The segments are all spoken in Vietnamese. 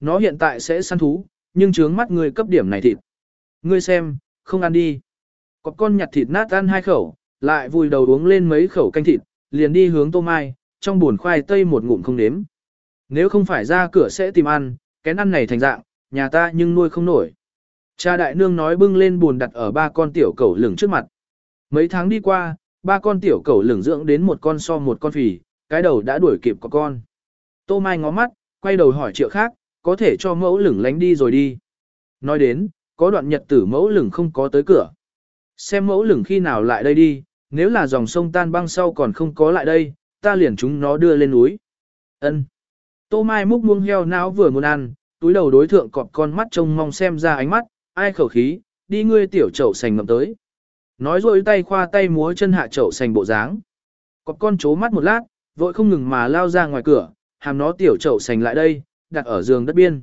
nó hiện tại sẽ săn thú, nhưng trướng mắt ngươi cấp điểm này thịt. Ngươi xem, không ăn đi. Cọp con nhặt thịt nát ăn hai khẩu, lại vùi đầu uống lên mấy khẩu canh thịt, liền đi hướng tô mai, trong buồn khoai tây một ngụm không nếm. Nếu không phải ra cửa sẽ tìm ăn, cái ăn này thành dạng, nhà ta nhưng nuôi không nổi. Cha đại nương nói bưng lên buồn đặt ở ba con tiểu cẩu lửng trước mặt. Mấy tháng đi qua, ba con tiểu cẩu lửng dưỡng đến một con so một con phì, cái đầu đã đuổi kịp có con. Tô Mai ngó mắt, quay đầu hỏi triệu khác, có thể cho mẫu lửng lánh đi rồi đi. Nói đến, có đoạn nhật tử mẫu lửng không có tới cửa. Xem mẫu lửng khi nào lại đây đi, nếu là dòng sông tan băng sau còn không có lại đây, ta liền chúng nó đưa lên núi. Ân. Tô Mai múc muông heo não vừa muốn ăn, túi đầu đối thượng cọp con mắt trông mong xem ra ánh mắt, ai khẩu khí, đi ngươi tiểu chậu sành ngậm tới. Nói rồi tay khoa tay múa chân hạ chậu sành bộ dáng. Cọp con chố mắt một lát, vội không ngừng mà lao ra ngoài cửa, hàm nó tiểu chậu sành lại đây, đặt ở giường đất biên.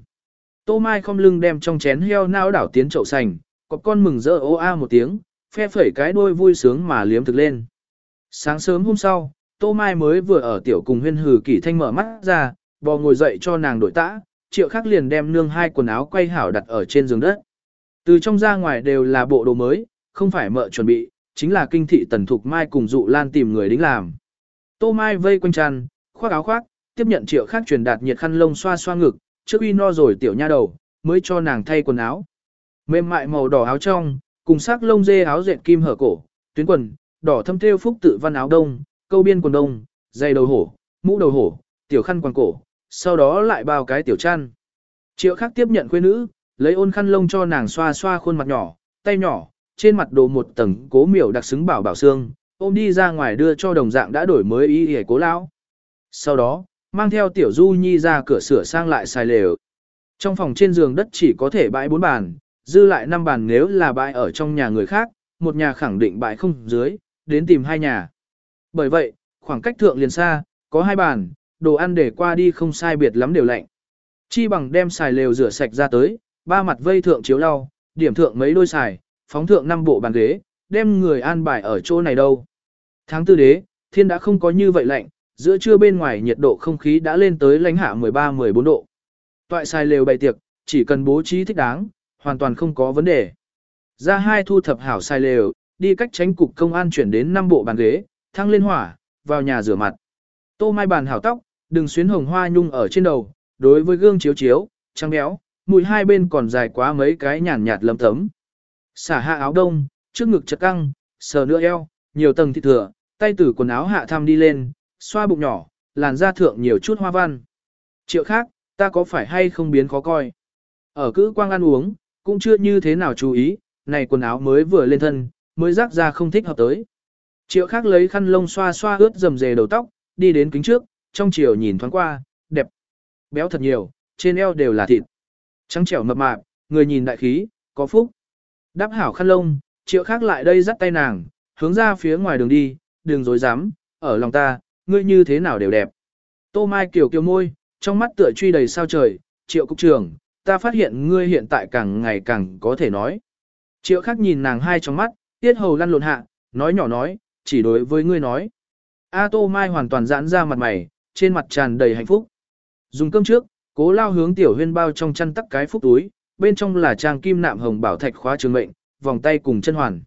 Tô Mai không lưng đem trong chén heo não đảo tiến chậu sành, cọp con mừng rỡ ô a một tiếng, phe phẩy cái đuôi vui sướng mà liếm thực lên. Sáng sớm hôm sau, Tô Mai mới vừa ở tiểu cùng huyên hử kỷ thanh mở mắt ra, bò ngồi dậy cho nàng đổi tã, triệu khắc liền đem nương hai quần áo quay hảo đặt ở trên giường đất. Từ trong ra ngoài đều là bộ đồ mới, không phải mợ chuẩn bị, chính là kinh thị tần thục mai cùng dụ lan tìm người đính làm. Tô Mai vây quanh tràn, khoác áo khoác, tiếp nhận triệu khác truyền đạt nhiệt khăn lông xoa xoa ngực, trước uy no rồi tiểu nha đầu, mới cho nàng thay quần áo. Mềm mại màu đỏ áo trong, cùng sắc lông dê áo dệt kim hở cổ, tuyến quần, đỏ thâm thêu phúc tự văn áo đông, câu biên quần đông, dây đầu hổ, mũ đầu hổ, tiểu khăn quàng cổ, sau đó lại bao cái tiểu chăn. Triệu khác tiếp nhận quê nữ, lấy ôn khăn lông cho nàng xoa xoa khuôn mặt nhỏ, tay nhỏ, trên mặt đồ một tầng cố miểu đặc xứng bảo bảo xương, ôm đi ra ngoài đưa cho đồng dạng đã đổi mới ý hề cố lão. Sau đó, mang theo tiểu du nhi ra cửa sửa sang lại xài lều. Trong phòng trên giường đất chỉ có thể bãi bốn bàn, dư lại năm bàn nếu là bãi ở trong nhà người khác, một nhà khẳng định bãi không dưới, đến tìm hai nhà. Bởi vậy, khoảng cách thượng liền xa, có hai bàn, đồ ăn để qua đi không sai biệt lắm đều lạnh. Chi bằng đem xài lều rửa sạch ra tới, ba mặt vây thượng chiếu lau, điểm thượng mấy đôi xài, phóng thượng năm bộ bàn ghế, đem người an bài ở chỗ này đâu. Tháng tư đế, thiên đã không có như vậy lạnh, giữa trưa bên ngoài nhiệt độ không khí đã lên tới lãnh hạ 13-14 độ. Toại sai lều bày tiệc, chỉ cần bố trí thích đáng, hoàn toàn không có vấn đề. Ra hai thu thập hảo sai lều, đi cách tránh cục công an chuyển đến năm bộ bàn ghế, thăng lên hỏa, vào nhà rửa mặt. Tô mai bàn hảo tóc, đừng xuyến hồng hoa nhung ở trên đầu, đối với gương chiếu chiếu, trắng béo, mùi hai bên còn dài quá mấy cái nhàn nhạt lấm tấm. Xả hạ áo đông, trước ngực chật căng, sờ nữa eo, nhiều tầng thịt thừa, tay tử quần áo hạ thăm đi lên, xoa bụng nhỏ, làn da thượng nhiều chút hoa văn. Triệu khác, ta có phải hay không biến khó coi? Ở cữ quang ăn uống, cũng chưa như thế nào chú ý, này quần áo mới vừa lên thân, mới rác ra không thích hợp tới. Triệu khác lấy khăn lông xoa xoa ướt dầm dề đầu tóc, đi đến kính trước, trong chiều nhìn thoáng qua, đẹp. Béo thật nhiều, trên eo đều là thịt. Trắng trẻo mập mạp, người nhìn đại khí, có phúc. Đáp hảo khăn lông, triệu khác lại đây dắt tay nàng, hướng ra phía ngoài đường đi, đường dối dám, ở lòng ta, ngươi như thế nào đều đẹp. Tô Mai kiểu kiều môi, trong mắt tựa truy đầy sao trời, triệu cục Trường, ta phát hiện ngươi hiện tại càng ngày càng có thể nói. Triệu Khắc nhìn nàng hai trong mắt, tiết hầu lăn lộn hạ, nói nhỏ nói, chỉ đối với ngươi nói. A Tô Mai hoàn toàn giãn ra mặt mày, trên mặt tràn đầy hạnh phúc. Dùng cơm trước, cố lao hướng tiểu huyên bao trong chăn tắc cái phúc túi, bên trong là trang kim nạm hồng bảo thạch khóa trường mệnh, vòng tay cùng chân hoàn.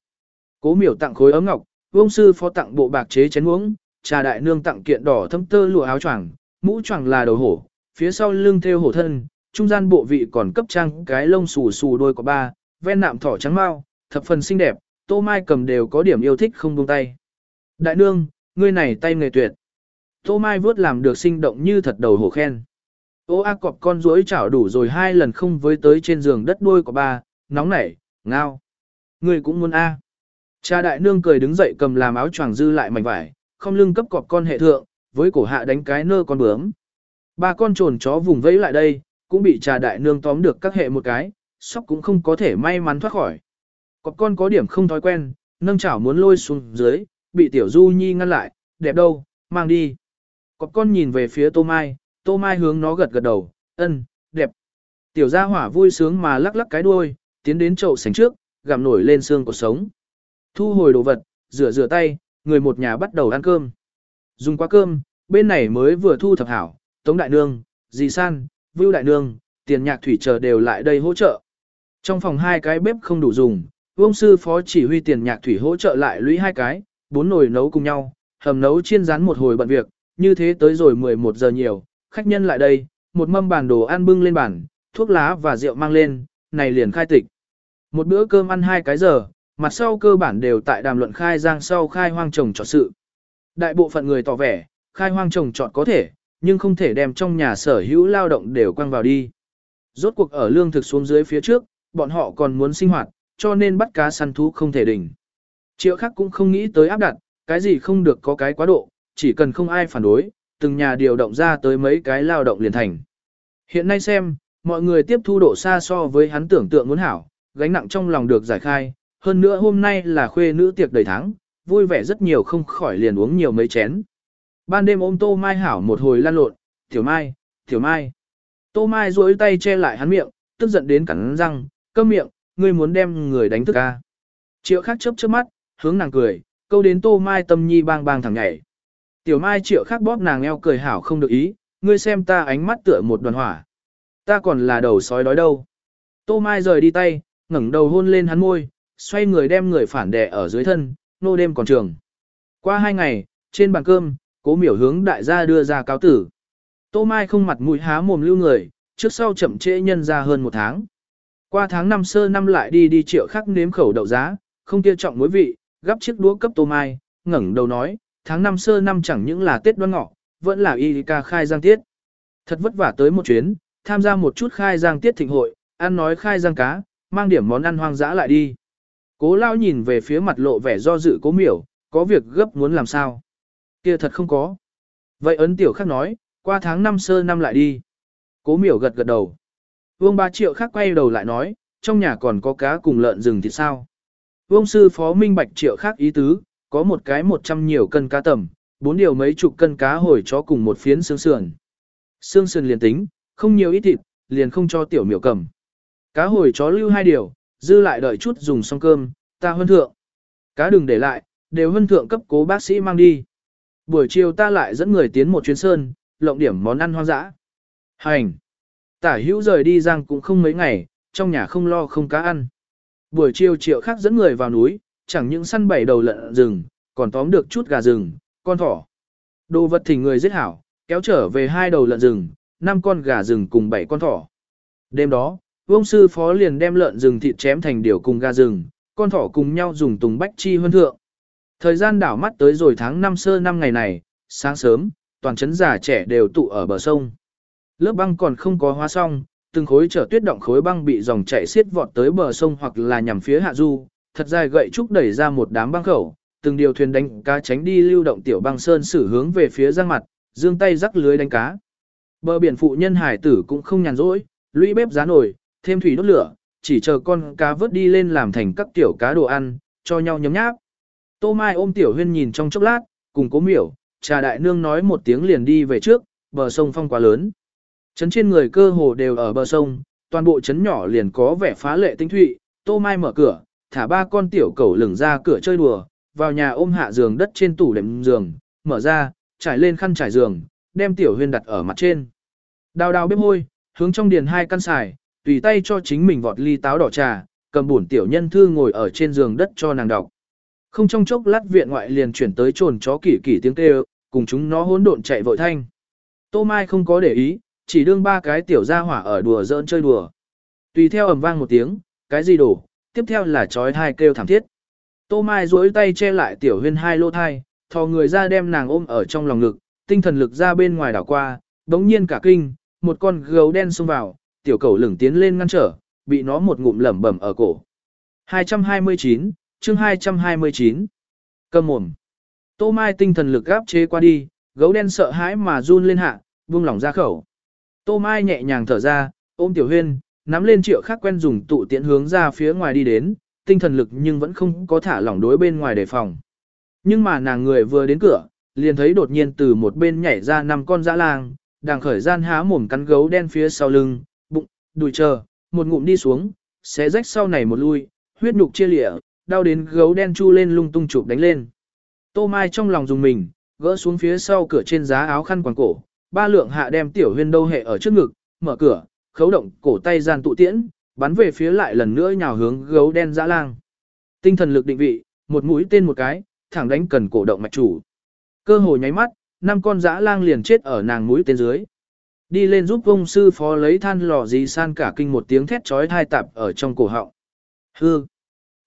Cố miểu tặng khối ấm ngọc, vương sư phó tặng bộ bạc chế chén uống, trà đại nương tặng kiện đỏ thâm tơ lụa áo choàng, mũ choàng là đầu hổ, phía sau lưng thêu hổ thân, trung gian bộ vị còn cấp trang cái lông xù xù đôi có ba, ven nạm thỏ trắng mau, thập phần xinh đẹp, tô mai cầm đều có điểm yêu thích không buông tay. Đại nương, ngươi này tay nghề tuyệt. Tô mai vớt làm được sinh động như thật đầu hổ khen. Ô a cọp con rối chảo đủ rồi hai lần không với tới trên giường đất đuôi của ba, nóng nảy, ngao. Ngươi cũng muốn a. Cha đại nương cười đứng dậy cầm làm áo choàng dư lại mảnh vải, không lưng cấp cọp con hệ thượng, với cổ hạ đánh cái nơ con bướm. Ba con trồn chó vùng vẫy lại đây, cũng bị trà đại nương tóm được các hệ một cái, sóc cũng không có thể may mắn thoát khỏi. Cọp con có điểm không thói quen, nâng chảo muốn lôi xuống dưới, bị tiểu du nhi ngăn lại, đẹp đâu, mang đi. Cọp con nhìn về phía tô mai, tô mai hướng nó gật gật đầu, ân, đẹp. Tiểu gia hỏa vui sướng mà lắc lắc cái đuôi, tiến đến chậu sánh trước, gặm nổi lên xương của sống. Thu hồi đồ vật, rửa rửa tay, người một nhà bắt đầu ăn cơm. Dùng qua cơm, bên này mới vừa thu thập hảo, Tống Đại Nương, Dì San, Vưu Đại Nương, tiền nhạc thủy chờ đều lại đây hỗ trợ. Trong phòng hai cái bếp không đủ dùng, ông sư phó chỉ huy tiền nhạc thủy hỗ trợ lại lũy hai cái, bốn nồi nấu cùng nhau, hầm nấu chiên rán một hồi bận việc, như thế tới rồi 11 giờ nhiều, khách nhân lại đây, một mâm bàn đồ ăn bưng lên bàn, thuốc lá và rượu mang lên, này liền khai tịch. Một bữa cơm ăn hai cái giờ, mặt sau cơ bản đều tại đàm luận khai giang sau khai hoang trồng trọt sự. Đại bộ phận người tỏ vẻ, khai hoang trồng trọt có thể, nhưng không thể đem trong nhà sở hữu lao động đều quăng vào đi. Rốt cuộc ở lương thực xuống dưới phía trước, bọn họ còn muốn sinh hoạt, cho nên bắt cá săn thú không thể đỉnh. Triệu khác cũng không nghĩ tới áp đặt, cái gì không được có cái quá độ, chỉ cần không ai phản đối, từng nhà điều động ra tới mấy cái lao động liền thành. Hiện nay xem, mọi người tiếp thu độ xa so với hắn tưởng tượng muốn hảo, gánh nặng trong lòng được giải khai, hơn nữa hôm nay là khuê nữ tiệc đầy tháng, vui vẻ rất nhiều không khỏi liền uống nhiều mấy chén. Ban đêm ôm Tô Mai hảo một hồi lan lộn, Tiểu Mai, Tiểu Mai. Tô Mai duỗi tay che lại hắn miệng, tức giận đến cắn răng, câm miệng, ngươi muốn đem người đánh thức ca. Triệu khác chớp chớp mắt, hướng nàng cười, câu đến Tô Mai tâm nhi bang bang thẳng nhảy. Tiểu Mai triệu khác bóp nàng eo cười hảo không được ý, ngươi xem ta ánh mắt tựa một đoàn hỏa. Ta còn là đầu sói đói đâu. Tô Mai rời đi tay, ngẩng đầu hôn lên hắn môi, xoay người đem người phản đè ở dưới thân, nô đêm còn trường. Qua hai ngày, trên bàn cơm, cố miểu hướng đại gia đưa ra cáo tử. Tô Mai không mặt mũi há mồm lưu người, trước sau chậm trễ nhân ra hơn một tháng. Qua tháng năm sơ năm lại đi đi triệu khắc nếm khẩu đậu giá, không kia trọng mối vị, gắp chiếc đũa cấp Tô Mai, ngẩng đầu nói, tháng năm sơ năm chẳng những là Tết đoan ngọ, vẫn là y ca khai giang tiết. Thật vất vả tới một chuyến, tham gia một chút khai giang tiết thịnh hội, ăn nói khai giang cá, mang điểm món ăn hoang dã lại đi. Cố lao nhìn về phía mặt lộ vẻ do dự cố miểu, có việc gấp muốn làm sao. kia thật không có. Vậy ấn tiểu khác nói, qua tháng năm sơ năm lại đi. Cố miểu gật gật đầu. Vương ba triệu khác quay đầu lại nói, trong nhà còn có cá cùng lợn rừng thì sao. Vương sư phó minh bạch triệu khác ý tứ, có một cái một trăm nhiều cân cá tầm, bốn điều mấy chục cân cá hồi chó cùng một phiến xương sườn. Xương sườn liền tính, không nhiều ít thịt, liền không cho tiểu miểu cầm. Cá hồi chó lưu hai điều, dư lại đợi chút dùng xong cơm, ta huân thượng. Cá đừng để lại, đều huân thượng cấp cố bác sĩ mang đi. Buổi chiều ta lại dẫn người tiến một chuyến sơn, lộng điểm món ăn hoang dã. Hành! Tả hữu rời đi giang cũng không mấy ngày, trong nhà không lo không cá ăn. Buổi chiều triệu khác dẫn người vào núi, chẳng những săn bảy đầu lợn rừng, còn tóm được chút gà rừng, con thỏ. Đồ vật thỉnh người giết hảo, kéo trở về hai đầu lợn rừng, năm con gà rừng cùng bảy con thỏ. Đêm đó, Vương sư phó liền đem lợn rừng thịt chém thành điều cùng gà rừng, con thỏ cùng nhau dùng tùng bách chi hơn thượng. Thời gian đảo mắt tới rồi tháng năm sơ năm ngày này, sáng sớm, toàn trấn già trẻ đều tụ ở bờ sông. Lớp băng còn không có hóa xong, từng khối trở tuyết động khối băng bị dòng chảy xiết vọt tới bờ sông hoặc là nhằm phía hạ du, thật dài gậy trúc đẩy ra một đám băng khẩu, từng điều thuyền đánh cá tránh đi lưu động tiểu băng sơn xử hướng về phía giang mặt, dương tay rắc lưới đánh cá. Bờ biển phụ nhân hải tử cũng không nhàn rỗi, lũy bếp giá nổi, thêm thủy đốt lửa, chỉ chờ con cá vớt đi lên làm thành các tiểu cá đồ ăn, cho nhau nhấm nháp. Tô Mai ôm tiểu huyên nhìn trong chốc lát, cùng cố miểu, trà đại nương nói một tiếng liền đi về trước, bờ sông phong quá lớn. Trấn trên người cơ hồ đều ở bờ sông, toàn bộ trấn nhỏ liền có vẻ phá lệ tinh thụy, Tô Mai mở cửa, thả ba con tiểu cẩu lửng ra cửa chơi đùa, vào nhà ôm hạ giường đất trên tủ đệm giường, mở ra, trải lên khăn trải giường, đem tiểu huyên đặt ở mặt trên. Đào đào bếp hôi, hướng trong điền hai căn xài, tùy tay cho chính mình vọt ly táo đỏ trà, cầm buồn tiểu nhân thư ngồi ở trên giường đất cho nàng đọc. Không trong chốc lát viện ngoại liền chuyển tới trồn chó kỳ kỳ tiếng kêu, cùng chúng nó hỗn độn chạy vội thanh. Tô Mai không có để ý, chỉ đương ba cái tiểu gia hỏa ở đùa giỡn chơi đùa. Tùy theo ầm vang một tiếng, cái gì đổ, tiếp theo là chói hai kêu thảm thiết. Tô Mai duỗi tay che lại tiểu huyên hai lô thai, thò người ra đem nàng ôm ở trong lòng ngực, tinh thần lực ra bên ngoài đảo qua, đống nhiên cả kinh, một con gấu đen xông vào, tiểu cầu lửng tiến lên ngăn trở, bị nó một ngụm lẩm bẩm ở cổ. 229, chương 229. Cầm mồm. Tô Mai tinh thần lực gáp chế qua đi, gấu đen sợ hãi mà run lên hạ, buông lỏng ra khẩu. Tô Mai nhẹ nhàng thở ra, ôm tiểu huyên, nắm lên triệu khác quen dùng tụ tiện hướng ra phía ngoài đi đến, tinh thần lực nhưng vẫn không có thả lỏng đối bên ngoài đề phòng. Nhưng mà nàng người vừa đến cửa, liền thấy đột nhiên từ một bên nhảy ra năm con dã lang, đang khởi gian há mồm cắn gấu đen phía sau lưng, đùi chờ, một ngụm đi xuống, xé rách sau này một lui, huyết nhục chia lịa, đau đến gấu đen chu lên lung tung chụp đánh lên. Tô Mai trong lòng dùng mình, gỡ xuống phía sau cửa trên giá áo khăn quàng cổ, ba lượng hạ đem tiểu huyên đâu hệ ở trước ngực, mở cửa, khấu động cổ tay gian tụ tiễn, bắn về phía lại lần nữa nhào hướng gấu đen dã lang. Tinh thần lực định vị, một mũi tên một cái, thẳng đánh cần cổ động mạch chủ. Cơ hồ nháy mắt, năm con dã lang liền chết ở nàng mũi tên dưới. Đi lên giúp công sư phó lấy than lò dì san cả kinh một tiếng thét chói thai tạp ở trong cổ họng. Hư!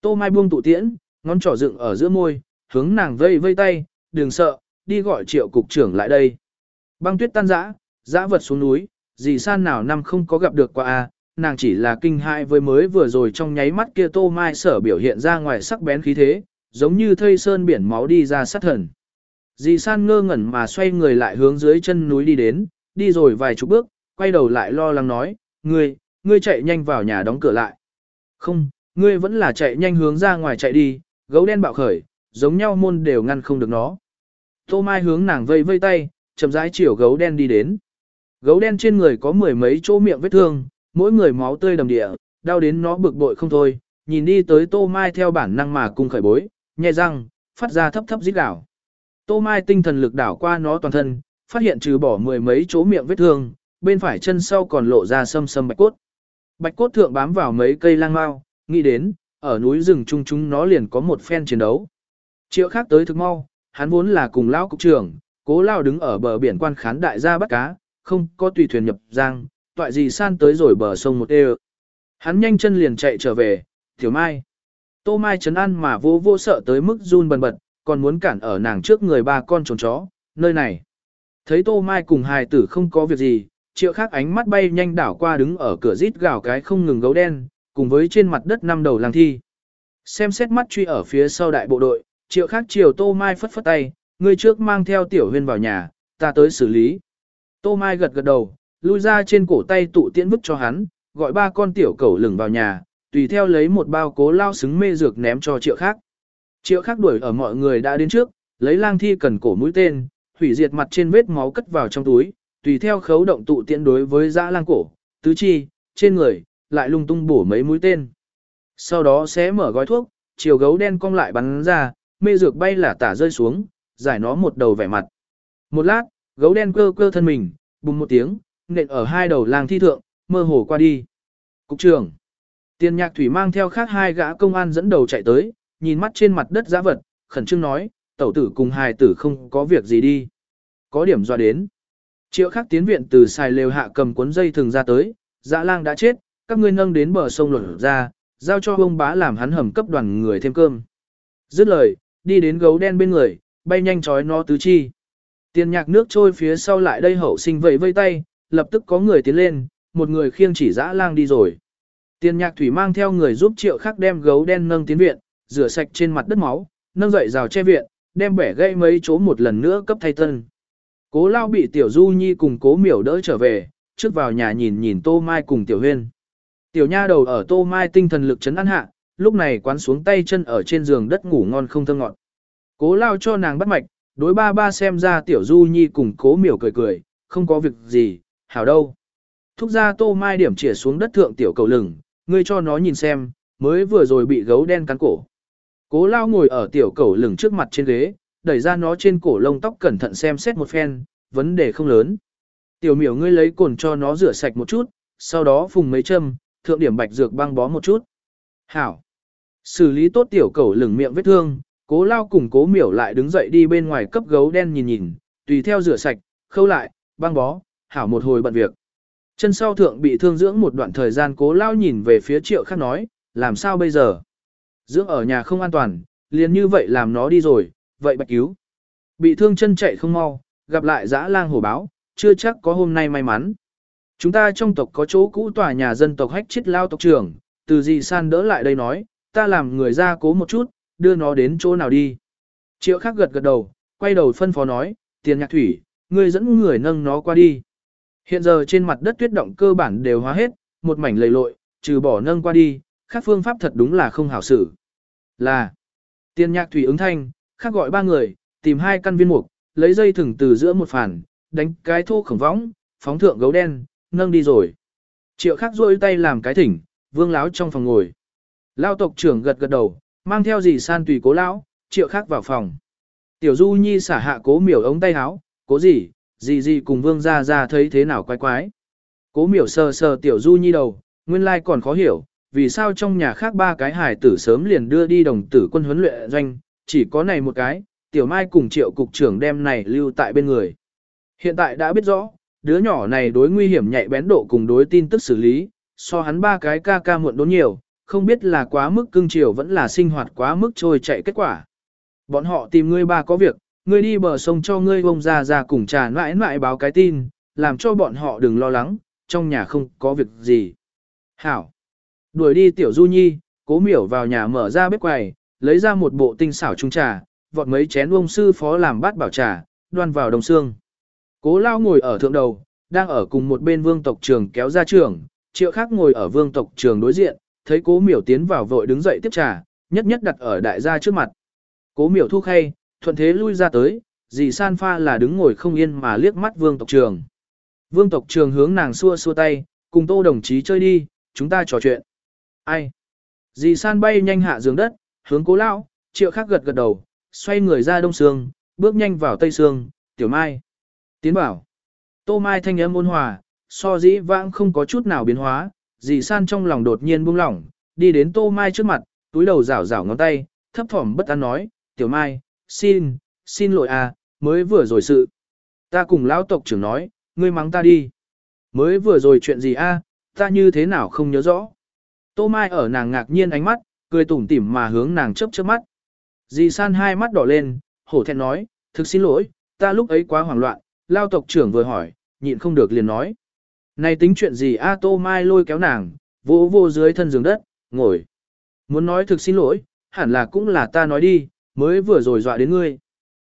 Tô Mai buông tụ tiễn, ngón trỏ dựng ở giữa môi, hướng nàng vây vây tay, đừng sợ, đi gọi triệu cục trưởng lại đây. Băng tuyết tan dã, dã vật xuống núi, dì san nào năm không có gặp được qua a, nàng chỉ là kinh hại với mới vừa rồi trong nháy mắt kia Tô Mai sở biểu hiện ra ngoài sắc bén khí thế, giống như thây sơn biển máu đi ra sát thần. Dì san ngơ ngẩn mà xoay người lại hướng dưới chân núi đi đến, đi rồi vài chục bước, quay đầu lại lo lắng nói, ngươi, ngươi chạy nhanh vào nhà đóng cửa lại. Không, ngươi vẫn là chạy nhanh hướng ra ngoài chạy đi, gấu đen bạo khởi, giống nhau môn đều ngăn không được nó. Tô Mai hướng nàng vây vây tay, chậm rãi chiều gấu đen đi đến. Gấu đen trên người có mười mấy chỗ miệng vết thương, mỗi người máu tươi đầm địa, đau đến nó bực bội không thôi, nhìn đi tới Tô Mai theo bản năng mà cung khởi bối, nhẹ răng, phát ra thấp thấp rít đảo. Tô Mai tinh thần lực đảo qua nó toàn thân, phát hiện trừ bỏ mười mấy chỗ miệng vết thương, bên phải chân sau còn lộ ra sâm sâm bạch cốt. Bạch cốt thượng bám vào mấy cây lang mau, nghĩ đến, ở núi rừng chung chúng nó liền có một phen chiến đấu. Triệu khác tới thực mau, hắn vốn là cùng lao cục trưởng, cố lao đứng ở bờ biển quan khán đại gia bắt cá, không có tùy thuyền nhập giang, toại gì san tới rồi bờ sông một đê Hắn nhanh chân liền chạy trở về, tiểu mai. Tô mai chấn ăn mà vô vô sợ tới mức run bần bật, còn muốn cản ở nàng trước người ba con trồn chó, nơi này. Thấy tô mai cùng hài tử không có việc gì, triệu khác ánh mắt bay nhanh đảo qua đứng ở cửa rít gào cái không ngừng gấu đen, cùng với trên mặt đất năm đầu lang thi. Xem xét mắt truy ở phía sau đại bộ đội, triệu khác chiều tô mai phất phất tay, người trước mang theo tiểu huyên vào nhà, ta tới xử lý. Tô mai gật gật đầu, lui ra trên cổ tay tụ tiễn vứt cho hắn, gọi ba con tiểu cẩu lửng vào nhà, tùy theo lấy một bao cố lao xứng mê dược ném cho triệu khác. Triệu khác đuổi ở mọi người đã đến trước, lấy lang thi cần cổ mũi tên, hủy diệt mặt trên vết máu cất vào trong túi, tùy theo khấu động tụ tiện đối với dã lang cổ, tứ chi, trên người, lại lung tung bổ mấy mũi tên. Sau đó sẽ mở gói thuốc, chiều gấu đen cong lại bắn ra, mê dược bay là tả rơi xuống, giải nó một đầu vẻ mặt. Một lát, gấu đen cơ cơ thân mình, bùng một tiếng, nện ở hai đầu lang thi thượng, mơ hồ qua đi. Cục trưởng. Tiền nhạc thủy mang theo khác hai gã công an dẫn đầu chạy tới, nhìn mắt trên mặt đất giã vật, khẩn trương nói, tẩu tử cùng hài tử không có việc gì đi. Có điểm do đến. Triệu khắc tiến viện từ xài lều hạ cầm cuốn dây thường ra tới, dạ lang đã chết, các ngươi nâng đến bờ sông luận ra, giao cho ông bá làm hắn hầm cấp đoàn người thêm cơm. Dứt lời, đi đến gấu đen bên người, bay nhanh chói nó tứ chi. Tiền nhạc nước trôi phía sau lại đây hậu sinh vẫy vây tay, lập tức có người tiến lên, một người khiêng chỉ dã lang đi rồi. Tiền nhạc thủy mang theo người giúp triệu khắc đem gấu đen nâng tiến viện, rửa sạch trên mặt đất máu, nâng dậy rào che viện, đem bẻ gãy mấy chỗ một lần nữa cấp thay tân. Cố lao bị tiểu du nhi cùng cố miểu đỡ trở về, trước vào nhà nhìn nhìn tô mai cùng tiểu huyên. Tiểu nha đầu ở tô mai tinh thần lực chấn ăn hạ, lúc này quán xuống tay chân ở trên giường đất ngủ ngon không thơ ngọt. Cố lao cho nàng bắt mạch, đối ba ba xem ra tiểu du nhi cùng cố miểu cười cười, không có việc gì, hảo đâu. Thúc ra tô mai điểm chỉa xuống đất thượng tiểu cầu lửng, ngươi cho nó nhìn xem, mới vừa rồi bị gấu đen cắn cổ. Cố lao ngồi ở tiểu cẩu lửng trước mặt trên ghế, đẩy ra nó trên cổ lông tóc cẩn thận xem xét một phen, vấn đề không lớn. Tiểu miểu ngươi lấy cồn cho nó rửa sạch một chút, sau đó phùng mấy châm, thượng điểm bạch dược băng bó một chút. Hảo. Xử lý tốt tiểu cẩu lửng miệng vết thương, cố lao cùng cố miểu lại đứng dậy đi bên ngoài cấp gấu đen nhìn nhìn, tùy theo rửa sạch, khâu lại, băng bó, hảo một hồi bận việc. Chân sau thượng bị thương dưỡng một đoạn thời gian cố lao nhìn về phía triệu khác nói, làm sao bây giờ? Dưỡng ở nhà không an toàn, liền như vậy làm nó đi rồi, vậy bạch cứu. Bị thương chân chạy không mau, gặp lại dã lang hổ báo, chưa chắc có hôm nay may mắn. Chúng ta trong tộc có chỗ cũ tòa nhà dân tộc hách chết lao tộc trưởng, từ gì san đỡ lại đây nói, ta làm người ra cố một chút, đưa nó đến chỗ nào đi. Triệu khác gật gật đầu, quay đầu phân phó nói, tiền nhạc thủy, ngươi dẫn người nâng nó qua đi. Hiện giờ trên mặt đất tuyết động cơ bản đều hóa hết, một mảnh lầy lội, trừ bỏ nâng qua đi, khác phương pháp thật đúng là không hảo xử. Là, tiên nhạc thủy ứng thanh, khác gọi ba người, tìm hai căn viên mục, lấy dây thừng từ giữa một phản, đánh cái thô khổng võng, phóng thượng gấu đen, nâng đi rồi. Triệu khác rôi tay làm cái thỉnh, vương láo trong phòng ngồi. Lao tộc trưởng gật gật đầu, mang theo gì san tùy cố lão, triệu khác vào phòng. Tiểu du nhi xả hạ cố miểu ống tay háo cố gì, gì gì cùng vương ra ra thấy thế nào quái quái. Cố miểu sờ sờ tiểu du nhi đầu, nguyên lai còn khó hiểu, vì sao trong nhà khác ba cái hài tử sớm liền đưa đi đồng tử quân huấn luyện doanh, chỉ có này một cái, tiểu mai cùng triệu cục trưởng đem này lưu tại bên người. Hiện tại đã biết rõ, đứa nhỏ này đối nguy hiểm nhạy bén độ cùng đối tin tức xử lý, so hắn ba cái ca ca muộn đốn nhiều, không biết là quá mức cưng chiều vẫn là sinh hoạt quá mức trôi chạy kết quả. Bọn họ tìm ngươi ba có việc, ngươi đi bờ sông cho ngươi bông ra ra cùng trà mãi mãi báo cái tin, làm cho bọn họ đừng lo lắng, trong nhà không có việc gì. Hảo. Đuổi đi tiểu du nhi, cố miểu vào nhà mở ra bếp quầy, lấy ra một bộ tinh xảo trung trà, vọt mấy chén ông sư phó làm bát bảo trà, đoan vào đồng xương. Cố lao ngồi ở thượng đầu, đang ở cùng một bên vương tộc trường kéo ra trường, triệu khác ngồi ở vương tộc trường đối diện, thấy cố miểu tiến vào vội đứng dậy tiếp trà, nhất nhất đặt ở đại gia trước mặt. Cố miểu thu khay, thuận thế lui ra tới, dì san pha là đứng ngồi không yên mà liếc mắt vương tộc trường. Vương tộc trường hướng nàng xua xua tay, cùng tô đồng chí chơi đi, chúng ta trò chuyện. Ai? Dì san bay nhanh hạ giường đất, hướng cố lão, triệu khác gật gật đầu, xoay người ra đông sương, bước nhanh vào tây sương, tiểu mai. Tiến bảo. Tô mai thanh âm ôn hòa, so dĩ vãng không có chút nào biến hóa, dì san trong lòng đột nhiên buông lỏng, đi đến tô mai trước mặt, túi đầu rảo rảo ngón tay, thấp thỏm bất an nói, tiểu mai, xin, xin lỗi à, mới vừa rồi sự. Ta cùng lão tộc trưởng nói, ngươi mắng ta đi. Mới vừa rồi chuyện gì a? ta như thế nào không nhớ rõ. Tô Mai ở nàng ngạc nhiên ánh mắt, cười tủm tỉm mà hướng nàng chớp chớp mắt. Dì san hai mắt đỏ lên, hổ thẹn nói, thực xin lỗi, ta lúc ấy quá hoảng loạn, lao tộc trưởng vừa hỏi, nhịn không được liền nói. Này tính chuyện gì a Tô Mai lôi kéo nàng, vô vô dưới thân giường đất, ngồi. Muốn nói thực xin lỗi, hẳn là cũng là ta nói đi, mới vừa rồi dọa đến ngươi.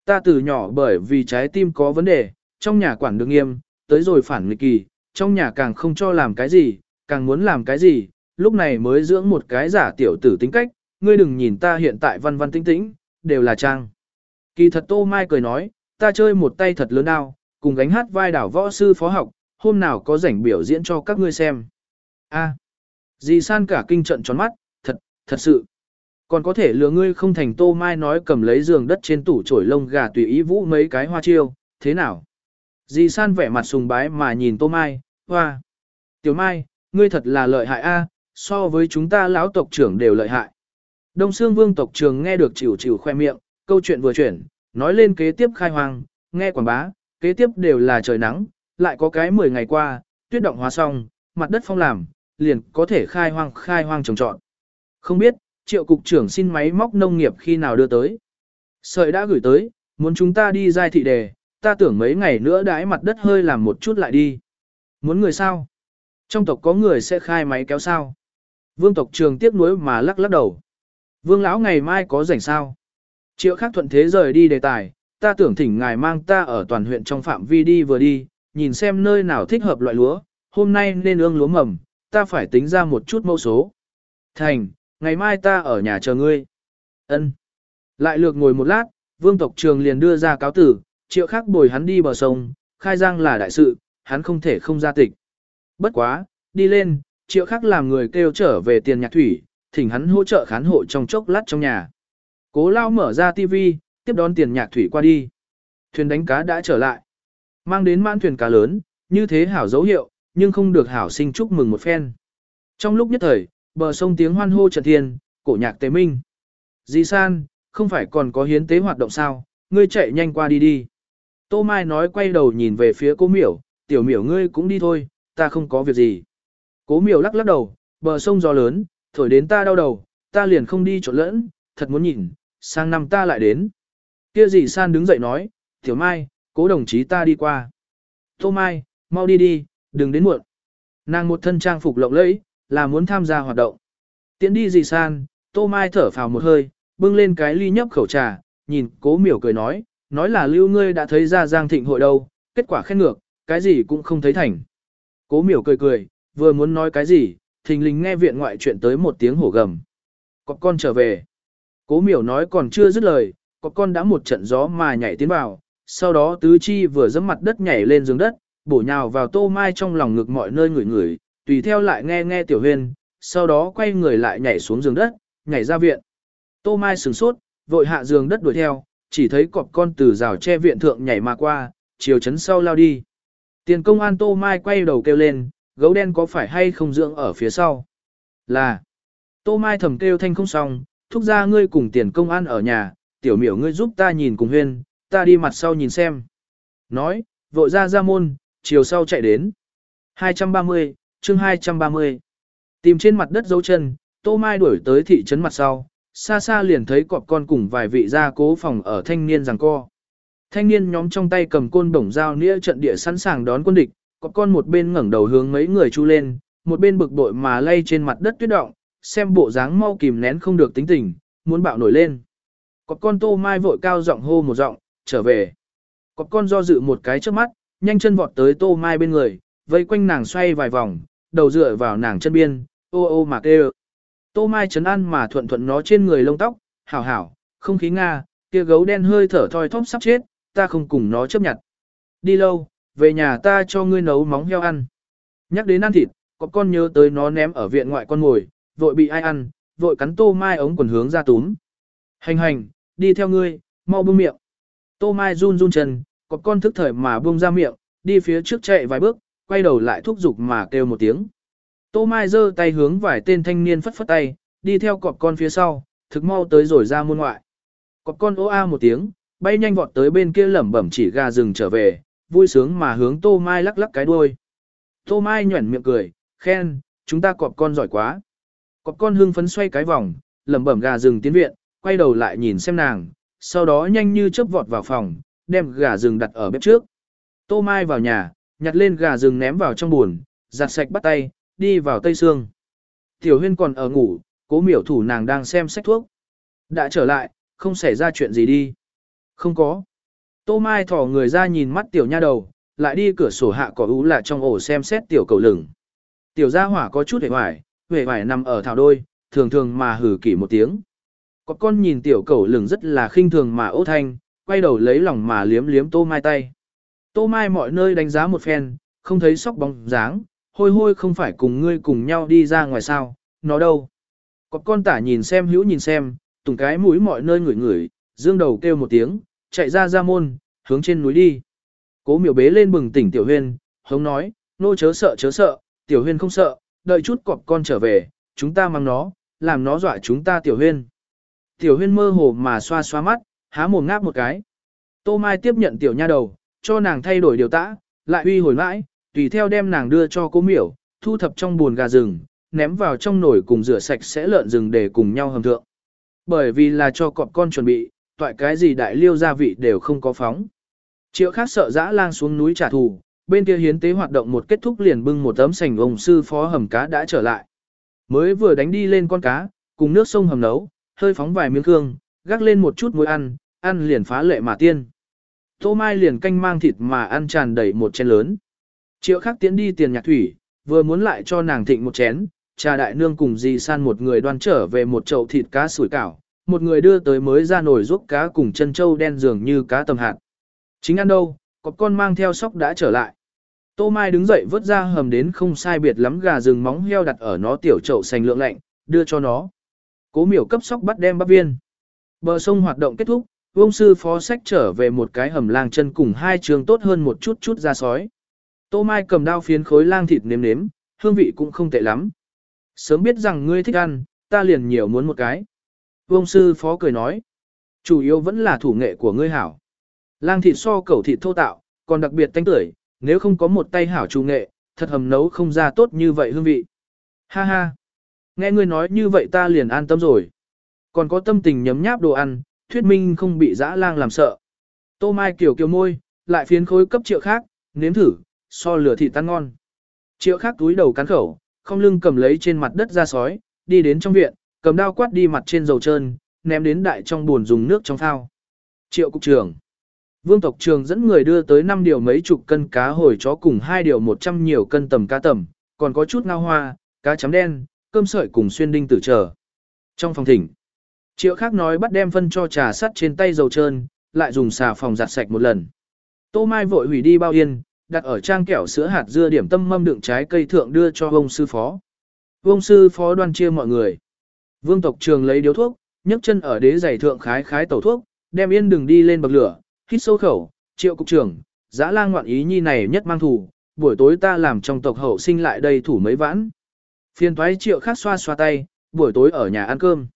Ta từ nhỏ bởi vì trái tim có vấn đề, trong nhà quản được nghiêm, tới rồi phản nghịch kỳ, trong nhà càng không cho làm cái gì, càng muốn làm cái gì, lúc này mới dưỡng một cái giả tiểu tử tính cách, ngươi đừng nhìn ta hiện tại văn văn tinh tĩnh, đều là trang. Kỳ thật Tô Mai cười nói, ta chơi một tay thật lớn đao, cùng gánh hát vai đảo võ sư phó học, hôm nào có rảnh biểu diễn cho các ngươi xem. A, dì san cả kinh trận tròn mắt, thật, thật sự. Còn có thể lừa ngươi không thành Tô Mai nói cầm lấy giường đất trên tủ trổi lông gà tùy ý vũ mấy cái hoa chiêu, thế nào? Dì san vẻ mặt sùng bái mà nhìn Tô Mai, hoa. Tiểu Mai, ngươi thật là lợi hại a, so với chúng ta lão tộc trưởng đều lợi hại. Đông Sương Vương tộc trưởng nghe được chịu chịu khoe miệng, câu chuyện vừa chuyển, nói lên kế tiếp khai hoang, nghe quảng bá, kế tiếp đều là trời nắng, lại có cái 10 ngày qua, tuyết động hóa xong, mặt đất phong làm, liền có thể khai hoang khai hoang trồng trọt. Không biết, triệu cục trưởng xin máy móc nông nghiệp khi nào đưa tới. Sợi đã gửi tới, muốn chúng ta đi giai thị đề, ta tưởng mấy ngày nữa đãi mặt đất hơi làm một chút lại đi. Muốn người sao? Trong tộc có người sẽ khai máy kéo sao? Vương tộc trường tiếc nuối mà lắc lắc đầu. Vương lão ngày mai có rảnh sao? Triệu khắc thuận thế rời đi đề tài, ta tưởng thỉnh ngài mang ta ở toàn huyện trong phạm vi đi vừa đi, nhìn xem nơi nào thích hợp loại lúa, hôm nay nên ương lúa mầm, ta phải tính ra một chút mẫu số. Thành, ngày mai ta ở nhà chờ ngươi. Ân. Lại lược ngồi một lát, vương tộc trường liền đưa ra cáo tử, triệu khắc bồi hắn đi bờ sông, khai giang là đại sự, hắn không thể không ra tịch. Bất quá, đi lên, triệu khắc làm người kêu trở về tiền nhạc thủy, thỉnh hắn hỗ trợ khán hộ trong chốc lát trong nhà. Cố lao mở ra tivi, tiếp đón tiền nhạc thủy qua đi. Thuyền đánh cá đã trở lại. Mang đến mãn thuyền cá lớn, như thế hảo dấu hiệu, nhưng không được hảo sinh chúc mừng một phen. Trong lúc nhất thời, bờ sông tiếng hoan hô trần thiên, cổ nhạc tế minh. Di san, không phải còn có hiến tế hoạt động sao, ngươi chạy nhanh qua đi đi. Tô Mai nói quay đầu nhìn về phía cô miểu, tiểu miểu ngươi cũng đi thôi, ta không có việc gì. Cố miểu lắc lắc đầu, bờ sông gió lớn, thổi đến ta đau đầu, ta liền không đi trộn lẫn, thật muốn nhìn, sang năm ta lại đến. Kia dì san đứng dậy nói, tiểu mai, cố đồng chí ta đi qua. Tô Mai, mau đi đi, đừng đến muộn. Nàng một thân trang phục lộng lẫy, là muốn tham gia hoạt động. Tiến đi dì san, Tô Mai thở phào một hơi, bưng lên cái ly nhấp khẩu trà, nhìn cố miểu cười nói, nói là lưu ngươi đã thấy ra giang thịnh hội đâu, kết quả khen ngược, cái gì cũng không thấy thành. Cố miểu cười cười, vừa muốn nói cái gì, thình lình nghe viện ngoại chuyện tới một tiếng hổ gầm. cọp con trở về. Cố miểu nói còn chưa dứt lời, cọp con đã một trận gió mà nhảy tiến vào, sau đó tứ chi vừa dẫm mặt đất nhảy lên giường đất, bổ nhào vào tô mai trong lòng ngực mọi nơi ngửi ngửi, tùy theo lại nghe nghe tiểu huyên, sau đó quay người lại nhảy xuống giường đất, nhảy ra viện. Tô mai sửng sốt, vội hạ giường đất đuổi theo, chỉ thấy cọp con từ rào che viện thượng nhảy mà qua, chiều chấn sau lao đi. Tiền công an Tô Mai quay đầu kêu lên, gấu đen có phải hay không dưỡng ở phía sau? Là. Tô Mai thầm kêu thanh không xong, thúc ra ngươi cùng tiền công an ở nhà, tiểu miểu ngươi giúp ta nhìn cùng huyên, ta đi mặt sau nhìn xem. Nói, vội ra ra môn, chiều sau chạy đến. 230, chương 230. Tìm trên mặt đất dấu chân, Tô Mai đuổi tới thị trấn mặt sau, xa xa liền thấy cọp con cùng vài vị gia cố phòng ở thanh niên giằng co. Thanh niên nhóm trong tay cầm côn bổng dao nĩa trận địa sẵn sàng đón quân địch, cọp con một bên ngẩng đầu hướng mấy người chu lên, một bên bực bội mà lay trên mặt đất tuyết động, xem bộ dáng mau kìm nén không được tính tình, muốn bạo nổi lên. Cọp con Tô Mai vội cao giọng hô một giọng, trở về. Cọp con do dự một cái trước mắt, nhanh chân vọt tới Tô Mai bên người, vây quanh nàng xoay vài vòng, đầu dựa vào nàng chân biên, ô ô mà kêu. Tô Mai chấn an mà thuận thuận nó trên người lông tóc, hảo hảo, không khí Nga, kia gấu đen hơi thở thoi thóp sắp chết, ta không cùng nó chấp nhận. Đi lâu, về nhà ta cho ngươi nấu móng heo ăn. Nhắc đến ăn thịt, có con nhớ tới nó ném ở viện ngoại con ngồi, vội bị ai ăn, vội cắn Tô Mai ống quần hướng ra túm. Hành hành, đi theo ngươi, mau buông miệng. Tô Mai run run chân, có con thức thời mà buông ra miệng, đi phía trước chạy vài bước, quay đầu lại thúc giục mà kêu một tiếng. Tô Mai giơ tay hướng vài tên thanh niên phất phất tay, đi theo cọp con phía sau, thực mau tới rồi ra môn ngoại. Cọp con ô a một tiếng, bay nhanh vọt tới bên kia lẩm bẩm chỉ gà rừng trở về, vui sướng mà hướng Tô Mai lắc lắc cái đuôi. Tô Mai nhuẩn miệng cười, khen, chúng ta cọp con giỏi quá. Cọp con hưng phấn xoay cái vòng, lẩm bẩm gà rừng tiến viện, quay đầu lại nhìn xem nàng, sau đó nhanh như chớp vọt vào phòng, đem gà rừng đặt ở bếp trước. Tô Mai vào nhà, nhặt lên gà rừng ném vào trong buồn, giặt sạch bắt tay, đi vào Tây Sương. Tiểu huyên còn ở ngủ, cố miểu thủ nàng đang xem sách thuốc. Đã trở lại, không xảy ra chuyện gì đi. Không có. Tô Mai thỏ người ra nhìn mắt tiểu nha đầu, lại đi cửa sổ hạ cỏ ú là trong ổ xem xét tiểu cầu lửng. Tiểu gia hỏa có chút hề hoài, hề hoài nằm ở thảo đôi, thường thường mà hử kỷ một tiếng. Có con nhìn tiểu cầu lửng rất là khinh thường mà ô thanh, quay đầu lấy lòng mà liếm liếm tô mai tay. Tô mai mọi nơi đánh giá một phen, không thấy sóc bóng dáng, hôi hôi không phải cùng ngươi cùng nhau đi ra ngoài sao, nó đâu. Có con tả nhìn xem hữu nhìn xem, tùng cái mũi mọi nơi ngửi ngửi, dương đầu kêu một tiếng, chạy ra ra môn, hướng trên núi đi. Cố miểu bế lên bừng tỉnh tiểu huyên, hống nói, nô chớ sợ chớ sợ, tiểu huyên không sợ, đợi chút cọp con trở về, chúng ta mang nó, làm nó dọa chúng ta tiểu huyên. Tiểu huyên mơ hồ mà xoa xoa mắt, há mồm ngáp một cái. Tô Mai tiếp nhận tiểu nha đầu, cho nàng thay đổi điều tã, lại uy hồi mãi, tùy theo đem nàng đưa cho cố miểu, thu thập trong buồn gà rừng, ném vào trong nồi cùng rửa sạch sẽ lợn rừng để cùng nhau hầm thượng. Bởi vì là cho cọp con chuẩn bị, toại cái gì đại liêu gia vị đều không có phóng. Triệu khác sợ dã lang xuống núi trả thù, bên kia hiến tế hoạt động một kết thúc liền bưng một tấm sành ông sư phó hầm cá đã trở lại. Mới vừa đánh đi lên con cá, cùng nước sông hầm nấu, hơi phóng vài miếng cương, gác lên một chút muối ăn, ăn liền phá lệ mà tiên. Tô Mai liền canh mang thịt mà ăn tràn đầy một chén lớn. Triệu khắc tiến đi tiền nhạc thủy, vừa muốn lại cho nàng thịnh một chén, trà đại nương cùng dì san một người đoan trở về một chậu thịt cá sủi cảo, một người đưa tới mới ra nổi ruốc cá cùng chân trâu đen dường như cá tầm hạt. Chính ăn đâu, có con mang theo sóc đã trở lại. Tô Mai đứng dậy vớt ra hầm đến không sai biệt lắm gà rừng móng heo đặt ở nó tiểu chậu xanh lượng lạnh, đưa cho nó. Cố miểu cấp sóc bắt đem bắp viên. Bờ sông hoạt động kết thúc, ông sư phó sách trở về một cái hầm lang chân cùng hai trường tốt hơn một chút chút ra sói. Tô Mai cầm đao phiến khối lang thịt nếm nếm, hương vị cũng không tệ lắm. Sớm biết rằng ngươi thích ăn, ta liền nhiều muốn một cái. Vông sư phó cười nói, chủ yếu vẫn là thủ nghệ của ngươi hảo. Lang thịt so cẩu thịt thô tạo, còn đặc biệt tanh tưởi, nếu không có một tay hảo chủ nghệ, thật hầm nấu không ra tốt như vậy hương vị. Ha ha, nghe ngươi nói như vậy ta liền an tâm rồi. Còn có tâm tình nhấm nháp đồ ăn, thuyết minh không bị dã lang làm sợ. Tô Mai kiểu kiều môi, lại phiến khối cấp triệu khác, nếm thử, so lửa thịt tan ngon. Triệu khác túi đầu cắn khẩu, không lưng cầm lấy trên mặt đất ra sói, đi đến trong viện, cầm đao quát đi mặt trên dầu trơn, ném đến đại trong buồn dùng nước trong phao. Triệu cục trưởng. Vương tộc trường dẫn người đưa tới 5 điều mấy chục cân cá hồi chó cùng 2 điều 100 nhiều cân tầm cá tầm, còn có chút ngao hoa, cá chấm đen, cơm sợi cùng xuyên đinh tử chờ. Trong phòng thỉnh, triệu khác nói bắt đem phân cho trà sắt trên tay dầu trơn, lại dùng xà phòng giặt sạch một lần. Tô Mai vội hủy đi bao yên, đặt ở trang kẹo sữa hạt dưa điểm tâm mâm đựng trái cây thượng đưa cho ông sư phó. Ông sư phó đoan chia mọi người. Vương tộc trường lấy điếu thuốc, nhấc chân ở đế giày thượng khái khái tẩu thuốc, đem yên đừng đi lên bậc lửa, hít sâu khẩu, triệu cục trưởng, dã lang ngoạn ý nhi này nhất mang thủ, buổi tối ta làm trong tộc hậu sinh lại đây thủ mấy vãn. Phiên thoái triệu khác xoa xoa tay, buổi tối ở nhà ăn cơm.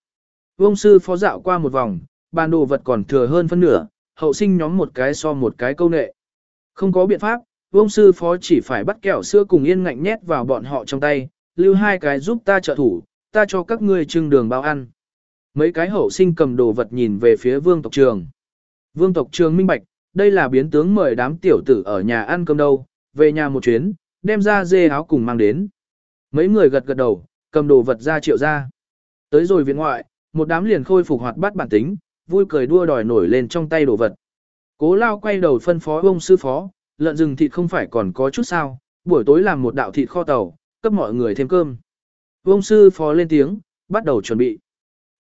Vương sư phó dạo qua một vòng, bàn đồ vật còn thừa hơn phân nửa, hậu sinh nhóm một cái so một cái câu nệ. Không có biện pháp, Vương sư phó chỉ phải bắt kẹo sữa cùng yên ngạnh nhét vào bọn họ trong tay, lưu hai cái giúp ta trợ thủ, ta cho các ngươi trưng đường bao ăn. Mấy cái hậu sinh cầm đồ vật nhìn về phía vương tộc trường. Vương tộc trường minh bạch, đây là biến tướng mời đám tiểu tử ở nhà ăn cơm đâu, về nhà một chuyến, đem ra dê áo cùng mang đến. Mấy người gật gật đầu, cầm đồ vật ra triệu ra. Tới rồi viện ngoại, một đám liền khôi phục hoạt bát bản tính, vui cười đua đòi nổi lên trong tay đồ vật. Cố lao quay đầu phân phó ông sư phó, lợn rừng thịt không phải còn có chút sao, buổi tối làm một đạo thịt kho tàu, cấp mọi người thêm cơm. Ông sư phó lên tiếng, bắt đầu chuẩn bị.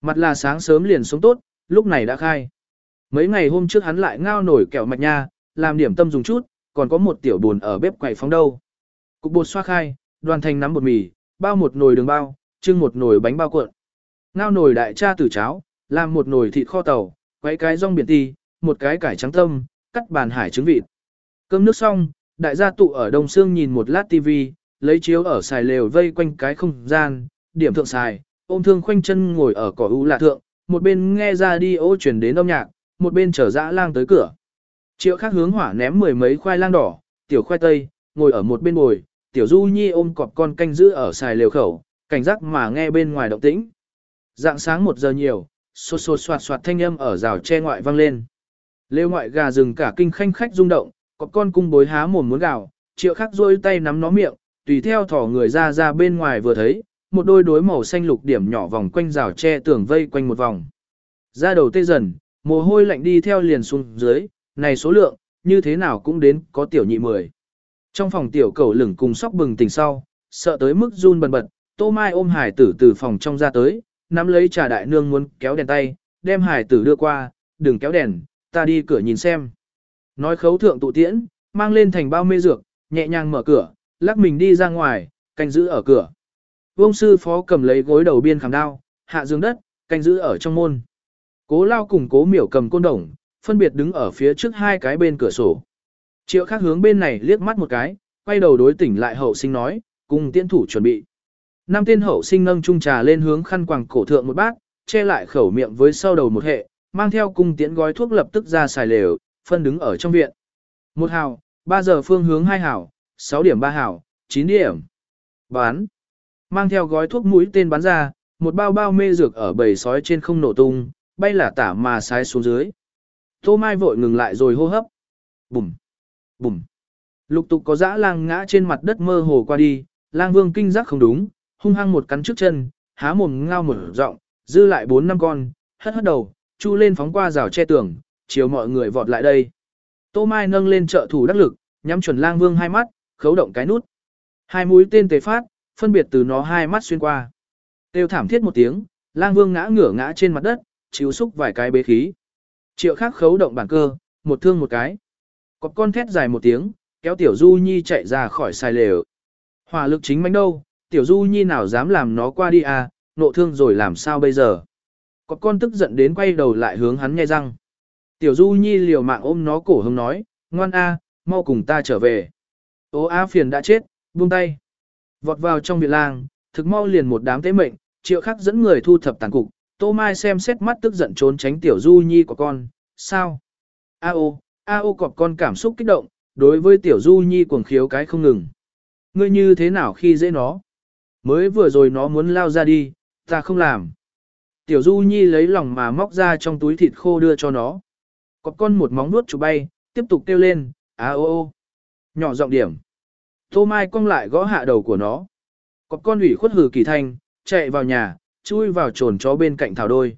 Mặt là sáng sớm liền sống tốt, lúc này đã khai. Mấy ngày hôm trước hắn lại ngao nổi kẹo mạch nha, làm điểm tâm dùng chút, còn có một tiểu buồn ở bếp quậy phóng đâu. Cục bột xoa khai, đoàn thành nắm bột mì, bao một nồi đường bao, trưng một nồi bánh bao cuộn. Ngao nồi đại cha tử cháo, làm một nồi thịt kho tàu, quấy cái rong biển ti, một cái cải trắng tâm, cắt bàn hải trứng vịt. Cơm nước xong, đại gia tụ ở Đông Sương nhìn một lát tivi, lấy chiếu ở xài lều vây quanh cái không gian, điểm thượng xài, ôm thương khoanh chân ngồi ở cỏ u lạ thượng, một bên nghe ra đi ô chuyển đến âm nhạc, một bên chở dã lang tới cửa. Triệu khác hướng hỏa ném mười mấy khoai lang đỏ, tiểu khoai tây, ngồi ở một bên bồi, tiểu du nhi ôm cọp con canh giữ ở xài lều khẩu, cảnh giác mà nghe bên ngoài động tĩnh. Dạng sáng một giờ nhiều, xô xô soạt soạt thanh âm ở rào tre ngoại vang lên. Lêu ngoại gà rừng cả kinh khanh khách rung động, cọp con cung bối há mồm muốn gào, triệu khắc rôi tay nắm nó miệng, tùy theo thỏ người ra ra bên ngoài vừa thấy, một đôi đối màu xanh lục điểm nhỏ vòng quanh rào tre tường vây quanh một vòng. Ra đầu tê dần, mồ hôi lạnh đi theo liền xuống dưới, này số lượng, như thế nào cũng đến có tiểu nhị mười. Trong phòng tiểu cầu lửng cùng sóc bừng tỉnh sau, sợ tới mức run bần bật, tô mai ôm hải tử từ phòng trong ra tới, nắm lấy trà đại nương muốn kéo đèn tay, đem hải tử đưa qua, đừng kéo đèn, ta đi cửa nhìn xem. Nói khấu thượng tụ tiễn, mang lên thành bao mê dược, nhẹ nhàng mở cửa, lắc mình đi ra ngoài, canh giữ ở cửa. Vương sư phó cầm lấy gối đầu biên khảm đao, hạ dương đất, canh giữ ở trong môn. Cố lao cùng cố miểu cầm côn đồng, phân biệt đứng ở phía trước hai cái bên cửa sổ. Triệu khác hướng bên này liếc mắt một cái, quay đầu đối tỉnh lại hậu sinh nói, cùng tiễn thủ chuẩn bị. Năm tiên hậu sinh nâng chung trà lên hướng khăn quàng cổ thượng một bát, che lại khẩu miệng với sau đầu một hệ, mang theo cung tiễn gói thuốc lập tức ra xài lều, phân đứng ở trong viện. Một hào, ba giờ phương hướng hai hào, 6 điểm 3 hảo, 9 điểm. Bán. Mang theo gói thuốc mũi tên bắn ra, một bao bao mê dược ở bầy sói trên không nổ tung, bay là tả mà sai xuống dưới. Tô Mai vội ngừng lại rồi hô hấp. Bùm. Bùm. Lục tục có dã lang ngã trên mặt đất mơ hồ qua đi, lang vương kinh giác không đúng, hung hăng một cắn trước chân, há mồm ngao một rộng, dư lại bốn năm con, hất hất đầu, chu lên phóng qua rào che tường, chiều mọi người vọt lại đây. Tô Mai nâng lên trợ thủ đắc lực, nhắm chuẩn lang vương hai mắt, khấu động cái nút. Hai mũi tên tề phát, phân biệt từ nó hai mắt xuyên qua. Tiêu thảm thiết một tiếng, lang vương ngã ngửa ngã trên mặt đất, chịu xúc vài cái bế khí. Triệu khác khấu động bản cơ, một thương một cái. Cọp con thét dài một tiếng, kéo tiểu du nhi chạy ra khỏi sai lều. Hỏa lực chính mánh đâu, tiểu du nhi nào dám làm nó qua đi à, nộ thương rồi làm sao bây giờ. Cọp con tức giận đến quay đầu lại hướng hắn nghe răng. Tiểu du nhi liều mạng ôm nó cổ hông nói, ngoan a, mau cùng ta trở về. Ô á phiền đã chết, buông tay. Vọt vào trong viện lang, thực mau liền một đám tế mệnh, triệu khắc dẫn người thu thập tàn cục, tô mai xem xét mắt tức giận trốn tránh tiểu du nhi của con, sao? A ô, a ô cọp con cảm xúc kích động, đối với tiểu du nhi cuồng khiếu cái không ngừng. Ngươi như thế nào khi dễ nó? Mới vừa rồi nó muốn lao ra đi, ta không làm. Tiểu du nhi lấy lòng mà móc ra trong túi thịt khô đưa cho nó. Cọp con một móng nuốt chụp bay, tiếp tục kêu lên, a ô ô. Nhỏ giọng điểm. Tô Mai cong lại gõ hạ đầu của nó. Có con ủy khuất hừ kỳ thanh, chạy vào nhà, chui vào trồn chó bên cạnh thảo đôi.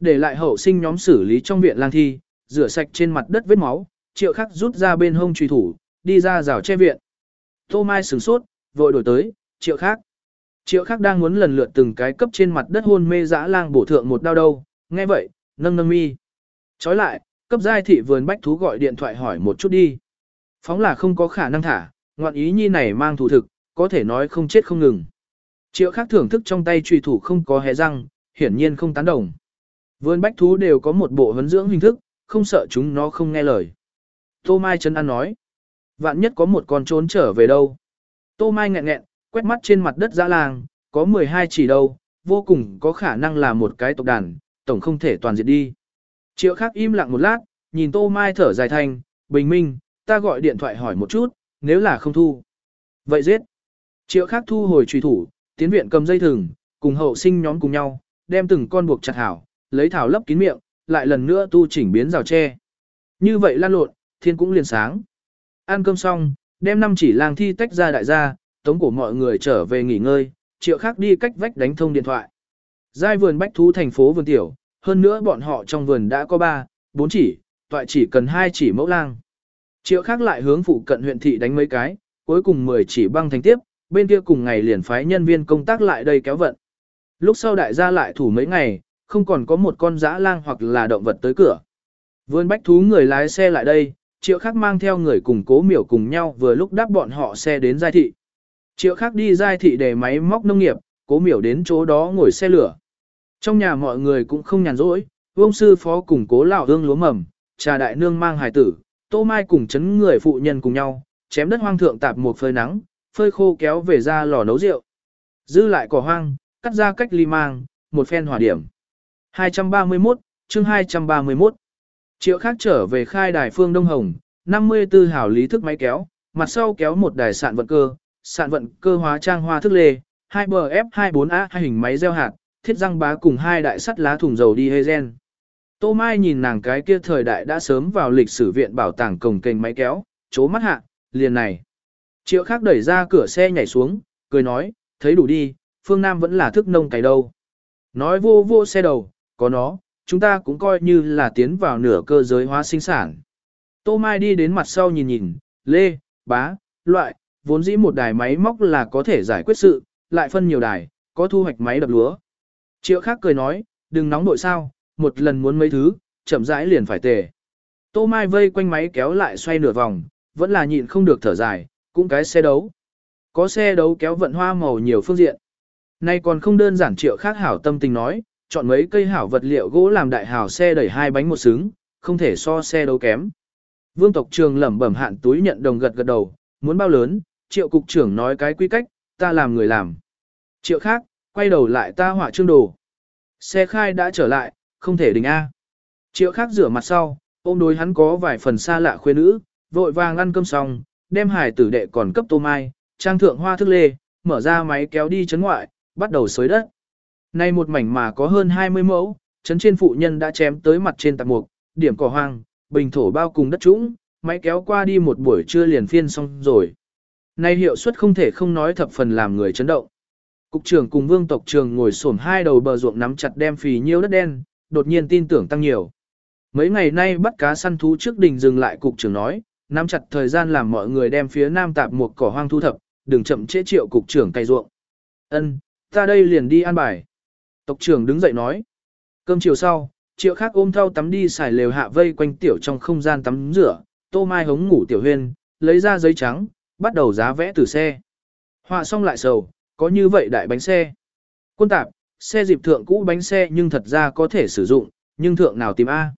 Để lại hậu sinh nhóm xử lý trong viện lang thi, rửa sạch trên mặt đất vết máu, triệu khắc rút ra bên hông truy thủ, đi ra rào che viện. Tô Mai sửng sốt, vội đổi tới, triệu Khắc. Triệu Khắc đang muốn lần lượt từng cái cấp trên mặt đất hôn mê dã lang bổ thượng một đau đâu, nghe vậy, nâng nâng mi. Chói lại, cấp giai thị vườn bách thú gọi điện thoại hỏi một chút đi. Phóng là không có khả năng thả, ngoạn ý nhi này mang thủ thực, có thể nói không chết không ngừng. Triệu khác thưởng thức trong tay truy thủ không có hé răng, hiển nhiên không tán đồng. Vườn bách thú đều có một bộ huấn dưỡng hình thức, không sợ chúng nó không nghe lời. Tô Mai Trấn An nói. Vạn nhất có một con trốn trở về đâu. Tô Mai nghẹn nghẹn, quét mắt trên mặt đất dã làng, có 12 chỉ đâu, vô cùng có khả năng là một cái tộc đàn, tổng không thể toàn diệt đi. Triệu khác im lặng một lát, nhìn Tô Mai thở dài thanh, bình minh, ta gọi điện thoại hỏi một chút, nếu là không thu. Vậy giết. Triệu khác thu hồi truy thủ, tiến viện cầm dây thừng, cùng hậu sinh nhóm cùng nhau, đem từng con buộc chặt hảo, lấy thảo lấp kín miệng, lại lần nữa tu chỉnh biến rào tre. Như vậy lan lộn, thiên cũng liền sáng. Ăn cơm xong, đem năm chỉ lang thi tách ra đại gia, tống của mọi người trở về nghỉ ngơi, triệu khác đi cách vách đánh thông điện thoại. Giai vườn bách thú thành phố vườn tiểu, hơn nữa bọn họ trong vườn đã có 3, 4 chỉ, toại chỉ cần 2 chỉ mẫu lang. Triệu khác lại hướng phụ cận huyện thị đánh mấy cái, cuối cùng 10 chỉ băng thành tiếp, bên kia cùng ngày liền phái nhân viên công tác lại đây kéo vận. Lúc sau đại gia lại thủ mấy ngày, không còn có một con dã lang hoặc là động vật tới cửa. Vươn bách thú người lái xe lại đây, triệu khác mang theo người cùng cố miểu cùng nhau vừa lúc đáp bọn họ xe đến giai thị. Triệu khác đi giai thị để máy móc nông nghiệp, cố miểu đến chỗ đó ngồi xe lửa. Trong nhà mọi người cũng không nhàn rỗi, vương sư phó cùng cố lão hương lúa mầm, trà đại nương mang hài tử, tô mai cùng chấn người phụ nhân cùng nhau, chém đất hoang thượng tạp một phơi nắng, phơi khô kéo về ra lò nấu rượu. Dư lại cỏ hoang, cắt ra cách ly mang, một phen hỏa điểm. 231, chương 231. Triệu khác trở về khai đài phương Đông Hồng, 54 hảo lý thức máy kéo, mặt sau kéo một đài sạn vận cơ, sạn vận cơ hóa trang hoa thức lê, 2 BF24A hai hình máy gieo hạt, thiết răng bá cùng hai đại sắt lá thùng dầu đi gen. Tô Mai nhìn nàng cái kia thời đại đã sớm vào lịch sử viện bảo tàng cổng kênh máy kéo, chố mắt hạ, liền này. Triệu khác đẩy ra cửa xe nhảy xuống, cười nói, thấy đủ đi, phương Nam vẫn là thức nông cày đâu. Nói vô vô xe đầu, có nó, chúng ta cũng coi như là tiến vào nửa cơ giới hóa sinh sản. Tô Mai đi đến mặt sau nhìn nhìn, lê, bá, loại, vốn dĩ một đài máy móc là có thể giải quyết sự, lại phân nhiều đài, có thu hoạch máy đập lúa. Triệu khác cười nói, đừng nóng đội sao, một lần muốn mấy thứ, chậm rãi liền phải tề. Tô Mai vây quanh máy kéo lại xoay nửa vòng, vẫn là nhịn không được thở dài, cũng cái xe đấu. Có xe đấu kéo vận hoa màu nhiều phương diện. Nay còn không đơn giản triệu khác hảo tâm tình nói, chọn mấy cây hảo vật liệu gỗ làm đại hảo xe đẩy hai bánh một xứng, không thể so xe đấu kém. Vương tộc trường lẩm bẩm hạn túi nhận đồng gật gật đầu, muốn bao lớn, triệu cục trưởng nói cái quy cách, ta làm người làm. Triệu khác, quay đầu lại ta họa trương đồ. Xe khai đã trở lại, không thể đình A. Triệu khác rửa mặt sau, ôm đối hắn có vài phần xa lạ khuê nữ, vội vàng ăn cơm xong, đem hải tử đệ còn cấp tô mai, trang thượng hoa thức lê, mở ra máy kéo đi chấn ngoại, bắt đầu xới đất. Nay một mảnh mà có hơn 20 mẫu, chấn trên phụ nhân đã chém tới mặt trên tạp mục, điểm cỏ hoang, bình thổ bao cùng đất trũng, máy kéo qua đi một buổi trưa liền phiên xong rồi. Nay hiệu suất không thể không nói thập phần làm người chấn động. Cục trưởng cùng vương tộc trường ngồi xổm hai đầu bờ ruộng nắm chặt đem phì nhiêu đất đen, đột nhiên tin tưởng tăng nhiều. Mấy ngày nay bắt cá săn thú trước đình dừng lại cục trưởng nói, nắm chặt thời gian làm mọi người đem phía nam tạp một cỏ hoang thu thập, đừng chậm trễ triệu cục trưởng cày ruộng. Ân, ta đây liền đi an bài. Tộc trưởng đứng dậy nói. Cơm chiều sau, triệu khác ôm thau tắm đi xài lều hạ vây quanh tiểu trong không gian tắm rửa, tô mai hống ngủ tiểu huyên, lấy ra giấy trắng, bắt đầu giá vẽ từ xe. Họa xong lại sầu, có như vậy đại bánh xe. Quân tạp, xe dịp thượng cũ bánh xe nhưng thật ra có thể sử dụng, nhưng thượng nào tìm A.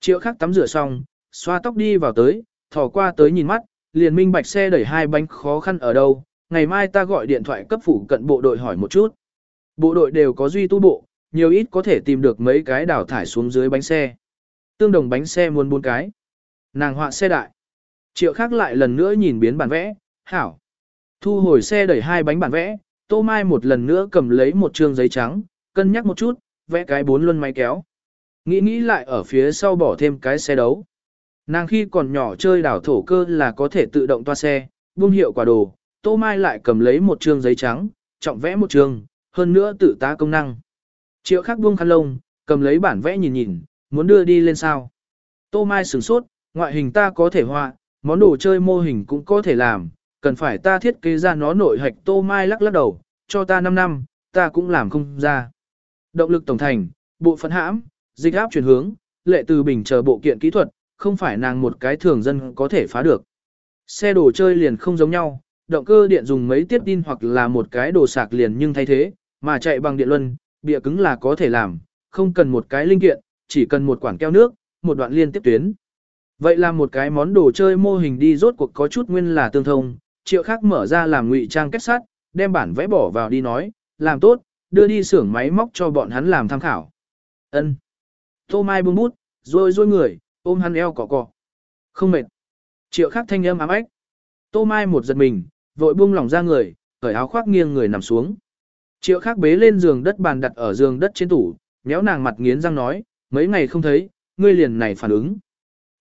Triệu khác tắm rửa xong, xoa tóc đi vào tới, thò qua tới nhìn mắt, liền minh bạch xe đẩy hai bánh khó khăn ở đâu, ngày mai ta gọi điện thoại cấp phủ cận bộ đội hỏi một chút. Bộ đội đều có duy tu bộ, nhiều ít có thể tìm được mấy cái đảo thải xuống dưới bánh xe. Tương đồng bánh xe muốn bốn cái. Nàng họa xe đại. Triệu khác lại lần nữa nhìn biến bản vẽ, hảo. Thu hồi xe đẩy hai bánh bản vẽ, Tô Mai một lần nữa cầm lấy một trương giấy trắng, cân nhắc một chút, vẽ cái bốn luân máy kéo. Nghĩ nghĩ lại ở phía sau bỏ thêm cái xe đấu. Nàng khi còn nhỏ chơi đảo thổ cơ là có thể tự động toa xe, buông hiệu quả đồ, Tô Mai lại cầm lấy một trương giấy trắng, trọng vẽ một trương, hơn nữa tự tá công năng. Triệu khắc buông khăn lông, cầm lấy bản vẽ nhìn nhìn, muốn đưa đi lên sao. Tô Mai sửng sốt, ngoại hình ta có thể họa, món đồ chơi mô hình cũng có thể làm, cần phải ta thiết kế ra nó nội hạch Tô Mai lắc lắc đầu, cho ta 5 năm, ta cũng làm không ra. Động lực tổng thành, bộ phận hãm, dịch áp chuyển hướng, lệ từ bình chờ bộ kiện kỹ thuật, không phải nàng một cái thường dân có thể phá được. Xe đồ chơi liền không giống nhau, động cơ điện dùng mấy tiết tin hoặc là một cái đồ sạc liền nhưng thay thế, mà chạy bằng điện luân, bịa cứng là có thể làm, không cần một cái linh kiện, chỉ cần một quản keo nước, một đoạn liên tiếp tuyến. Vậy là một cái món đồ chơi mô hình đi rốt cuộc có chút nguyên là tương thông, triệu khác mở ra làm ngụy trang kết sắt, đem bản vẽ bỏ vào đi nói, làm tốt, đưa đi xưởng máy móc cho bọn hắn làm tham khảo. Ân. Tô Mai buông bút, rồi rồi người, ôm hắn eo cọ cọ. Không mệt. Triệu khác thanh âm ám ếch. Tô Mai một giật mình, vội buông lỏng ra người, cởi áo khoác nghiêng người nằm xuống. Triệu khác bế lên giường đất bàn đặt ở giường đất trên tủ, méo nàng mặt nghiến răng nói, mấy ngày không thấy, ngươi liền này phản ứng.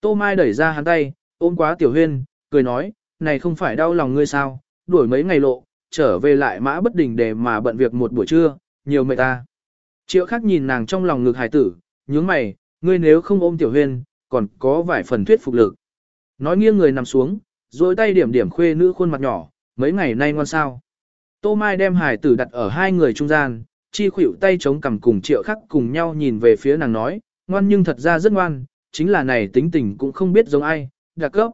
Tô Mai đẩy ra hắn tay, ôm quá tiểu huyên, cười nói, này không phải đau lòng ngươi sao, đuổi mấy ngày lộ, trở về lại mã bất đình để mà bận việc một buổi trưa, nhiều mệt ta. Triệu khác nhìn nàng trong lòng ngực hải tử, nhướng mày, ngươi nếu không ôm tiểu huyên, còn có vài phần thuyết phục lực. Nói nghiêng người nằm xuống, rồi tay điểm điểm khuê nữ khuôn mặt nhỏ, mấy ngày nay ngoan sao. Tô Mai đem hải tử đặt ở hai người trung gian, chi khuỷu tay chống cằm cùng triệu khắc cùng nhau nhìn về phía nàng nói, ngoan nhưng thật ra rất ngoan, chính là này tính tình cũng không biết giống ai, đặc cấp.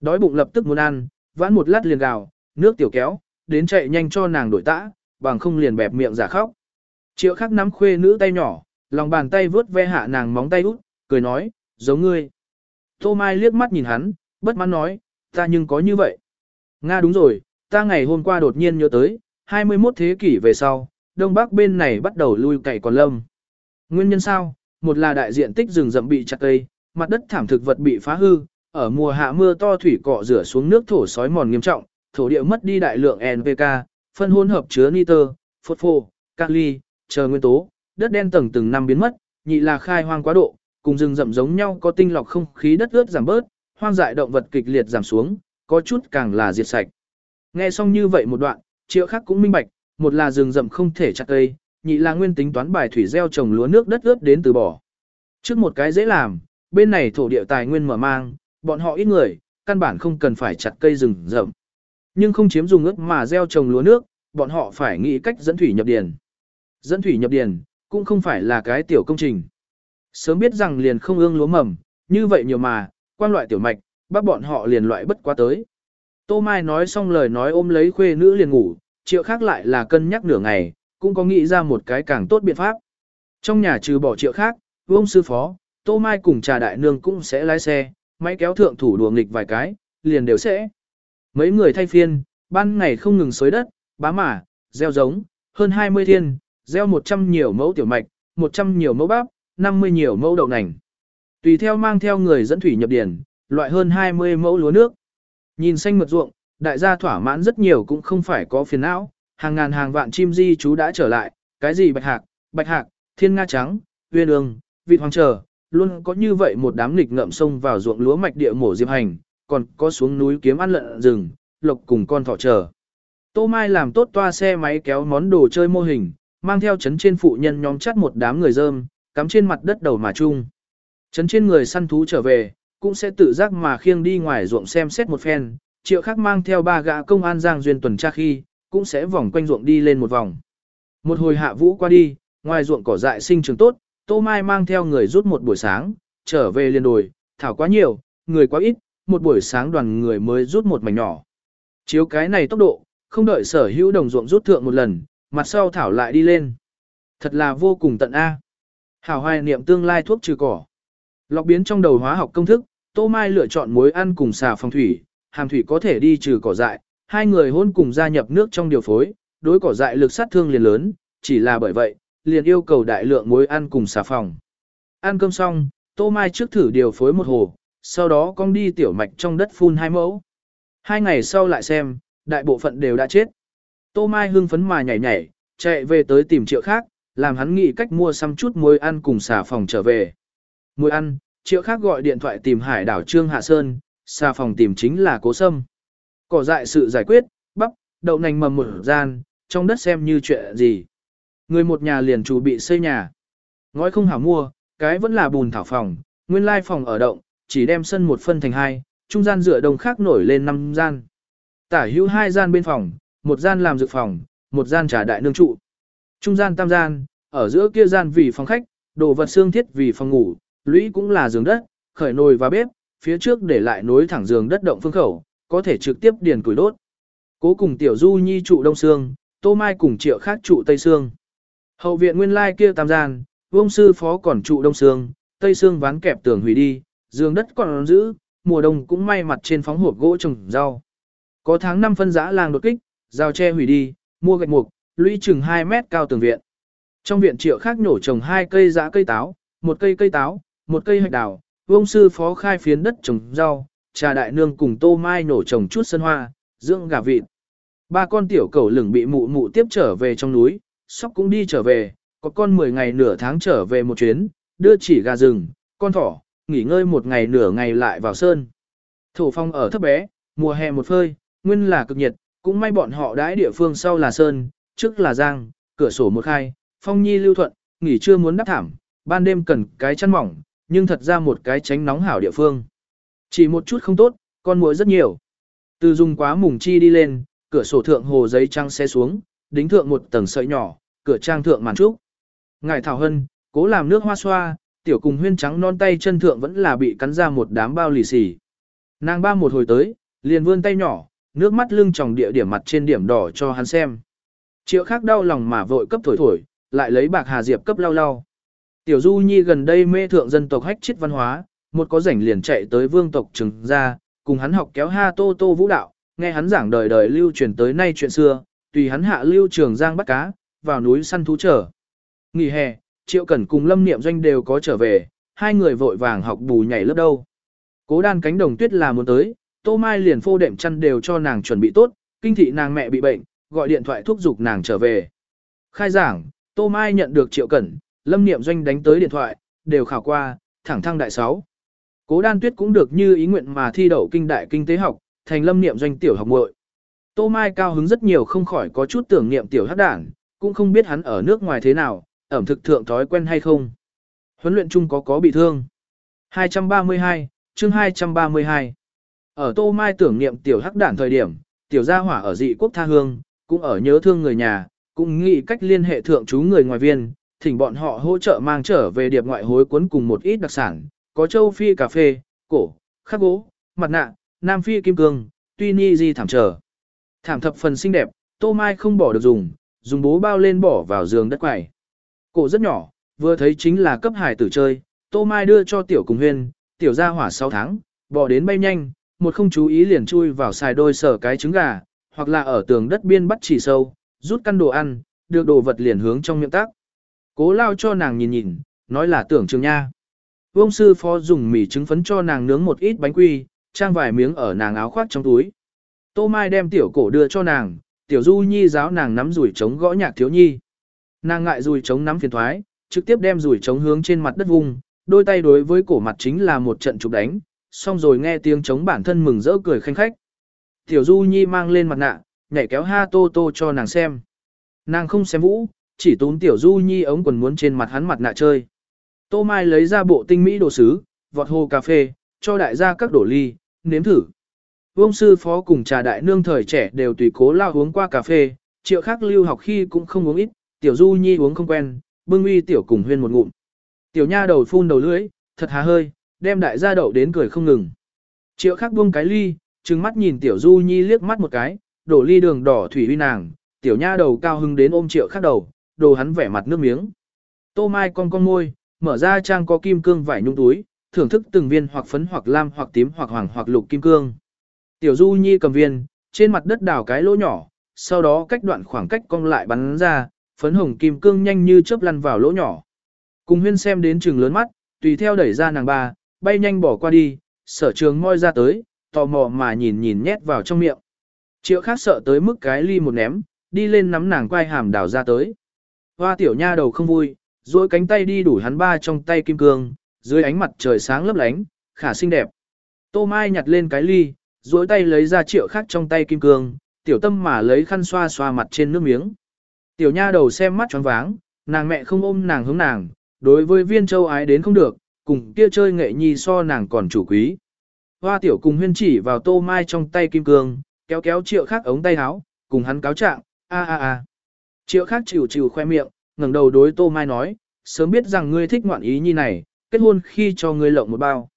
Đói bụng lập tức muốn ăn, vãn một lát liền gào, nước tiểu kéo, đến chạy nhanh cho nàng đổi tã, bằng không liền bẹp miệng giả khóc. Triệu khắc nắm khuê nữ tay nhỏ, lòng bàn tay vướt ve hạ nàng móng tay út, cười nói, giống ngươi. Tô Mai liếc mắt nhìn hắn, bất mãn nói, ta nhưng có như vậy. Nga đúng rồi, ta ngày hôm qua đột nhiên nhớ tới, 21 thế kỷ về sau, Đông Bắc bên này bắt đầu lui cày còn lâm. Nguyên nhân sao? Một là đại diện tích rừng rậm bị chặt cây, mặt đất thảm thực vật bị phá hư, ở mùa hạ mưa to thủy cọ rửa xuống nước thổ sói mòn nghiêm trọng, thổ địa mất đi đại lượng NPK, phân hỗn hợp chứa nitơ, phosphor, kali, chờ nguyên tố, đất đen tầng từng năm biến mất, nhị là khai hoang quá độ, cùng rừng rậm giống nhau có tinh lọc không khí đất ướt giảm bớt, hoang dại động vật kịch liệt giảm xuống, có chút càng là diệt sạch. Nghe xong như vậy một đoạn, triệu khác cũng minh bạch, một là rừng rậm không thể chặt cây, nhị là nguyên tính toán bài thủy gieo trồng lúa nước đất ướt đến từ bỏ. Trước một cái dễ làm, bên này thổ địa tài nguyên mở mang, bọn họ ít người, căn bản không cần phải chặt cây rừng rậm. Nhưng không chiếm dùng ước mà gieo trồng lúa nước, bọn họ phải nghĩ cách dẫn thủy nhập điền. Dẫn thủy nhập điền, cũng không phải là cái tiểu công trình. Sớm biết rằng liền không ương lúa mầm, như vậy nhiều mà, quan loại tiểu mạch, bác bọn họ liền loại bất quá tới. Tô Mai nói xong lời nói ôm lấy khuê nữ liền ngủ, triệu khác lại là cân nhắc nửa ngày, cũng có nghĩ ra một cái càng tốt biện pháp. Trong nhà trừ bỏ triệu khác, vương sư phó, Tô Mai cùng trà đại nương cũng sẽ lái xe, máy kéo thượng thủ đùa nghịch vài cái, liền đều sẽ. Mấy người thay phiên, ban ngày không ngừng xới đất, bá mả, gieo giống, hơn 20 thiên, gieo 100 nhiều mẫu tiểu mạch, 100 nhiều mẫu bắp, 50 nhiều mẫu đậu nành. Tùy theo mang theo người dẫn thủy nhập điển, loại hơn 20 mẫu lúa nước. Nhìn xanh mượt ruộng, đại gia thỏa mãn rất nhiều cũng không phải có phiền não, hàng ngàn hàng vạn chim di chú đã trở lại, cái gì bạch hạc, bạch hạc, thiên nga trắng, uyên ương, vịt hoàng trở, luôn có như vậy một đám nghịch ngợm sông vào ruộng lúa mạch địa mổ diệp hành, còn có xuống núi kiếm ăn lợn rừng, lộc cùng con thỏ chờ. Tô Mai làm tốt toa xe máy kéo món đồ chơi mô hình, mang theo chấn trên phụ nhân nhóm chắt một đám người dơm, cắm trên mặt đất đầu mà chung. Chấn trên người săn thú trở về, cũng sẽ tự giác mà khiêng đi ngoài ruộng xem xét một phen, triệu khác mang theo ba gã công an giang duyên tuần tra khi, cũng sẽ vòng quanh ruộng đi lên một vòng. Một hồi hạ vũ qua đi, ngoài ruộng cỏ dại sinh trường tốt, Tô Mai mang theo người rút một buổi sáng, trở về liền đồi, thảo quá nhiều, người quá ít, một buổi sáng đoàn người mới rút một mảnh nhỏ. Chiếu cái này tốc độ, không đợi sở hữu đồng ruộng rút thượng một lần, mặt sau thảo lại đi lên. Thật là vô cùng tận A. Hảo hoài niệm tương lai thuốc trừ cỏ. Lọc biến trong đầu hóa học công thức, Tô Mai lựa chọn muối ăn cùng xà phòng thủy, hàm thủy có thể đi trừ cỏ dại, hai người hôn cùng gia nhập nước trong điều phối, đối cỏ dại lực sát thương liền lớn, chỉ là bởi vậy, liền yêu cầu đại lượng muối ăn cùng xà phòng. Ăn cơm xong, Tô Mai trước thử điều phối một hồ, sau đó con đi tiểu mạch trong đất phun hai mẫu. Hai ngày sau lại xem, đại bộ phận đều đã chết. Tô Mai hưng phấn mà nhảy nhảy, chạy về tới tìm triệu khác, làm hắn nghĩ cách mua xăm chút muối ăn cùng xà phòng trở về. Muối ăn, triệu khác gọi điện thoại tìm hải đảo Trương Hạ Sơn, xà phòng tìm chính là cố sâm. Cỏ dại sự giải quyết, bắp, đậu nành mầm một gian, trong đất xem như chuyện gì. Người một nhà liền chủ bị xây nhà. Ngói không hảo mua, cái vẫn là bùn thảo phòng, nguyên lai phòng ở động, chỉ đem sân một phân thành hai, trung gian dựa đồng khác nổi lên năm gian. Tả hữu hai gian bên phòng, một gian làm dự phòng, một gian trả đại nương trụ. Trung gian tam gian, ở giữa kia gian vì phòng khách, đồ vật xương thiết vì phòng ngủ, lũy cũng là giường đất, khởi nồi và bếp, phía trước để lại nối thẳng giường đất động phương khẩu, có thể trực tiếp điền củi đốt. Cố cùng tiểu du nhi trụ đông xương, tô mai cùng triệu khác trụ tây xương. Hậu viện nguyên lai kia tam gian, vông sư phó còn trụ đông xương, tây xương ván kẹp tường hủy đi, giường đất còn giữ, mùa đông cũng may mặt trên phóng hộp gỗ trồng rau. Có tháng năm phân giã làng đột kích, rào tre hủy đi, mua gạch mục, lũy chừng 2 mét cao tường viện. Trong viện triệu khác nổ trồng hai cây giã cây táo, một cây cây táo, một cây hạch đào, vông sư phó khai phiến đất trồng rau, trà đại nương cùng tô mai nổ trồng chút sân hoa, dưỡng gà vịt. Ba con tiểu cẩu lửng bị mụ mụ tiếp trở về trong núi, sóc cũng đi trở về, có con 10 ngày nửa tháng trở về một chuyến, đưa chỉ gà rừng, con thỏ, nghỉ ngơi một ngày nửa ngày lại vào sơn. Thổ phong ở thấp bé, mùa hè một phơi, nguyên là cực nhiệt, cũng may bọn họ đãi địa phương sau là sơn, trước là giang, cửa sổ một khai, phong nhi lưu thuận, nghỉ trưa muốn đắp thảm, ban đêm cần cái chăn mỏng, nhưng thật ra một cái tránh nóng hảo địa phương. Chỉ một chút không tốt, con muỗi rất nhiều. Từ dùng quá mùng chi đi lên, cửa sổ thượng hồ giấy trăng xe xuống, đính thượng một tầng sợi nhỏ, cửa trang thượng màn trúc. Ngài Thảo Hân, cố làm nước hoa xoa, tiểu cùng huyên trắng non tay chân thượng vẫn là bị cắn ra một đám bao lì xì. Nàng ba một hồi tới, liền vươn tay nhỏ, nước mắt lưng tròng địa điểm mặt trên điểm đỏ cho hắn xem. Triệu khác đau lòng mà vội cấp thổi thổi, lại lấy bạc hà diệp cấp lau lau. Tiểu Du Nhi gần đây mê thượng dân tộc hách chiết văn hóa, một có rảnh liền chạy tới vương tộc trừng ra, cùng hắn học kéo ha tô tô vũ đạo, nghe hắn giảng đời đời lưu truyền tới nay chuyện xưa, tùy hắn hạ lưu trường giang bắt cá, vào núi săn thú trở. Nghỉ hè, Triệu Cẩn cùng Lâm Niệm Doanh đều có trở về, hai người vội vàng học bù nhảy lớp đâu. Cố đan cánh đồng tuyết là muốn tới, Tô Mai liền phô đệm chăn đều cho nàng chuẩn bị tốt, kinh thị nàng mẹ bị bệnh, gọi điện thoại thúc giục nàng trở về. Khai giảng, Tô Mai nhận được Triệu Cẩn, Lâm Niệm Doanh đánh tới điện thoại, đều khảo qua, thẳng thăng đại 6. Cố đan tuyết cũng được như ý nguyện mà thi đậu kinh đại kinh tế học, thành Lâm Niệm Doanh tiểu học muội. Tô Mai cao hứng rất nhiều không khỏi có chút tưởng niệm tiểu hắc đảng, cũng không biết hắn ở nước ngoài thế nào, ẩm thực thượng thói quen hay không. Huấn luyện chung có có bị thương. 232, chương 232. Ở Tô Mai tưởng niệm tiểu hắc đản thời điểm, tiểu gia hỏa ở dị quốc tha hương, cũng ở nhớ thương người nhà, cũng nghĩ cách liên hệ thượng chú người ngoài viên, thỉnh bọn họ hỗ trợ mang trở về điệp ngoại hối cuốn cùng một ít đặc sản, có châu Phi cà phê, cổ, khắc gỗ, mặt nạ, Nam Phi kim cương, tuy ni di thảm trở. Thảm thập phần xinh đẹp, Tô Mai không bỏ được dùng, dùng bố bao lên bỏ vào giường đất quẩy. Cổ rất nhỏ, vừa thấy chính là cấp hải tử chơi, Tô Mai đưa cho tiểu cùng huyên, tiểu ra hỏa 6 tháng, bỏ đến bay nhanh, một không chú ý liền chui vào xài đôi sở cái trứng gà, hoặc là ở tường đất biên bắt chỉ sâu, rút căn đồ ăn, được đồ vật liền hướng trong miệng tác. Cố lao cho nàng nhìn nhìn, nói là tưởng trường nha. Vương sư phó dùng mì trứng phấn cho nàng nướng một ít bánh quy, trang vài miếng ở nàng áo khoác trong túi. Tô Mai đem tiểu cổ đưa cho nàng, tiểu du nhi giáo nàng nắm rủi trống gõ nhạc thiếu nhi. Nàng ngại rủi trống nắm phiền thoái, trực tiếp đem rủi trống hướng trên mặt đất vùng, đôi tay đối với cổ mặt chính là một trận chụp đánh, xong rồi nghe tiếng trống bản thân mừng rỡ cười khanh khách. Tiểu du nhi mang lên mặt nạ, nhảy kéo ha tô tô cho nàng xem. Nàng không xem vũ, chỉ tún tiểu du nhi ống quần muốn trên mặt hắn mặt nạ chơi. Tô Mai lấy ra bộ tinh mỹ đồ sứ, vọt hồ cà phê, cho đại gia các đổ ly, nếm thử. Vương sư phó cùng trà đại nương thời trẻ đều tùy cố lao uống qua cà phê, triệu khác lưu học khi cũng không uống ít, tiểu du nhi uống không quen, bưng uy tiểu cùng huyên một ngụm. Tiểu nha đầu phun đầu lưỡi, thật hà hơi, đem đại gia đậu đến cười không ngừng. Triệu khác buông cái ly, trừng mắt nhìn tiểu du nhi liếc mắt một cái, đổ ly đường đỏ thủy uy nàng, tiểu nha đầu cao hưng đến ôm triệu khác đầu, đồ hắn vẻ mặt nước miếng. Tô mai con con môi, mở ra trang có kim cương vải nhung túi, thưởng thức từng viên hoặc phấn hoặc lam hoặc tím hoặc hoàng hoặc lục kim cương. Tiểu Du Nhi cầm viên, trên mặt đất đào cái lỗ nhỏ, sau đó cách đoạn khoảng cách cong lại bắn ra, phấn hồng kim cương nhanh như chớp lăn vào lỗ nhỏ. Cùng huyên xem đến trừng lớn mắt, tùy theo đẩy ra nàng ba, bay nhanh bỏ qua đi, sở trường moi ra tới, tò mò mà nhìn nhìn nhét vào trong miệng. Triệu khác sợ tới mức cái ly một ném, đi lên nắm nàng quay hàm đào ra tới. Hoa tiểu nha đầu không vui, duỗi cánh tay đi đủ hắn ba trong tay kim cương, dưới ánh mặt trời sáng lấp lánh, khả xinh đẹp. Tô Mai nhặt lên cái ly, duỗi tay lấy ra triệu khác trong tay kim cương, tiểu tâm mà lấy khăn xoa xoa mặt trên nước miếng. Tiểu nha đầu xem mắt choáng váng, nàng mẹ không ôm nàng hướng nàng, đối với viên châu ái đến không được, cùng kia chơi nghệ nhi so nàng còn chủ quý. Hoa tiểu cùng huyên chỉ vào tô mai trong tay kim cương, kéo kéo triệu khác ống tay áo, cùng hắn cáo trạng, a a a. Triệu khác chịu chịu khoe miệng, ngẩng đầu đối tô mai nói, sớm biết rằng ngươi thích ngoạn ý nhi này, kết hôn khi cho ngươi lộng một bao.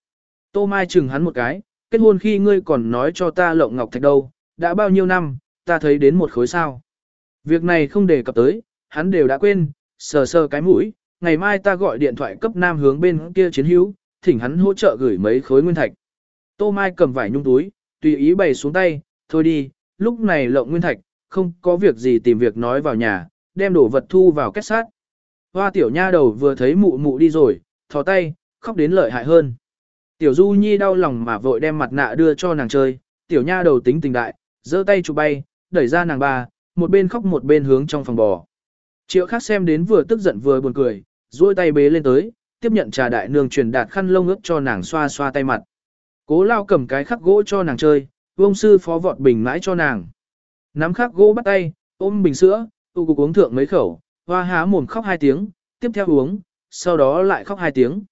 Tô mai chừng hắn một cái, kết hôn khi ngươi còn nói cho ta lộng ngọc thạch đâu, đã bao nhiêu năm, ta thấy đến một khối sao. Việc này không đề cập tới, hắn đều đã quên, sờ sờ cái mũi, ngày mai ta gọi điện thoại cấp nam hướng bên kia chiến hữu, thỉnh hắn hỗ trợ gửi mấy khối nguyên thạch. Tô Mai cầm vải nhung túi, tùy ý bày xuống tay, thôi đi, lúc này lộng nguyên thạch, không có việc gì tìm việc nói vào nhà, đem đồ vật thu vào kết sát. Hoa tiểu nha đầu vừa thấy mụ mụ đi rồi, thò tay, khóc đến lợi hại hơn. Tiểu Du Nhi đau lòng mà vội đem mặt nạ đưa cho nàng chơi, tiểu nha đầu tính tình đại, giơ tay chụp bay, đẩy ra nàng ba, một bên khóc một bên hướng trong phòng bò. Triệu khác xem đến vừa tức giận vừa buồn cười, duỗi tay bế lên tới, tiếp nhận trà đại nương truyền đạt khăn lông ướt cho nàng xoa xoa tay mặt. Cố lao cầm cái khắc gỗ cho nàng chơi, Ông sư phó vọt bình mãi cho nàng. Nắm khắc gỗ bắt tay, ôm bình sữa, tu cục uống thượng mấy khẩu, hoa há mồm khóc hai tiếng, tiếp theo uống, sau đó lại khóc hai tiếng.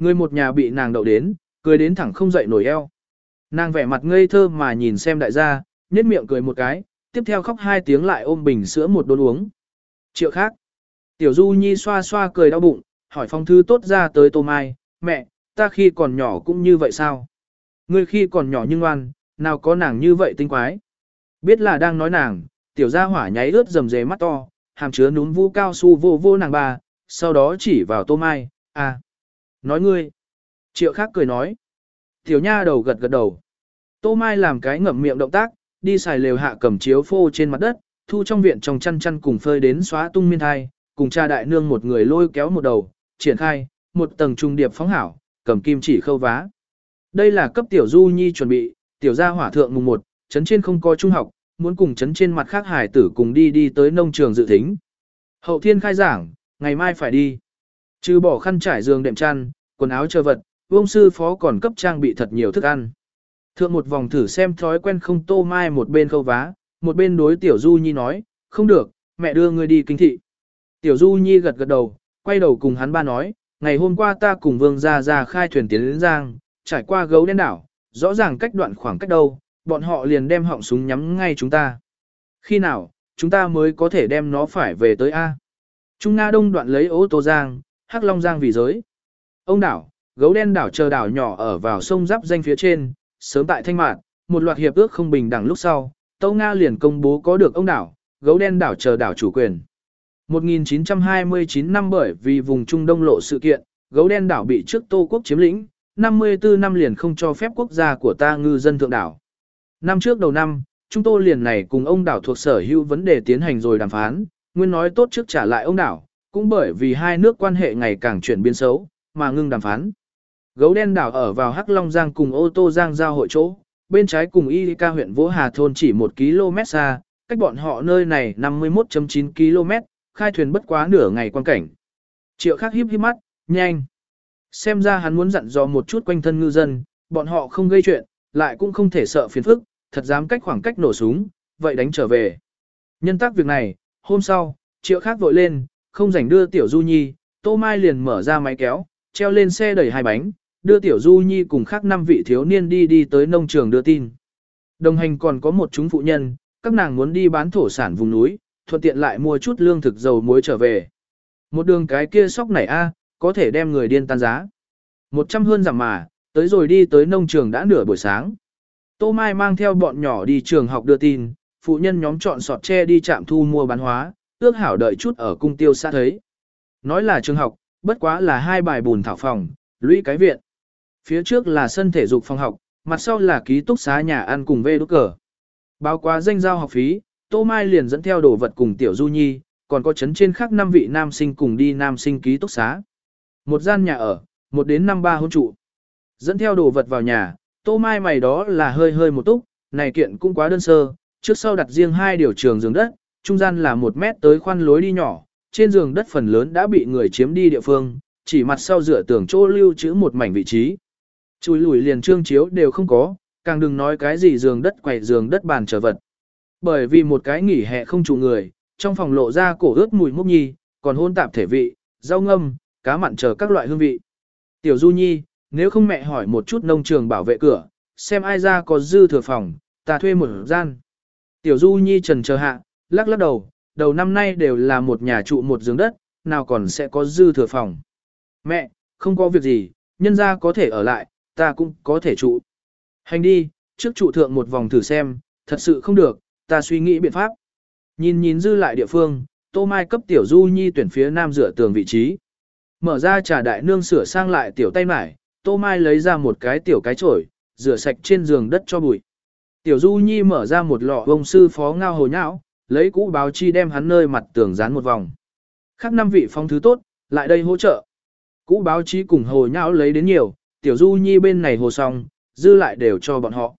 Người một nhà bị nàng đậu đến, cười đến thẳng không dậy nổi eo. Nàng vẻ mặt ngây thơ mà nhìn xem đại gia, nhếch miệng cười một cái, tiếp theo khóc hai tiếng lại ôm bình sữa một đốn uống. Triệu khác. Tiểu Du Nhi xoa xoa cười đau bụng, hỏi phong thư tốt ra tới Tô Mai, mẹ, ta khi còn nhỏ cũng như vậy sao? Ngươi khi còn nhỏ nhưng ngoan, nào có nàng như vậy tinh quái? Biết là đang nói nàng, tiểu gia hỏa nháy ướt rầm rề mắt to, hàm chứa núm vũ cao su vô vô nàng bà, sau đó chỉ vào Tô Mai, à, nói ngươi. Triệu khác cười nói. Tiểu nha đầu gật gật đầu. Tô Mai làm cái ngậm miệng động tác, đi xài lều hạ cầm chiếu phô trên mặt đất, thu trong viện trong chăn chăn cùng phơi đến xóa tung miên thai, cùng cha đại nương một người lôi kéo một đầu, triển khai, một tầng trung điệp phóng hảo, cầm kim chỉ khâu vá. Đây là cấp tiểu du nhi chuẩn bị, tiểu gia hỏa thượng mùng 1, chấn trên không có trung học, muốn cùng chấn trên mặt khác hải tử cùng đi đi tới nông trường dự thính. Hậu thiên khai giảng, ngày mai phải đi. Trừ bỏ khăn trải giường đệm chăn, quần áo chờ vật, vương sư phó còn cấp trang bị thật nhiều thức ăn. Thượng một vòng thử xem thói quen không tô mai một bên khâu vá, một bên đối tiểu du nhi nói, không được, mẹ đưa ngươi đi kinh thị. Tiểu du nhi gật gật đầu, quay đầu cùng hắn ba nói, ngày hôm qua ta cùng vương ra ra khai thuyền tiến đến Giang, trải qua gấu đen đảo, rõ ràng cách đoạn khoảng cách đâu, bọn họ liền đem họng súng nhắm ngay chúng ta. Khi nào, chúng ta mới có thể đem nó phải về tới A. Trung Nga Đông đoạn lấy ô tô Giang, Hắc Long Giang vì giới. Ông đảo, gấu đen đảo chờ đảo nhỏ ở vào sông giáp danh phía trên, sớm tại Thanh Mạn, một loạt hiệp ước không bình đẳng lúc sau, Tâu Nga liền công bố có được ông đảo, gấu đen đảo chờ đảo chủ quyền. 1929 năm bởi vì vùng Trung Đông lộ sự kiện, gấu đen đảo bị trước Tô quốc chiếm lĩnh, 54 năm liền không cho phép quốc gia của ta ngư dân thượng đảo. Năm trước đầu năm, chúng tôi liền này cùng ông đảo thuộc sở hữu vấn đề tiến hành rồi đàm phán, nguyên nói tốt trước trả lại ông đảo, cũng bởi vì hai nước quan hệ ngày càng chuyển biến xấu, mà ngưng đàm phán. Gấu đen đảo ở vào Hắc Long Giang cùng ô tô Giang giao hội chỗ, bên trái cùng Y ca huyện Vỗ Hà thôn chỉ 1 km xa, cách bọn họ nơi này 51.9 km, khai thuyền bất quá nửa ngày quan cảnh. Triệu Khắc híp híp mắt, nhanh. Xem ra hắn muốn dặn dò một chút quanh thân ngư dân, bọn họ không gây chuyện, lại cũng không thể sợ phiền phức, thật dám cách khoảng cách nổ súng, vậy đánh trở về. Nhân tác việc này, hôm sau, triệu khác vội lên, không rảnh đưa tiểu du nhi, tô mai liền mở ra máy kéo, treo lên xe đẩy hai bánh, đưa tiểu du nhi cùng khác năm vị thiếu niên đi đi tới nông trường đưa tin. Đồng hành còn có một chúng phụ nhân, các nàng muốn đi bán thổ sản vùng núi, thuận tiện lại mua chút lương thực dầu muối trở về. Một đường cái kia sóc này a, có thể đem người điên tan giá. Một trăm hơn giảm mà, tới rồi đi tới nông trường đã nửa buổi sáng. Tô Mai mang theo bọn nhỏ đi trường học đưa tin, phụ nhân nhóm chọn sọt tre đi trạm thu mua bán hóa, ước hảo đợi chút ở cung tiêu xa thấy. Nói là trường học, bất quá là hai bài bùn thảo phòng, lũy cái viện. Phía trước là sân thể dục phòng học, mặt sau là ký túc xá nhà ăn cùng vê đốt cờ. Báo quá danh giao học phí, Tô Mai liền dẫn theo đồ vật cùng Tiểu Du Nhi, còn có chấn trên khác năm vị nam sinh cùng đi nam sinh ký túc xá. Một gian nhà ở, một đến năm ba hôn trụ. Dẫn theo đồ vật vào nhà, Tô Mai mày đó là hơi hơi một túc, này kiện cũng quá đơn sơ, trước sau đặt riêng hai điều trường giường đất, trung gian là một mét tới khoan lối đi nhỏ, trên giường đất phần lớn đã bị người chiếm đi địa phương, chỉ mặt sau dựa tường chỗ lưu trữ một mảnh vị trí. Chùi lùi liền trương chiếu đều không có, càng đừng nói cái gì giường đất quậy giường đất bàn trở vật. Bởi vì một cái nghỉ hè không trụ người, trong phòng lộ ra cổ ướt mùi mốc nhi, còn hôn tạp thể vị, rau ngâm, cá mặn chờ các loại hương vị. Tiểu Du Nhi, nếu không mẹ hỏi một chút nông trường bảo vệ cửa, xem ai ra có dư thừa phòng, ta thuê một gian. Tiểu Du Nhi trần chờ hạ, lắc lắc đầu, đầu năm nay đều là một nhà trụ một giường đất, nào còn sẽ có dư thừa phòng. Mẹ, không có việc gì, nhân ra có thể ở lại, ta cũng có thể trụ. Hành đi, trước trụ thượng một vòng thử xem, thật sự không được, ta suy nghĩ biện pháp. Nhìn nhìn dư lại địa phương, Tô Mai cấp tiểu Du Nhi tuyển phía nam rửa tường vị trí. Mở ra trà đại nương sửa sang lại tiểu tay mải, Tô Mai lấy ra một cái tiểu cái chổi, rửa sạch trên giường đất cho bụi. Tiểu Du Nhi mở ra một lọ bông sư phó ngao hồ nhão, lấy cũ báo chi đem hắn nơi mặt tường dán một vòng. Khác năm vị phong thứ tốt, lại đây hỗ trợ. Cũ báo chí cùng hồ nhão lấy đến nhiều, tiểu Du Nhi bên này hồ xong, dư lại đều cho bọn họ.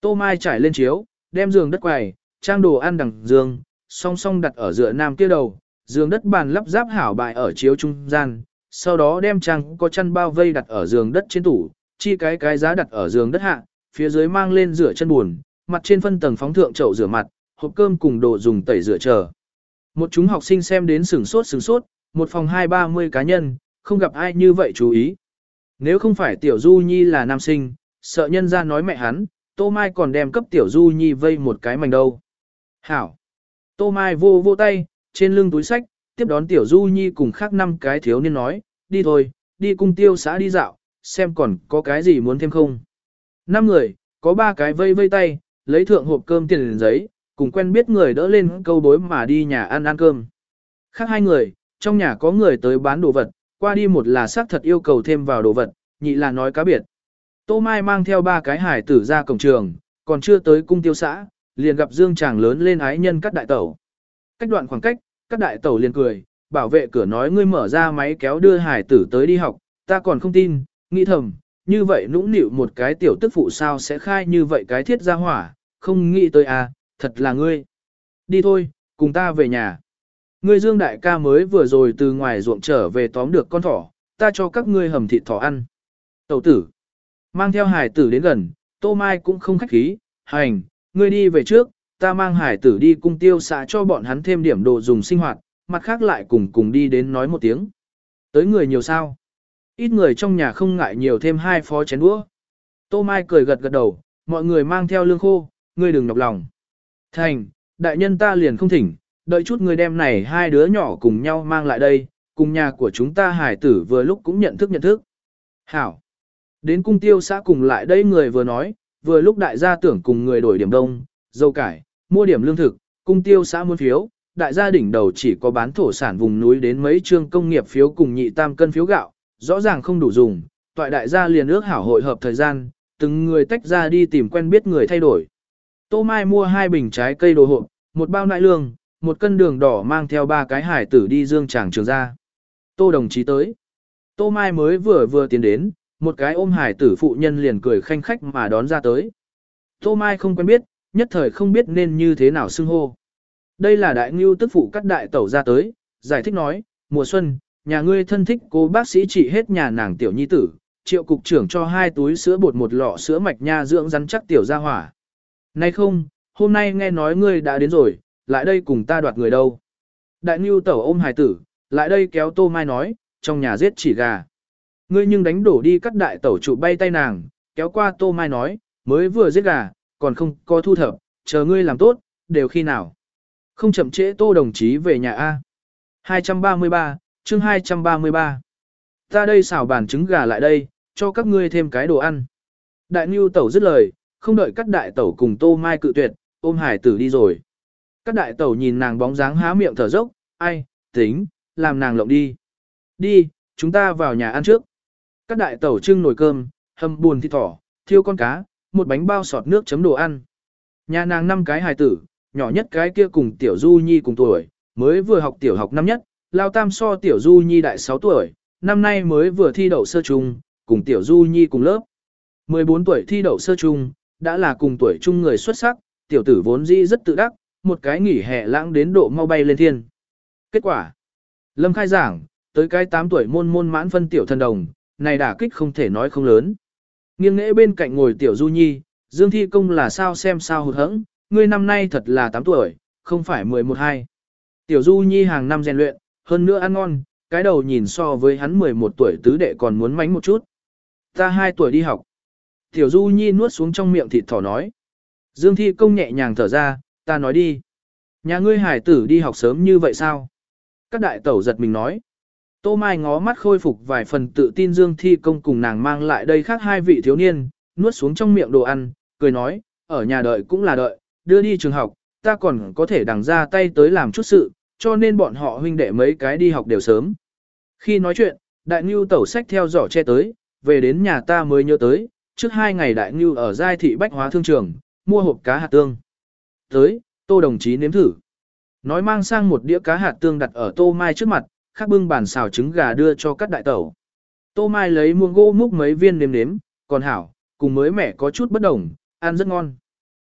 Tô Mai trải lên chiếu, đem giường đất quầy, trang đồ ăn đằng giường, song song đặt ở giữa nam kia đầu, giường đất bàn lắp ráp hảo bại ở chiếu trung gian, sau đó đem trang có chăn bao vây đặt ở giường đất trên tủ, chi cái cái giá đặt ở giường đất hạ, phía dưới mang lên rửa chân buồn, mặt trên phân tầng phóng thượng chậu rửa mặt, hộp cơm cùng đồ dùng tẩy rửa chờ. Một chúng học sinh xem đến sửng sốt sửng sốt, một phòng hai ba mươi cá nhân, không gặp ai như vậy chú ý. Nếu không phải Tiểu Du Nhi là nam sinh, sợ nhân ra nói mẹ hắn, Tô Mai còn đem cấp Tiểu Du Nhi vây một cái mảnh đâu. Hảo! Tô Mai vô vô tay, trên lưng túi sách, tiếp đón Tiểu Du Nhi cùng khác năm cái thiếu niên nói, đi thôi, đi cung tiêu xã đi dạo, xem còn có cái gì muốn thêm không. Năm người, có ba cái vây vây tay, lấy thượng hộp cơm tiền liền giấy, cùng quen biết người đỡ lên câu bối mà đi nhà ăn ăn cơm. Khác hai người, trong nhà có người tới bán đồ vật, qua đi một là xác thật yêu cầu thêm vào đồ vật, nhị là nói cá biệt. Tô Mai mang theo ba cái hải tử ra cổng trường, còn chưa tới cung tiêu xã, liền gặp Dương chàng lớn lên ái nhân các đại tẩu. Cách đoạn khoảng cách, các đại tẩu liền cười, bảo vệ cửa nói ngươi mở ra máy kéo đưa hải tử tới đi học, ta còn không tin, nghĩ thầm, như vậy nũng nịu một cái tiểu tức phụ sao sẽ khai như vậy cái thiết ra hỏa, không nghĩ tới à, thật là ngươi. Đi thôi, cùng ta về nhà. Ngươi Dương đại ca mới vừa rồi từ ngoài ruộng trở về tóm được con thỏ, ta cho các ngươi hầm thịt thỏ ăn. Tẩu tử, mang theo hải tử đến gần, Tô Mai cũng không khách khí, hành, ngươi đi về trước, ta mang hải tử đi cung tiêu xạ cho bọn hắn thêm điểm đồ dùng sinh hoạt, mặt khác lại cùng cùng đi đến nói một tiếng. Tới người nhiều sao? Ít người trong nhà không ngại nhiều thêm hai phó chén đũa. Tô Mai cười gật gật đầu, mọi người mang theo lương khô, ngươi đừng nhọc lòng. Thành, đại nhân ta liền không thỉnh, đợi chút người đem này hai đứa nhỏ cùng nhau mang lại đây, cùng nhà của chúng ta hải tử vừa lúc cũng nhận thức nhận thức. Hảo. Đến cung tiêu xã cùng lại đây người vừa nói, vừa lúc đại gia tưởng cùng người đổi điểm đông, dâu cải, mua điểm lương thực, cung tiêu xã muốn phiếu, đại gia đỉnh đầu chỉ có bán thổ sản vùng núi đến mấy trương công nghiệp phiếu cùng nhị tam cân phiếu gạo, rõ ràng không đủ dùng, toại đại gia liền ước hảo hội hợp thời gian, từng người tách ra đi tìm quen biết người thay đổi. Tô Mai mua hai bình trái cây đồ hộp, một bao nại lương, một cân đường đỏ mang theo ba cái hải tử đi dương tràng trường ra. Tô đồng chí tới. Tô Mai mới vừa vừa tiến đến, một cái ôm hải tử phụ nhân liền cười khanh khách mà đón ra tới. Tô Mai không quen biết, nhất thời không biết nên như thế nào xưng hô. Đây là đại ngưu tức phụ cắt đại tẩu ra tới, giải thích nói, mùa xuân, nhà ngươi thân thích cô bác sĩ trị hết nhà nàng tiểu nhi tử, triệu cục trưởng cho hai túi sữa bột một lọ sữa mạch nha dưỡng rắn chắc tiểu ra hỏa. Nay không, hôm nay nghe nói ngươi đã đến rồi, lại đây cùng ta đoạt người đâu. Đại ngưu tẩu ôm hài tử, lại đây kéo tô mai nói, trong nhà giết chỉ gà. Ngươi nhưng đánh đổ đi cắt đại tẩu trụ bay tay nàng, kéo qua tô mai nói, mới vừa giết gà, còn không có thu thập, chờ ngươi làm tốt, đều khi nào. Không chậm trễ tô đồng chí về nhà A. 233, chương 233. Ta đây xào bàn trứng gà lại đây, cho các ngươi thêm cái đồ ăn. Đại Nưu Tẩu dứt lời, không đợi các đại tẩu cùng Tô Mai cự tuyệt, ôm hải tử đi rồi. Các đại tẩu nhìn nàng bóng dáng há miệng thở dốc, ai, tính, làm nàng lộng đi. Đi, chúng ta vào nhà ăn trước. Các đại tẩu trưng nồi cơm, hầm buồn thịt thỏ, thiêu con cá, một bánh bao sọt nước chấm đồ ăn. Nhà nàng năm cái hài tử, nhỏ nhất cái kia cùng tiểu du nhi cùng tuổi, mới vừa học tiểu học năm nhất, lao tam so tiểu du nhi đại 6 tuổi, năm nay mới vừa thi đậu sơ trung, cùng tiểu du nhi cùng lớp. 14 tuổi thi đậu sơ trung, đã là cùng tuổi chung người xuất sắc, tiểu tử vốn dĩ rất tự đắc, một cái nghỉ hè lãng đến độ mau bay lên thiên. Kết quả Lâm khai giảng, tới cái 8 tuổi môn môn mãn phân tiểu thần đồng, này đả kích không thể nói không lớn. Nghiêng nghễ bên cạnh ngồi tiểu du nhi, Dương Thi Công là sao xem sao hụt hẫng, ngươi năm nay thật là 8 tuổi, không phải 11-2. Tiểu du nhi hàng năm rèn luyện, hơn nữa ăn ngon, cái đầu nhìn so với hắn 11 tuổi tứ đệ còn muốn mánh một chút. Ta 2 tuổi đi học. Tiểu du nhi nuốt xuống trong miệng thịt thỏ nói. Dương Thi Công nhẹ nhàng thở ra, ta nói đi. Nhà ngươi hải tử đi học sớm như vậy sao? Các đại tẩu giật mình nói. Tô Mai ngó mắt khôi phục vài phần tự tin Dương Thi Công cùng nàng mang lại đây khác hai vị thiếu niên, nuốt xuống trong miệng đồ ăn, cười nói, ở nhà đợi cũng là đợi, đưa đi trường học, ta còn có thể đằng ra tay tới làm chút sự, cho nên bọn họ huynh đệ mấy cái đi học đều sớm. Khi nói chuyện, đại ngưu tẩu sách theo giỏ che tới, về đến nhà ta mới nhớ tới, trước hai ngày đại ngưu ở giai thị bách hóa thương trường, mua hộp cá hạt tương. Tới, tô đồng chí nếm thử. Nói mang sang một đĩa cá hạt tương đặt ở tô mai trước mặt, khắc bưng bàn xào trứng gà đưa cho các đại tẩu. Tô mai lấy muông gỗ múc mấy viên nếm nếm, còn hảo, cùng mới mẻ có chút bất đồng, ăn rất ngon.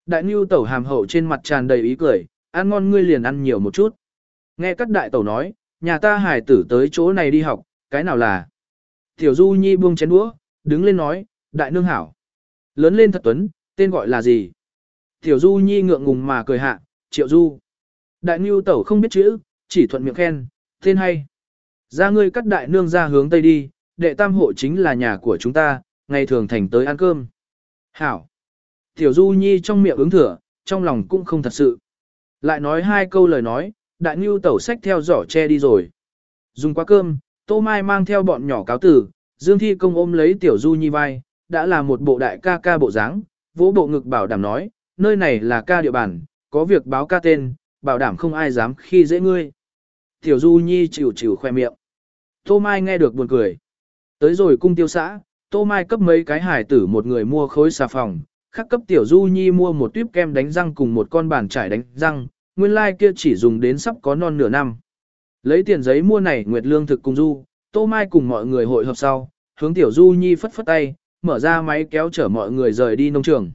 Đại ngưu tẩu hàm hậu trên mặt tràn đầy ý cười, ăn ngon ngươi liền ăn nhiều một chút. Nghe các đại tẩu nói, nhà ta hải tử tới chỗ này đi học, cái nào là. Tiểu Du Nhi buông chén đũa, đứng lên nói, đại nương hảo. Lớn lên thật tuấn, tên gọi là gì? Tiểu Du Nhi ngượng ngùng mà cười hạ, Triệu Du. Đại Ngưu Tẩu không biết chữ, chỉ thuận miệng khen, tên hay. Ra ngươi cắt đại nương ra hướng Tây đi, đệ tam hộ chính là nhà của chúng ta, ngày thường thành tới ăn cơm. Hảo. Tiểu Du Nhi trong miệng ứng thừa, trong lòng cũng không thật sự. Lại nói hai câu lời nói, đại ngưu tẩu sách theo giỏ che đi rồi. Dùng qua cơm, Tô Mai mang theo bọn nhỏ cáo tử, Dương Thi Công ôm lấy Tiểu Du Nhi vai, đã là một bộ đại ca ca bộ dáng, vỗ bộ ngực bảo đảm nói, nơi này là ca địa bàn, có việc báo ca tên, bảo đảm không ai dám khi dễ ngươi. Tiểu Du Nhi chịu chịu khoe miệng. Tô Mai nghe được buồn cười. Tới rồi cung tiêu xã, Tô Mai cấp mấy cái hải tử một người mua khối xà phòng, khắc cấp Tiểu Du Nhi mua một tuyếp kem đánh răng cùng một con bàn trải đánh răng, nguyên lai like kia chỉ dùng đến sắp có non nửa năm. Lấy tiền giấy mua này Nguyệt Lương thực cùng Du, Tô Mai cùng mọi người hội hợp sau, hướng Tiểu Du Nhi phất phất tay, mở ra máy kéo chở mọi người rời đi nông trường.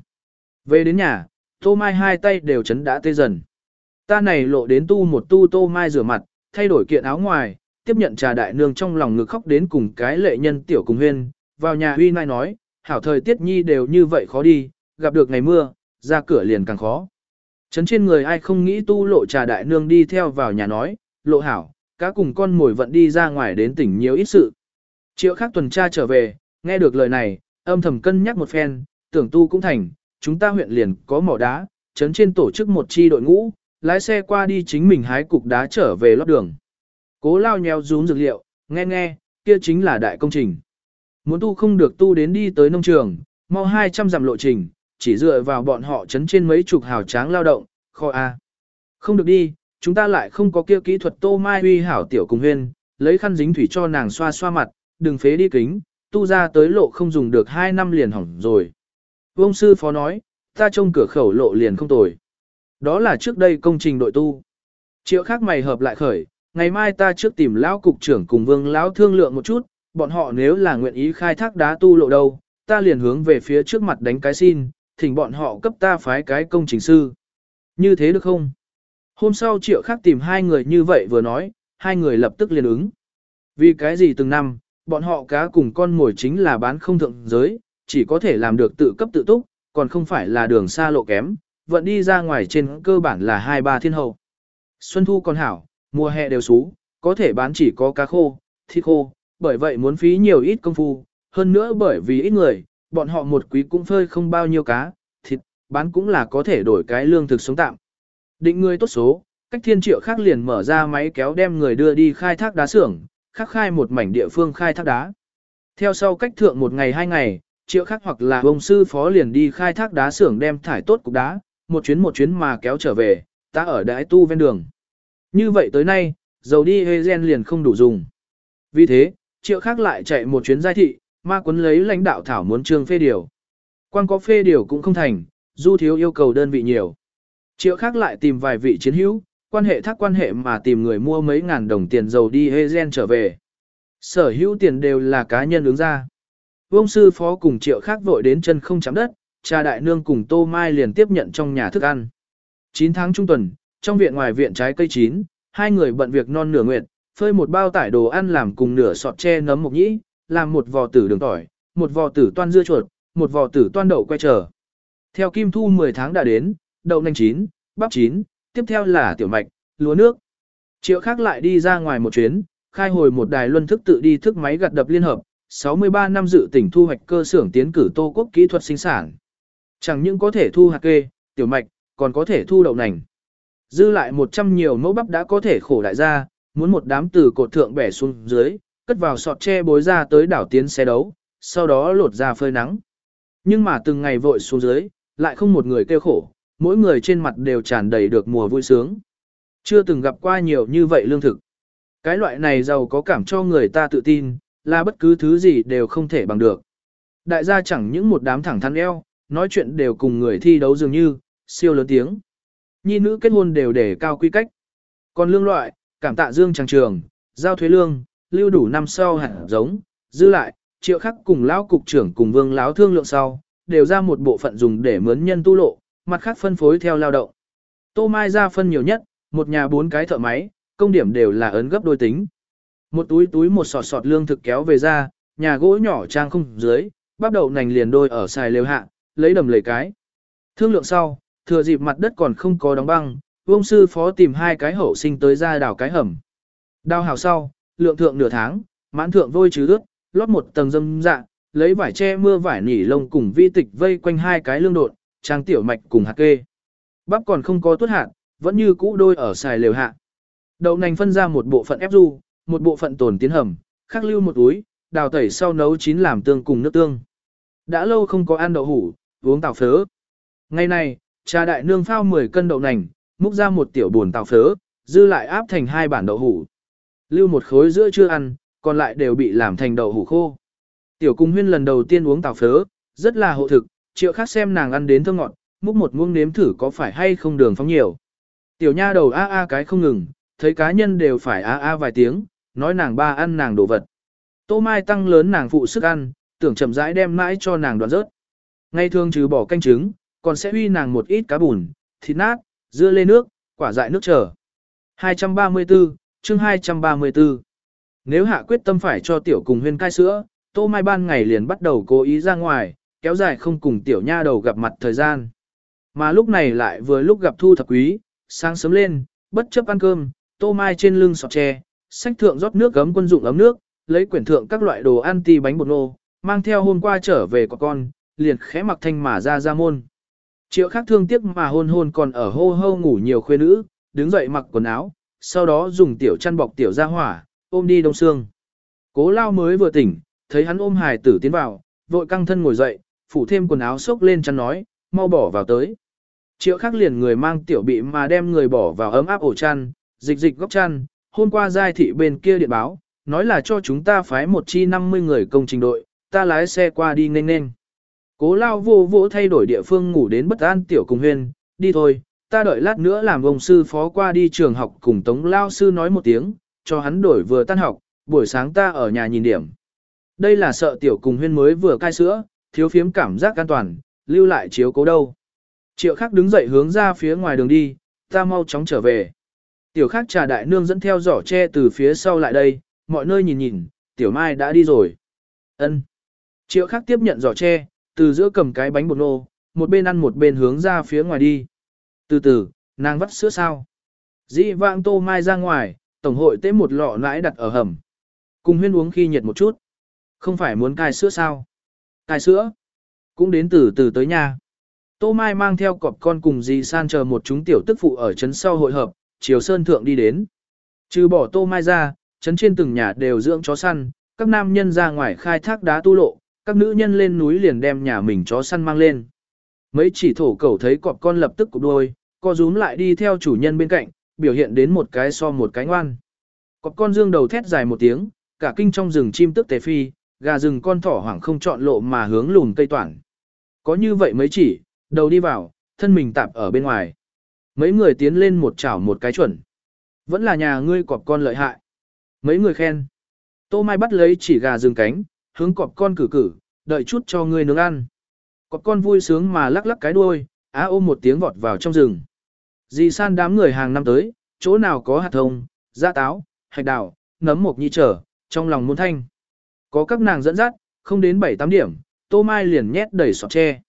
Về đến nhà, Tô Mai hai tay đều chấn đã tê dần. Ta này lộ đến tu một tu Tô Mai rửa mặt, thay đổi kiện áo ngoài, tiếp nhận trà đại nương trong lòng ngực khóc đến cùng cái lệ nhân Tiểu cùng huyên, vào nhà huy nai nói, hảo thời tiết nhi đều như vậy khó đi, gặp được ngày mưa, ra cửa liền càng khó. Chấn trên người ai không nghĩ tu lộ trà đại nương đi theo vào nhà nói, lộ hảo, cá cùng con mồi vận đi ra ngoài đến tỉnh nhiều ít sự. Triệu khác tuần tra trở về, nghe được lời này, âm thầm cân nhắc một phen, tưởng tu cũng thành, chúng ta huyện liền có mỏ đá, chấn trên tổ chức một chi đội ngũ, lái xe qua đi chính mình hái cục đá trở về lót đường. Cố lao nheo rúm dược liệu, nghe nghe, kia chính là đại công trình. Muốn tu không được tu đến đi tới nông trường, mau 200 dặm lộ trình, chỉ dựa vào bọn họ chấn trên mấy chục hào tráng lao động, kho A. Không được đi, chúng ta lại không có kia kỹ thuật tô mai huy hảo tiểu cùng huyên, lấy khăn dính thủy cho nàng xoa xoa mặt, đừng phế đi kính, tu ra tới lộ không dùng được 2 năm liền hỏng rồi. Vông sư phó nói, ta trông cửa khẩu lộ liền không tồi. Đó là trước đây công trình đội tu. Triệu khác mày hợp lại khởi, ngày mai ta trước tìm lão cục trưởng cùng vương lão thương lượng một chút, bọn họ nếu là nguyện ý khai thác đá tu lộ đâu, ta liền hướng về phía trước mặt đánh cái xin, thỉnh bọn họ cấp ta phái cái công trình sư. Như thế được không? Hôm sau triệu khác tìm hai người như vậy vừa nói, hai người lập tức liền ứng. Vì cái gì từng năm, bọn họ cá cùng con mồi chính là bán không thượng giới, chỉ có thể làm được tự cấp tự túc, còn không phải là đường xa lộ kém, vận đi ra ngoài trên cơ bản là hai ba thiên hậu. Xuân thu còn hảo, mùa hè đều xú, có thể bán chỉ có cá khô, thịt khô, bởi vậy muốn phí nhiều ít công phu, hơn nữa bởi vì ít người, bọn họ một quý cũng phơi không bao nhiêu cá, thịt, bán cũng là có thể đổi cái lương thực sống tạm. Định người tốt số, cách thiên triệu khác liền mở ra máy kéo đem người đưa đi khai thác đá xưởng, khắc khai một mảnh địa phương khai thác đá. Theo sau cách thượng một ngày hai ngày, triệu khác hoặc là ông sư phó liền đi khai thác đá xưởng đem thải tốt cục đá, một chuyến một chuyến mà kéo trở về, ta ở đại tu ven đường. Như vậy tới nay, dầu đi hê gen liền không đủ dùng. Vì thế, triệu khác lại chạy một chuyến giai thị, ma quấn lấy lãnh đạo thảo muốn trương phê điều. Quan có phê điều cũng không thành, du thiếu yêu cầu đơn vị nhiều. Triệu khác lại tìm vài vị chiến hữu, quan hệ thác quan hệ mà tìm người mua mấy ngàn đồng tiền dầu đi hê gen trở về. Sở hữu tiền đều là cá nhân ứng ra. Vương sư phó cùng triệu khác vội đến chân không chạm đất, cha đại nương cùng tô mai liền tiếp nhận trong nhà thức ăn. 9 tháng trung tuần, trong viện ngoài viện trái cây chín, hai người bận việc non nửa nguyệt, phơi một bao tải đồ ăn làm cùng nửa sọt tre nấm mộc nhĩ, làm một vò tử đường tỏi, một vò tử toan dưa chuột, một vò tử toan đậu quay trở. Theo kim thu 10 tháng đã đến, đậu nành chín, bắp chín, tiếp theo là tiểu mạch, lúa nước. Triệu khác lại đi ra ngoài một chuyến, khai hồi một đài luân thức tự đi thức máy gặt đập liên hợp, 63 năm dự tỉnh thu hoạch cơ xưởng tiến cử Tô Quốc kỹ thuật sinh sản. Chẳng những có thể thu hạt kê, tiểu mạch, còn có thể thu đậu nành. Dư lại 100 nhiều mẫu bắp đã có thể khổ đại gia, muốn một đám từ cột thượng bẻ xuống dưới, cất vào sọt tre bối ra tới đảo tiến xe đấu, sau đó lột ra phơi nắng. Nhưng mà từng ngày vội xuống dưới, lại không một người kêu khổ, mỗi người trên mặt đều tràn đầy được mùa vui sướng. Chưa từng gặp qua nhiều như vậy lương thực. Cái loại này giàu có cảm cho người ta tự tin, là bất cứ thứ gì đều không thể bằng được. Đại gia chẳng những một đám thẳng thắn eo, nói chuyện đều cùng người thi đấu dường như, siêu lớn tiếng. Nhi nữ kết hôn đều để cao quy cách. Còn lương loại, cảm tạ dương tràng trường, giao thuế lương, lưu đủ năm sau hẳn giống, dư lại, triệu khắc cùng lão cục trưởng cùng vương lão thương lượng sau, đều ra một bộ phận dùng để mướn nhân tu lộ, mặt khác phân phối theo lao động. Tô Mai ra phân nhiều nhất, một nhà bốn cái thợ máy, công điểm đều là ấn gấp đôi tính. Một túi túi một sọt sọt lương thực kéo về ra, nhà gỗ nhỏ trang không dưới, bắp đậu nành liền đôi ở xài lều hạ, lấy đầm lấy cái. Thương lượng sau, thừa dịp mặt đất còn không có đóng băng, vông sư phó tìm hai cái hậu sinh tới ra đào cái hầm. Đào hào sau, lượng thượng nửa tháng, mãn thượng vôi chứ ướt, lót một tầng dâm dạ, lấy vải che mưa vải nỉ lông cùng vi tịch vây quanh hai cái lương đột, trang tiểu mạch cùng hạt kê. Bắp còn không có tuốt hạt, vẫn như cũ đôi ở xài lều hạ. Đậu nành phân ra một bộ phận ép du, một bộ phận tồn tiến hầm, khắc lưu một túi, đào tẩy sau nấu chín làm tương cùng nước tương. Đã lâu không có ăn đậu hủ, uống tàu phớ. Ngày này, cha đại nương phao 10 cân đậu nành, múc ra một tiểu buồn tàu phớ, dư lại áp thành hai bản đậu hủ. Lưu một khối giữa chưa ăn, còn lại đều bị làm thành đậu hủ khô. Tiểu cung huyên lần đầu tiên uống tàu phớ, rất là hộ thực, triệu khác xem nàng ăn đến thơm ngọt, múc một muỗng nếm thử có phải hay không đường phóng nhiều. Tiểu nha đầu a a cái không ngừng, thấy cá nhân đều phải a a vài tiếng, nói nàng ba ăn nàng đồ vật. Tô Mai tăng lớn nàng phụ sức ăn, tưởng chậm rãi đem mãi cho nàng đoạn rớt. Ngay thường trừ bỏ canh trứng, còn sẽ uy nàng một ít cá bùn, thịt nát, dưa lê nước, quả dại nước trở. 234, chương 234. Nếu hạ quyết tâm phải cho tiểu cùng huyên cai sữa, Tô Mai ban ngày liền bắt đầu cố ý ra ngoài, kéo dài không cùng tiểu nha đầu gặp mặt thời gian. Mà lúc này lại vừa lúc gặp thu thập quý, sáng sớm lên, bất chấp ăn cơm, Tô Mai trên lưng sọt tre, sách thượng rót nước gấm quân dụng ấm nước, lấy quyển thượng các loại đồ ăn ti bánh bột nô, mang theo hôm qua trở về của con, liền khẽ mặc thanh mà ra ra môn. Triệu khác thương tiếc mà hôn hôn còn ở hô hô ngủ nhiều khuê nữ, đứng dậy mặc quần áo, sau đó dùng tiểu chăn bọc tiểu ra hỏa, ôm đi đông xương. Cố lao mới vừa tỉnh, thấy hắn ôm hài tử tiến vào, vội căng thân ngồi dậy, phủ thêm quần áo xốc lên chăn nói, mau bỏ vào tới. Triệu khắc liền người mang tiểu bị mà đem người bỏ vào ấm áp ổ chăn, dịch dịch góc chăn, hôm qua giai thị bên kia điện báo, nói là cho chúng ta phái một chi 50 người công trình đội, ta lái xe qua đi nên nên. Cố lao vô vô thay đổi địa phương ngủ đến bất an tiểu cùng huyên, đi thôi, ta đợi lát nữa làm ông sư phó qua đi trường học cùng tống lao sư nói một tiếng, cho hắn đổi vừa tan học, buổi sáng ta ở nhà nhìn điểm. Đây là sợ tiểu cùng huyên mới vừa cai sữa, thiếu phiếm cảm giác an toàn, lưu lại chiếu cố đâu. Triệu khắc đứng dậy hướng ra phía ngoài đường đi, ta mau chóng trở về. Tiểu khắc trà đại nương dẫn theo giỏ tre từ phía sau lại đây, mọi nơi nhìn nhìn, tiểu mai đã đi rồi. ân Triệu khắc tiếp nhận giỏ tre, từ giữa cầm cái bánh bột nô, một bên ăn một bên hướng ra phía ngoài đi. Từ từ, nàng vắt sữa sao. Dĩ vãng tô mai ra ngoài, tổng hội tế một lọ nãi đặt ở hầm. Cùng huyên uống khi nhiệt một chút. Không phải muốn cai sữa sao? Cai sữa? Cũng đến từ từ tới nhà. Tô Mai mang theo cọp con cùng dì san chờ một chúng tiểu tức phụ ở trấn sau hội hợp, chiều sơn thượng đi đến. Trừ bỏ Tô Mai ra, trấn trên từng nhà đều dưỡng chó săn, các nam nhân ra ngoài khai thác đá tu lộ, các nữ nhân lên núi liền đem nhà mình chó săn mang lên. Mấy chỉ thổ cẩu thấy cọp con lập tức cục đôi, co rúm lại đi theo chủ nhân bên cạnh, biểu hiện đến một cái so một cái ngoan. Cọp con dương đầu thét dài một tiếng, cả kinh trong rừng chim tức tề phi, gà rừng con thỏ hoảng không chọn lộ mà hướng lùn cây toản. Có như vậy mấy chỉ, đầu đi vào, thân mình tạp ở bên ngoài. Mấy người tiến lên một chảo một cái chuẩn. Vẫn là nhà ngươi cọp con lợi hại. Mấy người khen. Tô Mai bắt lấy chỉ gà rừng cánh, hướng cọp con cử cử, đợi chút cho ngươi nướng ăn. Cọp con vui sướng mà lắc lắc cái đuôi, á ôm một tiếng vọt vào trong rừng. Dì san đám người hàng năm tới, chỗ nào có hạt thông, da táo, hạch đào, nấm mộc nhi trở, trong lòng muốn thanh. Có các nàng dẫn dắt, không đến 7-8 điểm, Tô Mai liền nhét đầy sọt tre.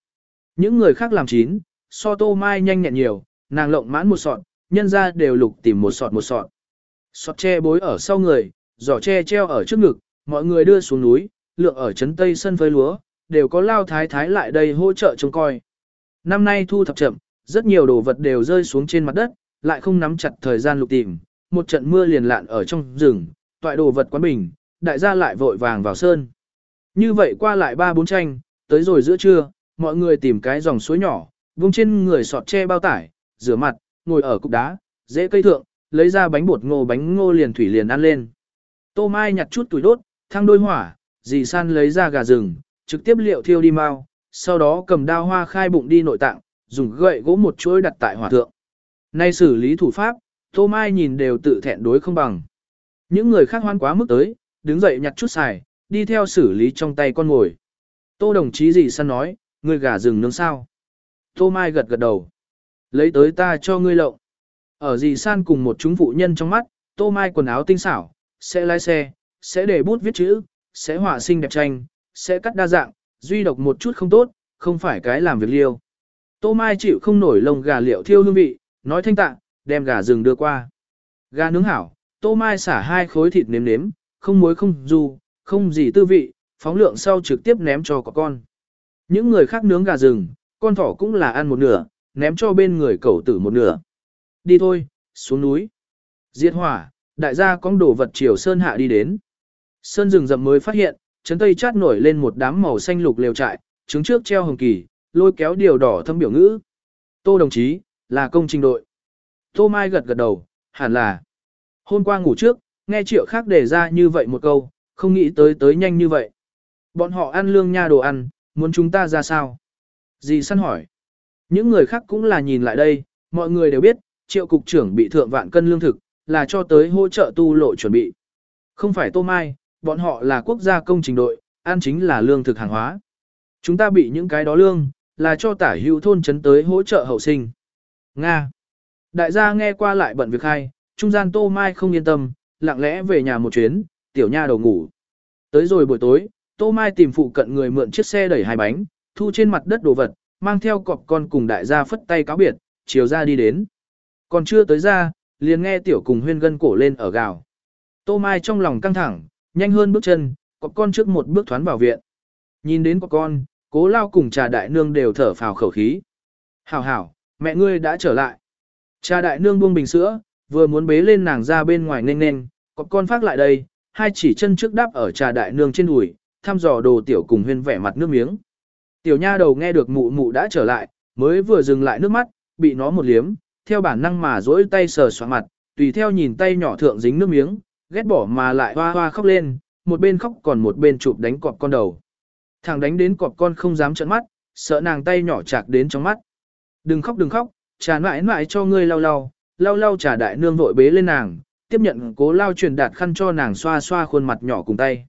Những người khác làm chín, so Tô Mai nhanh nhẹn nhiều, nàng lộng mãn một sọt, nhân ra đều lục tìm một sọt một sọt. Sọt tre bối ở sau người, giỏ tre treo ở trước ngực, mọi người đưa xuống núi, lượng ở trấn tây sân phơi lúa, đều có lao thái thái lại đây hỗ trợ trông coi. Năm nay thu thập chậm, rất nhiều đồ vật đều rơi xuống trên mặt đất, lại không nắm chặt thời gian lục tìm, một trận mưa liền lạn ở trong rừng, toại đồ vật quán bình, đại gia lại vội vàng vào sơn. Như vậy qua lại ba bốn tranh, tới rồi giữa trưa, mọi người tìm cái dòng suối nhỏ, vung trên người sọt che bao tải, rửa mặt, ngồi ở cục đá, dễ cây thượng, lấy ra bánh bột ngô bánh ngô liền thủy liền ăn lên. Tô Mai nhặt chút tuổi đốt, thăng đôi hỏa, dì san lấy ra gà rừng, trực tiếp liệu thiêu đi mau, sau đó cầm đao hoa khai bụng đi nội tạng, dùng gậy gỗ một chuỗi đặt tại hỏa thượng. Nay xử lý thủ pháp, Tô Mai nhìn đều tự thẹn đối không bằng. Những người khác hoan quá mức tới, đứng dậy nhặt chút xài, đi theo xử lý trong tay con ngồi. Tô đồng chí gì săn nói, người gà rừng nướng sao. Tô Mai gật gật đầu. Lấy tới ta cho ngươi lộng. Ở dì san cùng một chúng phụ nhân trong mắt, Tô Mai quần áo tinh xảo, sẽ lái xe, sẽ để bút viết chữ, sẽ họa sinh đẹp tranh, sẽ cắt đa dạng, duy độc một chút không tốt, không phải cái làm việc liêu. Tô Mai chịu không nổi lông gà liệu thiêu hương vị, nói thanh tạ, đem gà rừng đưa qua. Gà nướng hảo, Tô Mai xả hai khối thịt nếm nếm, không muối không dù không gì tư vị, phóng lượng sau trực tiếp ném cho có con. Những người khác nướng gà rừng, con thỏ cũng là ăn một nửa, ném cho bên người cẩu tử một nửa. Đi thôi, xuống núi. Diệt hỏa, đại gia con đồ vật chiều sơn hạ đi đến. Sơn rừng rậm mới phát hiện, chấn tây chát nổi lên một đám màu xanh lục lều trại, trứng trước treo hồng kỳ, lôi kéo điều đỏ thâm biểu ngữ. Tô đồng chí, là công trình đội. Tô Mai gật gật đầu, hẳn là. Hôm qua ngủ trước, nghe triệu khác để ra như vậy một câu, không nghĩ tới tới nhanh như vậy. Bọn họ ăn lương nha đồ ăn, muốn chúng ta ra sao? Dì săn hỏi. Những người khác cũng là nhìn lại đây, mọi người đều biết, triệu cục trưởng bị thượng vạn cân lương thực, là cho tới hỗ trợ tu lộ chuẩn bị. Không phải Tô Mai, bọn họ là quốc gia công trình đội, ăn chính là lương thực hàng hóa. Chúng ta bị những cái đó lương, là cho tả hữu thôn chấn tới hỗ trợ hậu sinh. Nga. Đại gia nghe qua lại bận việc hay, trung gian Tô Mai không yên tâm, lặng lẽ về nhà một chuyến, tiểu nha đầu ngủ. Tới rồi buổi tối, Tô Mai tìm phụ cận người mượn chiếc xe đẩy hai bánh, thu trên mặt đất đồ vật, mang theo cọp con cùng đại gia phất tay cáo biệt, chiều ra đi đến. Còn chưa tới ra, liền nghe tiểu cùng huyên gân cổ lên ở gào. Tô Mai trong lòng căng thẳng, nhanh hơn bước chân, cọp con trước một bước thoán vào viện. Nhìn đến cọp con, cố lao cùng trà đại nương đều thở phào khẩu khí. Hảo hảo, mẹ ngươi đã trở lại. Trà đại nương buông bình sữa, vừa muốn bế lên nàng ra bên ngoài nên nên, cọp con phát lại đây, hai chỉ chân trước đáp ở trà đại nương trên đùi, thăm dò đồ tiểu cùng huyên vẻ mặt nước miếng. Tiểu nha đầu nghe được mụ mụ đã trở lại, mới vừa dừng lại nước mắt, bị nó một liếm, theo bản năng mà dỗi tay sờ xoa mặt, tùy theo nhìn tay nhỏ thượng dính nước miếng, ghét bỏ mà lại hoa hoa khóc lên, một bên khóc còn một bên chụp đánh cọp con đầu. Thằng đánh đến cọp con không dám trợn mắt, sợ nàng tay nhỏ chạc đến trong mắt. Đừng khóc đừng khóc, trà mãi mãi cho ngươi lau lau, lau lau trà đại nương vội bế lên nàng, tiếp nhận cố lao truyền đạt khăn cho nàng xoa xoa khuôn mặt nhỏ cùng tay.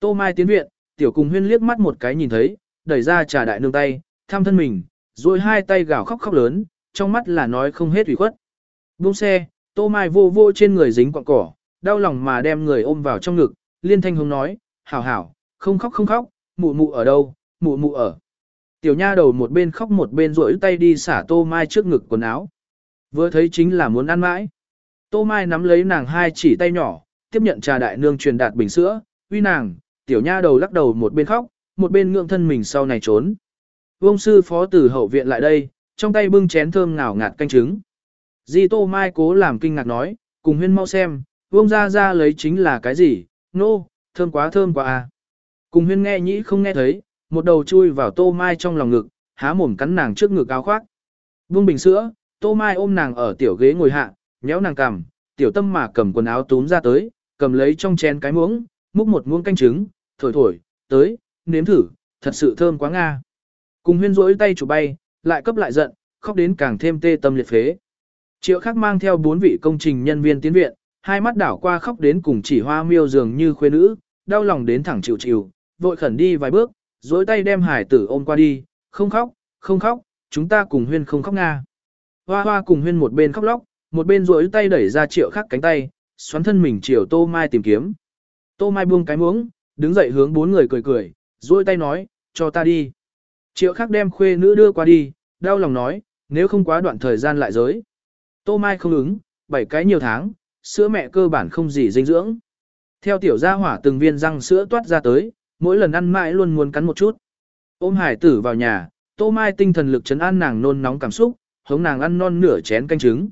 Tô Mai tiến viện, tiểu cùng huyên liếc mắt một cái nhìn thấy, đẩy ra trà đại nương tay, thăm thân mình, rồi hai tay gào khóc khóc lớn, trong mắt là nói không hết ủy khuất. Buông xe, Tô Mai vô vô trên người dính quặng cỏ, đau lòng mà đem người ôm vào trong ngực, liên thanh hùng nói, hảo hảo, không khóc không khóc, mụ mụ ở đâu, mụ mụ ở. Tiểu nha đầu một bên khóc một bên rỗi tay đi xả Tô Mai trước ngực quần áo. Vừa thấy chính là muốn ăn mãi. Tô Mai nắm lấy nàng hai chỉ tay nhỏ, tiếp nhận trà đại nương truyền đạt bình sữa, uy nàng, tiểu nha đầu lắc đầu một bên khóc, một bên ngượng thân mình sau này trốn. Vông sư phó từ hậu viện lại đây, trong tay bưng chén thơm ngào ngạt canh trứng. Di Tô Mai cố làm kinh ngạc nói, cùng huyên mau xem, vông ra ra lấy chính là cái gì, nô, no, thơm quá thơm quá à. Cùng huyên nghe nhĩ không nghe thấy, một đầu chui vào Tô Mai trong lòng ngực, há mồm cắn nàng trước ngực áo khoác. vương bình sữa, Tô Mai ôm nàng ở tiểu ghế ngồi hạ, nhéo nàng cằm, tiểu tâm mà cầm quần áo túm ra tới, cầm lấy trong chén cái muỗng, múc một muỗng canh trứng, thổi thổi, tới, nếm thử, thật sự thơm quá nga. Cùng huyên rỗi tay chủ bay, lại cấp lại giận, khóc đến càng thêm tê tâm liệt phế. Triệu khắc mang theo bốn vị công trình nhân viên tiến viện, hai mắt đảo qua khóc đến cùng chỉ hoa miêu dường như khuê nữ, đau lòng đến thẳng chịu chịu, vội khẩn đi vài bước, dối tay đem hải tử ôm qua đi, không khóc, không khóc, chúng ta cùng huyên không khóc nga. Hoa hoa cùng huyên một bên khóc lóc, một bên duỗi tay đẩy ra triệu khắc cánh tay, xoắn thân mình chiều tô mai tìm kiếm. Tô mai buông cái muỗng, đứng dậy hướng bốn người cười cười, duỗi tay nói, cho ta đi. Triệu khắc đem khuê nữ đưa qua đi, đau lòng nói, nếu không quá đoạn thời gian lại giới. Tô mai không ứng, bảy cái nhiều tháng, sữa mẹ cơ bản không gì dinh dưỡng. Theo tiểu gia hỏa từng viên răng sữa toát ra tới, mỗi lần ăn mãi luôn muốn cắn một chút. Ôm hải tử vào nhà, tô mai tinh thần lực chấn an nàng nôn nóng cảm xúc, hống nàng ăn non nửa chén canh trứng.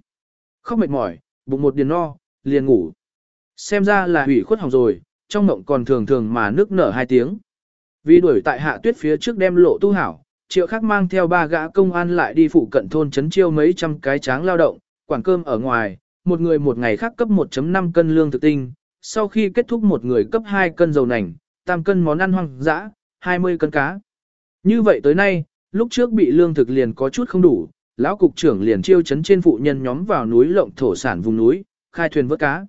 Khóc mệt mỏi, bụng một điền no, liền ngủ. Xem ra là hủy khuất hỏng rồi, trong mộng còn thường thường mà nước nở hai tiếng. Vì đuổi tại hạ tuyết phía trước đem lộ tu hảo, triệu khắc mang theo ba gã công an lại đi phụ cận thôn chấn chiêu mấy trăm cái tráng lao động, quảng cơm ở ngoài, một người một ngày khác cấp 1.5 cân lương thực tinh, sau khi kết thúc một người cấp 2 cân dầu nành, tam cân món ăn hoang dã, 20 cân cá. Như vậy tới nay, lúc trước bị lương thực liền có chút không đủ, lão cục trưởng liền chiêu chấn trên phụ nhân nhóm vào núi lộng thổ sản vùng núi, khai thuyền vớt cá.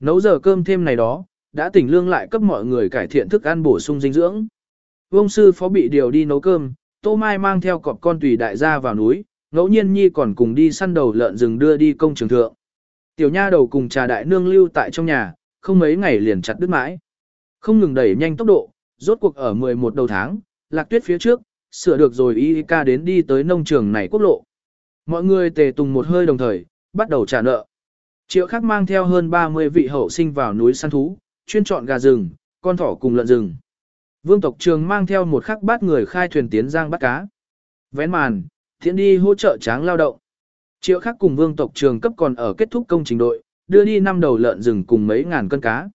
Nấu giờ cơm thêm này đó, đã tỉnh lương lại cấp mọi người cải thiện thức ăn bổ sung dinh dưỡng. Vông sư phó bị điều đi nấu cơm, Tô Mai mang theo cọp con tùy đại gia vào núi, ngẫu nhiên nhi còn cùng đi săn đầu lợn rừng đưa đi công trường thượng. Tiểu nha đầu cùng trà đại nương lưu tại trong nhà, không mấy ngày liền chặt đứt mãi. Không ngừng đẩy nhanh tốc độ, rốt cuộc ở 11 đầu tháng, lạc tuyết phía trước, sửa được rồi y ca đến đi tới nông trường này quốc lộ. Mọi người tề tùng một hơi đồng thời, bắt đầu trả nợ. Triệu khắc mang theo hơn 30 vị hậu sinh vào núi săn thú, chuyên chọn gà rừng, con thỏ cùng lợn rừng. Vương tộc trường mang theo một khắc bát người khai thuyền tiến giang bắt cá. Vén màn, thiện đi hỗ trợ tráng lao động. Triệu khắc cùng vương tộc trường cấp còn ở kết thúc công trình đội, đưa đi năm đầu lợn rừng cùng mấy ngàn cân cá.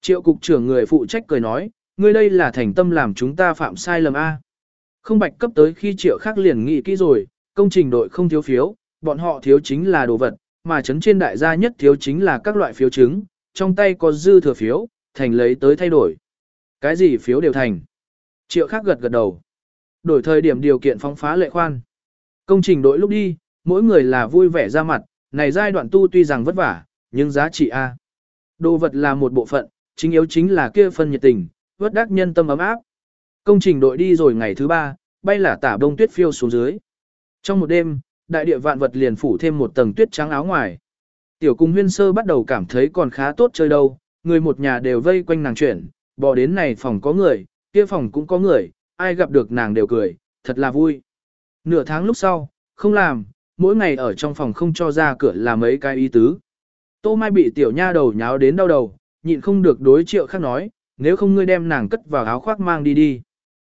Triệu cục trưởng người phụ trách cười nói, ngươi đây là thành tâm làm chúng ta phạm sai lầm A. Không bạch cấp tới khi triệu khắc liền nghĩ kỹ rồi, công trình đội không thiếu phiếu, bọn họ thiếu chính là đồ vật, mà chấn trên đại gia nhất thiếu chính là các loại phiếu chứng, trong tay có dư thừa phiếu, thành lấy tới thay đổi. Cái gì phiếu đều thành. Triệu khác gật gật đầu. Đổi thời điểm điều kiện phóng phá lệ khoan. Công trình đội lúc đi, mỗi người là vui vẻ ra mặt, này giai đoạn tu tuy rằng vất vả, nhưng giá trị A. Đồ vật là một bộ phận, chính yếu chính là kia phân nhiệt tình, vất đắc nhân tâm ấm áp. Công trình đội đi rồi ngày thứ ba, bay là tả bông tuyết phiêu xuống dưới. Trong một đêm, đại địa vạn vật liền phủ thêm một tầng tuyết trắng áo ngoài. Tiểu cung huyên sơ bắt đầu cảm thấy còn khá tốt chơi đâu, người một nhà đều vây quanh nàng chuyển, bỏ đến này phòng có người, kia phòng cũng có người, ai gặp được nàng đều cười, thật là vui. Nửa tháng lúc sau, không làm, mỗi ngày ở trong phòng không cho ra cửa là mấy cái ý tứ. Tô Mai bị tiểu nha đầu nháo đến đau đầu, nhịn không được đối triệu khác nói, nếu không ngươi đem nàng cất vào áo khoác mang đi đi.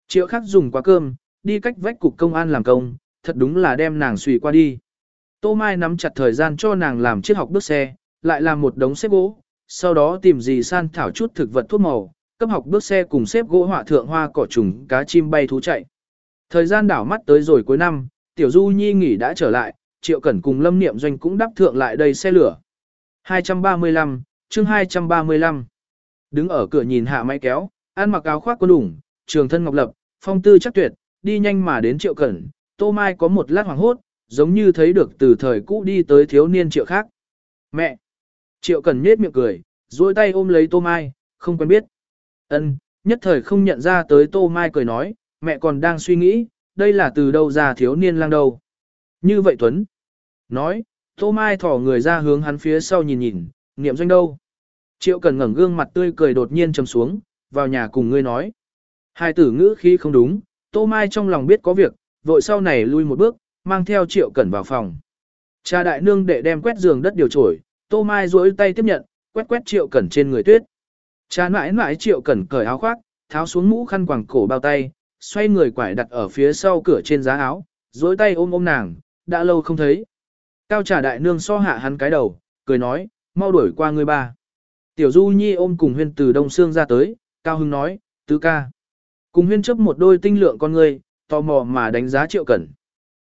Triệu khác dùng quá cơm, đi cách vách cục công an làm công, thật đúng là đem nàng suy qua đi. Tô Mai nắm chặt thời gian cho nàng làm chiếc học bước xe, lại làm một đống xếp gỗ, sau đó tìm gì san thảo chút thực vật thuốc màu, cấp học bước xe cùng xếp gỗ họa thượng hoa cỏ trùng cá chim bay thú chạy. Thời gian đảo mắt tới rồi cuối năm, Tiểu Du Nhi nghỉ đã trở lại, Triệu Cẩn cùng Lâm Niệm Doanh cũng đáp thượng lại đây xe lửa. 235, chương 235. Đứng ở cửa nhìn hạ máy kéo, ăn mặc áo khoác quân đủng, trường thân ngọc lập, phong tư chắc tuyệt, đi nhanh mà đến Triệu Cẩn, Tô Mai có một lát hoảng hốt, giống như thấy được từ thời cũ đi tới thiếu niên Triệu khác. Mẹ! Triệu cần nết miệng cười, duỗi tay ôm lấy Tô Mai, không quen biết. Ân, nhất thời không nhận ra tới Tô Mai cười nói, mẹ còn đang suy nghĩ, đây là từ đâu ra thiếu niên lang đầu. Như vậy Tuấn. Nói, Tô Mai thỏ người ra hướng hắn phía sau nhìn nhìn, niệm doanh đâu. Triệu cần ngẩng gương mặt tươi cười đột nhiên trầm xuống, vào nhà cùng ngươi nói. Hai tử ngữ khi không đúng, Tô Mai trong lòng biết có việc, vội sau này lui một bước, mang theo Triệu Cẩn vào phòng. Cha đại nương đệ đem quét giường đất điều trổi, Tô Mai duỗi tay tiếp nhận, quét quét Triệu Cẩn trên người tuyết. Cha mãi mãi Triệu Cẩn cởi áo khoác, tháo xuống mũ khăn quàng cổ bao tay, xoay người quải đặt ở phía sau cửa trên giá áo, duỗi tay ôm ôm nàng, đã lâu không thấy. Cao trà đại nương so hạ hắn cái đầu, cười nói, mau đuổi qua người ba. Tiểu Du Nhi ôm cùng huyên từ đông xương ra tới, Cao Hưng nói, tứ ca. Cùng huyên chấp một đôi tinh lượng con người, tò mò mà đánh giá Triệu Cẩn.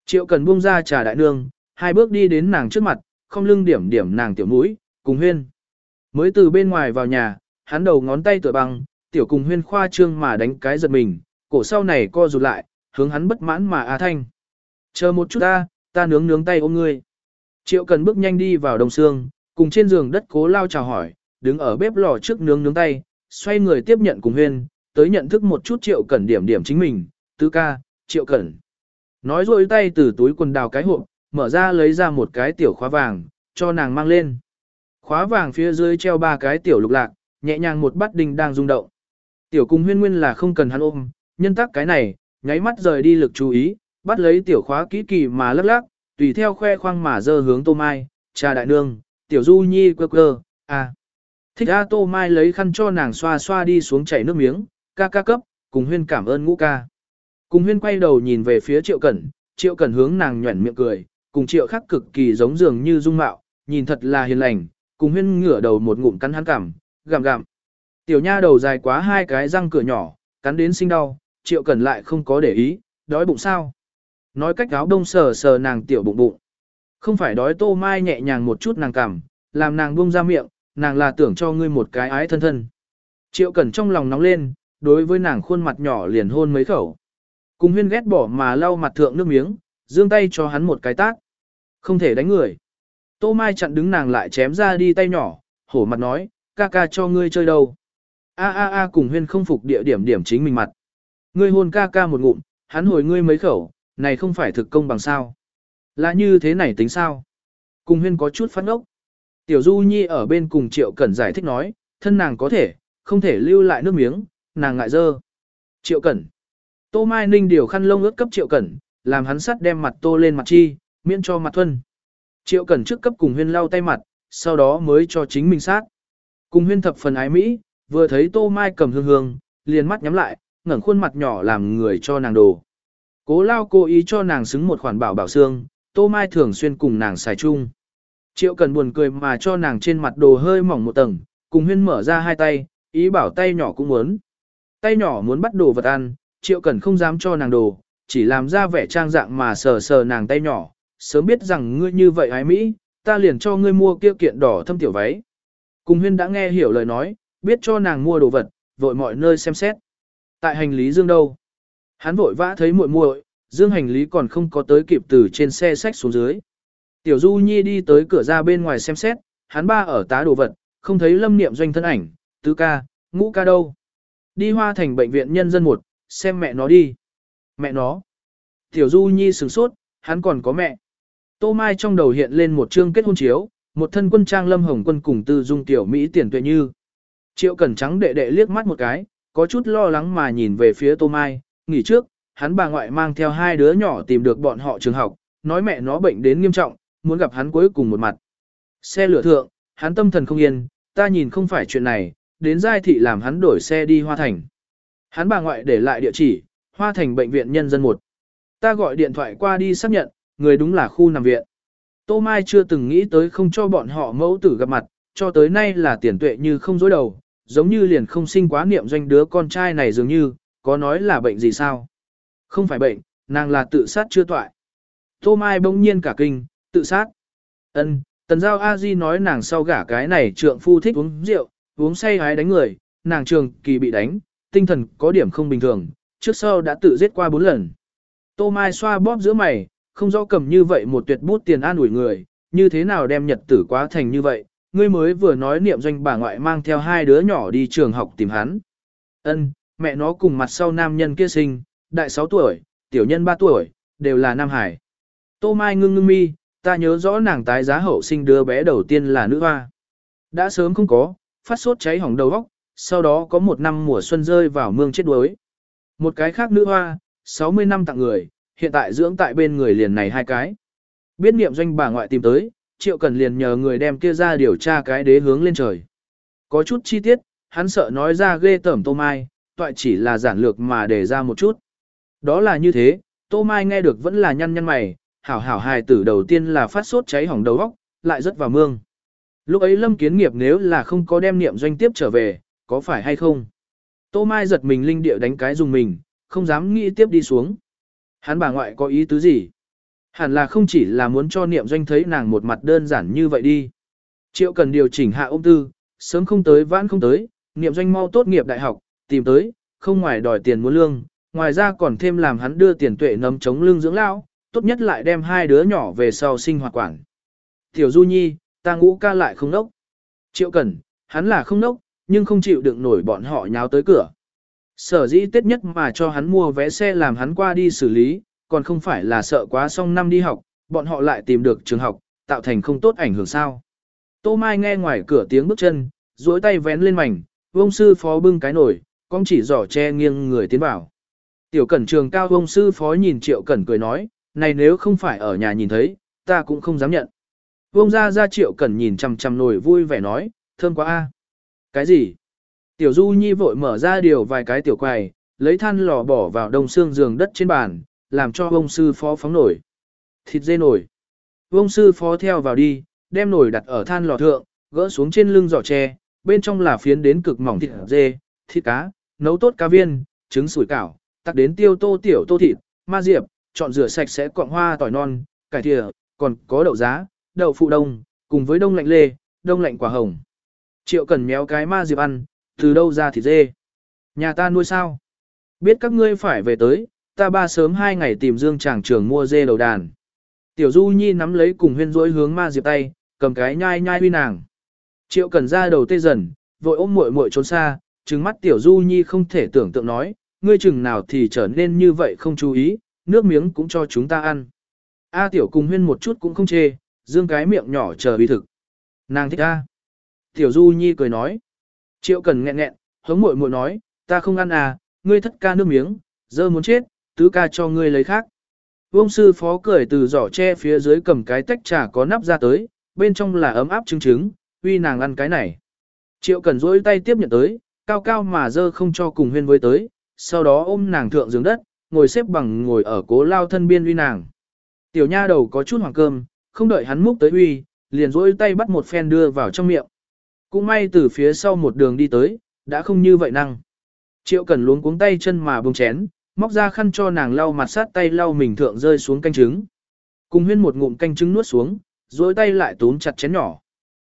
Triệu Cẩn buông ra trà đại nương, hai bước đi đến nàng trước mặt, không lưng điểm điểm nàng tiểu mũi, cùng huyên. Mới từ bên ngoài vào nhà, hắn đầu ngón tay tựa băng, tiểu cùng huyên khoa trương mà đánh cái giật mình, cổ sau này co rụt lại, hướng hắn bất mãn mà a thanh. Chờ một chút ta, ta nướng nướng tay ôm ngươi. Triệu cần bước nhanh đi vào đồng xương, cùng trên giường đất cố lao chào hỏi, đứng ở bếp lò trước nướng nướng tay, xoay người tiếp nhận cùng huyên, tới nhận thức một chút triệu cẩn điểm điểm chính mình, tứ ca, triệu cẩn. Nói rồi tay từ túi quần đào cái hộp, mở ra lấy ra một cái tiểu khóa vàng, cho nàng mang lên. Khóa vàng phía dưới treo ba cái tiểu lục lạc, nhẹ nhàng một bát đình đang rung động. Tiểu cung huyên nguyên là không cần hắn ôm, nhân tác cái này, nháy mắt rời đi lực chú ý, bắt lấy tiểu khóa kỹ kỳ mà lắc lắc, tùy theo khoe khoang mà dơ hướng tô mai, cha đại nương, tiểu du nhi quơ quơ, à. Thích A Tô Mai lấy khăn cho nàng xoa xoa đi xuống chảy nước miếng, ca ca cấp, cùng huyên cảm ơn ngũ ca. Cùng huyên quay đầu nhìn về phía triệu cẩn, triệu cẩn hướng nàng nhuẩn miệng cười, cùng triệu khắc cực kỳ giống dường như dung mạo, nhìn thật là hiền lành, cùng huyên ngửa đầu một ngụm cắn hắn cảm, gặm gặm. Tiểu nha đầu dài quá hai cái răng cửa nhỏ, cắn đến sinh đau, triệu cẩn lại không có để ý, đói bụng sao. Nói cách áo đông sờ sờ nàng tiểu bụng bụng. Không phải đói tô mai nhẹ nhàng một chút nàng cảm, làm nàng buông ra miệng, nàng là tưởng cho ngươi một cái ái thân thân. Triệu cẩn trong lòng nóng lên, đối với nàng khuôn mặt nhỏ liền hôn mấy khẩu. Cùng huyên ghét bỏ mà lau mặt thượng nước miếng, dương tay cho hắn một cái tát. Không thể đánh người. Tô Mai chặn đứng nàng lại chém ra đi tay nhỏ, hổ mặt nói, ca ca cho ngươi chơi đâu. A a a cùng huyên không phục địa điểm điểm chính mình mặt. Ngươi hôn ca ca một ngụm, hắn hồi ngươi mấy khẩu, này không phải thực công bằng sao. Là như thế này tính sao? Cùng huyên có chút phát ngốc, Tiểu Du Nhi ở bên cùng Triệu Cẩn giải thích nói, thân nàng có thể, không thể lưu lại nước miếng, nàng ngại dơ. Triệu Cẩn. Tô Mai Ninh điều khăn lông ướt cấp Triệu Cẩn, làm hắn sắt đem mặt tô lên mặt chi, miễn cho mặt thuần. Triệu Cẩn trước cấp cùng huyên lau tay mặt, sau đó mới cho chính mình sát. Cùng huyên thập phần ái Mỹ, vừa thấy Tô Mai cầm hương hương, liền mắt nhắm lại, ngẩng khuôn mặt nhỏ làm người cho nàng đồ. Cố lao cố ý cho nàng xứng một khoản bảo bảo xương, Tô Mai thường xuyên cùng nàng xài chung. Triệu Cần buồn cười mà cho nàng trên mặt đồ hơi mỏng một tầng, cùng huyên mở ra hai tay, ý bảo tay nhỏ cũng muốn. Tay nhỏ muốn bắt đồ vật ăn, Triệu Cần không dám cho nàng đồ, chỉ làm ra vẻ trang dạng mà sờ sờ nàng tay nhỏ, sớm biết rằng ngươi như vậy ái Mỹ, ta liền cho ngươi mua kia kiện đỏ thâm tiểu váy. Cùng huyên đã nghe hiểu lời nói, biết cho nàng mua đồ vật, vội mọi nơi xem xét. Tại hành lý dương đâu? Hắn vội vã thấy muội muội, dương hành lý còn không có tới kịp từ trên xe sách xuống dưới. Tiểu Du Nhi đi tới cửa ra bên ngoài xem xét, hắn ba ở tá đồ vật, không thấy lâm niệm doanh thân ảnh, tứ ca, ngũ ca đâu. Đi hoa thành bệnh viện nhân dân một, xem mẹ nó đi. Mẹ nó. Tiểu Du Nhi sửng sốt, hắn còn có mẹ. Tô Mai trong đầu hiện lên một chương kết hôn chiếu, một thân quân trang lâm hồng quân cùng tư dung tiểu Mỹ tiền tuệ như. Triệu cẩn trắng đệ đệ liếc mắt một cái, có chút lo lắng mà nhìn về phía Tô Mai, nghỉ trước, hắn bà ngoại mang theo hai đứa nhỏ tìm được bọn họ trường học, nói mẹ nó bệnh đến nghiêm trọng, muốn gặp hắn cuối cùng một mặt. Xe lửa thượng, hắn tâm thần không yên, ta nhìn không phải chuyện này, đến giai thị làm hắn đổi xe đi Hoa Thành. Hắn bà ngoại để lại địa chỉ, Hoa Thành bệnh viện nhân dân một. Ta gọi điện thoại qua đi xác nhận, người đúng là khu nằm viện. Tô Mai chưa từng nghĩ tới không cho bọn họ mẫu tử gặp mặt, cho tới nay là tiền tuệ như không dối đầu, giống như liền không sinh quá niệm doanh đứa con trai này dường như, có nói là bệnh gì sao? Không phải bệnh, nàng là tự sát chưa toại. Tô Mai bỗng nhiên cả kinh, tự sát. Ân, Tần Giao A Di nói nàng sau gả cái này trượng phu thích uống rượu, uống say hái đánh người, nàng trường kỳ bị đánh, tinh thần có điểm không bình thường, trước sau đã tự giết qua bốn lần. Tô Mai xoa bóp giữa mày, không rõ cầm như vậy một tuyệt bút tiền an ủi người, như thế nào đem nhật tử quá thành như vậy, ngươi mới vừa nói niệm doanh bà ngoại mang theo hai đứa nhỏ đi trường học tìm hắn. Ân, mẹ nó cùng mặt sau nam nhân kia sinh, đại 6 tuổi, tiểu nhân 3 tuổi, đều là nam hải. Tô Mai ngưng ngưng mi, ta nhớ rõ nàng tái giá hậu sinh đứa bé đầu tiên là nữ hoa. Đã sớm không có, phát sốt cháy hỏng đầu óc, sau đó có một năm mùa xuân rơi vào mương chết đuối. Một cái khác nữ hoa, 60 năm tặng người, hiện tại dưỡng tại bên người liền này hai cái. Biết niệm doanh bà ngoại tìm tới, triệu cần liền nhờ người đem kia ra điều tra cái đế hướng lên trời. Có chút chi tiết, hắn sợ nói ra ghê tởm tô mai, toại chỉ là giản lược mà để ra một chút. Đó là như thế, tô mai nghe được vẫn là nhăn nhăn mày, hảo hảo hài tử đầu tiên là phát sốt cháy hỏng đầu óc, lại rất vào mương. Lúc ấy lâm kiến nghiệp nếu là không có đem niệm doanh tiếp trở về, có phải hay không? Tô mai giật mình linh địa đánh cái dùng mình, không dám nghĩ tiếp đi xuống. Hắn bà ngoại có ý tứ gì? Hẳn là không chỉ là muốn cho niệm doanh thấy nàng một mặt đơn giản như vậy đi. Triệu cần điều chỉnh hạ ôm tư, sớm không tới vãn không tới, niệm doanh mau tốt nghiệp đại học, tìm tới, không ngoài đòi tiền muốn lương, ngoài ra còn thêm làm hắn đưa tiền tuệ nấm chống lương dưỡng lão, tốt nhất lại đem hai đứa nhỏ về sau sinh hoạt quản. Tiểu Du Nhi, ta ngũ ca lại không nốc. Triệu Cần, hắn là không nốc, nhưng không chịu đựng nổi bọn họ nháo tới cửa. Sở dĩ tết nhất mà cho hắn mua vé xe làm hắn qua đi xử lý, còn không phải là sợ quá xong năm đi học, bọn họ lại tìm được trường học, tạo thành không tốt ảnh hưởng sao. Tô Mai nghe ngoài cửa tiếng bước chân, duỗi tay vén lên mảnh, vông sư phó bưng cái nổi, con chỉ giỏ che nghiêng người tiến vào. Tiểu cẩn trường cao vông sư phó nhìn triệu cẩn cười nói, này nếu không phải ở nhà nhìn thấy, ta cũng không dám nhận. Vông ra ra triệu cẩn nhìn chằm chằm nổi vui vẻ nói, thơm quá a. Cái gì? Tiểu du nhi vội mở ra điều vài cái tiểu quầy, lấy than lò bỏ vào đông xương giường đất trên bàn, làm cho ông sư phó phóng nổi. Thịt dê nổi. Ông sư phó theo vào đi, đem nổi đặt ở than lò thượng, gỡ xuống trên lưng giỏ tre, bên trong là phiến đến cực mỏng thịt dê, thịt cá, nấu tốt cá viên, trứng sủi cảo, tắt đến tiêu tô tiểu tô thịt, ma diệp, chọn rửa sạch sẽ cọng hoa tỏi non, cải thìa, còn có đậu giá, đậu phụ đông, cùng với đông lạnh lê, đông lạnh quả hồng. Triệu cần méo cái ma diệp ăn, từ đâu ra thịt dê. Nhà ta nuôi sao? Biết các ngươi phải về tới, ta ba sớm hai ngày tìm dương Tràng trường mua dê đầu đàn. Tiểu Du Nhi nắm lấy cùng huyên rỗi hướng ma diệp tay, cầm cái nhai nhai huy nàng. Triệu cần ra đầu tê dần, vội ôm muội muội trốn xa, trừng mắt Tiểu Du Nhi không thể tưởng tượng nói, ngươi chừng nào thì trở nên như vậy không chú ý, nước miếng cũng cho chúng ta ăn. A Tiểu cùng huyên một chút cũng không chê, dương cái miệng nhỏ chờ uy thực. Nàng thích A. Tiểu Du Nhi cười nói. Triệu cần nghẹn nghẹn, hống muội muội nói, ta không ăn à, ngươi thất ca nước miếng, dơ muốn chết, tứ ca cho ngươi lấy khác. Vương sư phó cười từ giỏ tre phía dưới cầm cái tách trà có nắp ra tới, bên trong là ấm áp trứng trứng, uy nàng ăn cái này. Triệu cần duỗi tay tiếp nhận tới, cao cao mà dơ không cho cùng huyên với tới, sau đó ôm nàng thượng giường đất, ngồi xếp bằng ngồi ở cố lao thân biên uy nàng. Tiểu nha đầu có chút hoàng cơm, không đợi hắn múc tới uy, liền duỗi tay bắt một phen đưa vào trong miệng. Cũng may từ phía sau một đường đi tới, đã không như vậy năng. Triệu cần luống cuống tay chân mà bông chén, móc ra khăn cho nàng lau mặt sát tay lau mình thượng rơi xuống canh trứng. Cùng huyên một ngụm canh trứng nuốt xuống, dối tay lại túm chặt chén nhỏ.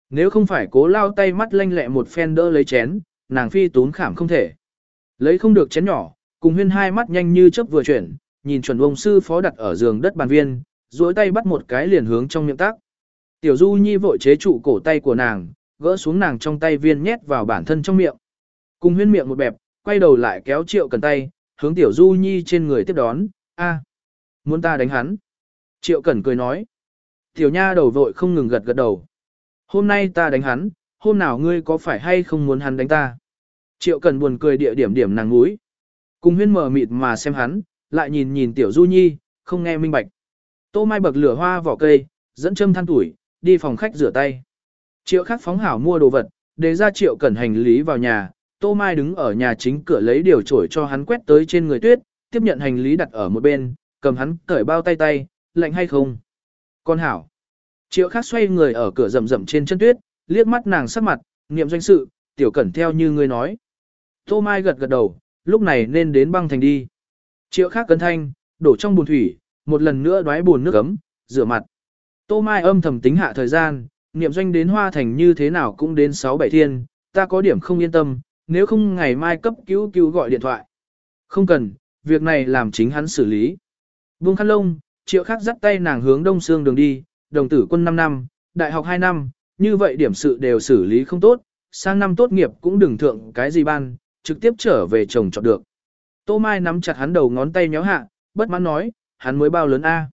Nếu không phải cố lao tay mắt lanh lẹ một phen đỡ lấy chén, nàng phi tốn khảm không thể. Lấy không được chén nhỏ, cùng huyên hai mắt nhanh như chớp vừa chuyển, nhìn chuẩn ông sư phó đặt ở giường đất bàn viên, dối tay bắt một cái liền hướng trong miệng tác. Tiểu Du Nhi vội chế trụ cổ tay của nàng, gỡ xuống nàng trong tay viên nhét vào bản thân trong miệng. Cùng huyên miệng một bẹp, quay đầu lại kéo triệu cần tay, hướng tiểu du nhi trên người tiếp đón, a, muốn ta đánh hắn. Triệu cẩn cười nói. Tiểu nha đầu vội không ngừng gật gật đầu. Hôm nay ta đánh hắn, hôm nào ngươi có phải hay không muốn hắn đánh ta? Triệu cẩn buồn cười địa điểm điểm nàng núi. Cùng huyên mở mịt mà xem hắn, lại nhìn nhìn tiểu du nhi, không nghe minh bạch. Tô mai bậc lửa hoa vỏ cây, dẫn châm than tuổi, đi phòng khách rửa tay. Triệu khắc phóng hảo mua đồ vật, để ra triệu cẩn hành lý vào nhà, Tô Mai đứng ở nhà chính cửa lấy điều trổi cho hắn quét tới trên người tuyết, tiếp nhận hành lý đặt ở một bên, cầm hắn cởi bao tay tay, lạnh hay không? Con hảo. Triệu Khắc xoay người ở cửa rầm rầm trên chân tuyết, liếc mắt nàng sắc mặt, niệm doanh sự, tiểu cẩn theo như ngươi nói. Tô Mai gật gật đầu, lúc này nên đến băng thành đi. Triệu Khắc cấn thanh, đổ trong bùn thủy, một lần nữa đoái bùn nước ấm, rửa mặt. Tô Mai âm thầm tính hạ thời gian, niệm doanh đến hoa thành như thế nào cũng đến 6-7 thiên, ta có điểm không yên tâm, nếu không ngày mai cấp cứu cứu gọi điện thoại. Không cần, việc này làm chính hắn xử lý. Vương khăn lông, triệu khắc dắt tay nàng hướng đông xương đường đi, đồng tử quân 5 năm, đại học 2 năm, như vậy điểm sự đều xử lý không tốt, sang năm tốt nghiệp cũng đừng thượng cái gì ban, trực tiếp trở về chồng chọn được. Tô Mai nắm chặt hắn đầu ngón tay nhéo hạ, bất mãn nói, hắn mới bao lớn A.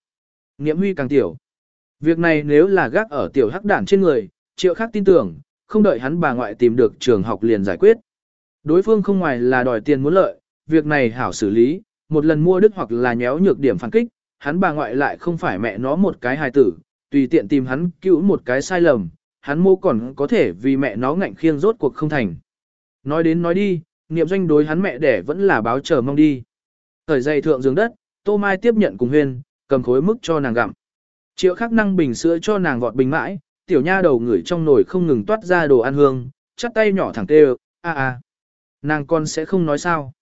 Niệm huy càng tiểu. Việc này nếu là gác ở tiểu hắc đản trên người, triệu khác tin tưởng, không đợi hắn bà ngoại tìm được trường học liền giải quyết. Đối phương không ngoài là đòi tiền muốn lợi, việc này hảo xử lý, một lần mua đứt hoặc là nhéo nhược điểm phản kích, hắn bà ngoại lại không phải mẹ nó một cái hài tử, tùy tiện tìm hắn cứu một cái sai lầm, hắn mô còn có thể vì mẹ nó ngạnh khiêng rốt cuộc không thành. Nói đến nói đi, niệm doanh đối hắn mẹ đẻ vẫn là báo chờ mong đi. Thời dây thượng giường đất, Tô Mai tiếp nhận cùng huyên, cầm khối mức cho nàng gặm. Triệu khắc năng bình sữa cho nàng vọt bình mãi, tiểu nha đầu ngửi trong nồi không ngừng toát ra đồ ăn hương, chắt tay nhỏ thẳng tê a a. Nàng con sẽ không nói sao.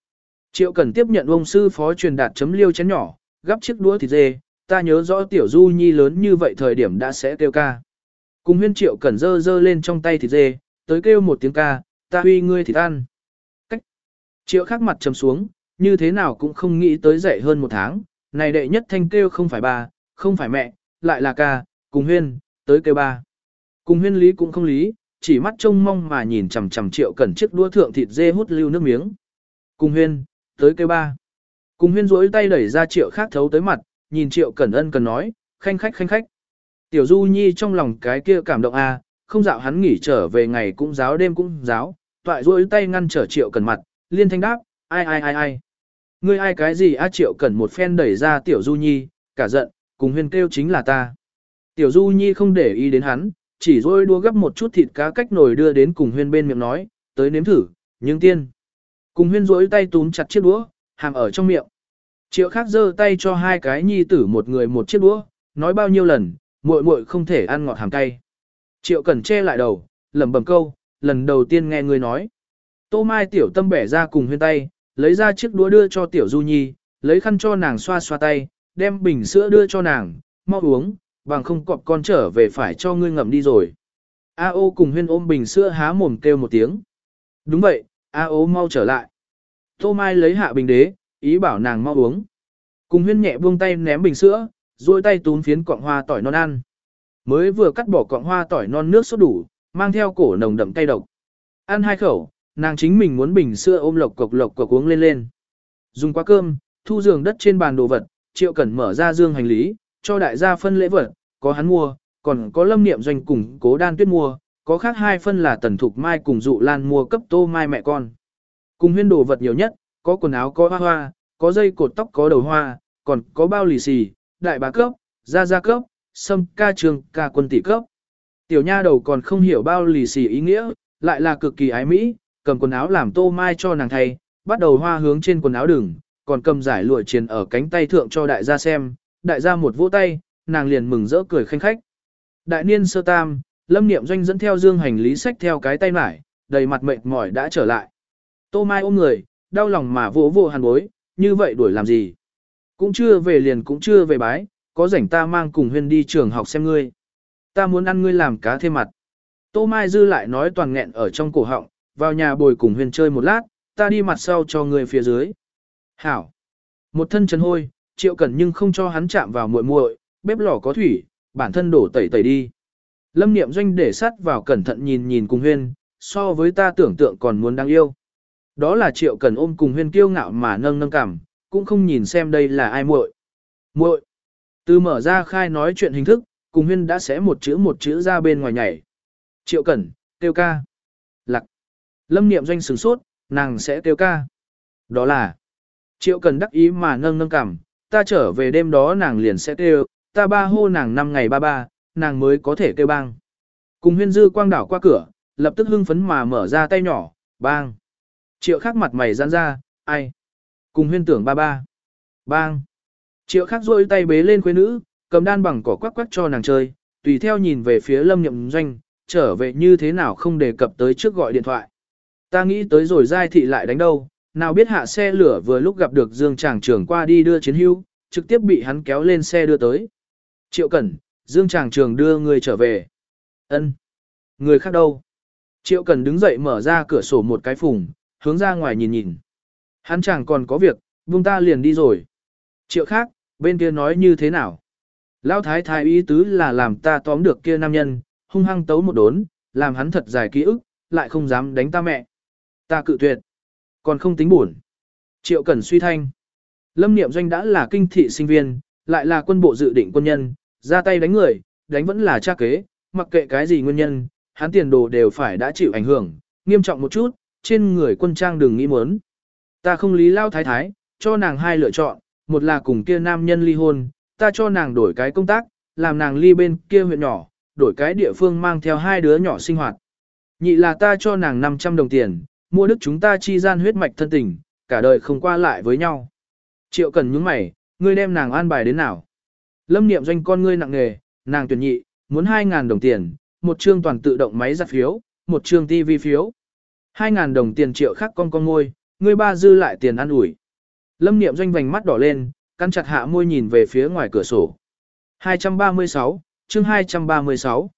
Triệu cần tiếp nhận ông sư phó truyền đạt chấm liêu chén nhỏ, gắp chiếc đũa thịt dê, ta nhớ rõ tiểu du nhi lớn như vậy thời điểm đã sẽ kêu ca. Cùng huyên triệu cần dơ dơ lên trong tay thịt dê, tới kêu một tiếng ca, ta huy ngươi thịt ăn. Cách. Triệu khắc mặt chấm xuống, như thế nào cũng không nghĩ tới dậy hơn một tháng, này đệ nhất thanh kêu không phải bà, không phải mẹ, lại là ca, cùng huyên, tới kêu ba. Cùng huyên lý cũng không lý, chỉ mắt trông mong mà nhìn chằm chằm triệu cẩn chiếc đũa thượng thịt dê hút lưu nước miếng. Cùng huyên, tới kêu ba. Cùng huyên rỗi tay đẩy ra triệu khác thấu tới mặt, nhìn triệu cẩn ân cần nói, khanh khách khanh khách. Tiểu du nhi trong lòng cái kia cảm động a, không dạo hắn nghỉ trở về ngày cũng giáo đêm cũng giáo, toại rỗi tay ngăn trở triệu cẩn mặt, liên thanh đáp, ai ai ai ai. Ngươi ai cái gì a triệu cẩn một phen đẩy ra tiểu du nhi, cả giận, cùng huyên kêu chính là ta. Tiểu du nhi không để ý đến hắn, chỉ rôi đua gấp một chút thịt cá cách nồi đưa đến cùng huyên bên miệng nói, tới nếm thử, nhưng tiên. Cùng huyên rỗi tay túm chặt chiếc đũa, hàm ở trong miệng. Triệu khác giơ tay cho hai cái nhi tử một người một chiếc đũa, nói bao nhiêu lần, muội muội không thể ăn ngọt hàm cay. Triệu cần che lại đầu, lẩm bẩm câu, lần đầu tiên nghe người nói. Tô Mai tiểu tâm bẻ ra cùng huyên tay, lấy ra chiếc đũa đưa cho tiểu Du Nhi, lấy khăn cho nàng xoa xoa tay, đem bình sữa đưa cho nàng, mau uống, bằng không cọp con trở về phải cho ngươi ngậm đi rồi. A ô cùng huyên ôm bình sữa há mồm kêu một tiếng. Đúng vậy, A ô mau trở lại. Tô Mai lấy hạ bình đế, ý bảo nàng mau uống. Cùng huyên nhẹ buông tay ném bình sữa, duỗi tay túm phiến cọng hoa tỏi non ăn. Mới vừa cắt bỏ cọng hoa tỏi non nước sốt đủ, mang theo cổ nồng đậm cay độc. Ăn hai khẩu, nàng chính mình muốn bình sữa ôm lộc cộc lộc cộc uống lên lên. Dùng qua cơm, thu giường đất trên bàn đồ vật, Triệu Cẩn mở ra dương hành lý, cho đại gia phân lễ vật, có hắn mua, còn có lâm niệm doanh cùng cố đan tuyết mua, có khác hai phân là tần thục mai cùng dụ lan mua cấp tô mai mẹ con. Cùng huyên đồ vật nhiều nhất, có quần áo có hoa hoa, có dây cột tóc có đầu hoa, còn có bao lì xì, đại bá cấp, gia gia cấp, sâm ca trường ca quân tỷ cấp. Tiểu nha đầu còn không hiểu bao lì xì ý nghĩa, lại là cực kỳ ái mỹ, cầm quần áo làm tô mai cho nàng thay, bắt đầu hoa hướng trên quần áo đường còn cầm giải lụa triền ở cánh tay thượng cho đại gia xem, đại gia một vỗ tay, nàng liền mừng rỡ cười khanh khách. Đại niên sơ tam, lâm niệm doanh dẫn theo dương hành lý sách theo cái tay mải, đầy mặt mệt mỏi đã trở lại. Tô mai ôm người, đau lòng mà vỗ vỗ hàn bối, như vậy đuổi làm gì? Cũng chưa về liền cũng chưa về bái, có rảnh ta mang cùng huyên đi trường học xem ngươi. Ta muốn ăn ngươi làm cá thêm mặt. Tô Mai Dư lại nói toàn nghẹn ở trong cổ họng, vào nhà bồi cùng huyên chơi một lát, ta đi mặt sau cho ngươi phía dưới. Hảo. Một thân chân hôi, triệu cẩn nhưng không cho hắn chạm vào muội muội, bếp lò có thủy, bản thân đổ tẩy tẩy đi. Lâm niệm doanh để sát vào cẩn thận nhìn nhìn cùng huyên, so với ta tưởng tượng còn muốn đáng yêu. Đó là triệu cẩn ôm cùng huyên kiêu ngạo mà nâng nâng cảm, cũng không nhìn xem đây là ai muội. Muội. Từ mở ra khai nói chuyện hình thức, cùng huyên đã sẽ một chữ một chữ ra bên ngoài nhảy. Triệu cẩn, tiêu ca. Lặc. Lâm niệm doanh sửng sốt, nàng sẽ tiêu ca. Đó là. Triệu cần đắc ý mà nâng nâng cảm, ta trở về đêm đó nàng liền sẽ kêu, ta ba hô nàng năm ngày ba ba, nàng mới có thể kêu bang. Cùng huyên dư quang đảo qua cửa, lập tức hưng phấn mà mở ra tay nhỏ, bang. Triệu khắc mặt mày giãn ra, ai? Cùng huyên tưởng ba ba. Bang. Triệu khắc rôi tay bế lên quê nữ, cầm đan bằng cỏ quắc quắc cho nàng chơi, tùy theo nhìn về phía lâm nhậm doanh, trở về như thế nào không đề cập tới trước gọi điện thoại. Ta nghĩ tới rồi giai thị lại đánh đâu, nào biết hạ xe lửa vừa lúc gặp được Dương Tràng Trường qua đi đưa chiến hưu, trực tiếp bị hắn kéo lên xe đưa tới. Triệu Cẩn, Dương Tràng Trường đưa người trở về. Ân, Người khác đâu? Triệu Cẩn đứng dậy mở ra cửa sổ một cái phùng, hướng ra ngoài nhìn nhìn. Hắn chẳng còn có việc, buông ta liền đi rồi. Triệu khác, bên kia nói như thế nào? Lão thái thái ý tứ là làm ta tóm được kia nam nhân, hung hăng tấu một đốn, làm hắn thật dài ký ức, lại không dám đánh ta mẹ. Ta cự tuyệt. Còn không tính buồn. Triệu Cẩn suy thanh. Lâm Niệm Doanh đã là kinh thị sinh viên, lại là quân bộ dự định quân nhân, ra tay đánh người, đánh vẫn là cha kế, mặc kệ cái gì nguyên nhân, hắn tiền đồ đều phải đã chịu ảnh hưởng, nghiêm trọng một chút, trên người quân trang đừng nghĩ muốn. Ta không lý lao thái thái, cho nàng hai lựa chọn, một là cùng kia nam nhân ly hôn, ta cho nàng đổi cái công tác, làm nàng ly bên kia huyện nhỏ, đổi cái địa phương mang theo hai đứa nhỏ sinh hoạt. Nhị là ta cho nàng 500 đồng tiền, mua đức chúng ta chi gian huyết mạch thân tình, cả đời không qua lại với nhau. Triệu cần những mày, ngươi đem nàng an bài đến nào? Lâm niệm doanh con ngươi nặng nghề, nàng tuyển nhị, muốn 2.000 đồng tiền, một chương toàn tự động máy giặt phiếu, một chương tivi phiếu. 2.000 đồng tiền triệu khác con con ngôi, ngươi ba dư lại tiền ăn ủi. Lâm niệm doanh vành mắt đỏ lên, căn chặt hạ môi nhìn về phía ngoài cửa sổ. 236, chương 236.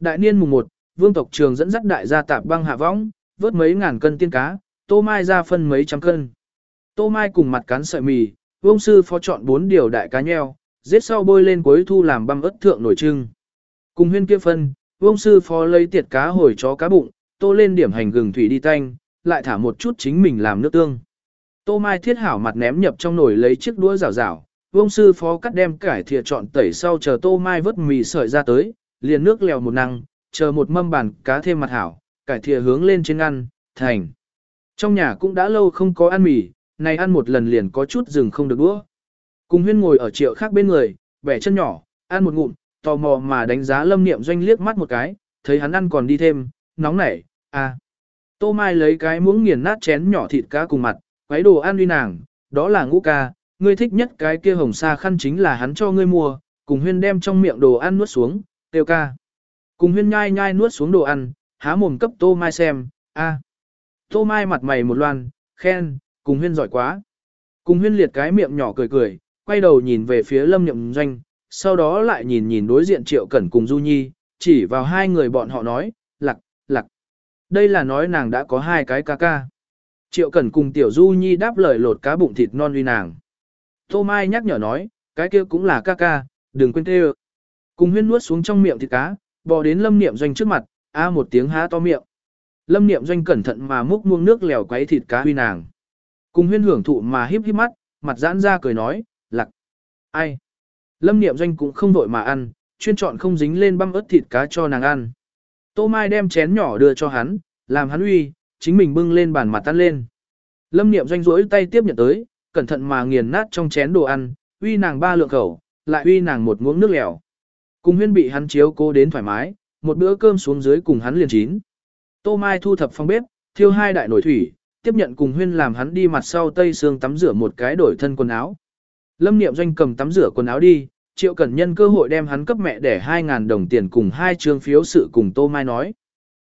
Đại niên mùng 1, vương tộc trường dẫn dắt đại gia tạp băng hạ võng, vớt mấy ngàn cân tiên cá, tô mai ra phân mấy trăm cân. Tô mai cùng mặt cán sợi mì, ông sư phó chọn bốn điều đại cá nheo, giết sau bôi lên cuối thu làm băm ớt thượng nổi trưng. Cùng huyên kia phân, ông sư phó lấy tiệt cá hồi chó cá bụng, tô lên điểm hành gừng thủy đi tanh, lại thả một chút chính mình làm nước tương. Tô mai thiết hảo mặt ném nhập trong nồi lấy chiếc đũa rào rào, ông sư phó cắt đem cải thìa chọn tẩy sau chờ tô mai vớt mì sợi ra tới, liền nước lèo một năng, chờ một mâm bàn cá thêm mặt hảo, cải thìa hướng lên trên ăn, thành. Trong nhà cũng đã lâu không có ăn mì, này ăn một lần liền có chút dừng không được đũa. Cùng huyên ngồi ở triệu khác bên người, bẻ chân nhỏ, ăn một ngụm, tò mò mà đánh giá lâm niệm doanh liếc mắt một cái, thấy hắn ăn còn đi thêm, nóng nảy, à. Tô Mai lấy cái muỗng nghiền nát chén nhỏ thịt cá cùng mặt, quấy đồ ăn uy nàng, đó là ngũ ca, ngươi thích nhất cái kia hồng sa khăn chính là hắn cho ngươi mua, cùng huyên đem trong miệng đồ ăn nuốt xuống, tiêu ca. Cùng huyên nhai nhai nuốt xuống đồ ăn, há mồm cấp Tô Mai xem, a. Tô Mai mặt mày một loan, khen, cùng huyên giỏi quá. Cùng huyên liệt cái miệng nhỏ cười cười, quay đầu nhìn về phía lâm nhậm doanh, sau đó lại nhìn nhìn đối diện triệu cẩn cùng Du Nhi, chỉ vào hai người bọn họ nói, lặc, lặc. Đây là nói nàng đã có hai cái ca ca. Triệu Cẩn cùng Tiểu Du Nhi đáp lời lột cá bụng thịt non uy nàng. Tô Mai nhắc nhở nói, cái kia cũng là ca ca, đừng quên tê Cùng huyên nuốt xuống trong miệng thịt cá, bò đến lâm niệm doanh trước mặt, a một tiếng há to miệng. Lâm niệm doanh cẩn thận mà múc muông nước lèo quấy thịt cá huy nàng. Cùng huyên hưởng thụ mà híp híp mắt, mặt giãn ra cười nói, lặc. Ai? Lâm niệm doanh cũng không vội mà ăn, chuyên chọn không dính lên băm ớt thịt cá cho nàng ăn. Tô Mai đem chén nhỏ đưa cho hắn, làm hắn uy, chính mình bưng lên bàn mặt tan lên. Lâm niệm doanh rỗi tay tiếp nhận tới, cẩn thận mà nghiền nát trong chén đồ ăn, uy nàng ba lượng khẩu, lại uy nàng một muỗng nước lèo. Cùng huyên bị hắn chiếu cố đến thoải mái, một bữa cơm xuống dưới cùng hắn liền chín. Tô Mai thu thập phòng bếp, thiêu hai đại nồi thủy, tiếp nhận cùng huyên làm hắn đi mặt sau tây xương tắm rửa một cái đổi thân quần áo. Lâm Niệm Doanh cầm tắm rửa quần áo đi, Triệu Cẩn Nhân cơ hội đem hắn cấp mẹ để 2.000 đồng tiền cùng hai trương phiếu sự cùng Tô Mai nói.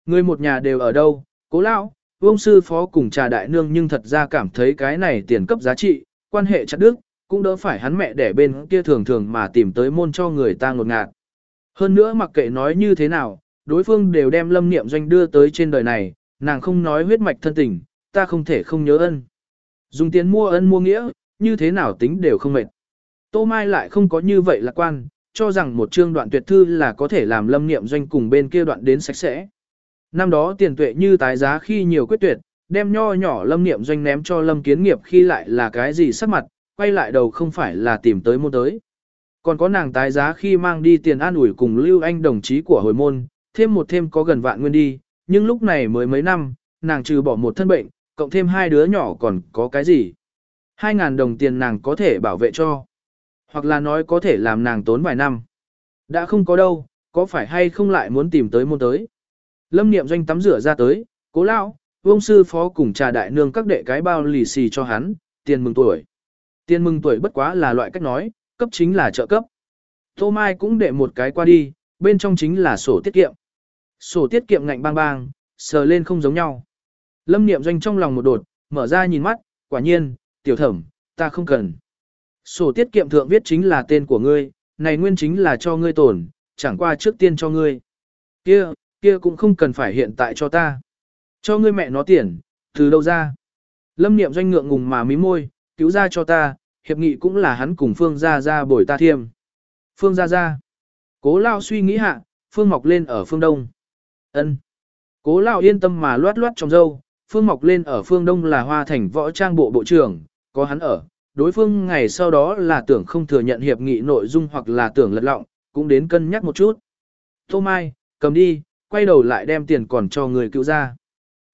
Người một nhà đều ở đâu, cố lão, vương sư phó cùng trà đại nương nhưng thật ra cảm thấy cái này tiền cấp giá trị, quan hệ chặt đức, cũng đỡ phải hắn mẹ để bên kia thường thường mà tìm tới môn cho người ta ngột ngạt. Hơn nữa mặc kệ nói như thế nào, đối phương đều đem lâm niệm doanh đưa tới trên đời này, nàng không nói huyết mạch thân tình, ta không thể không nhớ ân. Dùng tiền mua ân mua nghĩa, như thế nào tính đều không mệt. Tô Mai lại không có như vậy lạc quan, cho rằng một chương đoạn tuyệt thư là có thể làm lâm niệm doanh cùng bên kia đoạn đến sạch sẽ. Năm đó tiền tuệ như tái giá khi nhiều quyết tuyệt, đem nho nhỏ lâm niệm doanh ném cho lâm kiến nghiệp khi lại là cái gì sắc mặt, quay lại đầu không phải là tìm tới mua tới. Còn có nàng tái giá khi mang đi tiền an ủi cùng Lưu Anh đồng chí của hồi môn, thêm một thêm có gần vạn nguyên đi, nhưng lúc này mới mấy năm, nàng trừ bỏ một thân bệnh, cộng thêm hai đứa nhỏ còn có cái gì. Hai ngàn đồng tiền nàng có thể bảo vệ cho. Hoặc là nói có thể làm nàng tốn vài năm. Đã không có đâu, có phải hay không lại muốn tìm tới môn tới. Lâm niệm doanh tắm rửa ra tới, cố lão, vông sư phó cùng trà đại nương các đệ cái bao lì xì cho hắn, tiền mừng tuổi. Tiền mừng tuổi bất quá là loại cách nói, cấp chính là trợ cấp. Tô Mai cũng đệ một cái qua đi, bên trong chính là sổ tiết kiệm. Sổ tiết kiệm ngạnh bang bang, sờ lên không giống nhau. Lâm niệm doanh trong lòng một đột, mở ra nhìn mắt, quả nhiên, tiểu thẩm, ta không cần. Sổ tiết kiệm thượng viết chính là tên của ngươi, này nguyên chính là cho ngươi tổn, chẳng qua trước tiên cho ngươi. Kia, kia cũng không cần phải hiện tại cho ta. Cho ngươi mẹ nó tiền, từ đâu ra? Lâm niệm doanh ngượng ngùng mà mí môi, cứu ra cho ta, hiệp nghị cũng là hắn cùng Phương Gia Gia bồi ta thiêm. Phương Gia Gia. Cố Lao suy nghĩ hạ, Phương mọc lên ở phương Đông. ân Cố Lao yên tâm mà loát loát trong dâu, Phương mọc lên ở phương Đông là hoa thành võ trang bộ bộ trưởng, có hắn ở. Đối phương ngày sau đó là tưởng không thừa nhận hiệp nghị nội dung hoặc là tưởng lật lọng, cũng đến cân nhắc một chút. Tô Mai, cầm đi, quay đầu lại đem tiền còn cho người cứu ra.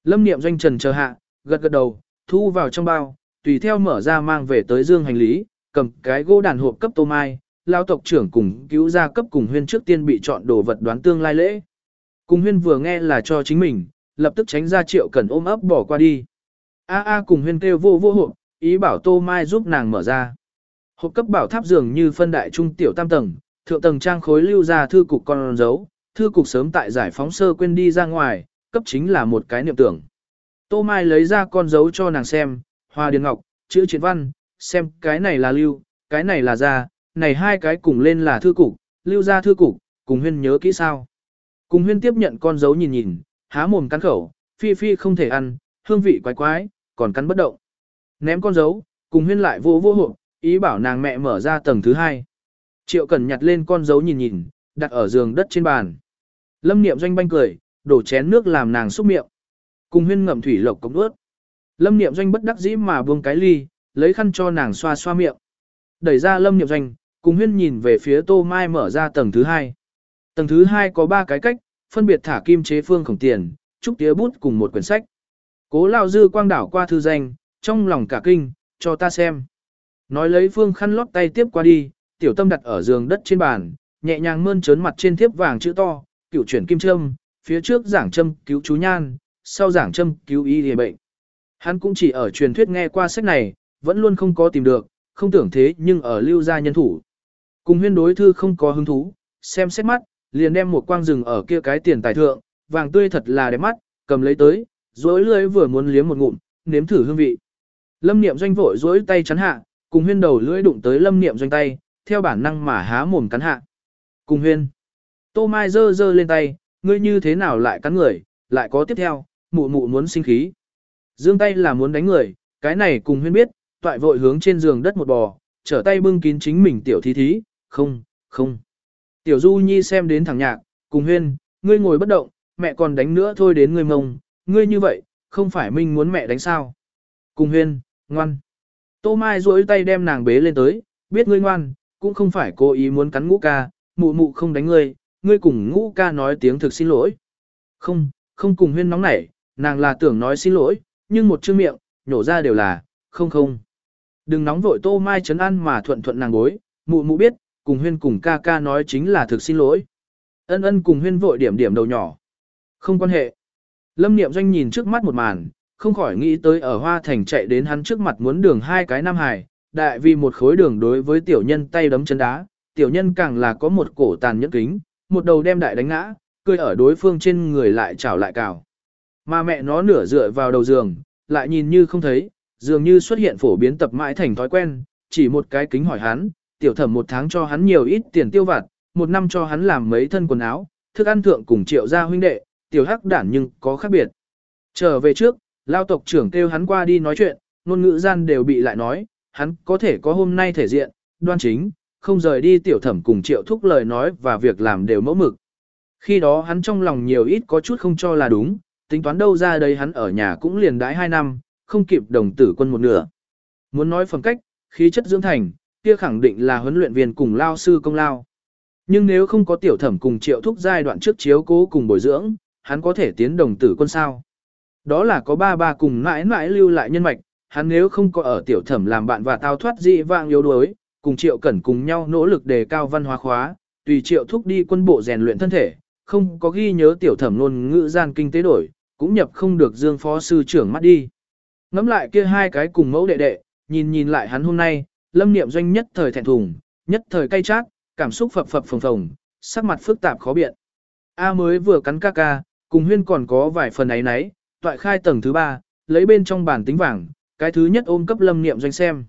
Lâm niệm doanh trần chờ hạ, gật gật đầu, thu vào trong bao, tùy theo mở ra mang về tới dương hành lý, cầm cái gỗ đàn hộp cấp tô mai, lao tộc trưởng cùng cứu gia cấp cùng huyên trước tiên bị chọn đồ vật đoán tương lai lễ. Cùng huyên vừa nghe là cho chính mình, lập tức tránh ra triệu cần ôm ấp bỏ qua đi. A a cùng huyên kêu vô vô hộp, ý bảo tô mai giúp nàng mở ra. Hộp cấp bảo tháp dường như phân đại trung tiểu tam tầng, thượng tầng trang khối lưu ra thư cục con dấu, thư cục sớm tại giải phóng sơ quên đi ra ngoài, cấp chính là một cái niệm tưởng. Tô Mai lấy ra con dấu cho nàng xem, hoa điền ngọc, chữ chiến văn, xem cái này là lưu, cái này là ra, này hai cái cùng lên là thư cục, lưu ra thư cục, cùng huyên nhớ kỹ sao. Cùng huyên tiếp nhận con dấu nhìn nhìn, há mồm cắn khẩu, phi phi không thể ăn, hương vị quái quái, còn cắn bất động. Ném con dấu, cùng huyên lại vô vô hộp, ý bảo nàng mẹ mở ra tầng thứ hai. Triệu cần nhặt lên con dấu nhìn nhìn, đặt ở giường đất trên bàn. Lâm niệm doanh banh cười, đổ chén nước làm nàng xúc miệng. Cùng huyên ngậm thủy lộc cống ướt. Lâm niệm doanh bất đắc dĩ mà buông cái ly, lấy khăn cho nàng xoa xoa miệng. Đẩy ra lâm niệm doanh, cùng huyên nhìn về phía tô mai mở ra tầng thứ hai. Tầng thứ hai có ba cái cách, phân biệt thả kim chế phương khổng tiền, trúc tía bút cùng một quyển sách. Cố lao dư quang đảo qua thư danh, trong lòng cả kinh, cho ta xem. Nói lấy phương khăn lót tay tiếp qua đi, tiểu tâm đặt ở giường đất trên bàn, nhẹ nhàng mơn trớn mặt trên thiếp vàng chữ to, cựu chuyển kim châm, phía trước giảng châm cứu chú nhan, sau giảng châm cứu y địa bệnh. Hắn cũng chỉ ở truyền thuyết nghe qua sách này, vẫn luôn không có tìm được, không tưởng thế nhưng ở lưu gia nhân thủ. Cùng huyên đối thư không có hứng thú, xem xét mắt, liền đem một quang rừng ở kia cái tiền tài thượng, vàng tươi thật là đẹp mắt, cầm lấy tới, dối lưỡi vừa muốn liếm một ngụm, nếm thử hương vị. Lâm niệm doanh vội dối tay chắn hạ, cùng huyên đầu lưỡi đụng tới lâm niệm doanh tay, theo bản năng mà há mồm cắn hạ. Cùng huyên. Tô Mai dơ dơ lên tay, ngươi như thế nào lại cắn người, lại có tiếp theo, mụ mụ muốn sinh khí. Dương tay là muốn đánh người, cái này cùng huyên biết, toại vội hướng trên giường đất một bò, trở tay bưng kín chính mình tiểu thí thí, không, không. Tiểu Du Nhi xem đến thằng nhạc, cùng huyên, ngươi ngồi bất động, mẹ còn đánh nữa thôi đến ngươi mông, ngươi như vậy, không phải Minh muốn mẹ đánh sao. Cùng huyên, ngoan. Tô Mai duỗi tay đem nàng bế lên tới, biết ngươi ngoan, cũng không phải cố ý muốn cắn ngũ ca, mụ mụ không đánh ngươi, ngươi cùng ngũ ca nói tiếng thực xin lỗi. Không, không cùng huyên nóng nảy, nàng là tưởng nói xin lỗi, nhưng một chữ miệng, nhổ ra đều là, không không. Đừng nóng vội tô mai chấn an mà thuận thuận nàng bối, mụ mụ biết, cùng huyên cùng ca ca nói chính là thực xin lỗi. Ân ân cùng huyên vội điểm điểm đầu nhỏ. Không quan hệ. Lâm niệm doanh nhìn trước mắt một màn, không khỏi nghĩ tới ở Hoa Thành chạy đến hắn trước mặt muốn đường hai cái nam hải đại vì một khối đường đối với tiểu nhân tay đấm chân đá, tiểu nhân càng là có một cổ tàn nhẫn kính, một đầu đem đại đánh ngã, cười ở đối phương trên người lại chảo lại cào. Mà mẹ nó nửa dựa vào đầu giường, lại nhìn như không thấy, dường như xuất hiện phổ biến tập mãi thành thói quen, chỉ một cái kính hỏi hắn, tiểu thẩm một tháng cho hắn nhiều ít tiền tiêu vặt, một năm cho hắn làm mấy thân quần áo, thức ăn thượng cùng triệu gia huynh đệ, tiểu hắc đản nhưng có khác biệt. Trở về trước, lao tộc trưởng kêu hắn qua đi nói chuyện, ngôn ngữ gian đều bị lại nói, hắn có thể có hôm nay thể diện, đoan chính, không rời đi tiểu thẩm cùng triệu thúc lời nói và việc làm đều mẫu mực. Khi đó hắn trong lòng nhiều ít có chút không cho là đúng, tính toán đâu ra đây hắn ở nhà cũng liền đãi hai năm, không kịp đồng tử quân một nửa. Muốn nói phẩm cách, khí chất dưỡng thành, kia khẳng định là huấn luyện viên cùng lao sư công lao. Nhưng nếu không có tiểu thẩm cùng triệu thúc giai đoạn trước chiếu cố cùng bồi dưỡng, hắn có thể tiến đồng tử quân sao. Đó là có ba ba cùng mãi mãi lưu lại nhân mạch, hắn nếu không có ở tiểu thẩm làm bạn và tao thoát dị vang yếu đuối, cùng triệu cẩn cùng nhau nỗ lực đề cao văn hóa khóa, tùy triệu thúc đi quân bộ rèn luyện thân thể, không có ghi nhớ tiểu thẩm ngôn ngữ gian kinh tế đổi, cũng nhập không được dương phó sư trưởng mắt đi. Ngắm lại kia hai cái cùng mẫu đệ đệ, nhìn nhìn lại hắn hôm nay, lâm niệm doanh nhất thời thẹn thùng, nhất thời cay chát, cảm xúc phập phập phồng phồng, sắc mặt phức tạp khó biện. A mới vừa cắn ca ca, cùng huyên còn có vài phần ấy nấy, toại khai tầng thứ ba, lấy bên trong bản tính vàng, cái thứ nhất ôm cấp lâm niệm doanh xem.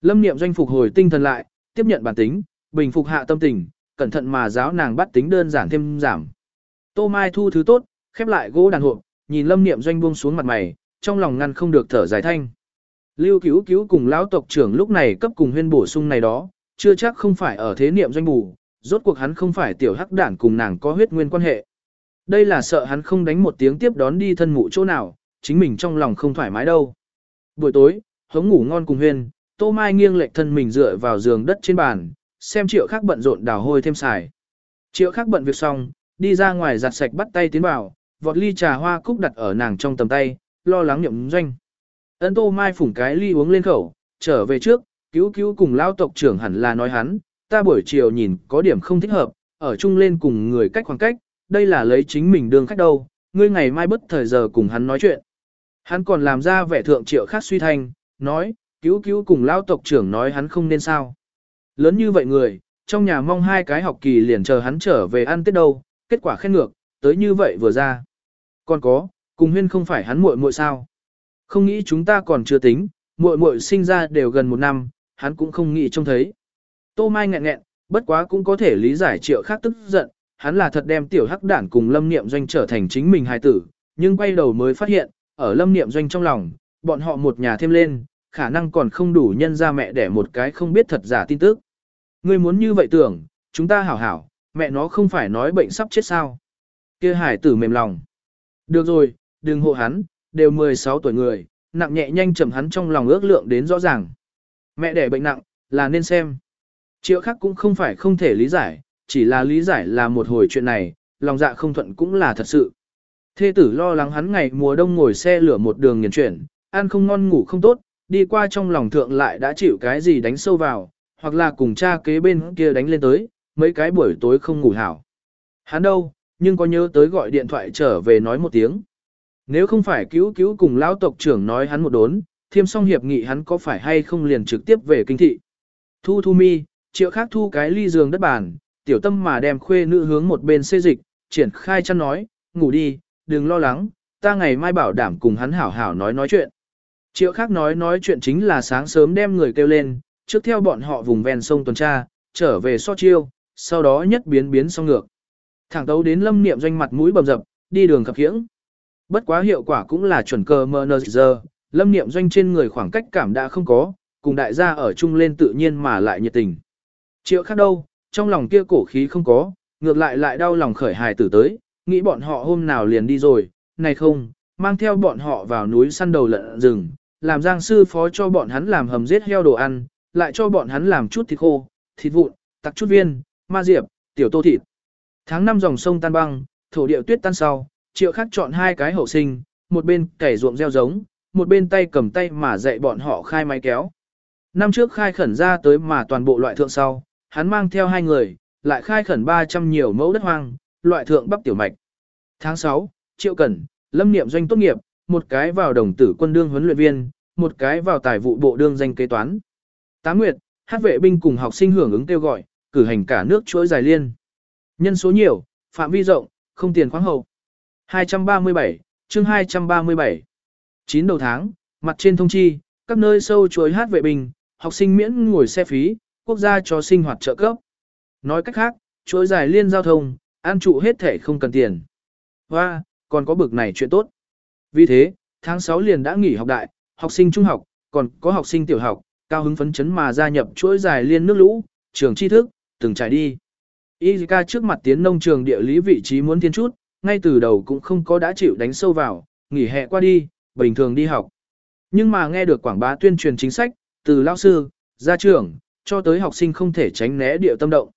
Lâm niệm doanh phục hồi tinh thần lại, tiếp nhận bản tính, bình phục hạ tâm tình, cẩn thận mà giáo nàng bắt tính đơn giản thêm giảm. Tô Mai thu thứ tốt, khép lại gỗ đàn hộp, nhìn lâm niệm doanh buông xuống mặt mày, trong lòng ngăn không được thở dài thanh. Lưu cứu cứu cùng lão tộc trưởng lúc này cấp cùng huyên bổ sung này đó, chưa chắc không phải ở thế niệm doanh bù, rốt cuộc hắn không phải tiểu hắc đản cùng nàng có huyết nguyên quan hệ. Đây là sợ hắn không đánh một tiếng tiếp đón đi thân mụ chỗ nào, chính mình trong lòng không thoải mái đâu. Buổi tối, hống ngủ ngon cùng huyên, tô mai nghiêng lệch thân mình dựa vào giường đất trên bàn, xem triệu khác bận rộn đào hôi thêm xài. Triệu khác bận việc xong, đi ra ngoài giặt sạch bắt tay tiến vào, vọt ly trà hoa cúc đặt ở nàng trong tầm tay, lo lắng nhậm doanh. ấn tô mai phủng cái ly uống lên khẩu, trở về trước, cứu cứu cùng lao tộc trưởng hẳn là nói hắn, ta buổi chiều nhìn có điểm không thích hợp, ở chung lên cùng người cách khoảng cách, đây là lấy chính mình đương khách đâu, ngươi ngày mai bất thời giờ cùng hắn nói chuyện. Hắn còn làm ra vẻ thượng triệu khác suy thanh, nói, cứu cứu cùng lao tộc trưởng nói hắn không nên sao. Lớn như vậy người, trong nhà mong hai cái học kỳ liền chờ hắn trở về ăn tết đâu, kết quả khen ngược, tới như vậy vừa ra. Còn có, cùng huyên không phải hắn muội muội sao. Không nghĩ chúng ta còn chưa tính, muội muội sinh ra đều gần một năm, hắn cũng không nghĩ trông thấy. Tô Mai nghẹn nghẹn, bất quá cũng có thể lý giải triệu khác tức giận, hắn là thật đem tiểu hắc đản cùng lâm niệm doanh trở thành chính mình hài tử, nhưng quay đầu mới phát hiện, ở lâm niệm doanh trong lòng, bọn họ một nhà thêm lên, khả năng còn không đủ nhân ra mẹ để một cái không biết thật giả tin tức. Ngươi muốn như vậy tưởng, chúng ta hảo hảo, mẹ nó không phải nói bệnh sắp chết sao. kia hải tử mềm lòng. Được rồi, đừng hộ hắn, đều 16 tuổi người, nặng nhẹ nhanh chậm hắn trong lòng ước lượng đến rõ ràng. Mẹ đẻ bệnh nặng, là nên xem. Triệu khắc cũng không phải không thể lý giải, chỉ là lý giải là một hồi chuyện này, lòng dạ không thuận cũng là thật sự. Thê tử lo lắng hắn ngày mùa đông ngồi xe lửa một đường nghiền chuyển, ăn không ngon ngủ không tốt, đi qua trong lòng thượng lại đã chịu cái gì đánh sâu vào, hoặc là cùng cha kế bên kia đánh lên tới, mấy cái buổi tối không ngủ hảo. Hắn đâu, nhưng có nhớ tới gọi điện thoại trở về nói một tiếng. Nếu không phải cứu cứu cùng lão tộc trưởng nói hắn một đốn, thêm xong hiệp nghị hắn có phải hay không liền trực tiếp về kinh thị. Thu thu mi, triệu khác thu cái ly giường đất bàn, tiểu tâm mà đem khuê nữ hướng một bên xê dịch, triển khai chăn nói, ngủ đi, đừng lo lắng, ta ngày mai bảo đảm cùng hắn hảo hảo nói nói chuyện. Triệu khác nói nói chuyện chính là sáng sớm đem người kêu lên, trước theo bọn họ vùng ven sông tuần tra, trở về so chiêu, sau đó nhất biến biến xong ngược. Thẳng tấu đến lâm niệm doanh mặt mũi bầm dập, đi đường khập khiễng. Bất quá hiệu quả cũng là chuẩn cờ giờ, lâm niệm doanh trên người khoảng cách cảm đã không có, cùng đại gia ở chung lên tự nhiên mà lại nhiệt tình. Triệu khác đâu, trong lòng kia cổ khí không có, ngược lại lại đau lòng khởi hài tử tới, nghĩ bọn họ hôm nào liền đi rồi, này không, mang theo bọn họ vào núi săn đầu lợn rừng, làm giang sư phó cho bọn hắn làm hầm giết heo đồ ăn, lại cho bọn hắn làm chút thịt khô, thịt vụn, tặc chút viên, ma diệp, tiểu tô thịt. Tháng năm dòng sông tan băng, thổ địa tuyết tan sau, triệu khắc chọn hai cái hậu sinh, một bên cày ruộng gieo giống, một bên tay cầm tay mà dạy bọn họ khai máy kéo. Năm trước khai khẩn ra tới mà toàn bộ loại thượng sau, hắn mang theo hai người, lại khai khẩn 300 nhiều mẫu đất hoang, loại thượng bắp tiểu mạch. Tháng 6, Triệu Cẩn, Lâm Niệm doanh tốt nghiệp, một cái vào đồng tử quân đương huấn luyện viên, một cái vào tài vụ bộ đương danh kế toán. Tám Nguyệt, hát vệ binh cùng học sinh hưởng ứng kêu gọi, cử hành cả nước chuỗi dài liên. Nhân số nhiều, phạm vi rộng, không tiền khoáng hậu. 237, chương 237. 9 đầu tháng, mặt trên thông chi, các nơi sâu chuỗi hát vệ bình, học sinh miễn ngồi xe phí, quốc gia cho sinh hoạt trợ cấp. Nói cách khác, chuỗi dài liên giao thông, an trụ hết thể không cần tiền. Và, còn có bực này chuyện tốt. Vì thế, tháng 6 liền đã nghỉ học đại, học sinh trung học, còn có học sinh tiểu học, cao hứng phấn chấn mà gia nhập chuỗi dài liên nước lũ, trường tri thức, từng trải đi. Izika trước mặt tiến nông trường địa lý vị trí muốn tiến chút, ngay từ đầu cũng không có đã chịu đánh sâu vào, nghỉ hè qua đi, bình thường đi học. Nhưng mà nghe được quảng bá tuyên truyền chính sách, từ lao sư, gia trưởng, cho tới học sinh không thể tránh né địa tâm động.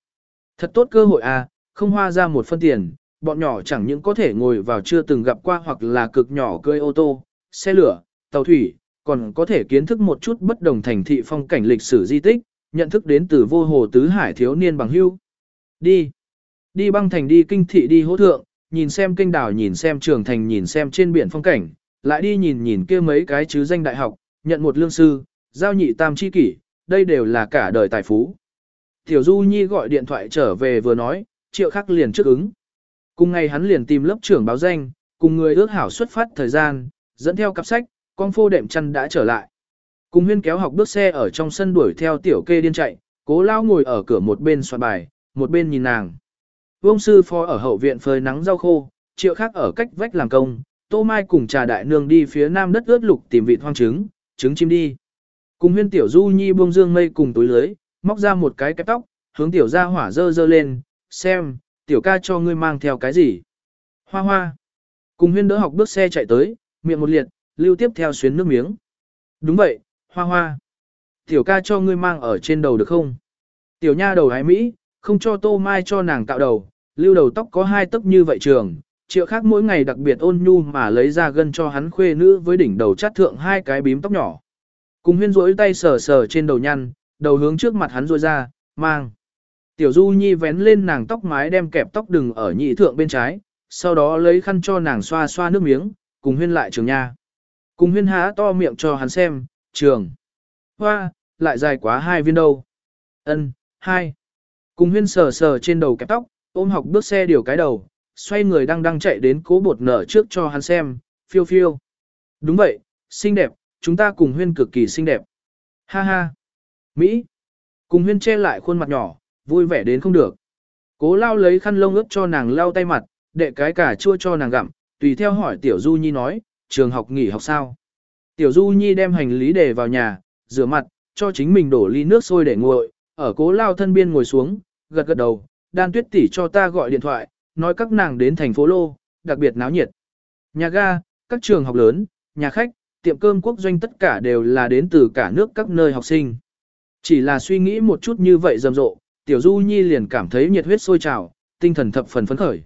Thật tốt cơ hội à, không hoa ra một phân tiền, bọn nhỏ chẳng những có thể ngồi vào chưa từng gặp qua hoặc là cực nhỏ cưỡi ô tô, xe lửa, tàu thủy, còn có thể kiến thức một chút bất đồng thành thị phong cảnh lịch sử di tích, nhận thức đến từ vô hồ tứ hải thiếu niên bằng hưu. Đi. Đi băng thành đi kinh thị đi hỗ thượng, nhìn xem kinh đảo nhìn xem trường thành nhìn xem trên biển phong cảnh, lại đi nhìn nhìn kia mấy cái chứ danh đại học, nhận một lương sư, giao nhị tam chi kỷ, đây đều là cả đời tài phú. Tiểu Du Nhi gọi điện thoại trở về vừa nói, triệu khắc liền trước ứng. Cùng ngày hắn liền tìm lớp trưởng báo danh, cùng người ước hảo xuất phát thời gian, dẫn theo cặp sách, con phô đệm chăn đã trở lại. Cùng huyên kéo học bước xe ở trong sân đuổi theo tiểu kê điên chạy, cố lao ngồi ở cửa một bên soạn bài, một bên nhìn nàng. Vương sư phó ở hậu viện phơi nắng rau khô, triệu khác ở cách vách làm công, tô mai cùng trà đại nương đi phía nam đất ướt lục tìm vị hoang trứng, trứng chim đi. Cùng huyên tiểu du nhi buông dương mây cùng túi lưới, móc ra một cái kẹp tóc, hướng tiểu ra hỏa dơ dơ lên, xem, tiểu ca cho ngươi mang theo cái gì. Hoa hoa. Cùng huyên đỡ học bước xe chạy tới, miệng một liệt, lưu tiếp theo xuyến nước miếng. Đúng vậy, hoa hoa. Tiểu ca cho ngươi mang ở trên đầu được không? Tiểu nha đầu hái Mỹ, không cho tô mai cho nàng cạo đầu, lưu đầu tóc có hai tấc như vậy trường. Triệu khác mỗi ngày đặc biệt ôn nhu mà lấy ra gân cho hắn khuê nữ với đỉnh đầu chát thượng hai cái bím tóc nhỏ. Cùng huyên rỗi tay sờ sờ trên đầu nhăn, đầu hướng trước mặt hắn rôi ra, mang. Tiểu Du Nhi vén lên nàng tóc mái đem kẹp tóc đừng ở nhị thượng bên trái, sau đó lấy khăn cho nàng xoa xoa nước miếng, cùng huyên lại trường nha. Cùng huyên há to miệng cho hắn xem, trường. Hoa, lại dài quá hai viên đâu. Ân, hai. Cùng huyên sờ sờ trên đầu kẹp tóc, ôm học bước xe điều cái đầu, xoay người đang đang chạy đến cố bột nở trước cho hắn xem, phiêu phiêu. Đúng vậy, xinh đẹp, chúng ta cùng huyên cực kỳ xinh đẹp. Ha ha. Mỹ. Cùng huyên che lại khuôn mặt nhỏ, vui vẻ đến không được. Cố lao lấy khăn lông ướt cho nàng lau tay mặt, đệ cái cả chua cho nàng gặm, tùy theo hỏi Tiểu Du Nhi nói, trường học nghỉ học sao. Tiểu Du Nhi đem hành lý để vào nhà, rửa mặt, cho chính mình đổ ly nước sôi để nguội, ở cố lao thân biên ngồi xuống, gật gật đầu, đan tuyết tỷ cho ta gọi điện thoại, nói các nàng đến thành phố Lô, đặc biệt náo nhiệt. Nhà ga, các trường học lớn, nhà khách, tiệm cơm quốc doanh tất cả đều là đến từ cả nước các nơi học sinh. Chỉ là suy nghĩ một chút như vậy rầm rộ, Tiểu Du Nhi liền cảm thấy nhiệt huyết sôi trào, tinh thần thập phần phấn khởi.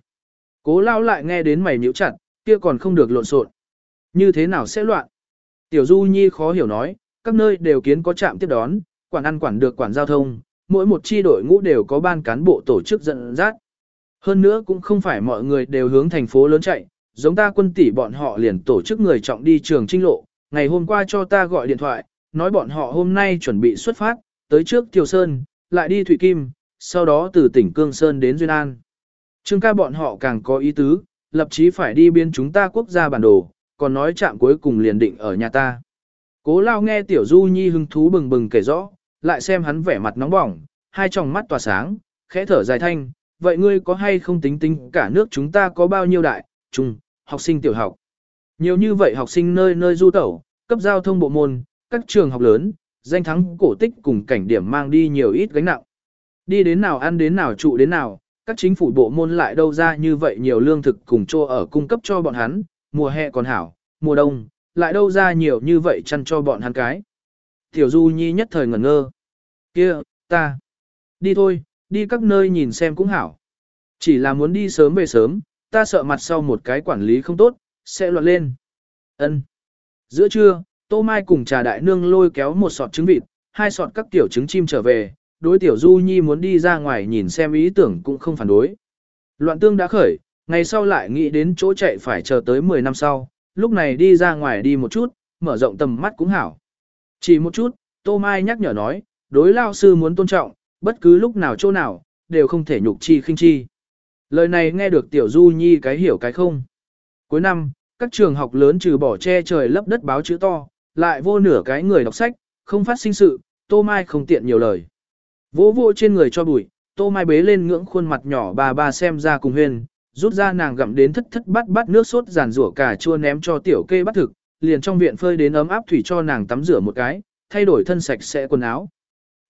Cố lao lại nghe đến mày nhíu chặt, kia còn không được lộn xộn. Như thế nào sẽ loạn? Tiểu Du Nhi khó hiểu nói, các nơi đều kiến có trạm tiếp đón, quản ăn quản được quản giao thông, mỗi một chi đội ngũ đều có ban cán bộ tổ chức dẫn dắt. Hơn nữa cũng không phải mọi người đều hướng thành phố lớn chạy, giống ta quân tỷ bọn họ liền tổ chức người trọng đi trường trinh lộ, ngày hôm qua cho ta gọi điện thoại, nói bọn họ hôm nay chuẩn bị xuất phát, tới trước Thiều Sơn, lại đi Thụy Kim, sau đó từ tỉnh Cương Sơn đến Duyên An. Trương ca bọn họ càng có ý tứ, lập chí phải đi biên chúng ta quốc gia bản đồ, còn nói chạm cuối cùng liền định ở nhà ta. Cố lao nghe Tiểu Du Nhi hứng thú bừng bừng kể rõ, lại xem hắn vẻ mặt nóng bỏng, hai tròng mắt tỏa sáng, khẽ thở dài thanh, vậy ngươi có hay không tính tính cả nước chúng ta có bao nhiêu đại, trung, học sinh tiểu học. Nhiều như vậy học sinh nơi nơi du tẩu, cấp giao thông bộ môn, các trường học lớn, danh thắng cổ tích cùng cảnh điểm mang đi nhiều ít gánh nặng. Đi đến nào ăn đến nào trụ đến nào, các chính phủ bộ môn lại đâu ra như vậy nhiều lương thực cùng cho ở cung cấp cho bọn hắn, mùa hè còn hảo, mùa đông, lại đâu ra nhiều như vậy chăn cho bọn hắn cái. Tiểu Du Nhi nhất thời ngẩn ngơ. kia ta. Đi thôi, đi các nơi nhìn xem cũng hảo. Chỉ là muốn đi sớm về sớm, ta sợ mặt sau một cái quản lý không tốt, sẽ loạn lên. Ân. Giữa trưa, Tô Mai cùng trà đại nương lôi kéo một sọt trứng vịt, hai sọt các tiểu trứng chim trở về, đối tiểu Du Nhi muốn đi ra ngoài nhìn xem ý tưởng cũng không phản đối. Loạn tương đã khởi, ngày sau lại nghĩ đến chỗ chạy phải chờ tới 10 năm sau, lúc này đi ra ngoài đi một chút, mở rộng tầm mắt cũng hảo. Chỉ một chút, Tô Mai nhắc nhở nói, đối lao sư muốn tôn trọng, bất cứ lúc nào chỗ nào, đều không thể nhục chi khinh chi. Lời này nghe được Tiểu Du Nhi cái hiểu cái không. Cuối năm, các trường học lớn trừ bỏ che trời lấp đất báo chữ to, lại vô nửa cái người đọc sách, không phát sinh sự, Tô Mai không tiện nhiều lời. Vỗ vô trên người cho bụi, Tô Mai bế lên ngưỡng khuôn mặt nhỏ bà bà xem ra cùng huyền, rút ra nàng gặm đến thất thất bát bát nước sốt giàn rủa cà chua ném cho tiểu kê bắt thực, liền trong viện phơi đến ấm áp thủy cho nàng tắm rửa một cái, thay đổi thân sạch sẽ quần áo.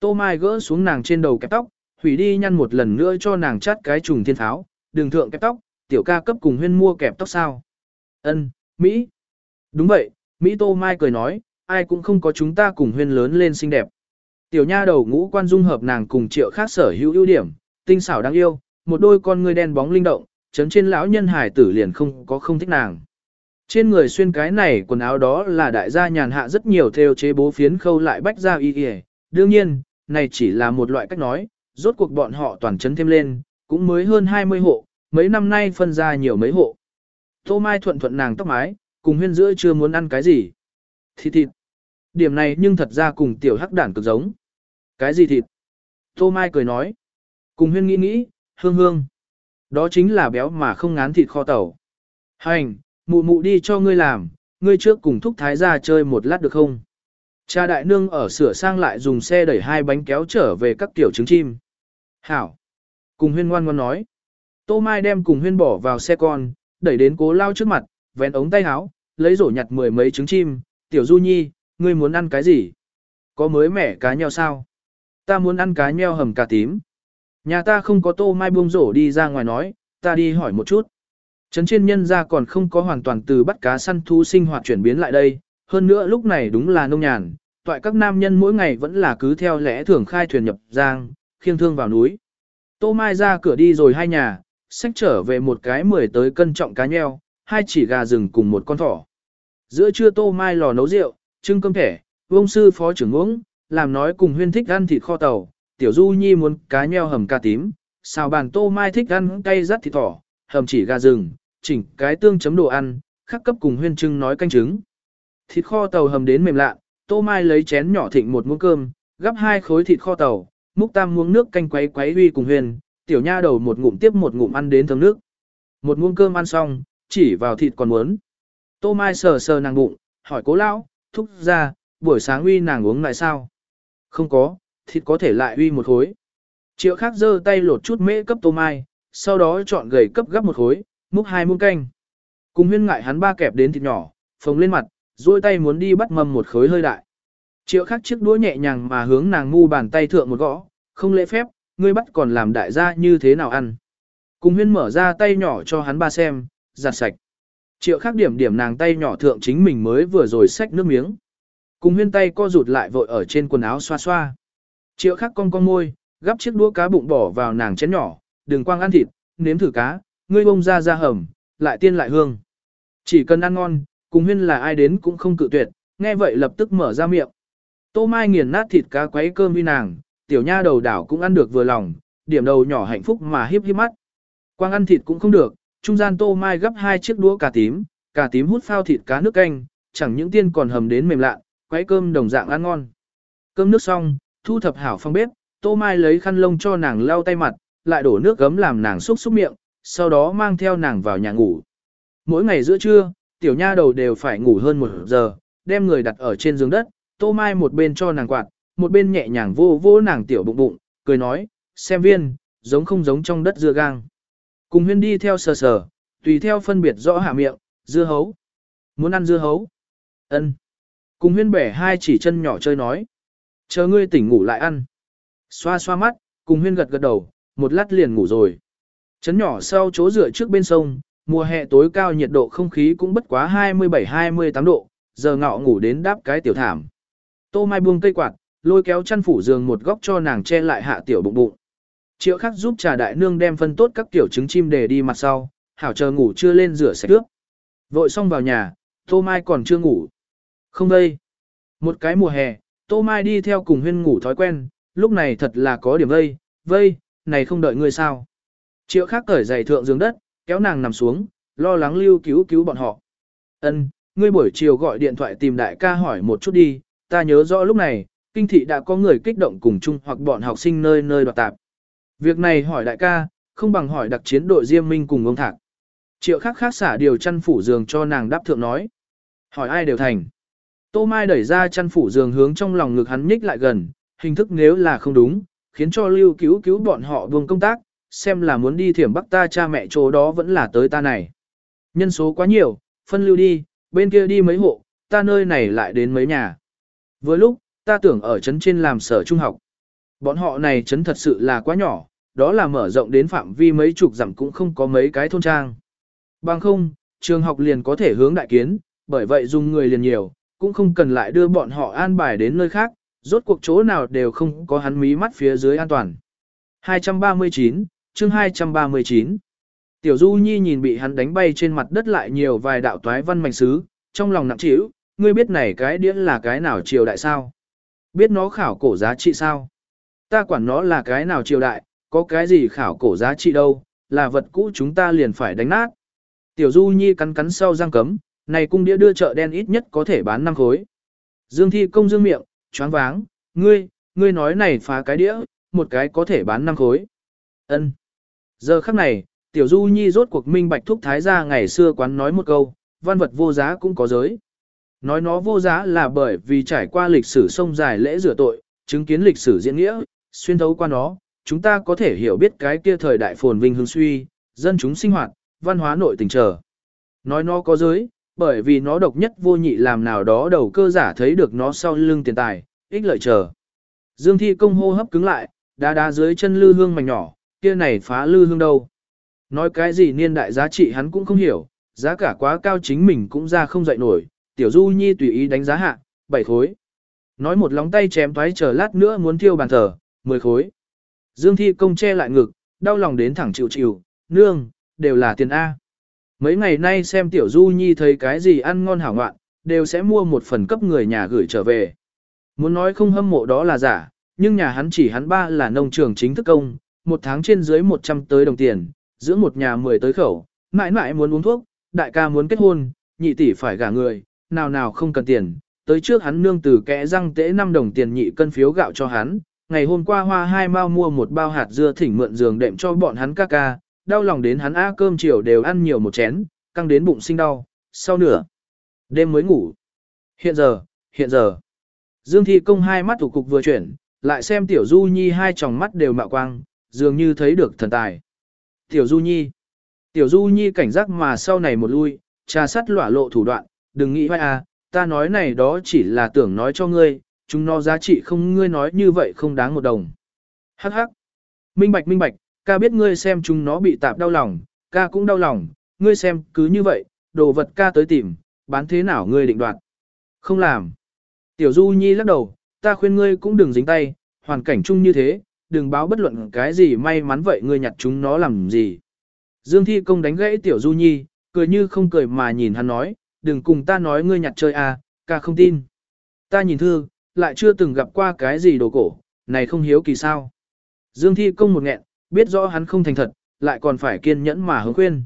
Tô Mai gỡ xuống nàng trên đầu kẹp tóc, hủy đi nhăn một lần nữa cho nàng chát cái trùng thiên tháo, đường thượng kẹp tóc, tiểu ca cấp cùng huyên mua kẹp tóc sao. Ân, Mỹ. Đúng vậy, Mỹ Tô Mai cười nói, ai cũng không có chúng ta cùng huyên lớn lên xinh đẹp. Tiểu nha đầu ngũ quan dung hợp nàng cùng triệu khác sở hữu ưu điểm, tinh xảo đáng yêu, một đôi con người đen bóng linh động, chấn trên lão nhân hải tử liền không có không thích nàng. Trên người xuyên cái này quần áo đó là đại gia nhàn hạ rất nhiều theo chế bố phiến khâu lại bách ra y y. Đương nhiên, này chỉ là một loại cách nói, rốt cuộc bọn họ toàn chấn thêm lên, cũng mới hơn 20 hộ, mấy năm nay phân ra nhiều mấy hộ. Tô Mai thuận thuận nàng tóc mái, cùng huyên giữa chưa muốn ăn cái gì. Thịt thịt. Điểm này nhưng thật ra cùng tiểu hắc đản cực giống. Cái gì thịt? Tô Mai cười nói. Cùng huyên nghĩ nghĩ, hương hương. Đó chính là béo mà không ngán thịt kho tàu. Hành, mụ mụ đi cho ngươi làm, ngươi trước cùng thúc thái ra chơi một lát được không? Cha đại nương ở sửa sang lại dùng xe đẩy hai bánh kéo trở về các tiểu trứng chim. Hảo. Cùng huyên ngoan ngoan nói. Tô Mai đem cùng huyên bỏ vào xe con, đẩy đến cố lao trước mặt, vén ống tay áo, lấy rổ nhặt mười mấy trứng chim. Tiểu Du Nhi, ngươi muốn ăn cái gì? Có mới mẻ cá nheo sao? Ta muốn ăn cá nheo hầm cà tím. Nhà ta không có tô mai buông rổ đi ra ngoài nói, ta đi hỏi một chút. Trấn trên nhân ra còn không có hoàn toàn từ bắt cá săn thú sinh hoạt chuyển biến lại đây, hơn nữa lúc này đúng là nông nhàn, toại các nam nhân mỗi ngày vẫn là cứ theo lẽ thường khai thuyền nhập giang, khiêng thương vào núi. Tô Mai ra cửa đi rồi hai nhà, xách trở về một cái mười tới cân trọng cá nheo, hai chỉ gà rừng cùng một con thỏ. Giữa trưa Tô Mai lò nấu rượu, trưng cơm thẻ, vông sư phó trưởng uống, làm nói cùng huyên thích ăn thịt kho tàu, tiểu du nhi muốn cá nheo hầm cá tím, xào bàn Tô Mai thích ăn cay rắt thịt thỏ, hầm chỉ gà rừng, chỉnh cái tương chấm đồ ăn, khắc cấp cùng huyên trưng nói canh trứng. Thịt kho tàu hầm đến mềm lạ, Tô Mai lấy chén nhỏ thịnh một muỗng cơm, gắp hai khối thịt kho tàu, múc tam muỗng nước canh quấy quấy huy cùng huyền, tiểu nha đầu một ngụm tiếp một ngụm ăn đến thơm nước. Một muỗng cơm ăn xong, chỉ vào thịt còn muốn. Tô Mai sờ sờ nàng bụng, hỏi cố lão, thúc ra, buổi sáng uy nàng uống lại sao? Không có, thịt có thể lại uy một khối. Triệu khác giơ tay lột chút mễ cấp Tô Mai, sau đó chọn gầy cấp gấp một khối, múc hai muỗng canh. Cùng huyên ngại hắn ba kẹp đến thịt nhỏ, phồng lên mặt, duỗi tay muốn đi bắt mầm một khối hơi đại. Triệu khắc chiếc đũa nhẹ nhàng mà hướng nàng ngu bàn tay thượng một gõ, không lễ phép, ngươi bắt còn làm đại gia như thế nào ăn. Cùng huyên mở ra tay nhỏ cho hắn ba xem, giặt sạch. Triệu khắc điểm điểm nàng tay nhỏ thượng chính mình mới vừa rồi xách nước miếng. Cùng huyên tay co rụt lại vội ở trên quần áo xoa xoa. Triệu khắc con con môi, gắp chiếc đũa cá bụng bỏ vào nàng chén nhỏ, đừng quang ăn thịt, nếm thử cá, ngươi bông ra ra hầm, lại tiên lại hương. Chỉ cần ăn ngon, cùng huyên là ai đến cũng không cự tuyệt, nghe vậy lập tức mở ra miệng. Tô Mai nghiền nát thịt cá quấy cơm vi nàng, tiểu nha đầu đảo cũng ăn được vừa lòng, điểm đầu nhỏ hạnh phúc mà hiếp hiếp mắt. Quang ăn thịt cũng không được, trung gian Tô Mai gấp hai chiếc đũa cà tím, cà tím hút phao thịt cá nước canh, chẳng những tiên còn hầm đến mềm lạ, quấy cơm đồng dạng ăn ngon. Cơm nước xong, thu thập hảo phong bếp, Tô Mai lấy khăn lông cho nàng lau tay mặt, lại đổ nước gấm làm nàng xúc xúc miệng, sau đó mang theo nàng vào nhà ngủ. Mỗi ngày giữa trưa, tiểu nha đầu đều phải ngủ hơn một giờ, đem người đặt ở trên giường đất, Tô Mai một bên cho nàng quạt, một bên nhẹ nhàng vô vô nàng tiểu bụng bụng, cười nói, xem viên, giống không giống trong đất dưa gang. Cùng huyên đi theo sờ sờ, tùy theo phân biệt rõ hạ miệng, dưa hấu. Muốn ăn dưa hấu? Ân. Cùng huyên bẻ hai chỉ chân nhỏ chơi nói. Chờ ngươi tỉnh ngủ lại ăn. Xoa xoa mắt, cùng huyên gật gật đầu, một lát liền ngủ rồi. Chấn nhỏ sau chỗ rửa trước bên sông, mùa hè tối cao nhiệt độ không khí cũng bất quá 27-28 độ, giờ ngọ ngủ đến đáp cái tiểu thảm. Tô Mai buông cây quạt, lôi kéo chăn phủ giường một góc cho nàng che lại hạ tiểu bụng bụng. Triệu khắc giúp trà đại nương đem phân tốt các tiểu trứng chim để đi mặt sau, hảo chờ ngủ chưa lên rửa sạch nước. Vội xong vào nhà, Tô Mai còn chưa ngủ. Không đây. Một cái mùa hè, Tô Mai đi theo cùng huyên ngủ thói quen, lúc này thật là có điểm vây, vây, này không đợi ngươi sao. Triệu khác cởi giày thượng giường đất, kéo nàng nằm xuống, lo lắng lưu cứu cứu bọn họ. Ân, ngươi buổi chiều gọi điện thoại tìm đại ca hỏi một chút đi, ta nhớ rõ lúc này, kinh thị đã có người kích động cùng chung hoặc bọn học sinh nơi nơi đoạt tạp. Việc này hỏi đại ca, không bằng hỏi đặc chiến đội Diêm Minh cùng ông Thạc. Triệu khác khác xả điều chăn phủ giường cho nàng đáp thượng nói. Hỏi ai đều thành. Tô Mai đẩy ra chăn phủ giường hướng trong lòng ngực hắn nhích lại gần, hình thức nếu là không đúng, khiến cho lưu cứu cứu bọn họ buông công tác, xem là muốn đi thiểm bắc ta cha mẹ chỗ đó vẫn là tới ta này. Nhân số quá nhiều, phân lưu đi, bên kia đi mấy hộ, ta nơi này lại đến mấy nhà. Vừa lúc, ta tưởng ở trấn trên làm sở trung học. Bọn họ này trấn thật sự là quá nhỏ, đó là mở rộng đến phạm vi mấy chục dặm cũng không có mấy cái thôn trang. Bằng không, trường học liền có thể hướng đại kiến, bởi vậy dùng người liền nhiều, cũng không cần lại đưa bọn họ an bài đến nơi khác, rốt cuộc chỗ nào đều không có hắn mí mắt phía dưới an toàn. 239, chương 239 Tiểu Du Nhi nhìn bị hắn đánh bay trên mặt đất lại nhiều vài đạo toái văn mảnh sứ, trong lòng nặng trĩu, ngươi biết này cái đĩa là cái nào triều đại sao? Biết nó khảo cổ giá trị sao? Ta quản nó là cái nào triều đại, có cái gì khảo cổ giá trị đâu, là vật cũ chúng ta liền phải đánh nát. Tiểu Du Nhi cắn cắn sau răng cấm, này cung đĩa đưa chợ đen ít nhất có thể bán năm khối. Dương Thi công dương miệng, choáng váng, ngươi, ngươi nói này phá cái đĩa, một cái có thể bán 5 khối. Ân. Giờ khắc này, Tiểu Du Nhi rốt cuộc minh bạch thúc thái gia ngày xưa quán nói một câu, văn vật vô giá cũng có giới. Nói nó vô giá là bởi vì trải qua lịch sử sông dài lễ rửa tội, chứng kiến lịch sử diễn nghĩa, xuyên thấu qua nó, chúng ta có thể hiểu biết cái kia thời đại phồn vinh hương suy, dân chúng sinh hoạt, văn hóa nội tình trở. Nói nó có giới, bởi vì nó độc nhất vô nhị làm nào đó đầu cơ giả thấy được nó sau lưng tiền tài, ích lợi chờ. Dương Thi công hô hấp cứng lại, đá đá dưới chân lư hương mảnh nhỏ, kia này phá lư hương đâu. Nói cái gì niên đại giá trị hắn cũng không hiểu, giá cả quá cao chính mình cũng ra không dậy nổi, tiểu du nhi tùy ý đánh giá hạ, bảy khối. Nói một lóng tay chém thoái chờ lát nữa muốn thiêu bàn thờ, mười khối. Dương Thi công che lại ngực, đau lòng đến thẳng chịu chịu, nương, đều là tiền A. Mấy ngày nay xem tiểu du nhi thấy cái gì ăn ngon hảo ngoạn, đều sẽ mua một phần cấp người nhà gửi trở về. Muốn nói không hâm mộ đó là giả, nhưng nhà hắn chỉ hắn ba là nông trường chính thức công, một tháng trên dưới 100 tới đồng tiền, giữa một nhà 10 tới khẩu, mãi mãi muốn uống thuốc, đại ca muốn kết hôn, nhị tỷ phải gả người, nào nào không cần tiền, tới trước hắn nương từ kẽ răng tễ 5 đồng tiền nhị cân phiếu gạo cho hắn, ngày hôm qua hoa hai mao mua một bao hạt dưa thỉnh mượn giường đệm cho bọn hắn ca ca, đau lòng đến hắn á cơm chiều đều ăn nhiều một chén, căng đến bụng sinh đau, sau nửa đêm mới ngủ. Hiện giờ, hiện giờ, Dương Thi Công hai mắt thủ cục vừa chuyển, lại xem Tiểu Du Nhi hai tròng mắt đều mạo quang, dường như thấy được thần tài. Tiểu Du Nhi, Tiểu Du Nhi cảnh giác mà sau này một lui, trà sắt lỏa lộ thủ đoạn, đừng nghĩ hoài à, ta nói này đó chỉ là tưởng nói cho ngươi, chúng nó giá trị không ngươi nói như vậy không đáng một đồng. Hắc hắc, minh bạch minh bạch, ca biết ngươi xem chúng nó bị tạp đau lòng, ca cũng đau lòng, ngươi xem cứ như vậy, đồ vật ca tới tìm, bán thế nào ngươi định đoạt. Không làm. Tiểu Du Nhi lắc đầu, ta khuyên ngươi cũng đừng dính tay, hoàn cảnh chung như thế, đừng báo bất luận cái gì may mắn vậy ngươi nhặt chúng nó làm gì. Dương Thi Công đánh gãy Tiểu Du Nhi, cười như không cười mà nhìn hắn nói, đừng cùng ta nói ngươi nhặt chơi à, ca không tin. Ta nhìn thư, lại chưa từng gặp qua cái gì đồ cổ, này không hiếu kỳ sao. Dương Thi Công một nghẹn, biết rõ hắn không thành thật, lại còn phải kiên nhẫn mà hướng khuyên.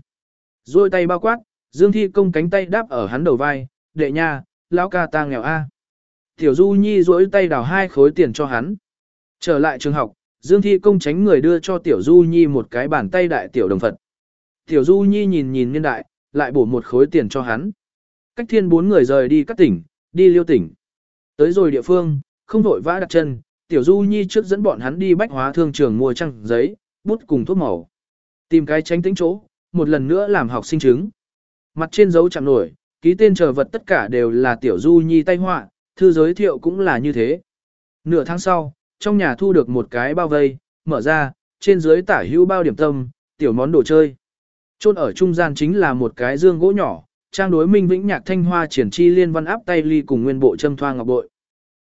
Rồi tay bao quát, Dương Thi Công cánh tay đáp ở hắn đầu vai, đệ nha, lão ca ta nghèo a. Tiểu Du Nhi duỗi tay đào hai khối tiền cho hắn. Trở lại trường học, Dương Thi Công tránh người đưa cho Tiểu Du Nhi một cái bàn tay đại tiểu đồng Phật. Tiểu Du Nhi nhìn nhìn niên đại, lại bổ một khối tiền cho hắn. Cách thiên bốn người rời đi các tỉnh, đi liêu tỉnh. Tới rồi địa phương, không vội vã đặt chân, Tiểu Du Nhi trước dẫn bọn hắn đi bách hóa thương trường mua trăng giấy, bút cùng thuốc màu. Tìm cái tránh tính chỗ, một lần nữa làm học sinh chứng. Mặt trên dấu chạm nổi, ký tên chờ vật tất cả đều là tiểu du nhi tay họa, thư giới thiệu cũng là như thế. Nửa tháng sau, trong nhà thu được một cái bao vây, mở ra, trên dưới tả hữu bao điểm tâm, tiểu món đồ chơi. Chôn ở trung gian chính là một cái dương gỗ nhỏ, trang đối minh vĩnh nhạc thanh hoa triển chi liên văn áp tay ly cùng nguyên bộ châm thoa ngọc bội.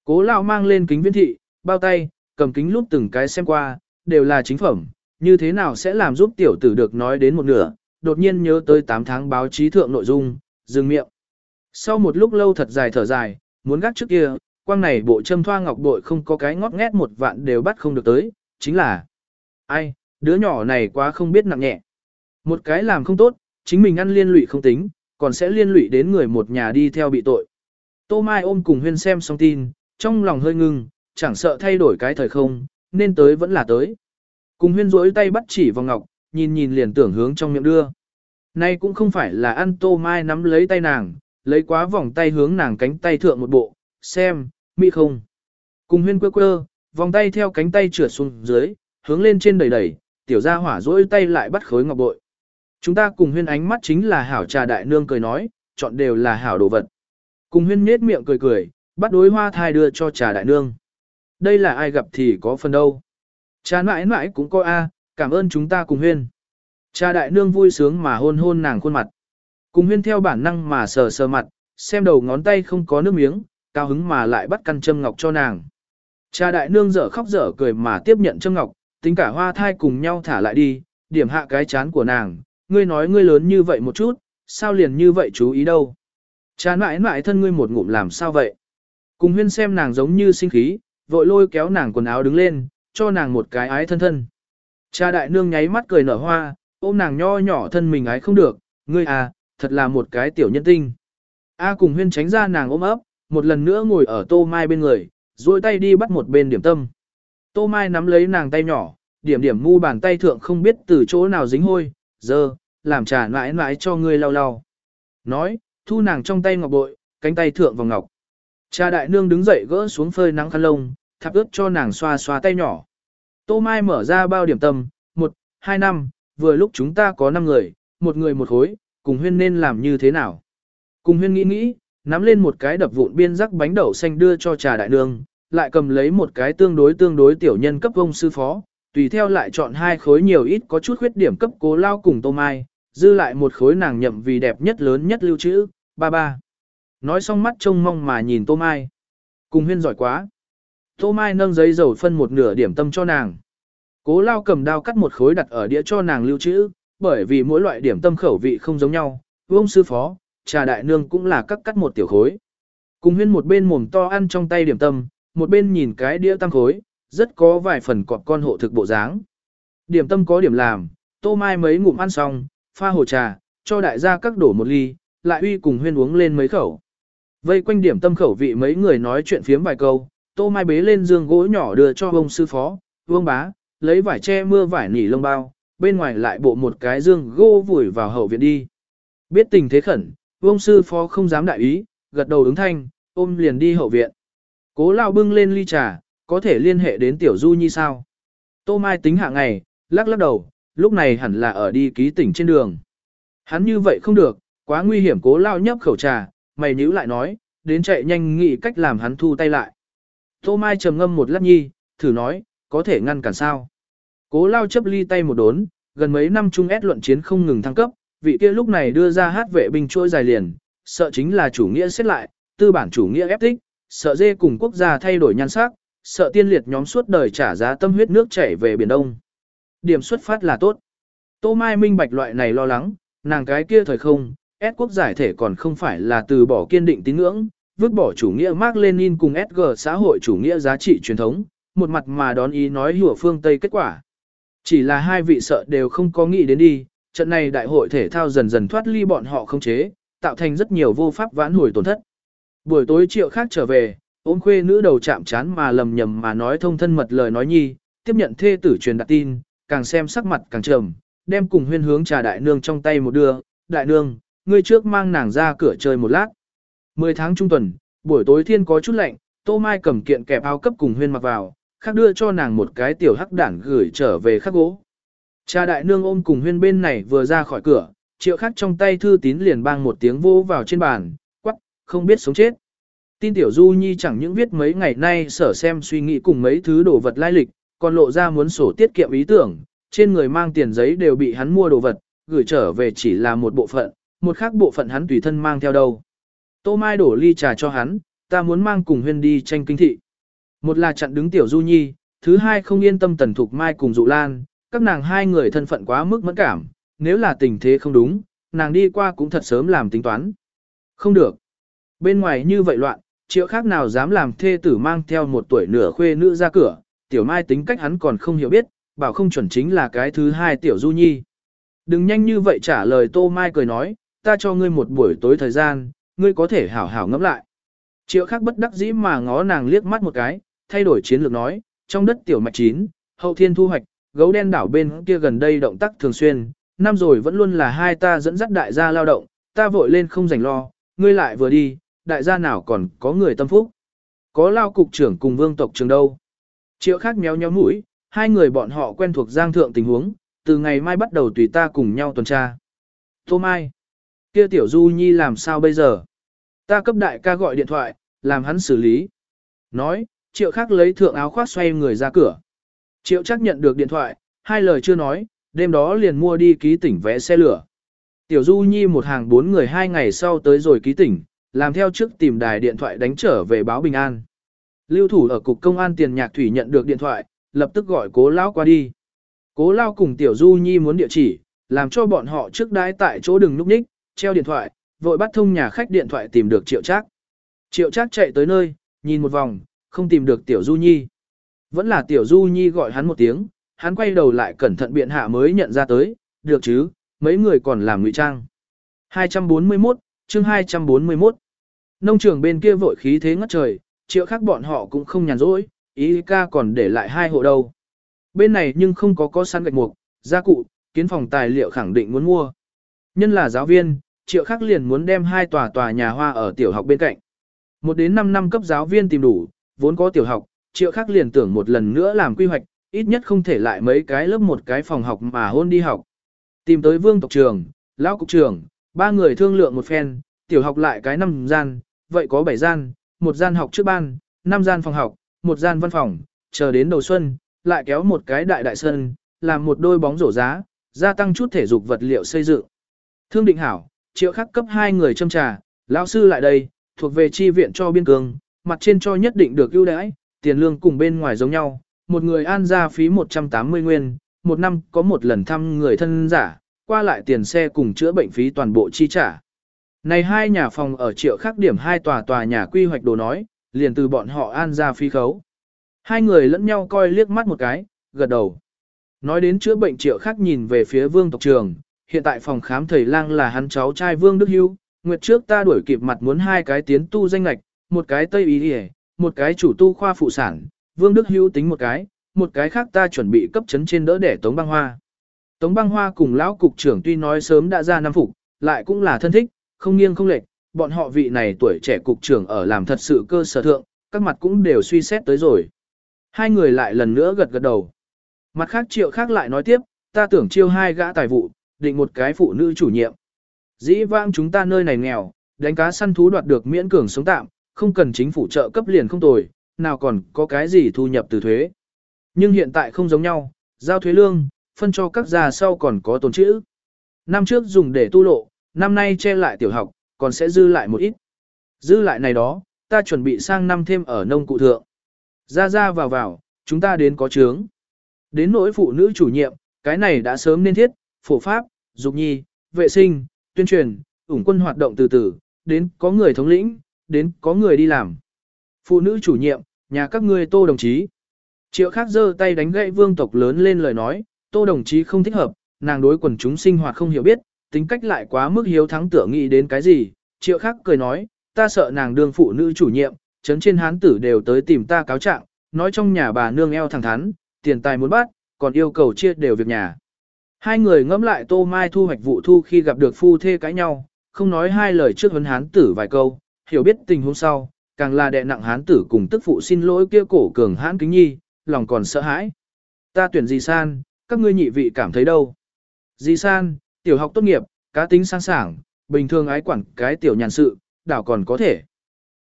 Cố lão mang lên kính viễn thị, bao tay, cầm kính lúc từng cái xem qua, đều là chính phẩm, như thế nào sẽ làm giúp tiểu tử được nói đến một nửa, đột nhiên nhớ tới 8 tháng báo chí thượng nội dung, dừng miệng. Sau một lúc lâu thật dài thở dài, muốn gác trước kia, quang này bộ châm thoa ngọc bội không có cái ngót nghét một vạn đều bắt không được tới, chính là ai, đứa nhỏ này quá không biết nặng nhẹ. Một cái làm không tốt, chính mình ăn liên lụy không tính, còn sẽ liên lụy đến người một nhà đi theo bị tội. Tô Mai ôm cùng huyên xem xong tin, trong lòng hơi ngưng, chẳng sợ thay đổi cái thời không, nên tới vẫn là tới. Cùng huyên rỗi tay bắt chỉ vào ngọc, nhìn nhìn liền tưởng hướng trong miệng đưa. Nay cũng không phải là ăn Tô Mai nắm lấy tay nàng, lấy quá vòng tay hướng nàng cánh tay thượng một bộ, xem, mỹ không. Cùng huyên quơ quơ, vòng tay theo cánh tay trượt xuống dưới, hướng lên trên đầy đầy, tiểu gia hỏa rỗi tay lại bắt khối ngọc bội. Chúng ta cùng huyên ánh mắt chính là hảo trà đại nương cười nói, chọn đều là hảo đồ vật. Cùng huyên nhết miệng cười cười, bắt đối hoa thai đưa cho trà đại nương. Đây là ai gặp thì có phần đâu. Cha mãi mãi cũng có A, cảm ơn chúng ta cùng huyên. cha đại nương vui sướng mà hôn hôn nàng khuôn mặt. Cùng huyên theo bản năng mà sờ sờ mặt, xem đầu ngón tay không có nước miếng, cao hứng mà lại bắt căn châm ngọc cho nàng. cha đại nương dở khóc dở cười mà tiếp nhận châm ngọc, tính cả hoa thai cùng nhau thả lại đi, điểm hạ cái chán của nàng, ngươi nói ngươi lớn như vậy một chút, sao liền như vậy chú ý đâu. Cha mãi mãi thân ngươi một ngụm làm sao vậy? Cùng huyên xem nàng giống như sinh khí, vội lôi kéo nàng quần áo đứng lên, cho nàng một cái ái thân thân. Cha đại nương nháy mắt cười nở hoa, ôm nàng nho nhỏ thân mình ái không được, ngươi à, thật là một cái tiểu nhân tinh. A cùng huyên tránh ra nàng ôm ấp, một lần nữa ngồi ở tô mai bên người, duỗi tay đi bắt một bên điểm tâm. Tô mai nắm lấy nàng tay nhỏ, điểm điểm mu bàn tay thượng không biết từ chỗ nào dính hôi, Giờ làm trà mãi mãi cho ngươi lau lau. Nói, thu nàng trong tay ngọc bội, cánh tay thượng vào ngọc. Cha đại nương đứng dậy gỡ xuống phơi nắng khăn lông, thắp ướt cho nàng xoa xoa tay nhỏ. Tô Mai mở ra bao điểm tâm, một, hai năm, vừa lúc chúng ta có năm người, một người một khối, cùng huyên nên làm như thế nào. Cùng huyên nghĩ nghĩ, nắm lên một cái đập vụn biên rắc bánh đậu xanh đưa cho trà đại nương, lại cầm lấy một cái tương đối tương đối tiểu nhân cấp ông sư phó, tùy theo lại chọn hai khối nhiều ít có chút khuyết điểm cấp cố lao cùng tô mai, dư lại một khối nàng nhậm vì đẹp nhất lớn nhất lưu trữ, ba ba. Nói xong mắt trông mong mà nhìn tô mai. Cùng huyên giỏi quá. Tô mai nâng giấy dầu phân một nửa điểm tâm cho nàng. Cố lao cầm đao cắt một khối đặt ở đĩa cho nàng lưu trữ, bởi vì mỗi loại điểm tâm khẩu vị không giống nhau, vương sư phó, trà đại nương cũng là cắt cắt một tiểu khối. Cùng huyên một bên mồm to ăn trong tay điểm tâm, một bên nhìn cái đĩa tăng khối, rất có vài phần cọp con hộ thực bộ dáng. Điểm tâm có điểm làm, tô mai mấy ngụm ăn xong, pha hồ trà, cho đại gia các đổ một ly, lại uy cùng huyên uống lên mấy khẩu. Vây quanh điểm tâm khẩu vị mấy người nói chuyện phiếm vài câu, tô mai bế lên giường gỗ nhỏ đưa cho ông sư phó, vương bá, lấy vải che mưa vải nỉ lông bao, bên ngoài lại bộ một cái dương gỗ vùi vào hậu viện đi. Biết tình thế khẩn, vương sư phó không dám đại ý, gật đầu ứng thanh, ôm liền đi hậu viện. Cố lao bưng lên ly trà, có thể liên hệ đến tiểu du nhi sao? Tô Mai tính hạ ngày, lắc lắc đầu, lúc này hẳn là ở đi ký tỉnh trên đường. Hắn như vậy không được, quá nguy hiểm cố lao nhấp khẩu trà, mày nhữ lại nói, đến chạy nhanh nghĩ cách làm hắn thu tay lại. Tô Mai trầm ngâm một lát nhi, thử nói, có thể ngăn cản sao. Cố lao chấp ly tay một đốn, gần mấy năm chung ép luận chiến không ngừng thăng cấp, vị kia lúc này đưa ra hát vệ binh trôi dài liền, sợ chính là chủ nghĩa xét lại, tư bản chủ nghĩa ép tích, sợ dê cùng quốc gia thay đổi nhan sắc, sợ tiên liệt nhóm suốt đời trả giá tâm huyết nước chảy về Biển Đông. Điểm xuất phát là tốt. Tô Mai minh bạch loại này lo lắng, nàng cái kia thời không, ép quốc giải thể còn không phải là từ bỏ kiên định tín ngưỡng, vứt bỏ chủ nghĩa Mark Lenin cùng SG xã hội chủ nghĩa giá trị truyền thống, một mặt mà đón ý nói hùa phương Tây kết quả. Chỉ là hai vị sợ đều không có nghĩ đến đi, trận này đại hội thể thao dần dần thoát ly bọn họ không chế, tạo thành rất nhiều vô pháp vãn hồi tổn thất. Buổi tối triệu khác trở về, ôm khuê nữ đầu chạm chán mà lầm nhầm mà nói thông thân mật lời nói nhi, tiếp nhận thê tử truyền đạt tin, càng xem sắc mặt càng trầm, đem cùng huyên hướng trà đại nương trong tay một đưa, đại nương, ngươi trước mang nàng ra cửa chơi một lát. Mười tháng trung tuần, buổi tối thiên có chút lạnh, tô mai cầm kiện kẹp áo cấp cùng huyên mặc vào, khác đưa cho nàng một cái tiểu hắc đản gửi trở về khắc gỗ. Cha đại nương ôm cùng huyên bên này vừa ra khỏi cửa, triệu khắc trong tay thư tín liền bang một tiếng vô vào trên bàn, quắc, không biết sống chết. Tin tiểu du nhi chẳng những viết mấy ngày nay sở xem suy nghĩ cùng mấy thứ đồ vật lai lịch, còn lộ ra muốn sổ tiết kiệm ý tưởng, trên người mang tiền giấy đều bị hắn mua đồ vật, gửi trở về chỉ là một bộ phận, một khác bộ phận hắn tùy thân mang theo đâu. Tô Mai đổ ly trà cho hắn, ta muốn mang cùng huyên đi tranh kinh thị. Một là chặn đứng tiểu du nhi, thứ hai không yên tâm tần thục mai cùng dụ lan, các nàng hai người thân phận quá mức mẫn cảm, nếu là tình thế không đúng, nàng đi qua cũng thật sớm làm tính toán. Không được. Bên ngoài như vậy loạn, triệu khác nào dám làm thê tử mang theo một tuổi nửa khuê nữ ra cửa, tiểu mai tính cách hắn còn không hiểu biết, bảo không chuẩn chính là cái thứ hai tiểu du nhi. Đừng nhanh như vậy trả lời tô mai cười nói, ta cho ngươi một buổi tối thời gian, ngươi có thể hảo hảo ngẫm lại. Triệu Khắc bất đắc dĩ mà ngó nàng liếc mắt một cái, thay đổi chiến lược nói, trong đất tiểu mạch chín, hậu thiên thu hoạch, gấu đen đảo bên kia gần đây động tác thường xuyên, năm rồi vẫn luôn là hai ta dẫn dắt đại gia lao động, ta vội lên không rảnh lo, ngươi lại vừa đi, đại gia nào còn có người tâm phúc. Có lao cục trưởng cùng vương tộc trường đâu. Triệu khác méo nhéo mũi, hai người bọn họ quen thuộc giang thượng tình huống, từ ngày mai bắt đầu tùy ta cùng nhau tuần tra. Tô Mai, kia tiểu du nhi làm sao bây giờ? Ta cấp đại ca gọi điện thoại, làm hắn xử lý. Nói, triệu khác lấy thượng áo khoác xoay người ra cửa. Triệu chắc nhận được điện thoại, hai lời chưa nói, đêm đó liền mua đi ký tỉnh vé xe lửa. Tiểu Du Nhi một hàng bốn người hai ngày sau tới rồi ký tỉnh, làm theo trước tìm đài điện thoại đánh trở về báo bình an. Lưu thủ ở cục công an tiền nhạc thủy nhận được điện thoại, lập tức gọi cố lao qua đi. Cố lao cùng Tiểu Du Nhi muốn địa chỉ, làm cho bọn họ trước đái tại chỗ đừng núp ních, treo điện thoại, vội bắt thông nhà khách điện thoại tìm được Triệu Trác. Triệu Trác chạy tới nơi, nhìn một vòng, không tìm được Tiểu Du Nhi. Vẫn là Tiểu Du Nhi gọi hắn một tiếng, hắn quay đầu lại cẩn thận biện hạ mới nhận ra tới, được chứ, mấy người còn làm ngụy trang. 241, chương 241. Nông trường bên kia vội khí thế ngất trời, triệu khác bọn họ cũng không nhàn rỗi, ý ca còn để lại hai hộ đâu. Bên này nhưng không có có săn gạch mục, gia cụ, kiến phòng tài liệu khẳng định muốn mua. Nhân là giáo viên, triệu khắc liền muốn đem hai tòa tòa nhà hoa ở tiểu học bên cạnh. Một đến 5 năm cấp giáo viên tìm đủ, vốn có tiểu học, triệu khắc liền tưởng một lần nữa làm quy hoạch, ít nhất không thể lại mấy cái lớp một cái phòng học mà hôn đi học. Tìm tới vương tộc trường, lão cục trường, ba người thương lượng một phen, tiểu học lại cái năm gian, vậy có bảy gian, một gian học trước ban, năm gian phòng học, một gian văn phòng, chờ đến đầu xuân, lại kéo một cái đại đại sân, làm một đôi bóng rổ giá, gia tăng chút thể dục vật liệu xây dựng. Thương định hảo, triệu khắc cấp hai người châm trà, lão sư lại đây, thuộc về chi viện cho biên cương, mặt trên cho nhất định được ưu đãi, tiền lương cùng bên ngoài giống nhau, một người an ra phí 180 nguyên, một năm có một lần thăm người thân giả, qua lại tiền xe cùng chữa bệnh phí toàn bộ chi trả. Này hai nhà phòng ở triệu khắc điểm hai tòa tòa nhà quy hoạch đồ nói, liền từ bọn họ an ra phí khấu. Hai người lẫn nhau coi liếc mắt một cái, gật đầu. Nói đến chữa bệnh triệu khắc nhìn về phía vương tộc trường, hiện tại phòng khám thầy lang là hắn cháu trai vương Đức Hưu, nguyệt trước ta đuổi kịp mặt muốn hai cái tiến tu danh lạch, một cái tây ý đi một cái chủ tu khoa phụ sản, Vương Đức Hưu tính một cái, một cái khác ta chuẩn bị cấp chấn trên đỡ để Tống Băng Hoa. Tống Băng Hoa cùng lão cục trưởng tuy nói sớm đã ra năm phục, lại cũng là thân thích, không nghiêng không lệch, bọn họ vị này tuổi trẻ cục trưởng ở làm thật sự cơ sở thượng, các mặt cũng đều suy xét tới rồi. Hai người lại lần nữa gật gật đầu. Mặt khác triệu khác lại nói tiếp, ta tưởng chiêu hai gã tài vụ, định một cái phụ nữ chủ nhiệm. Dĩ vãng chúng ta nơi này nghèo, đánh cá săn thú đoạt được miễn cường sống tạm, không cần chính phủ trợ cấp liền không tồi, nào còn có cái gì thu nhập từ thuế. Nhưng hiện tại không giống nhau, giao thuế lương, phân cho các già sau còn có tồn chữ. Năm trước dùng để tu lộ, năm nay che lại tiểu học, còn sẽ dư lại một ít. Dư lại này đó, ta chuẩn bị sang năm thêm ở nông cụ thượng. Ra ra vào vào, chúng ta đến có chướng. Đến nỗi phụ nữ chủ nhiệm, cái này đã sớm nên thiết, phổ pháp, dục nhi, vệ sinh, tuyên truyền, ủng quân hoạt động từ từ, đến có người thống lĩnh, đến có người đi làm. Phụ nữ chủ nhiệm, nhà các ngươi tô đồng chí. Triệu khác giơ tay đánh gậy vương tộc lớn lên lời nói, tô đồng chí không thích hợp, nàng đối quần chúng sinh hoạt không hiểu biết, tính cách lại quá mức hiếu thắng tưởng nghĩ đến cái gì. Triệu khác cười nói, ta sợ nàng đương phụ nữ chủ nhiệm, chấn trên hán tử đều tới tìm ta cáo trạng, nói trong nhà bà nương eo thẳng thắn, tiền tài muốn bắt, còn yêu cầu chia đều việc nhà. Hai người ngẫm lại tô mai thu hoạch vụ thu khi gặp được phu thê cãi nhau, không nói hai lời trước huấn hán tử vài câu, hiểu biết tình huống sau, càng là đè nặng hán tử cùng tức phụ xin lỗi kia cổ cường hán kính nhi, lòng còn sợ hãi. Ta tuyển gì san, các ngươi nhị vị cảm thấy đâu? Di san, tiểu học tốt nghiệp, cá tính sang sảng, bình thường ái quản cái tiểu nhàn sự, đảo còn có thể.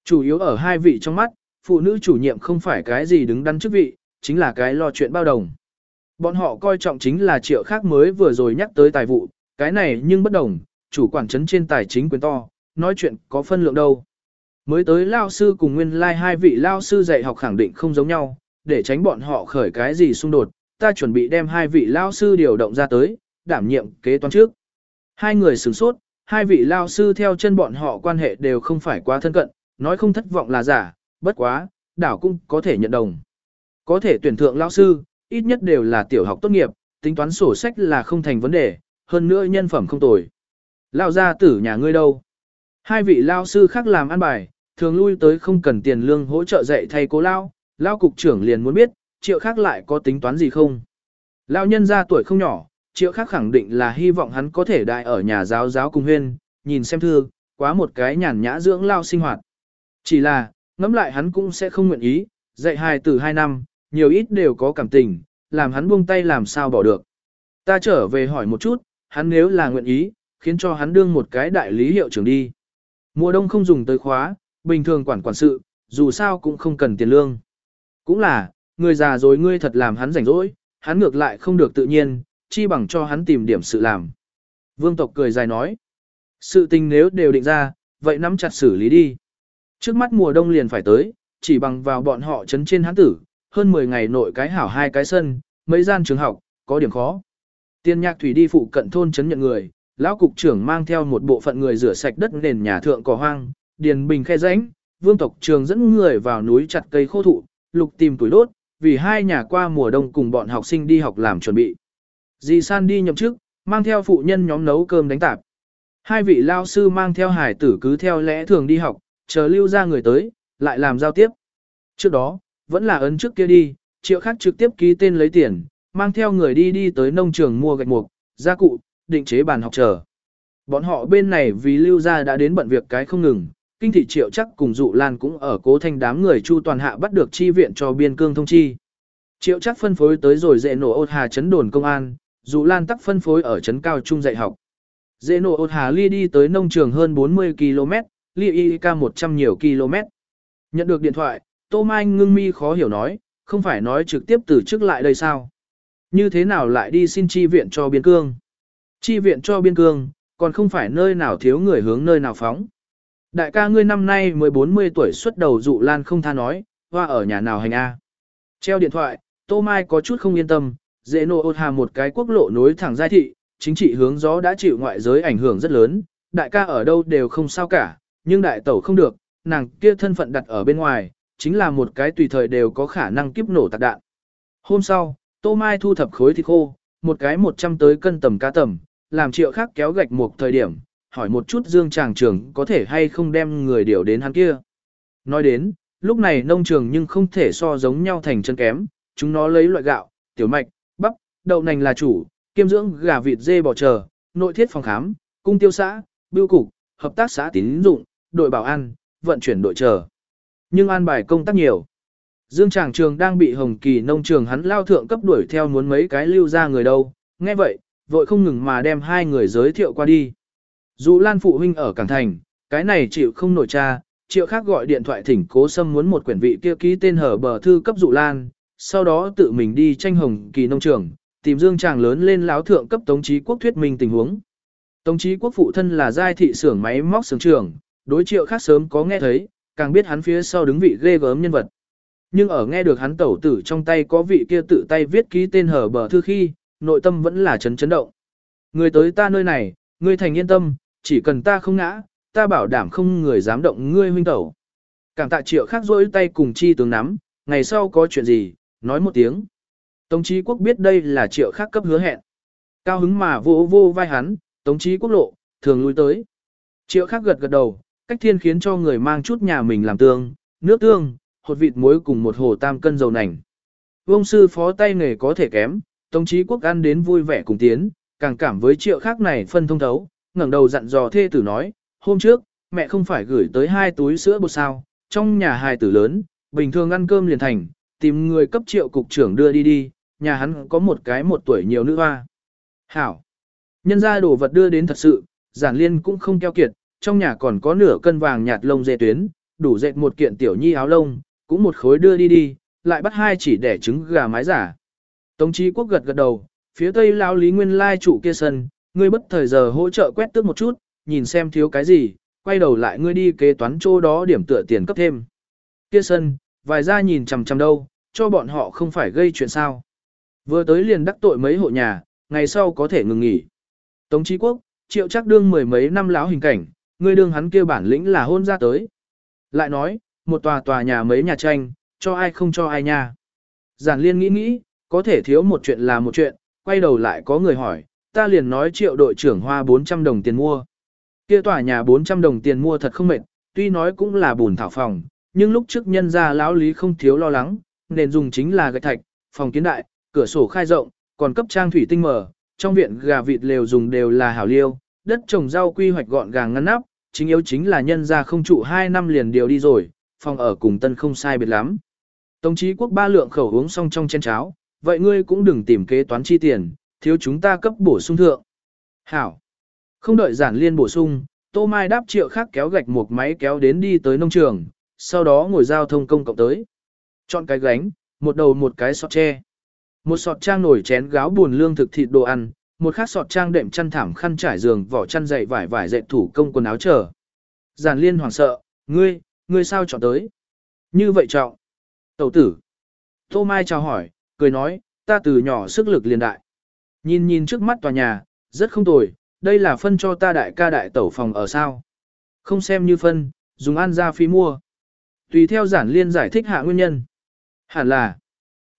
Chủ yếu ở hai vị trong mắt, phụ nữ chủ nhiệm không phải cái gì đứng đắn chức vị, chính là cái lo chuyện bao đồng. Bọn họ coi trọng chính là triệu khác mới vừa rồi nhắc tới tài vụ, cái này nhưng bất đồng, chủ quản trấn trên tài chính quyền to, nói chuyện có phân lượng đâu. Mới tới lao sư cùng nguyên lai like hai vị lao sư dạy học khẳng định không giống nhau, để tránh bọn họ khởi cái gì xung đột, ta chuẩn bị đem hai vị lao sư điều động ra tới, đảm nhiệm kế toán trước. Hai người sửng sốt, hai vị lao sư theo chân bọn họ quan hệ đều không phải quá thân cận, nói không thất vọng là giả, bất quá, đảo cũng có thể nhận đồng. Có thể tuyển thượng lao sư, ít nhất đều là tiểu học tốt nghiệp, tính toán sổ sách là không thành vấn đề, hơn nữa nhân phẩm không tồi. Lao gia tử nhà ngươi đâu? Hai vị lao sư khác làm ăn bài, thường lui tới không cần tiền lương hỗ trợ dạy thầy cố lao, lao cục trưởng liền muốn biết, triệu khác lại có tính toán gì không? Lao nhân ra tuổi không nhỏ, triệu khác khẳng định là hy vọng hắn có thể đại ở nhà giáo giáo cùng huyên, nhìn xem thư, quá một cái nhàn nhã dưỡng lao sinh hoạt. Chỉ là, ngẫm lại hắn cũng sẽ không nguyện ý, dạy hài từ hai năm, nhiều ít đều có cảm tình, làm hắn buông tay làm sao bỏ được. Ta trở về hỏi một chút, hắn nếu là nguyện ý, khiến cho hắn đương một cái đại lý hiệu trưởng đi. Mùa đông không dùng tới khóa, bình thường quản quản sự, dù sao cũng không cần tiền lương. Cũng là, người già rồi ngươi thật làm hắn rảnh rỗi, hắn ngược lại không được tự nhiên, chi bằng cho hắn tìm điểm sự làm. Vương tộc cười dài nói, sự tình nếu đều định ra, vậy nắm chặt xử lý đi. Trước mắt mùa đông liền phải tới, chỉ bằng vào bọn họ chấn trên hắn tử, hơn 10 ngày nội cái hảo hai cái sân, mấy gian trường học, có điểm khó. Tiên nhạc thủy đi phụ cận thôn chấn nhận người, lão cục trưởng mang theo một bộ phận người rửa sạch đất nền nhà thượng cỏ hoang, điền bình khe rãnh, vương tộc trường dẫn người vào núi chặt cây khô thụ, lục tìm tuổi đốt, vì hai nhà qua mùa đông cùng bọn học sinh đi học làm chuẩn bị. Dì San đi nhậm chức, mang theo phụ nhân nhóm nấu cơm đánh tạp. Hai vị lao sư mang theo hải tử cứ theo lẽ thường đi học, chờ lưu ra người tới, lại làm giao tiếp. Trước đó, vẫn là ấn trước kia đi, triệu khác trực tiếp ký tên lấy tiền, mang theo người đi đi tới nông trường mua gạch mục, gia cụ, định chế bàn học chờ. Bọn họ bên này vì lưu gia đã đến bận việc cái không ngừng, kinh thị triệu chắc cùng dụ lan cũng ở cố thanh đám người chu toàn hạ bắt được chi viện cho biên cương thông chi. Triệu chắc phân phối tới rồi dễ nổ ột hà chấn đồn công an, dụ lan tắc phân phối ở chấn cao trung dạy học. Dễ nổ ột hà ly đi tới nông trường hơn 40 km, ly y ca 100 nhiều km. Nhận được điện thoại, Tô Mai ngưng mi khó hiểu nói, không phải nói trực tiếp từ chức lại đây sao? Như thế nào lại đi xin chi viện cho biên cương? Chi viện cho biên cương, còn không phải nơi nào thiếu người hướng nơi nào phóng. Đại ca ngươi năm nay mới 40 tuổi xuất đầu dụ lan không tha nói, hoa ở nhà nào hành A. Treo điện thoại, Tô Mai có chút không yên tâm, dễ nô ôn hà một cái quốc lộ nối thẳng giai thị, chính trị hướng gió đã chịu ngoại giới ảnh hưởng rất lớn, đại ca ở đâu đều không sao cả, nhưng đại tẩu không được, nàng kia thân phận đặt ở bên ngoài, chính là một cái tùy thời đều có khả năng kiếp nổ tạc đạn. Hôm sau, Tô Mai thu thập khối thịt khô, một cái 100 tới cân tầm cá tầm, làm triệu khác kéo gạch một thời điểm, hỏi một chút Dương Tràng Trường có thể hay không đem người điều đến hắn kia. Nói đến, lúc này nông trường nhưng không thể so giống nhau thành chân kém, chúng nó lấy loại gạo, tiểu mạch, bắp, đậu nành là chủ, kiêm dưỡng gà vịt dê bò chờ, nội thiết phòng khám, cung tiêu xã, bưu cục, hợp tác xã tín dụng, đội bảo an, vận chuyển đội chờ. Nhưng an bài công tác nhiều. Dương Tràng Trường đang bị Hồng Kỳ nông trường hắn lao thượng cấp đuổi theo muốn mấy cái lưu ra người đâu, nghe vậy, vội không ngừng mà đem hai người giới thiệu qua đi. Dù Lan phụ huynh ở Cảng Thành, cái này chịu không nổi cha, triệu khác gọi điện thoại thỉnh cố xâm muốn một quyển vị kia ký tên hở bờ thư cấp dụ Lan, sau đó tự mình đi tranh Hồng Kỳ nông trường, tìm Dương Tràng lớn lên láo thượng cấp Tống Chí Quốc thuyết minh tình huống. Tống Chí Quốc phụ thân là giai thị xưởng máy móc xưởng trường, đối triệu khác sớm có nghe thấy, càng biết hắn phía sau đứng vị ghê gớm nhân vật. Nhưng ở nghe được hắn tẩu tử trong tay có vị kia tự tay viết ký tên hở bờ thư khi, nội tâm vẫn là chấn chấn động. Người tới ta nơi này, ngươi thành yên tâm, chỉ cần ta không ngã, ta bảo đảm không người dám động ngươi huynh tẩu. Cảm tạ triệu khác rỗi tay cùng chi tướng nắm, ngày sau có chuyện gì, nói một tiếng. Tống chí quốc biết đây là triệu khác cấp hứa hẹn. Cao hứng mà vô vô vai hắn, tống chí quốc lộ, thường lui tới. Triệu khác gật gật đầu, cách thiên khiến cho người mang chút nhà mình làm tương, nước tương, hột vịt muối cùng một hồ tam cân dầu nành. Vông sư phó tay nghề có thể kém, Tống chí quốc ăn đến vui vẻ cùng tiến, càng cảm với triệu khác này phân thông thấu, ngẩng đầu dặn dò thê tử nói, hôm trước, mẹ không phải gửi tới hai túi sữa bột sao, trong nhà hài tử lớn, bình thường ăn cơm liền thành, tìm người cấp triệu cục trưởng đưa đi đi, nhà hắn có một cái một tuổi nhiều nữ hoa. Hảo! Nhân ra đồ vật đưa đến thật sự, giản liên cũng không keo kiệt, trong nhà còn có nửa cân vàng nhạt lông dê tuyến, đủ dệt một kiện tiểu nhi áo lông, cũng một khối đưa đi đi, lại bắt hai chỉ để trứng gà mái giả. Tống chí quốc gật gật đầu, phía tây lão lý nguyên lai chủ kia sân, ngươi bất thời giờ hỗ trợ quét tước một chút, nhìn xem thiếu cái gì, quay đầu lại ngươi đi kế toán chỗ đó điểm tựa tiền cấp thêm. Kia sân, vài ra nhìn chằm chằm đâu, cho bọn họ không phải gây chuyện sao. Vừa tới liền đắc tội mấy hộ nhà, ngày sau có thể ngừng nghỉ. Tống Chí Quốc, triệu chắc đương mười mấy năm láo hình cảnh, ngươi đương hắn kia bản lĩnh là hôn ra tới. Lại nói, một tòa tòa nhà mấy nhà tranh, cho ai không cho ai nha. Giản liên nghĩ nghĩ, có thể thiếu một chuyện là một chuyện, quay đầu lại có người hỏi, ta liền nói triệu đội trưởng hoa 400 đồng tiền mua. Kia tòa nhà 400 đồng tiền mua thật không mệt, tuy nói cũng là bùn thảo phòng, nhưng lúc trước nhân ra lão lý không thiếu lo lắng, nền dùng chính là gạch thạch, phòng kiến đại, cửa sổ khai rộng, còn cấp trang thủy tinh mở, trong viện gà vịt lều dùng đều là hảo liêu, đất trồng rau quy hoạch gọn gàng ngăn nắp, chính yếu chính là nhân ra không trụ 2 năm liền điều đi rồi, phòng ở cùng tân không sai biệt lắm. Tổng chí quốc ba lượng khẩu uống xong trong chén cháo, vậy ngươi cũng đừng tìm kế toán chi tiền, thiếu chúng ta cấp bổ sung thượng. Hảo. Không đợi giản liên bổ sung, Tô Mai đáp triệu khác kéo gạch một máy kéo đến đi tới nông trường, sau đó ngồi giao thông công cộng tới. Chọn cái gánh, một đầu một cái sọt tre. Một sọt trang nổi chén gáo buồn lương thực thịt đồ ăn, một khác sọt trang đệm chăn thảm khăn trải giường vỏ chăn dậy vải vải dệt thủ công quần áo chờ. Giản liên hoảng sợ, ngươi, ngươi sao chọn tới? Như vậy trọng. Tẩu tử. Tô Mai chào hỏi, cười nói, ta từ nhỏ sức lực liền đại. Nhìn nhìn trước mắt tòa nhà, rất không tồi, đây là phân cho ta đại ca đại tẩu phòng ở sao. Không xem như phân, dùng ăn ra phí mua. Tùy theo giản liên giải thích hạ nguyên nhân. Hẳn là,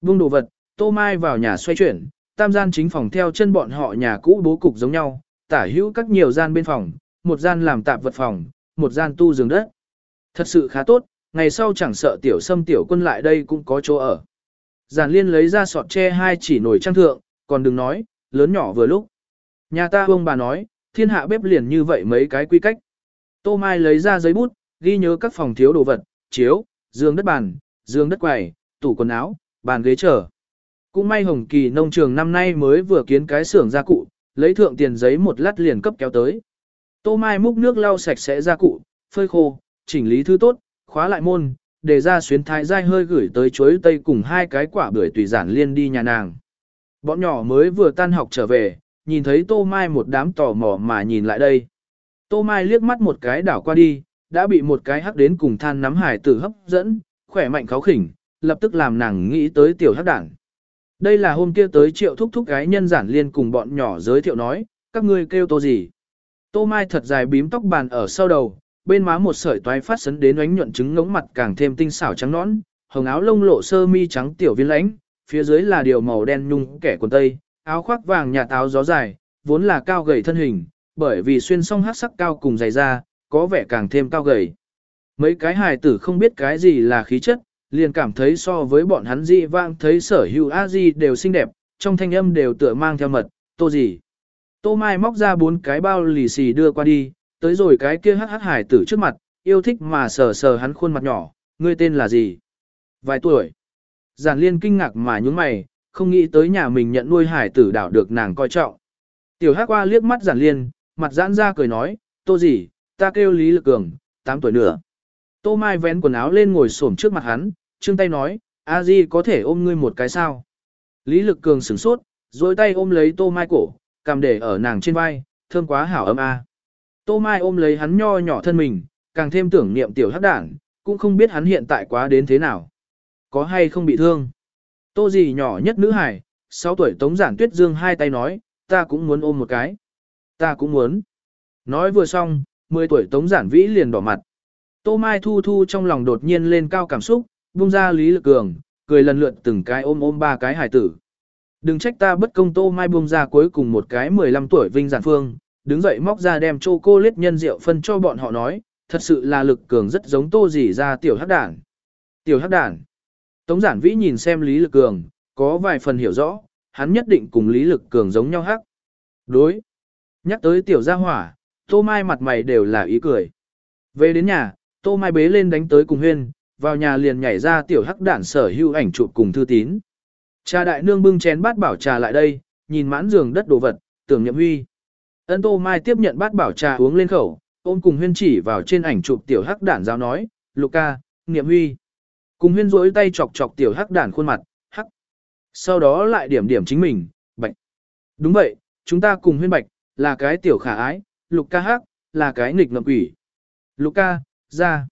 buông đồ vật, tô mai vào nhà xoay chuyển, tam gian chính phòng theo chân bọn họ nhà cũ bố cục giống nhau, tả hữu các nhiều gian bên phòng, một gian làm tạp vật phòng, một gian tu giường đất. Thật sự khá tốt, ngày sau chẳng sợ tiểu sâm tiểu quân lại đây cũng có chỗ ở. Giản liên lấy ra sọt tre hai chỉ nổi trang thượng, còn đừng nói, lớn nhỏ vừa lúc. Nhà ta ông bà nói, thiên hạ bếp liền như vậy mấy cái quy cách. Tô Mai lấy ra giấy bút, ghi nhớ các phòng thiếu đồ vật, chiếu, giường đất bàn, giường đất quầy, tủ quần áo, bàn ghế trở. Cũng may Hồng Kỳ nông trường năm nay mới vừa kiến cái xưởng gia cụ, lấy thượng tiền giấy một lát liền cấp kéo tới. Tô Mai múc nước lau sạch sẽ gia cụ, phơi khô, chỉnh lý thứ tốt, khóa lại môn, để ra xuyến thái dai hơi gửi tới chuối tây cùng hai cái quả bưởi tùy giản liên đi nhà nàng. Bọn nhỏ mới vừa tan học trở về, nhìn thấy Tô Mai một đám tò mò mà nhìn lại đây. Tô Mai liếc mắt một cái đảo qua đi, đã bị một cái hắc đến cùng than nắm hải tử hấp dẫn, khỏe mạnh kháo khỉnh, lập tức làm nàng nghĩ tới tiểu hắc đảng. Đây là hôm kia tới triệu thúc thúc gái nhân giản liên cùng bọn nhỏ giới thiệu nói, các ngươi kêu tô gì. Tô Mai thật dài bím tóc bàn ở sau đầu, bên má một sợi toái phát sấn đến ánh nhuận trứng ngống mặt càng thêm tinh xảo trắng nõn, hồng áo lông lộ sơ mi trắng tiểu viên lãnh, phía dưới là điều màu đen nhung kẻ quần tây, áo khoác vàng nhà táo gió dài, vốn là cao gầy thân hình, bởi vì xuyên song hát sắc cao cùng dày da, có vẻ càng thêm cao gầy. Mấy cái hài tử không biết cái gì là khí chất, liền cảm thấy so với bọn hắn dị vang thấy sở hữu a di đều xinh đẹp, trong thanh âm đều tựa mang theo mật, tô gì. Tô Mai móc ra bốn cái bao lì xì đưa qua đi, tới rồi cái kia hắc hắc hải tử trước mặt, yêu thích mà sờ sờ hắn khuôn mặt nhỏ, ngươi tên là gì? Vài tuổi. Giản liên kinh ngạc mà nhúng mày, không nghĩ tới nhà mình nhận nuôi hải tử đảo được nàng coi trọng. Tiểu Hắc qua liếc mắt giản liên, mặt giãn ra cười nói, tô gì, ta kêu Lý Lực Cường, 8 tuổi nữa. Tô Mai vén quần áo lên ngồi xổm trước mặt hắn, trương tay nói, a di có thể ôm ngươi một cái sao. Lý Lực Cường sửng sốt, dối tay ôm lấy Tô Mai cổ, cầm để ở nàng trên vai, thơm quá hảo ấm a. Tô Mai ôm lấy hắn nho nhỏ thân mình, càng thêm tưởng niệm tiểu hắc đảng, cũng không biết hắn hiện tại quá đến thế nào. Có hay không bị thương. Tô gì nhỏ nhất nữ hải, 6 tuổi Tống Giản Tuyết Dương hai tay nói, ta cũng muốn ôm một cái. Ta cũng muốn. Nói vừa xong, 10 tuổi Tống Giản Vĩ liền đỏ mặt. Tô Mai Thu Thu trong lòng đột nhiên lên cao cảm xúc, buông ra Lý Lực Cường, cười lần lượt từng cái ôm ôm ba cái hải tử. Đừng trách ta bất công Tô Mai buông ra cuối cùng một cái 15 tuổi Vinh Giản Phương, đứng dậy móc ra đem chô cô lết nhân rượu phân cho bọn họ nói, thật sự là Lực Cường rất giống Tô dì ra tiểu hắc đản. Tiểu hắc đản. Tống giản vĩ nhìn xem Lý Lực Cường, có vài phần hiểu rõ, hắn nhất định cùng Lý Lực Cường giống nhau hắc. Đối. Nhắc tới tiểu gia hỏa, Tô Mai mặt mày đều là ý cười. Về đến nhà, Tô Mai bế lên đánh tới cùng huyên, vào nhà liền nhảy ra tiểu hắc đản sở hữu ảnh chụp cùng thư tín. Cha đại nương bưng chén bát bảo trà lại đây, nhìn mãn giường đất đồ vật, tưởng nhậm huy. Ân Tô Mai tiếp nhận bát bảo trà uống lên khẩu, ôm cùng huyên chỉ vào trên ảnh chụp tiểu hắc đản giáo nói, Luca, Niệm Huy. Cùng huyên rỗi tay chọc chọc tiểu hắc đản khuôn mặt, hắc. Sau đó lại điểm điểm chính mình, bạch. Đúng vậy, chúng ta cùng huyên bạch, là cái tiểu khả ái, Luca hắc, là cái nghịch ngợm quỷ. Luca, ra.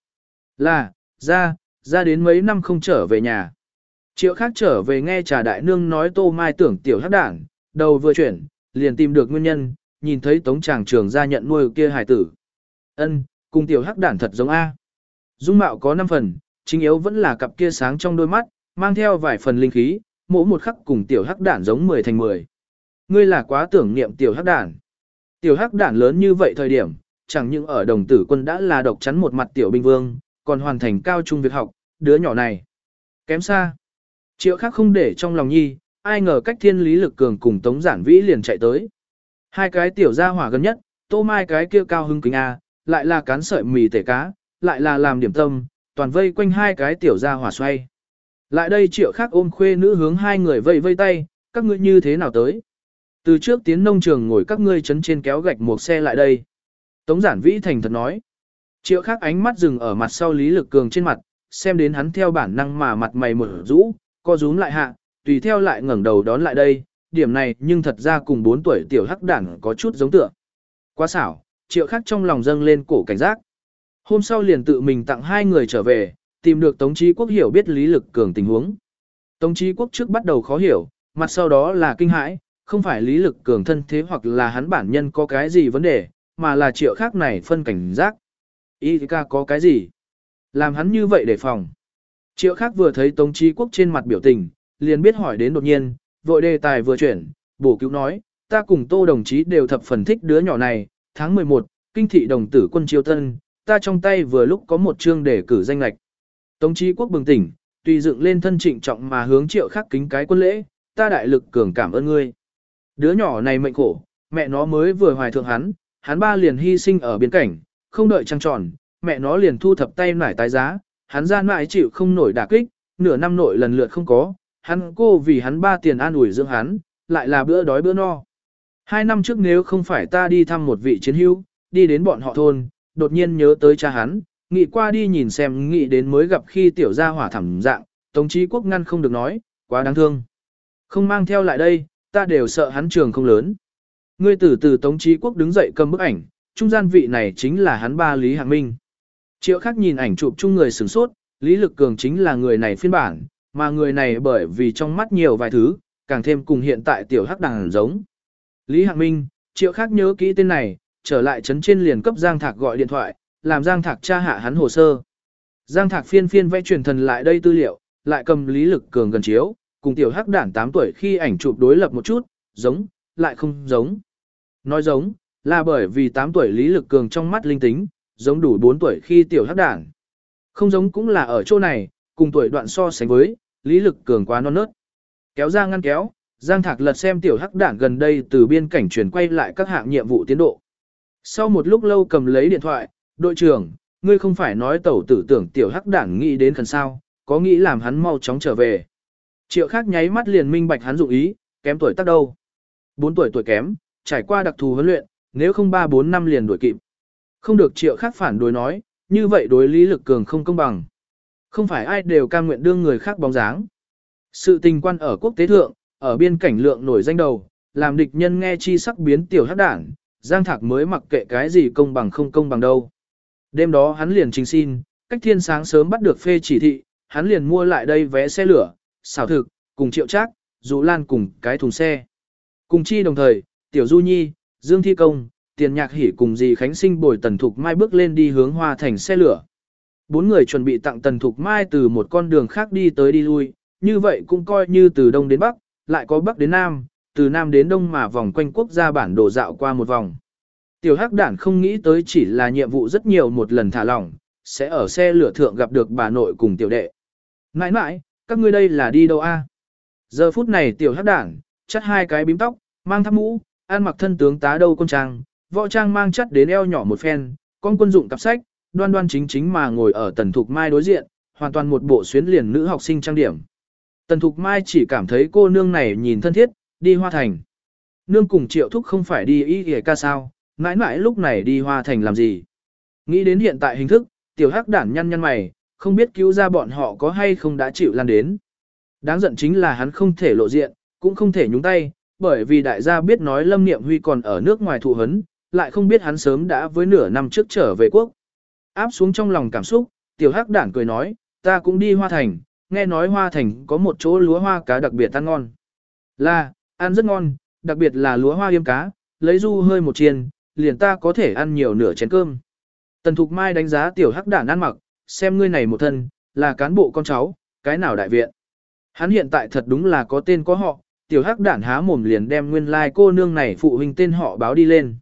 Là, ra, ra đến mấy năm không trở về nhà. Triệu khác trở về nghe trà đại nương nói tô mai tưởng tiểu hắc đản, đầu vừa chuyển, liền tìm được nguyên nhân, nhìn thấy tống chàng trường ra nhận nuôi kia hài tử. ân cùng tiểu hắc đản thật giống A. Dung mạo có 5 phần, chính yếu vẫn là cặp kia sáng trong đôi mắt, mang theo vài phần linh khí, mỗi một khắc cùng tiểu hắc đản giống 10 thành 10. Ngươi là quá tưởng niệm tiểu hắc đản. Tiểu hắc đản lớn như vậy thời điểm, chẳng những ở đồng tử quân đã là độc chắn một mặt tiểu binh vương, còn hoàn thành cao trung việc học, đứa nhỏ này. Kém xa. Triệu khác không để trong lòng nhi, ai ngờ cách thiên lý lực cường cùng tống giản vĩ liền chạy tới. Hai cái tiểu gia hỏa gần nhất, tô mai cái kia cao hưng kính A, lại là cán sợi mì tể cá, lại là làm điểm tâm, toàn vây quanh hai cái tiểu gia hỏa xoay. Lại đây triệu khác ôm khuê nữ hướng hai người vây vây tay, các ngươi như thế nào tới. Từ trước tiến nông trường ngồi các ngươi chấn trên kéo gạch một xe lại đây. Tống giản vĩ thành thật nói. Triệu khác ánh mắt dừng ở mặt sau Lý Lực Cường trên mặt, xem đến hắn theo bản năng mà mặt mày mở rũ, co rúm lại hạ, tùy theo lại ngẩng đầu đón lại đây, điểm này nhưng thật ra cùng 4 tuổi tiểu hắc đảng có chút giống tựa. Quá xảo, triệu khác trong lòng dâng lên cổ cảnh giác. Hôm sau liền tự mình tặng hai người trở về, tìm được Tống Chí Quốc hiểu biết Lý Lực Cường tình huống. Tống Chí Quốc trước bắt đầu khó hiểu, mặt sau đó là kinh hãi, không phải Lý Lực Cường thân thế hoặc là hắn bản nhân có cái gì vấn đề, mà là triệu khác này phân cảnh giác. Y ca có cái gì? Làm hắn như vậy để phòng. Triệu khác vừa thấy Tống Chí Quốc trên mặt biểu tình, liền biết hỏi đến đột nhiên, vội đề tài vừa chuyển, bổ cứu nói, ta cùng tô đồng chí đều thập phần thích đứa nhỏ này, tháng 11, kinh thị đồng tử quân triều tân, ta trong tay vừa lúc có một chương để cử danh lạch. Tống Chí Quốc bừng tỉnh, tùy dựng lên thân trịnh trọng mà hướng triệu khác kính cái quân lễ, ta đại lực cường cảm ơn ngươi. Đứa nhỏ này mệnh khổ, mẹ nó mới vừa hoài thượng hắn, hắn ba liền hy sinh ở biên cảnh, không đợi trăng tròn, mẹ nó liền thu thập tay nải tái giá, hắn ra mãi chịu không nổi đả kích, nửa năm nội lần lượt không có, hắn cô vì hắn ba tiền an ủi dưỡng hắn, lại là bữa đói bữa no. Hai năm trước nếu không phải ta đi thăm một vị chiến hữu, đi đến bọn họ thôn, đột nhiên nhớ tới cha hắn, nghĩ qua đi nhìn xem nghĩ đến mới gặp khi tiểu gia hỏa thẳng dạng, Tống chí quốc ngăn không được nói, quá đáng thương. Không mang theo lại đây, ta đều sợ hắn trường không lớn. Ngươi từ từ Tống chí quốc đứng dậy cầm bức ảnh, trung gian vị này chính là hắn ba Lý Hạng Minh. Triệu khác nhìn ảnh chụp chung người sửng sốt, Lý Lực Cường chính là người này phiên bản, mà người này bởi vì trong mắt nhiều vài thứ, càng thêm cùng hiện tại tiểu hắc đàn giống. Lý Hạng Minh, triệu khác nhớ kỹ tên này, trở lại chấn trên liền cấp Giang Thạc gọi điện thoại, làm Giang Thạc tra hạ hắn hồ sơ. Giang Thạc phiên phiên vẽ truyền thần lại đây tư liệu, lại cầm Lý Lực Cường gần chiếu, cùng tiểu hắc đản 8 tuổi khi ảnh chụp đối lập một chút, giống, lại không giống. Nói giống, là bởi vì 8 tuổi Lý Lực Cường trong mắt linh tính, giống đủ 4 tuổi khi tiểu hắc đản. Không giống cũng là ở chỗ này, cùng tuổi đoạn so sánh với, Lý Lực Cường quá non nớt. Kéo ra ngăn kéo, Giang Thạc lật xem tiểu hắc đản gần đây từ biên cảnh chuyển quay lại các hạng nhiệm vụ tiến độ. Sau một lúc lâu cầm lấy điện thoại, đội trưởng, ngươi không phải nói tẩu tử tưởng tiểu hắc đản nghĩ đến cần sao, có nghĩ làm hắn mau chóng trở về. Triệu khác nháy mắt liền minh bạch hắn dụng ý, kém tuổi tác đâu. 4 tuổi tuổi kém, trải qua đặc thù huấn luyện, nếu không 3-4 năm liền đuổi kịp. Không được triệu khác phản đối nói, như vậy đối lý lực cường không công bằng. Không phải ai đều cam nguyện đương người khác bóng dáng. Sự tình quan ở quốc tế thượng, ở biên cảnh lượng nổi danh đầu, làm địch nhân nghe chi sắc biến tiểu hắc đảng, Giang Thạc mới mặc kệ cái gì công bằng không công bằng đâu. Đêm đó hắn liền trình xin, cách thiên sáng sớm bắt được phê chỉ thị, hắn liền mua lại đây vé xe lửa, xảo thực, cùng triệu trác, dụ lan cùng cái thùng xe. Cùng chi đồng thời, Tiểu Du Nhi, Dương Thi Công, Tiền Nhạc Hỷ cùng dì Khánh Sinh bồi Tần Thục Mai bước lên đi hướng Hoa Thành xe lửa. Bốn người chuẩn bị tặng Tần Thục Mai từ một con đường khác đi tới đi lui, như vậy cũng coi như từ Đông đến Bắc, lại có Bắc đến Nam, từ Nam đến Đông mà vòng quanh quốc gia bản đồ dạo qua một vòng. Tiểu Hắc Đản không nghĩ tới chỉ là nhiệm vụ rất nhiều một lần thả lỏng, sẽ ở xe lửa thượng gặp được bà nội cùng tiểu đệ. Nãi nãi, các ngươi đây là đi đâu a? Giờ phút này Tiểu Hắc Đản, chắt hai cái bím tóc, mang tháp mũ, An mặc thân tướng tá đâu con trang, võ trang mang chất đến eo nhỏ một phen, con quân dụng cặp sách, đoan đoan chính chính mà ngồi ở tần thục mai đối diện, hoàn toàn một bộ xuyến liền nữ học sinh trang điểm. Tần thục mai chỉ cảm thấy cô nương này nhìn thân thiết, đi hoa thành. Nương cùng triệu thúc không phải đi y kìa ca sao, mãi mãi lúc này đi hoa thành làm gì. Nghĩ đến hiện tại hình thức, tiểu hắc đản nhăn nhăn mày, không biết cứu ra bọn họ có hay không đã chịu lan đến. Đáng giận chính là hắn không thể lộ diện, cũng không thể nhúng tay, bởi vì đại gia biết nói Lâm Niệm Huy còn ở nước ngoài thụ hấn, lại không biết hắn sớm đã với nửa năm trước trở về quốc. Áp xuống trong lòng cảm xúc, tiểu hắc đản cười nói, ta cũng đi Hoa Thành, nghe nói Hoa Thành có một chỗ lúa hoa cá đặc biệt ăn ngon. Là, ăn rất ngon, đặc biệt là lúa hoa yêm cá, lấy du hơi một chiên, liền ta có thể ăn nhiều nửa chén cơm. Tần Thục Mai đánh giá tiểu hắc đản ăn mặc, xem ngươi này một thân, là cán bộ con cháu, cái nào đại viện. Hắn hiện tại thật đúng là có tên có họ, tiểu hắc đản há mồm liền đem nguyên lai like cô nương này phụ huynh tên họ báo đi lên.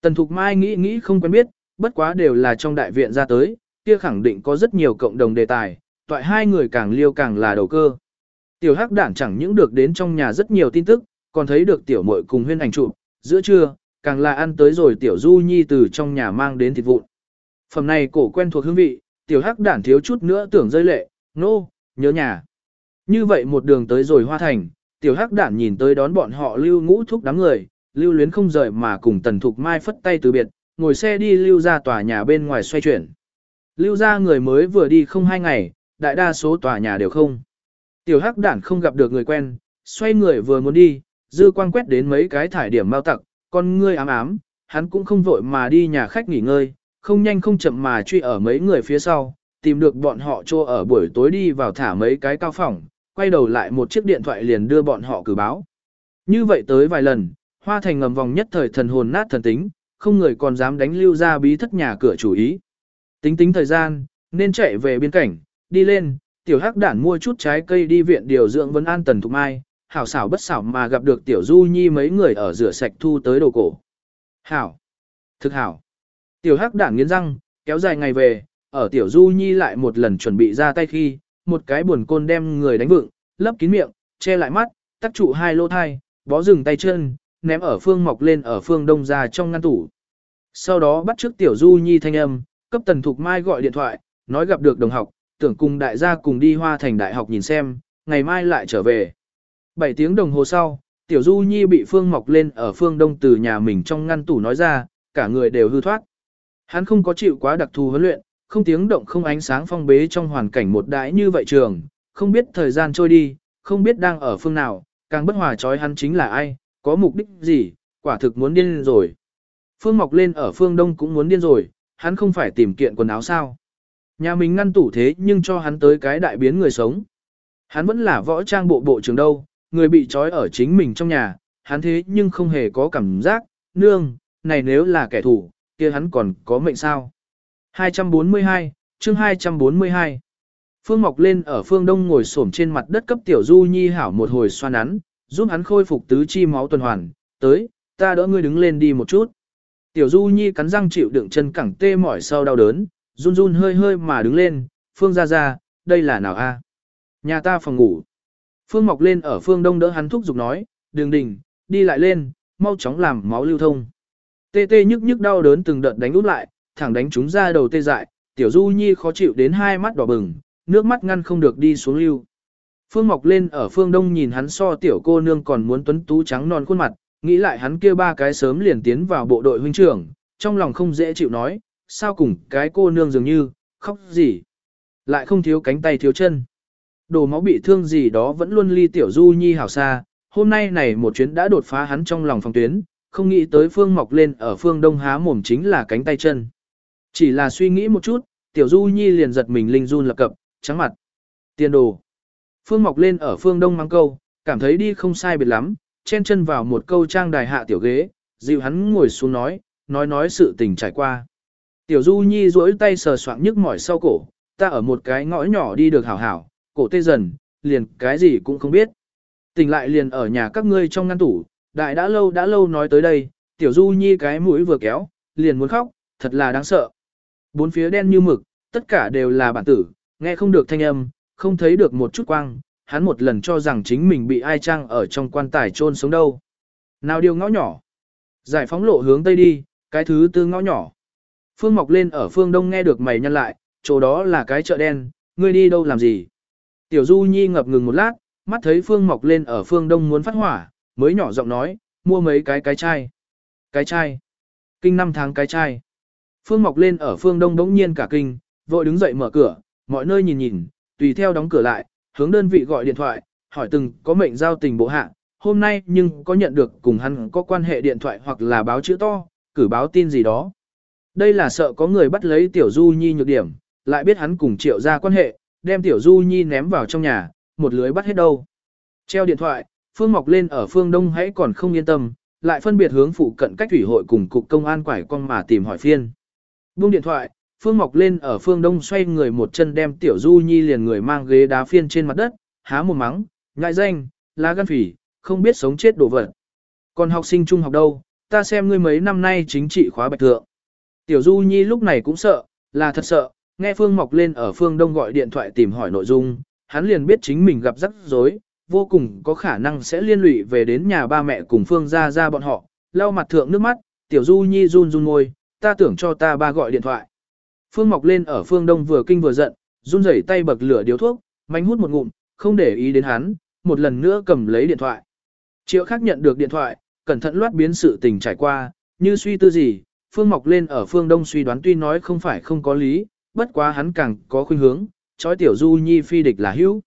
Tần Thục Mai nghĩ nghĩ không quen biết, bất quá đều là trong đại viện ra tới, kia khẳng định có rất nhiều cộng đồng đề tài, toại hai người càng liêu càng là đầu cơ. Tiểu hắc đản chẳng những được đến trong nhà rất nhiều tin tức, còn thấy được tiểu muội cùng huyên ảnh chụp, giữa trưa, càng là ăn tới rồi tiểu du nhi từ trong nhà mang đến thịt vụn. Phẩm này cổ quen thuộc hương vị, tiểu hắc đản thiếu chút nữa tưởng rơi lệ, nô, no, nhớ nhà. Như vậy một đường tới rồi hoa thành, tiểu hắc đản nhìn tới đón bọn họ lưu ngũ thúc đám người, lưu luyến không rời mà cùng tần thục mai phất tay từ biệt, ngồi xe đi lưu ra tòa nhà bên ngoài xoay chuyển. Lưu ra người mới vừa đi không hai ngày, đại đa số tòa nhà đều không. Tiểu hắc đản không gặp được người quen, xoay người vừa muốn đi, dư quang quét đến mấy cái thải điểm mau tặc, con ngươi ám ám, hắn cũng không vội mà đi nhà khách nghỉ ngơi, không nhanh không chậm mà truy ở mấy người phía sau, tìm được bọn họ trô ở buổi tối đi vào thả mấy cái cao phòng, quay đầu lại một chiếc điện thoại liền đưa bọn họ cử báo. Như vậy tới vài lần, hoa thành ngầm vòng nhất thời thần hồn nát thần tính, không người còn dám đánh lưu ra bí thất nhà cửa chủ ý. Tính tính thời gian, nên chạy về biên cảnh, đi lên, tiểu hắc đản mua chút trái cây đi viện điều dưỡng vấn an tần thục mai, hảo xảo bất xảo mà gặp được tiểu du nhi mấy người ở rửa sạch thu tới đồ cổ. Hảo! Thực hảo! Tiểu hắc đản nghiến răng, kéo dài ngày về, ở tiểu du nhi lại một lần chuẩn bị ra tay khi, một cái buồn côn đem người đánh vựng, lấp kín miệng, che lại mắt, tắt trụ hai lỗ thai, bó rừng tay chân, ném ở phương mọc lên ở phương đông ra trong ngăn tủ. Sau đó bắt trước tiểu du nhi thanh âm, cấp tần thục mai gọi điện thoại, nói gặp được đồng học, tưởng cùng đại gia cùng đi hoa thành đại học nhìn xem, ngày mai lại trở về. 7 tiếng đồng hồ sau, tiểu du nhi bị phương mọc lên ở phương đông từ nhà mình trong ngăn tủ nói ra, cả người đều hư thoát. Hắn không có chịu quá đặc thù huấn luyện, không tiếng động không ánh sáng phong bế trong hoàn cảnh một đãi như vậy trường, không biết thời gian trôi đi, không biết đang ở phương nào, càng bất hòa trói hắn chính là ai, có mục đích gì, quả thực muốn điên rồi. Phương mọc lên ở phương đông cũng muốn điên rồi, hắn không phải tìm kiện quần áo sao. Nhà mình ngăn tủ thế nhưng cho hắn tới cái đại biến người sống. Hắn vẫn là võ trang bộ bộ trường đâu, người bị trói ở chính mình trong nhà, hắn thế nhưng không hề có cảm giác, nương, này nếu là kẻ thù, kia hắn còn có mệnh sao. 242, chương 242 Phương Mọc lên ở phương đông ngồi xổm trên mặt đất cấp tiểu du nhi hảo một hồi xoa nắn, giúp hắn khôi phục tứ chi máu tuần hoàn, tới, ta đỡ ngươi đứng lên đi một chút. Tiểu du nhi cắn răng chịu đựng chân cẳng tê mỏi sau đau đớn, run run hơi hơi mà đứng lên, phương ra ra, đây là nào a? Nhà ta phòng ngủ. Phương Mọc lên ở phương đông đỡ hắn thúc giục nói, đường đình, đi lại lên, mau chóng làm máu lưu thông. Tê tê nhức nhức đau đớn từng đợt đánh út lại, thẳng đánh chúng ra đầu tê dại, tiểu du nhi khó chịu đến hai mắt đỏ bừng, nước mắt ngăn không được đi xuống lưu. Phương Mọc lên ở phương đông nhìn hắn so tiểu cô nương còn muốn tuấn tú trắng non khuôn mặt, nghĩ lại hắn kia ba cái sớm liền tiến vào bộ đội huynh trưởng, trong lòng không dễ chịu nói, sao cùng cái cô nương dường như, khóc gì. Lại không thiếu cánh tay thiếu chân. Đồ máu bị thương gì đó vẫn luôn ly tiểu du nhi hảo xa, hôm nay này một chuyến đã đột phá hắn trong lòng phòng tuyến, không nghĩ tới phương mọc lên ở phương đông há mồm chính là cánh tay chân. Chỉ là suy nghĩ một chút, tiểu du nhi liền giật mình linh run lập cập, trắng mặt. Tiền đồ. Phương mọc lên ở phương đông mang câu, cảm thấy đi không sai biệt lắm, chen chân vào một câu trang đài hạ tiểu ghế, dịu hắn ngồi xuống nói, nói nói sự tình trải qua. Tiểu du nhi duỗi tay sờ soạng nhức mỏi sau cổ, ta ở một cái ngõ nhỏ đi được hảo hảo, cổ tê dần, liền cái gì cũng không biết. Tỉnh lại liền ở nhà các ngươi trong ngăn tủ, đại đã lâu đã lâu nói tới đây, tiểu du nhi cái mũi vừa kéo, liền muốn khóc, thật là đáng sợ. Bốn phía đen như mực, tất cả đều là bản tử, nghe không được thanh âm, không thấy được một chút quang, hắn một lần cho rằng chính mình bị ai trang ở trong quan tài chôn sống đâu. Nào điều ngõ nhỏ, giải phóng lộ hướng tây đi, cái thứ tư ngõ nhỏ. Phương Mọc lên ở phương đông nghe được mày nhăn lại, chỗ đó là cái chợ đen, ngươi đi đâu làm gì? Tiểu Du Nhi ngập ngừng một lát, mắt thấy Phương Mọc lên ở phương đông muốn phát hỏa, mới nhỏ giọng nói, mua mấy cái cái chai. Cái chai. Kinh năm tháng cái chai. Phương Mọc lên ở phương đông đống nhiên cả kinh, vội đứng dậy mở cửa, mọi nơi nhìn nhìn, tùy theo đóng cửa lại, hướng đơn vị gọi điện thoại, hỏi từng có mệnh giao tình bộ hạ, hôm nay nhưng có nhận được cùng hắn có quan hệ điện thoại hoặc là báo chữ to, cử báo tin gì đó. Đây là sợ có người bắt lấy Tiểu Du Nhi nhược điểm, lại biết hắn cùng triệu ra quan hệ, đem Tiểu Du Nhi ném vào trong nhà, một lưới bắt hết đâu. Treo điện thoại, Phương Mọc lên ở phương Đông hãy còn không yên tâm, lại phân biệt hướng phụ cận cách thủy hội cùng cục công an quải quang mà tìm hỏi phiên. Buông điện thoại, Phương Mọc lên ở phương Đông xoay người một chân đem Tiểu Du Nhi liền người mang ghế đá phiên trên mặt đất, há một mắng, ngại danh, lá gan phỉ, không biết sống chết đổ vật. Còn học sinh trung học đâu, ta xem ngươi mấy năm nay chính trị khóa bạch thượng. Tiểu Du Nhi lúc này cũng sợ, là thật sợ, nghe Phương Mọc lên ở phương Đông gọi điện thoại tìm hỏi nội dung, hắn liền biết chính mình gặp rắc rối, vô cùng có khả năng sẽ liên lụy về đến nhà ba mẹ cùng Phương ra ra bọn họ, lau mặt thượng nước mắt, Tiểu Du Nhi run run môi, ta tưởng cho ta ba gọi điện thoại. Phương Mọc lên ở phương Đông vừa kinh vừa giận, run rẩy tay bậc lửa điếu thuốc, mánh hút một ngụm, không để ý đến hắn, một lần nữa cầm lấy điện thoại. Triệu khác nhận được điện thoại, cẩn thận loát biến sự tình trải qua, như suy tư gì, Phương Mọc lên ở phương Đông suy đoán tuy nói không phải không có lý, bất quá hắn càng có khuynh hướng, chói Tiểu Du Nhi phi địch là hữu.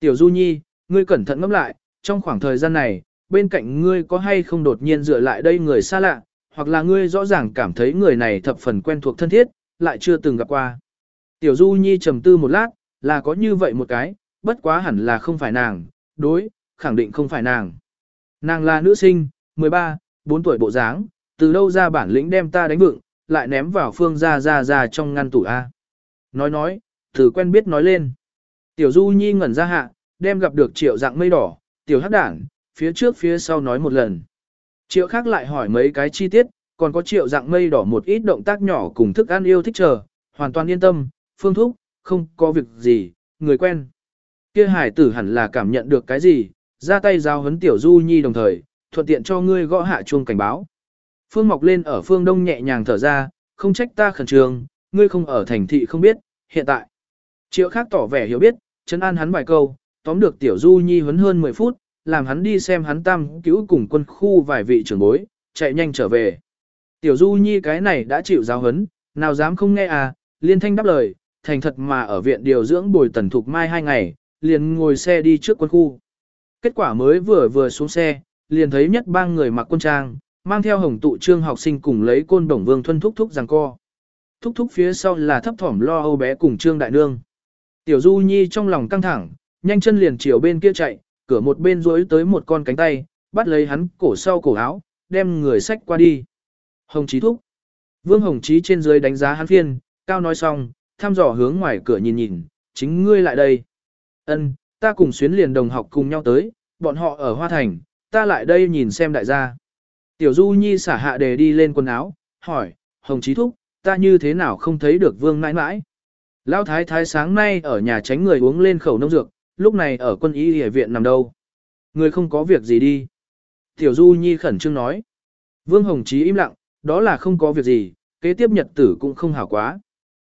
Tiểu Du Nhi, ngươi cẩn thận ngẫm lại, trong khoảng thời gian này, bên cạnh ngươi có hay không đột nhiên dựa lại đây người xa lạ, hoặc là ngươi rõ ràng cảm thấy người này thập phần quen thuộc thân thiết, lại chưa từng gặp qua. Tiểu Du Nhi trầm tư một lát, là có như vậy một cái, bất quá hẳn là không phải nàng, đối, khẳng định không phải nàng. Nàng là nữ sinh, 13, 4 tuổi bộ dáng, từ đâu ra bản lĩnh đem ta đánh vựng, lại ném vào phương ra ra ra trong ngăn tủ A. Nói nói, thử quen biết nói lên. Tiểu Du Nhi ngẩn ra hạ, đem gặp được triệu dạng mây đỏ, tiểu hắc đảng, phía trước phía sau nói một lần. Triệu khác lại hỏi mấy cái chi tiết, còn có triệu dạng mây đỏ một ít động tác nhỏ cùng thức ăn yêu thích chờ, hoàn toàn yên tâm, phương thúc, không có việc gì, người quen. Kia hải tử hẳn là cảm nhận được cái gì, ra tay giao hấn tiểu du nhi đồng thời, thuận tiện cho ngươi gõ hạ chuông cảnh báo. Phương mọc lên ở phương đông nhẹ nhàng thở ra, không trách ta khẩn trương, ngươi không ở thành thị không biết, hiện tại. Triệu khác tỏ vẻ hiểu biết, chân an hắn vài câu, tóm được tiểu du nhi huấn hơn 10 phút, làm hắn đi xem hắn tam cứu cùng quân khu vài vị trưởng bối, chạy nhanh trở về. Tiểu du nhi cái này đã chịu giáo huấn, nào dám không nghe à, liên thanh đáp lời, thành thật mà ở viện điều dưỡng bồi tần thục mai hai ngày, liền ngồi xe đi trước quân khu. Kết quả mới vừa vừa xuống xe, liền thấy nhất bang người mặc quân trang, mang theo hồng tụ trương học sinh cùng lấy côn đồng vương thuân thúc thúc giằng co. Thúc thúc phía sau là thấp thỏm lo âu bé cùng trương đại nương. Tiểu du nhi trong lòng căng thẳng, nhanh chân liền chiều bên kia chạy, cửa một bên rối tới một con cánh tay, bắt lấy hắn cổ sau cổ áo, đem người sách qua đi. Hồng Chí thúc. Vương Hồng Chí trên dưới đánh giá hắn phiên, cao nói xong, thăm dò hướng ngoài cửa nhìn nhìn, chính ngươi lại đây. Ân, ta cùng xuyến liền đồng học cùng nhau tới, bọn họ ở Hoa Thành, ta lại đây nhìn xem đại gia. Tiểu Du Nhi xả hạ đề đi lên quần áo, hỏi, Hồng Chí thúc, ta như thế nào không thấy được Vương mãi mãi? Lão thái thái sáng nay ở nhà tránh người uống lên khẩu nông dược, lúc này ở quân y y viện nằm đâu. Người không có việc gì đi. Tiểu Du Nhi khẩn trương nói. Vương Hồng Chí im lặng, đó là không có việc gì, kế tiếp nhật tử cũng không hảo quá.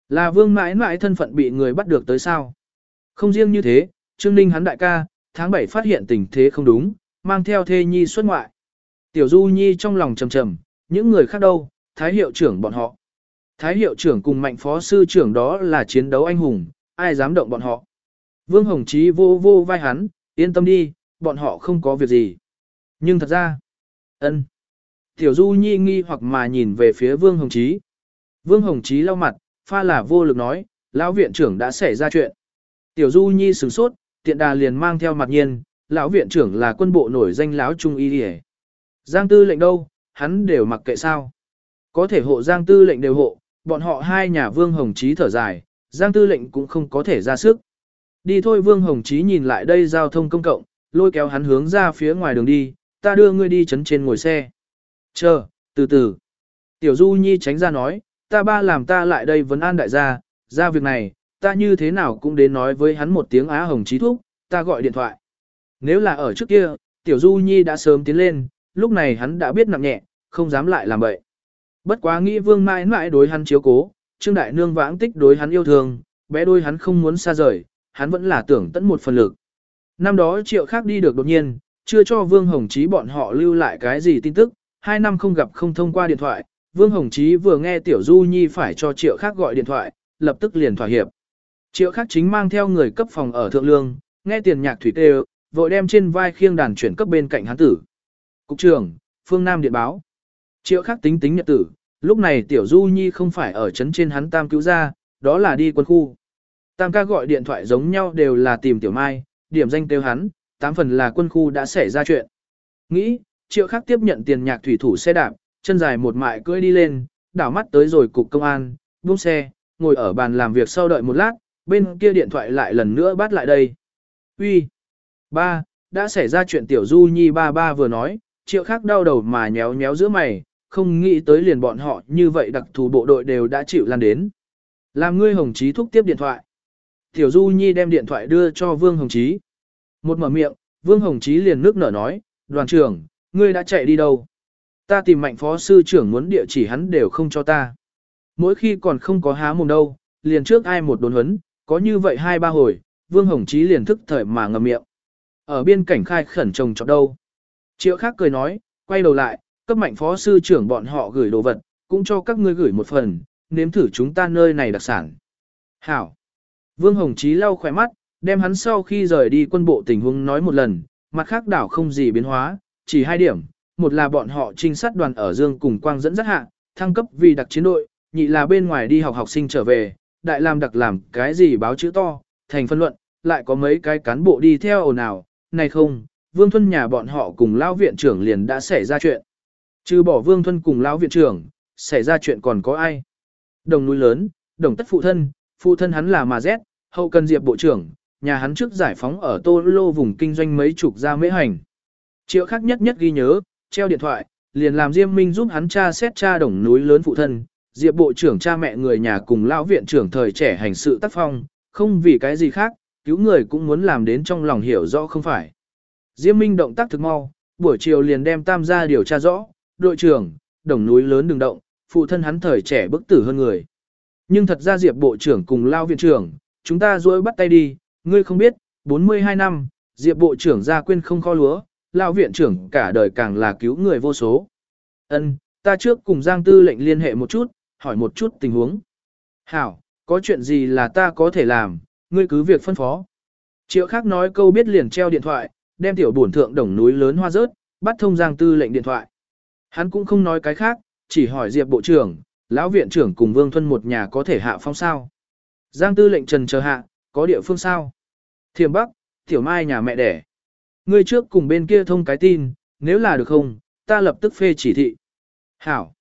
Là vương mãi mãi thân phận bị người bắt được tới sao. Không riêng như thế, Trương Ninh hắn đại ca, tháng 7 phát hiện tình thế không đúng, mang theo thê nhi xuất ngoại. Tiểu Du Nhi trong lòng trầm trầm, những người khác đâu, Thái hiệu trưởng bọn họ. Thái hiệu trưởng cùng mạnh phó sư trưởng đó là chiến đấu anh hùng, ai dám động bọn họ. Vương Hồng Chí vô vô vai hắn, yên tâm đi, bọn họ không có việc gì. Nhưng thật ra, ân. Tiểu Du Nhi nghi hoặc mà nhìn về phía Vương Hồng Chí. Vương Hồng Chí lau mặt, pha là vô lực nói, lão viện trưởng đã xảy ra chuyện. Tiểu Du Nhi sửng sốt, tiện đà liền mang theo mặt nhiên, lão viện trưởng là quân bộ nổi danh lão trung y điề. Giang tư lệnh đâu, hắn đều mặc kệ sao. Có thể hộ Giang tư lệnh đều hộ, bọn họ hai nhà Vương Hồng Chí thở dài, Giang tư lệnh cũng không có thể ra sức. Đi thôi Vương Hồng Chí nhìn lại đây giao thông công cộng, lôi kéo hắn hướng ra phía ngoài đường đi, ta đưa ngươi đi chấn trên ngồi xe. Chờ, từ từ. Tiểu Du Nhi tránh ra nói, ta ba làm ta lại đây vấn an đại gia, ra việc này, ta như thế nào cũng đến nói với hắn một tiếng Á Hồng Chí Thúc, ta gọi điện thoại. Nếu là ở trước kia, Tiểu Du Nhi đã sớm tiến lên, lúc này hắn đã biết nặng nhẹ, không dám lại làm bậy Bất quá nghĩ vương mãi mãi đối hắn chiếu cố, Trương Đại Nương vãng tích đối hắn yêu thương, bé đôi hắn không muốn xa rời, hắn vẫn là tưởng tận một phần lực. Năm đó triệu khác đi được đột nhiên, chưa cho Vương Hồng Chí bọn họ lưu lại cái gì tin tức, hai năm không gặp không thông qua điện thoại, Vương Hồng Chí vừa nghe Tiểu Du Nhi phải cho Triệu Khác gọi điện thoại, lập tức liền thỏa hiệp. Triệu Khác chính mang theo người cấp phòng ở Thượng Lương, nghe tiền nhạc thủy tê vội đem trên vai khiêng đàn chuyển cấp bên cạnh hắn tử. Cục trưởng, Phương Nam điện báo. Triệu Khác tính tính nhật tử, lúc này Tiểu Du Nhi không phải ở trấn trên hắn tam cứu ra, đó là đi quân khu. Tam ca gọi điện thoại giống nhau đều là tìm Tiểu Mai, điểm danh tiêu hắn, tám phần là quân khu đã xảy ra chuyện. Nghĩ, triệu khác tiếp nhận tiền nhạc thủy thủ xe đạp, chân dài một mại cưỡi đi lên, đảo mắt tới rồi cục công an, buông xe, ngồi ở bàn làm việc sau đợi một lát, bên kia điện thoại lại lần nữa bắt lại đây. Uy, Ba, đã xảy ra chuyện tiểu du nhi ba ba vừa nói, triệu khác đau đầu mà nhéo nhéo giữa mày, không nghĩ tới liền bọn họ như vậy đặc thù bộ đội đều đã chịu lan đến. Làm ngươi hồng chí thúc tiếp điện thoại. Tiểu du nhi đem điện thoại đưa cho vương hồng chí. Một mở miệng, vương hồng chí liền nước nở nói, đoàn trưởng, ngươi đã chạy đi đâu? Ta tìm mạnh phó sư trưởng muốn địa chỉ hắn đều không cho ta. Mỗi khi còn không có há mồm đâu, liền trước ai một đồn huấn, có như vậy hai ba hồi, Vương Hồng Chí liền thức thời mà ngậm miệng. Ở biên cảnh khai khẩn trồng trọt đâu. Triệu khác cười nói, quay đầu lại, cấp mạnh phó sư trưởng bọn họ gửi đồ vật, cũng cho các ngươi gửi một phần, nếm thử chúng ta nơi này đặc sản. Hảo. Vương Hồng Chí lau khỏe mắt, đem hắn sau khi rời đi quân bộ tình huống nói một lần, mặt khác đảo không gì biến hóa, chỉ hai điểm, một là bọn họ trinh sát đoàn ở Dương cùng Quang dẫn rất hạ, thăng cấp vì đặc chiến đội, nhị là bên ngoài đi học học sinh trở về, đại làm đặc làm cái gì báo chữ to, thành phân luận, lại có mấy cái cán bộ đi theo ồn ào, này không, Vương Thuân nhà bọn họ cùng lão viện trưởng liền đã xảy ra chuyện. Trừ bỏ Vương Thuân cùng lão viện trưởng, xảy ra chuyện còn có ai? Đồng núi lớn, đồng tất phụ thân, phụ thân hắn là Mà Z, hậu cần diệp bộ trưởng, nhà hắn trước giải phóng ở Tô Lô vùng kinh doanh mấy chục gia mễ hành. Triệu khác nhất nhất ghi nhớ, treo điện thoại, liền làm Diêm Minh giúp hắn cha xét cha đồng núi lớn phụ thân, Diệp bộ trưởng cha mẹ người nhà cùng lão viện trưởng thời trẻ hành sự tác phong, không vì cái gì khác, cứu người cũng muốn làm đến trong lòng hiểu rõ không phải. Diêm Minh động tác thực mau, buổi chiều liền đem tam gia điều tra rõ, đội trưởng, đồng núi lớn đừng động, phụ thân hắn thời trẻ bức tử hơn người. Nhưng thật ra Diệp bộ trưởng cùng lao viện trưởng, chúng ta dối bắt tay đi, ngươi không biết, 42 năm, Diệp bộ trưởng ra quên không kho lúa, lao viện trưởng cả đời càng là cứu người vô số. Ân, ta trước cùng Giang Tư lệnh liên hệ một chút, hỏi một chút tình huống. Hảo, có chuyện gì là ta có thể làm, ngươi cứ việc phân phó. Triệu khác nói câu biết liền treo điện thoại, đem tiểu bổn thượng đồng núi lớn hoa rớt, bắt thông Giang Tư lệnh điện thoại. Hắn cũng không nói cái khác, chỉ hỏi Diệp bộ trưởng, lão viện trưởng cùng Vương Thuân một nhà có thể hạ phong sao. Giang Tư lệnh trần chờ hạ, có địa phương sao? Thiểm Bắc, Tiểu Mai nhà mẹ đẻ. Ngươi trước cùng bên kia thông cái tin, nếu là được không, ta lập tức phê chỉ thị. Hảo.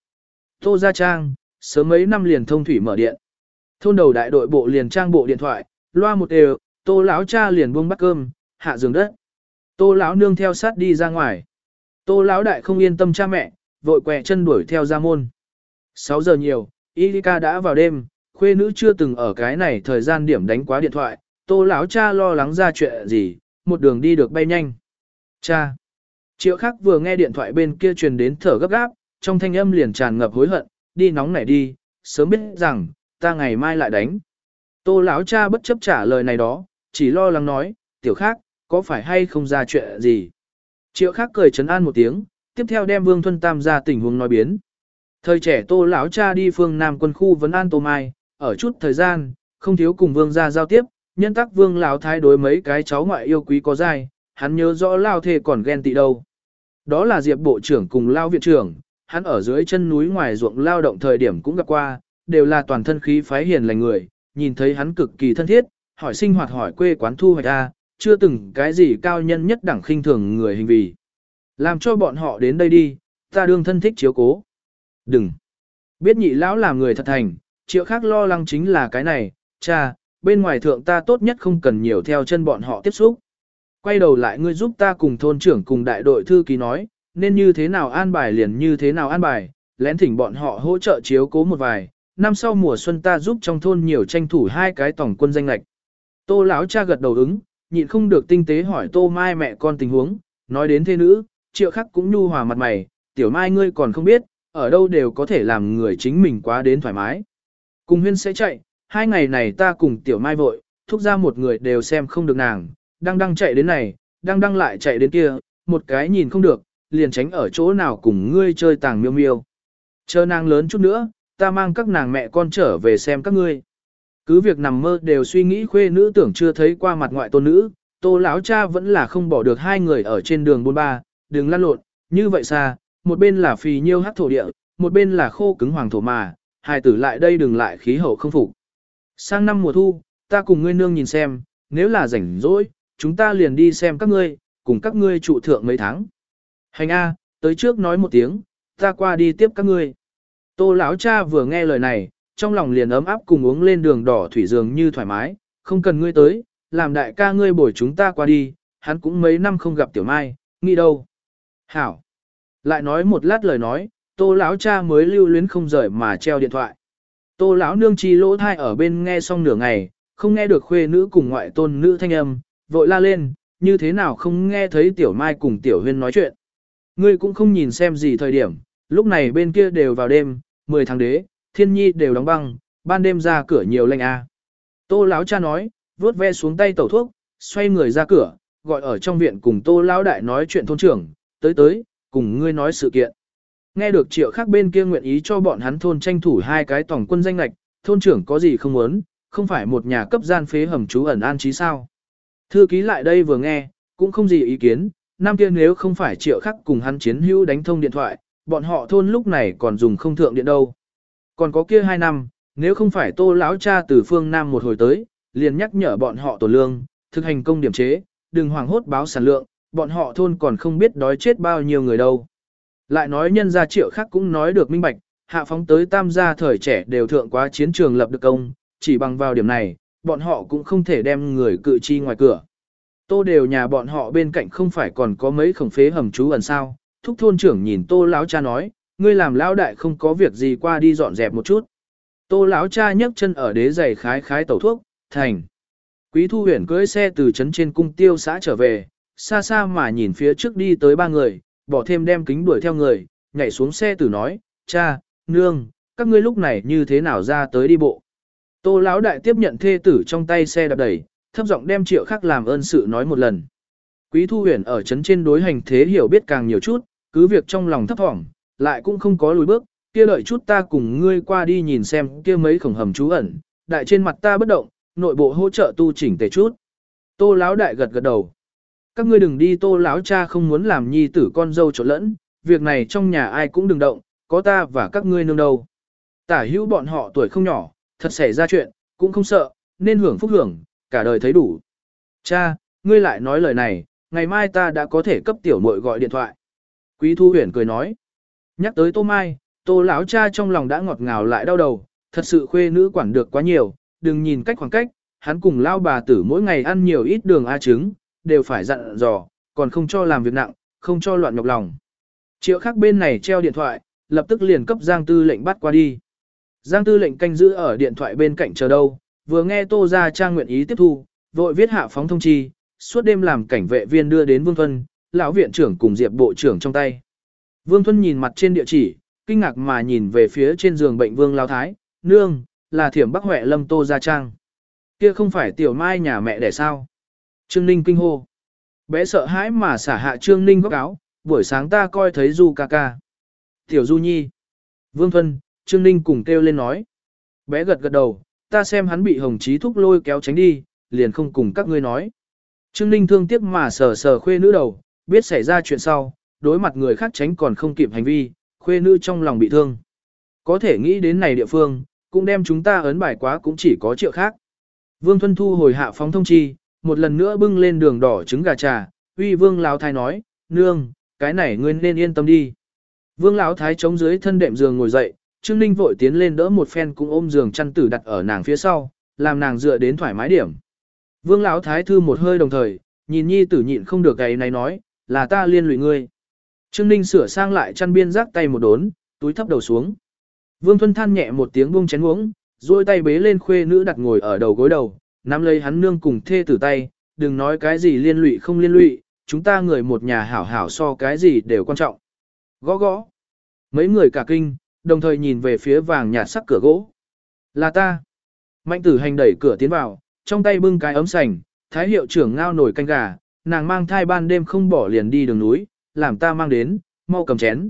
Tô Gia Trang, sớm mấy năm liền thông thủy mở điện. Thôn đầu đại đội bộ liền trang bộ điện thoại, loa một đều, tô lão cha liền buông bắt cơm, hạ giường đất. Tô lão nương theo sát đi ra ngoài. Tô lão đại không yên tâm cha mẹ, vội quẹ chân đuổi theo ra môn. 6 giờ nhiều, Ilika đã vào đêm, khuê nữ chưa từng ở cái này thời gian điểm đánh quá điện thoại, tô lão cha lo lắng ra chuyện gì, một đường đi được bay nhanh. Cha! Triệu khắc vừa nghe điện thoại bên kia truyền đến thở gấp gáp, trong thanh âm liền tràn ngập hối hận, đi nóng nảy đi, sớm biết rằng, ta ngày mai lại đánh. Tô lão cha bất chấp trả lời này đó, chỉ lo lắng nói, tiểu khác, có phải hay không ra chuyện gì. Triệu Khắc cười trấn an một tiếng, tiếp theo đem Vương Thuân Tam ra tình huống nói biến. Thời trẻ tô lão cha đi phương Nam quân khu vấn an tô mai, ở chút thời gian, không thiếu cùng Vương gia giao tiếp, nhân tắc Vương lão thái đối mấy cái cháu ngoại yêu quý có dai, hắn nhớ rõ lao thề còn ghen tị đâu. Đó là Diệp Bộ trưởng cùng lao viện trưởng, hắn ở dưới chân núi ngoài ruộng lao động thời điểm cũng gặp qua, đều là toàn thân khí phái hiền lành người, nhìn thấy hắn cực kỳ thân thiết, hỏi sinh hoạt hỏi quê quán thu hoạch a, chưa từng cái gì cao nhân nhất đẳng khinh thường người hình vì. Làm cho bọn họ đến đây đi, ta đương thân thích chiếu cố. Đừng. Biết nhị lão làm người thật thành, triệu khác lo lắng chính là cái này, cha, bên ngoài thượng ta tốt nhất không cần nhiều theo chân bọn họ tiếp xúc. Quay đầu lại ngươi giúp ta cùng thôn trưởng cùng đại đội thư ký nói, nên như thế nào an bài liền như thế nào an bài, lén thỉnh bọn họ hỗ trợ chiếu cố một vài, năm sau mùa xuân ta giúp trong thôn nhiều tranh thủ hai cái tổng quân danh lạch. Tô lão cha gật đầu ứng, nhịn không được tinh tế hỏi Tô Mai mẹ con tình huống, nói đến thế nữ, triệu khắc cũng nhu hòa mặt mày, tiểu mai ngươi còn không biết, ở đâu đều có thể làm người chính mình quá đến thoải mái. Cùng huyên sẽ chạy, hai ngày này ta cùng tiểu mai vội, thúc ra một người đều xem không được nàng, đang đang chạy đến này, đang đang lại chạy đến kia, một cái nhìn không được, liền tránh ở chỗ nào cùng ngươi chơi tàng miêu miêu. Chờ nàng lớn chút nữa, ta mang các nàng mẹ con trở về xem các ngươi. Cứ việc nằm mơ đều suy nghĩ khuê nữ tưởng chưa thấy qua mặt ngoại tôn nữ, tô lão cha vẫn là không bỏ được hai người ở trên đường buôn ba, đừng lăn lộn, như vậy xa, một bên là phì nhiêu hát thổ địa, một bên là khô cứng hoàng thổ mà, hai tử lại đây đừng lại khí hậu không phục. Sang năm mùa thu, ta cùng ngươi nương nhìn xem, nếu là rảnh rỗi, chúng ta liền đi xem các ngươi, cùng các ngươi trụ thượng mấy tháng. Hành A, tới trước nói một tiếng, ta qua đi tiếp các ngươi. Tô lão cha vừa nghe lời này, trong lòng liền ấm áp cùng uống lên đường đỏ thủy dường như thoải mái, không cần ngươi tới, làm đại ca ngươi bồi chúng ta qua đi, hắn cũng mấy năm không gặp tiểu mai, nghĩ đâu. Hảo. Lại nói một lát lời nói, tô lão cha mới lưu luyến không rời mà treo điện thoại. Tô lão nương chi lỗ thai ở bên nghe xong nửa ngày, không nghe được khuê nữ cùng ngoại tôn nữ thanh âm, vội la lên, như thế nào không nghe thấy tiểu mai cùng tiểu huyên nói chuyện. Ngươi cũng không nhìn xem gì thời điểm, lúc này bên kia đều vào đêm, 10 tháng đế, thiên nhi đều đóng băng, ban đêm ra cửa nhiều lanh a. À. Tô lão cha nói, vuốt ve xuống tay tẩu thuốc, xoay người ra cửa, gọi ở trong viện cùng tô lão đại nói chuyện thôn trưởng, tới tới, cùng ngươi nói sự kiện. Nghe được triệu khác bên kia nguyện ý cho bọn hắn thôn tranh thủ hai cái tổng quân danh lạch, thôn trưởng có gì không muốn, không phải một nhà cấp gian phế hầm trú ẩn an trí sao. Thư ký lại đây vừa nghe, cũng không gì ý kiến, năm kia nếu không phải triệu khắc cùng hắn chiến hữu đánh thông điện thoại, bọn họ thôn lúc này còn dùng không thượng điện đâu. Còn có kia hai năm, nếu không phải tô lão cha từ phương Nam một hồi tới, liền nhắc nhở bọn họ tổ lương, thực hành công điểm chế, đừng hoảng hốt báo sản lượng, bọn họ thôn còn không biết đói chết bao nhiêu người đâu. Lại nói nhân gia triệu khác cũng nói được minh bạch, hạ phóng tới tam gia thời trẻ đều thượng quá chiến trường lập được công, chỉ bằng vào điểm này, bọn họ cũng không thể đem người cự chi ngoài cửa. Tô đều nhà bọn họ bên cạnh không phải còn có mấy khổng phế hầm chú ẩn sao, thúc thôn trưởng nhìn tô lão cha nói, ngươi làm lão đại không có việc gì qua đi dọn dẹp một chút. Tô lão cha nhấc chân ở đế giày khái khái tẩu thuốc, thành. Quý thu huyền cưỡi xe từ trấn trên cung tiêu xã trở về, xa xa mà nhìn phía trước đi tới ba người, bỏ thêm đem kính đuổi theo người, nhảy xuống xe tử nói, cha, nương, các ngươi lúc này như thế nào ra tới đi bộ. Tô lão đại tiếp nhận thê tử trong tay xe đạp đẩy, thấp giọng đem triệu khắc làm ơn sự nói một lần. Quý thu huyền ở chấn trên đối hành thế hiểu biết càng nhiều chút, cứ việc trong lòng thấp thỏm, lại cũng không có lùi bước, kia đợi chút ta cùng ngươi qua đi nhìn xem kia mấy khổng hầm trú ẩn, đại trên mặt ta bất động, nội bộ hỗ trợ tu chỉnh tề chút. Tô lão đại gật gật đầu. Các ngươi đừng đi tô lão cha không muốn làm nhi tử con dâu trộn lẫn, việc này trong nhà ai cũng đừng động, có ta và các ngươi nương đâu. Tả hữu bọn họ tuổi không nhỏ, thật xảy ra chuyện, cũng không sợ, nên hưởng phúc hưởng, cả đời thấy đủ. Cha, ngươi lại nói lời này, ngày mai ta đã có thể cấp tiểu muội gọi điện thoại. Quý Thu Huyền cười nói. Nhắc tới Tô Mai, Tô lão cha trong lòng đã ngọt ngào lại đau đầu, thật sự khuê nữ quản được quá nhiều, đừng nhìn cách khoảng cách, hắn cùng lao bà tử mỗi ngày ăn nhiều ít đường a trứng, đều phải dặn dò, còn không cho làm việc nặng, không cho loạn nhọc lòng. Triệu khắc bên này treo điện thoại, lập tức liền cấp Giang Tư lệnh bắt qua đi. Giang Tư lệnh canh giữ ở điện thoại bên cạnh chờ đâu, vừa nghe Tô Gia Trang nguyện ý tiếp thu, vội viết hạ phóng thông chi, suốt đêm làm cảnh vệ viên đưa đến Vương Thuân, lão viện trưởng cùng Diệp bộ trưởng trong tay. Vương Thuân nhìn mặt trên địa chỉ, kinh ngạc mà nhìn về phía trên giường bệnh Vương Lão Thái, nương, là thiểm Bắc Huệ Lâm Tô Gia Trang. Kia không phải tiểu mai nhà mẹ đẻ sao? Trương Ninh kinh hô. Bé sợ hãi mà xả hạ Trương Ninh góc áo, buổi sáng ta coi thấy Du ca ca. Tiểu Du Nhi. Vương Thuân, Trương Ninh cùng kêu lên nói. Bé gật gật đầu, ta xem hắn bị Hồng Chí thúc lôi kéo tránh đi, liền không cùng các ngươi nói. Trương Ninh thương tiếc mà sờ sờ khuê nữ đầu, biết xảy ra chuyện sau, đối mặt người khác tránh còn không kịp hành vi, khuê nữ trong lòng bị thương. Có thể nghĩ đến này địa phương, cũng đem chúng ta ấn bài quá cũng chỉ có triệu khác. Vương Thuân Thu hồi hạ phóng thông chi, một lần nữa bưng lên đường đỏ trứng gà trà, uy Vương Lão Thái nói, nương, cái này ngươi nên yên tâm đi. Vương Lão Thái chống dưới thân đệm giường ngồi dậy, Trương Ninh vội tiến lên đỡ một phen cũng ôm giường chăn tử đặt ở nàng phía sau, làm nàng dựa đến thoải mái điểm. Vương Lão Thái thư một hơi đồng thời, nhìn nhi tử nhịn không được cái này nói, là ta liên lụy ngươi. Trương Ninh sửa sang lại chăn biên rác tay một đốn, túi thấp đầu xuống. Vương Thuân than nhẹ một tiếng buông chén uống, duỗi tay bế lên khuê nữ đặt ngồi ở đầu gối đầu, nắm lấy hắn nương cùng thê tử tay, đừng nói cái gì liên lụy không liên lụy, chúng ta người một nhà hảo hảo so cái gì đều quan trọng. Gõ gõ. Mấy người cả kinh, đồng thời nhìn về phía vàng nhạt sắc cửa gỗ. Là ta. Mạnh tử hành đẩy cửa tiến vào, trong tay bưng cái ấm sành, thái hiệu trưởng ngao nổi canh gà, nàng mang thai ban đêm không bỏ liền đi đường núi, làm ta mang đến, mau cầm chén.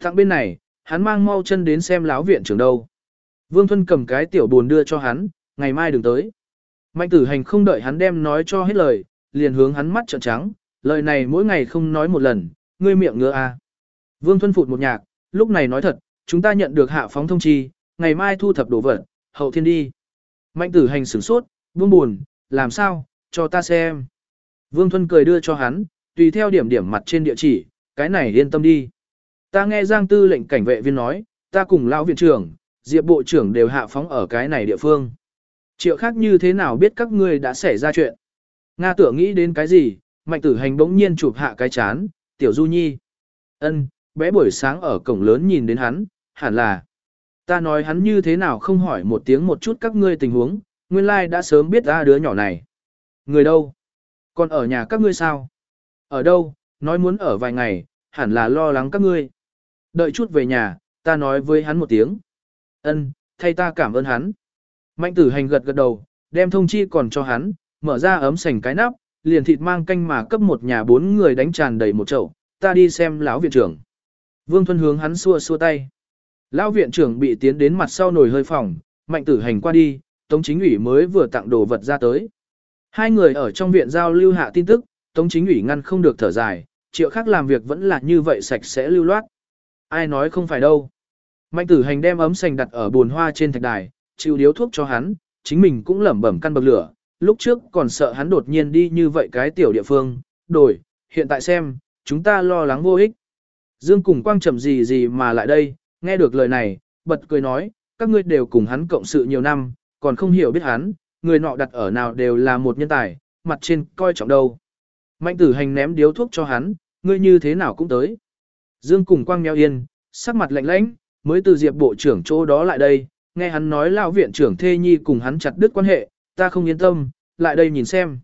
Thẳng bên này, hắn mang mau chân đến xem láo viện trưởng đâu. Vương Thuân cầm cái tiểu buồn đưa cho hắn, ngày mai đừng tới. Mạnh tử hành không đợi hắn đem nói cho hết lời, liền hướng hắn mắt trợn trắng, lời này mỗi ngày không nói một lần, ngươi miệng ngứa à. Vương Thuân phụt một nhạc, lúc này nói thật, chúng ta nhận được hạ phóng thông chi, ngày mai thu thập đồ vật, hậu thiên đi. Mạnh tử hành sửng sốt, vương buồn, làm sao, cho ta xem. Vương Thuân cười đưa cho hắn, tùy theo điểm điểm mặt trên địa chỉ, cái này yên tâm đi. Ta nghe Giang Tư lệnh cảnh vệ viên nói, ta cùng lão viện trưởng, Diệp bộ trưởng đều hạ phóng ở cái này địa phương. Triệu khác như thế nào biết các ngươi đã xảy ra chuyện. Nga tưởng nghĩ đến cái gì, mạnh tử hành bỗng nhiên chụp hạ cái chán, tiểu du nhi. ân bé buổi sáng ở cổng lớn nhìn đến hắn, hẳn là. Ta nói hắn như thế nào không hỏi một tiếng một chút các ngươi tình huống, nguyên lai đã sớm biết ra đứa nhỏ này. Người đâu? Còn ở nhà các ngươi sao? Ở đâu? Nói muốn ở vài ngày, hẳn là lo lắng các ngươi. Đợi chút về nhà, ta nói với hắn một tiếng. Ân, thay ta cảm ơn hắn. Mạnh tử hành gật gật đầu, đem thông chi còn cho hắn, mở ra ấm sành cái nắp, liền thịt mang canh mà cấp một nhà bốn người đánh tràn đầy một chậu, ta đi xem lão viện trưởng. Vương Thuân hướng hắn xua xua tay. Lão viện trưởng bị tiến đến mặt sau nồi hơi phòng, mạnh tử hành qua đi, Tống Chính ủy mới vừa tặng đồ vật ra tới. Hai người ở trong viện giao lưu hạ tin tức, Tống Chính ủy ngăn không được thở dài, triệu khác làm việc vẫn là như vậy sạch sẽ lưu loát. Ai nói không phải đâu. Mạnh tử hành đem ấm sành đặt ở bồn hoa trên thạch đài, chịu điếu thuốc cho hắn, chính mình cũng lẩm bẩm căn bậc lửa, lúc trước còn sợ hắn đột nhiên đi như vậy cái tiểu địa phương, đổi, hiện tại xem, chúng ta lo lắng vô ích. Dương cùng quang chậm gì gì mà lại đây, nghe được lời này, bật cười nói, các ngươi đều cùng hắn cộng sự nhiều năm, còn không hiểu biết hắn, người nọ đặt ở nào đều là một nhân tài, mặt trên coi trọng đâu. Mạnh tử hành ném điếu thuốc cho hắn, ngươi như thế nào cũng tới. Dương cùng quang nheo yên, sắc mặt lạnh lãnh, mới từ diệp bộ trưởng chỗ đó lại đây, nghe hắn nói lão viện trưởng thê nhi cùng hắn chặt đứt quan hệ, ta không yên tâm, lại đây nhìn xem.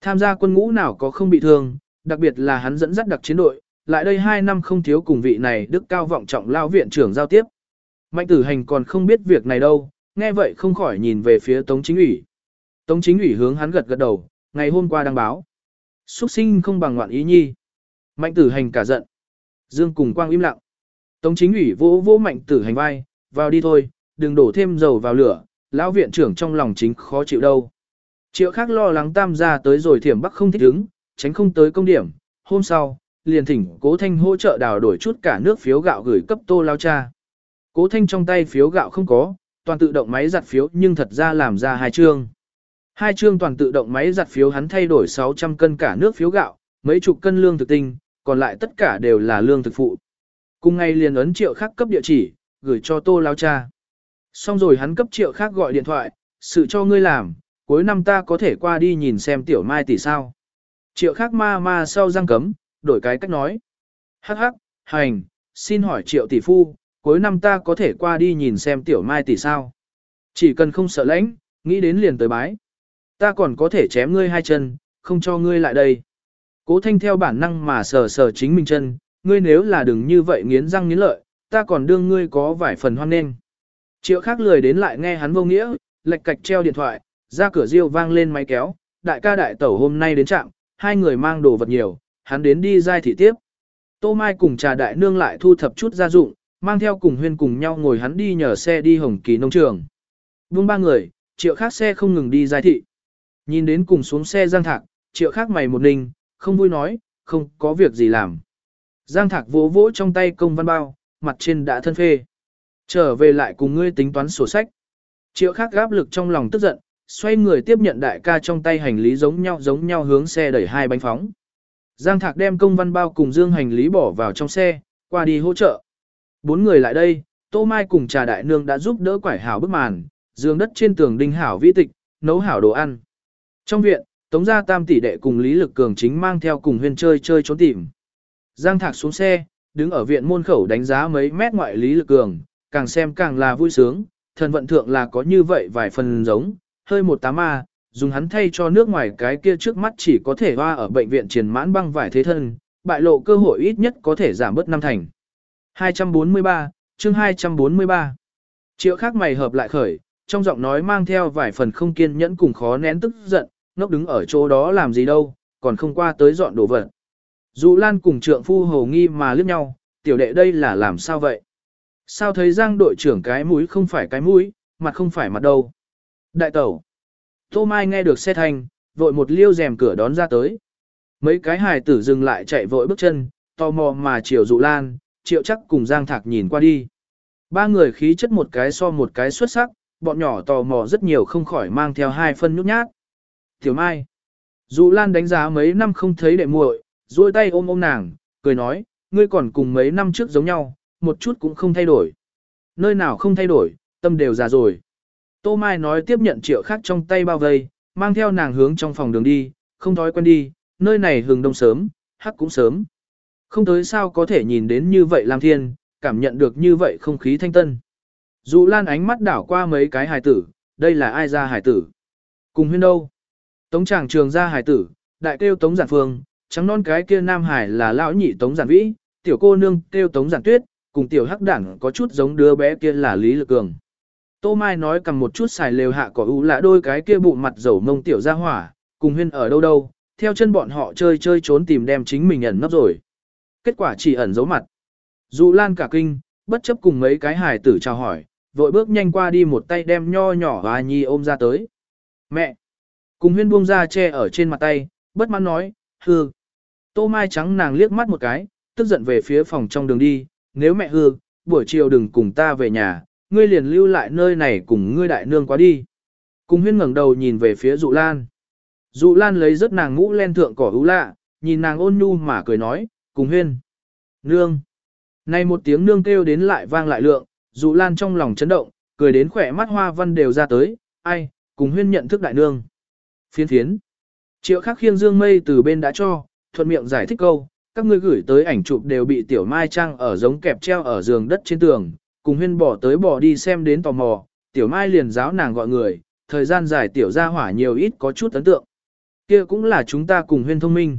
Tham gia quân ngũ nào có không bị thương, đặc biệt là hắn dẫn dắt đặc chiến đội, lại đây 2 năm không thiếu cùng vị này đức cao vọng trọng Lão viện trưởng giao tiếp. Mạnh tử hành còn không biết việc này đâu, nghe vậy không khỏi nhìn về phía Tống Chính ủy. Tống Chính ủy hướng hắn gật gật đầu, ngày hôm qua đăng báo. Xuất sinh không bằng ngoạn ý nhi. Mạnh tử hành cả giận. Dương cùng quang im lặng. Tống Chính ủy vỗ vỗ mạnh tử hành vai, vào đi thôi, đừng đổ thêm dầu vào lửa, lão viện trưởng trong lòng chính khó chịu đâu. Triệu khác lo lắng tam gia tới rồi thiểm bắc không thích đứng, tránh không tới công điểm, hôm sau, liền thỉnh cố thanh hỗ trợ đào đổi chút cả nước phiếu gạo gửi cấp tô lao cha. Cố thanh trong tay phiếu gạo không có, toàn tự động máy giặt phiếu nhưng thật ra làm ra hai chương. Hai chương toàn tự động máy giặt phiếu hắn thay đổi 600 cân cả nước phiếu gạo, mấy chục cân lương thực tinh, còn lại tất cả đều là lương thực phụ. Cùng ngày liền ấn triệu khắc cấp địa chỉ, gửi cho tô lao cha. Xong rồi hắn cấp triệu khác gọi điện thoại, sự cho ngươi làm, cuối năm ta có thể qua đi nhìn xem tiểu mai tỷ sao. Triệu khác ma ma sau răng cấm, đổi cái cách nói. Hắc hắc, hành, xin hỏi triệu tỷ phu, cuối năm ta có thể qua đi nhìn xem tiểu mai tỷ sao. Chỉ cần không sợ lãnh, nghĩ đến liền tới bái. Ta còn có thể chém ngươi hai chân, không cho ngươi lại đây. Cố thanh theo bản năng mà sờ sờ chính mình chân, ngươi nếu là đừng như vậy nghiến răng nghiến lợi, ta còn đương ngươi có vài phần hoan nghênh. Triệu khác lười đến lại nghe hắn vô nghĩa, lệch cạch treo điện thoại, ra cửa riêu vang lên máy kéo, đại ca đại tẩu hôm nay đến trạm, hai người mang đồ vật nhiều, hắn đến đi giai thị tiếp. Tô Mai cùng trà đại nương lại thu thập chút gia dụng, mang theo cùng huyên cùng nhau ngồi hắn đi nhờ xe đi hồng kỳ nông trường. Vương ba người, triệu khác xe không ngừng đi giai thị. Nhìn đến cùng xuống xe giang thạc, triệu khác mày một ninh, không vui nói, không có việc gì làm. Giang thạc vỗ vỗ trong tay công văn bao, mặt trên đã thân phê. Trở về lại cùng ngươi tính toán sổ sách. Triệu khác gáp lực trong lòng tức giận, xoay người tiếp nhận đại ca trong tay hành lý giống nhau giống nhau hướng xe đẩy hai bánh phóng. Giang Thạc đem công văn bao cùng dương hành lý bỏ vào trong xe, qua đi hỗ trợ. Bốn người lại đây, Tô Mai cùng trà đại nương đã giúp đỡ quải hảo bức màn, dương đất trên tường đinh hảo vĩ tịch, nấu hảo đồ ăn. Trong viện, Tống gia tam tỷ đệ cùng Lý Lực Cường chính mang theo cùng huyên chơi chơi trốn tìm. Giang Thạc xuống xe, đứng ở viện môn khẩu đánh giá mấy mét ngoại Lý Lực Cường, càng xem càng là vui sướng, thần vận thượng là có như vậy vài phần giống, hơi một tám a, dùng hắn thay cho nước ngoài cái kia trước mắt chỉ có thể hoa ở bệnh viện truyền mãn băng vải thế thân, bại lộ cơ hội ít nhất có thể giảm bớt năm thành. 243, chương 243. Triệu khác mày hợp lại khởi, trong giọng nói mang theo vài phần không kiên nhẫn cùng khó nén tức giận, ngốc đứng ở chỗ đó làm gì đâu, còn không qua tới dọn đồ vật. Dụ Lan cùng trượng phu hầu nghi mà liếc nhau, tiểu đệ đây là làm sao vậy? Sao thấy Giang đội trưởng cái mũi không phải cái mũi, mặt không phải mặt đâu? Đại tẩu. Tô Mai nghe được xe thanh, vội một liêu rèm cửa đón ra tới. Mấy cái hài tử dừng lại chạy vội bước chân, tò mò mà chiều dụ lan, triệu chắc cùng Giang Thạc nhìn qua đi. Ba người khí chất một cái so một cái xuất sắc, bọn nhỏ tò mò rất nhiều không khỏi mang theo hai phân nhút nhát. Tiểu Mai. Dụ Lan đánh giá mấy năm không thấy đệ muội, duỗi tay ôm ôm nàng, cười nói, ngươi còn cùng mấy năm trước giống nhau, một chút cũng không thay đổi. Nơi nào không thay đổi, tâm đều già rồi. Tô Mai nói tiếp nhận triệu khác trong tay bao vây, mang theo nàng hướng trong phòng đường đi, không thói quen đi, nơi này hừng đông sớm, hắc cũng sớm. Không tới sao có thể nhìn đến như vậy Lam Thiên, cảm nhận được như vậy không khí thanh tân. Dụ Lan ánh mắt đảo qua mấy cái hài tử, đây là ai ra hài tử? Cùng huyên đâu? Tống tràng trường ra hài tử, đại kêu Tống Giản Phương, trắng non cái kia nam hải là lão nhị Tống Giản Vĩ, tiểu cô nương kêu Tống Giản Tuyết, cùng tiểu hắc đảng có chút giống đứa bé kia là Lý Lực Cường. Tô Mai nói cầm một chút xài lều hạ cỏ ú lạ đôi cái kia bụng mặt dầu mông tiểu ra hỏa, cùng huyên ở đâu đâu, theo chân bọn họ chơi chơi trốn tìm đem chính mình ẩn nấp rồi. Kết quả chỉ ẩn giấu mặt. Dụ lan cả kinh, bất chấp cùng mấy cái hài tử chào hỏi, vội bước nhanh qua đi một tay đem nho nhỏ và nhi ôm ra tới. Mẹ! Cùng huyên buông ra che ở trên mặt tay, bất mãn nói, hư. Tô Mai trắng nàng liếc mắt một cái, tức giận về phía phòng trong đường đi, nếu mẹ hư, buổi chiều đừng cùng ta về nhà, ngươi liền lưu lại nơi này cùng ngươi đại nương quá đi. Cùng huyên ngẩng đầu nhìn về phía dụ lan. Dụ lan lấy rất nàng ngũ len thượng cỏ hữu lạ, nhìn nàng ôn nhu mà cười nói, cùng huyên. Nương. Này một tiếng nương kêu đến lại vang lại lượng, dụ lan trong lòng chấn động, cười đến khỏe mắt hoa văn đều ra tới, ai, cùng huyên nhận thức đại nương. Phiến Thiến. Triệu khắc khiêng dương mây từ bên đã cho, thuận miệng giải thích câu, các ngươi gửi tới ảnh chụp đều bị tiểu mai trang ở giống kẹp treo ở giường đất trên tường, cùng huyên bỏ tới bỏ đi xem đến tò mò, tiểu mai liền giáo nàng gọi người, thời gian dài tiểu ra hỏa nhiều ít có chút ấn tượng. kia cũng là chúng ta cùng huyên thông minh.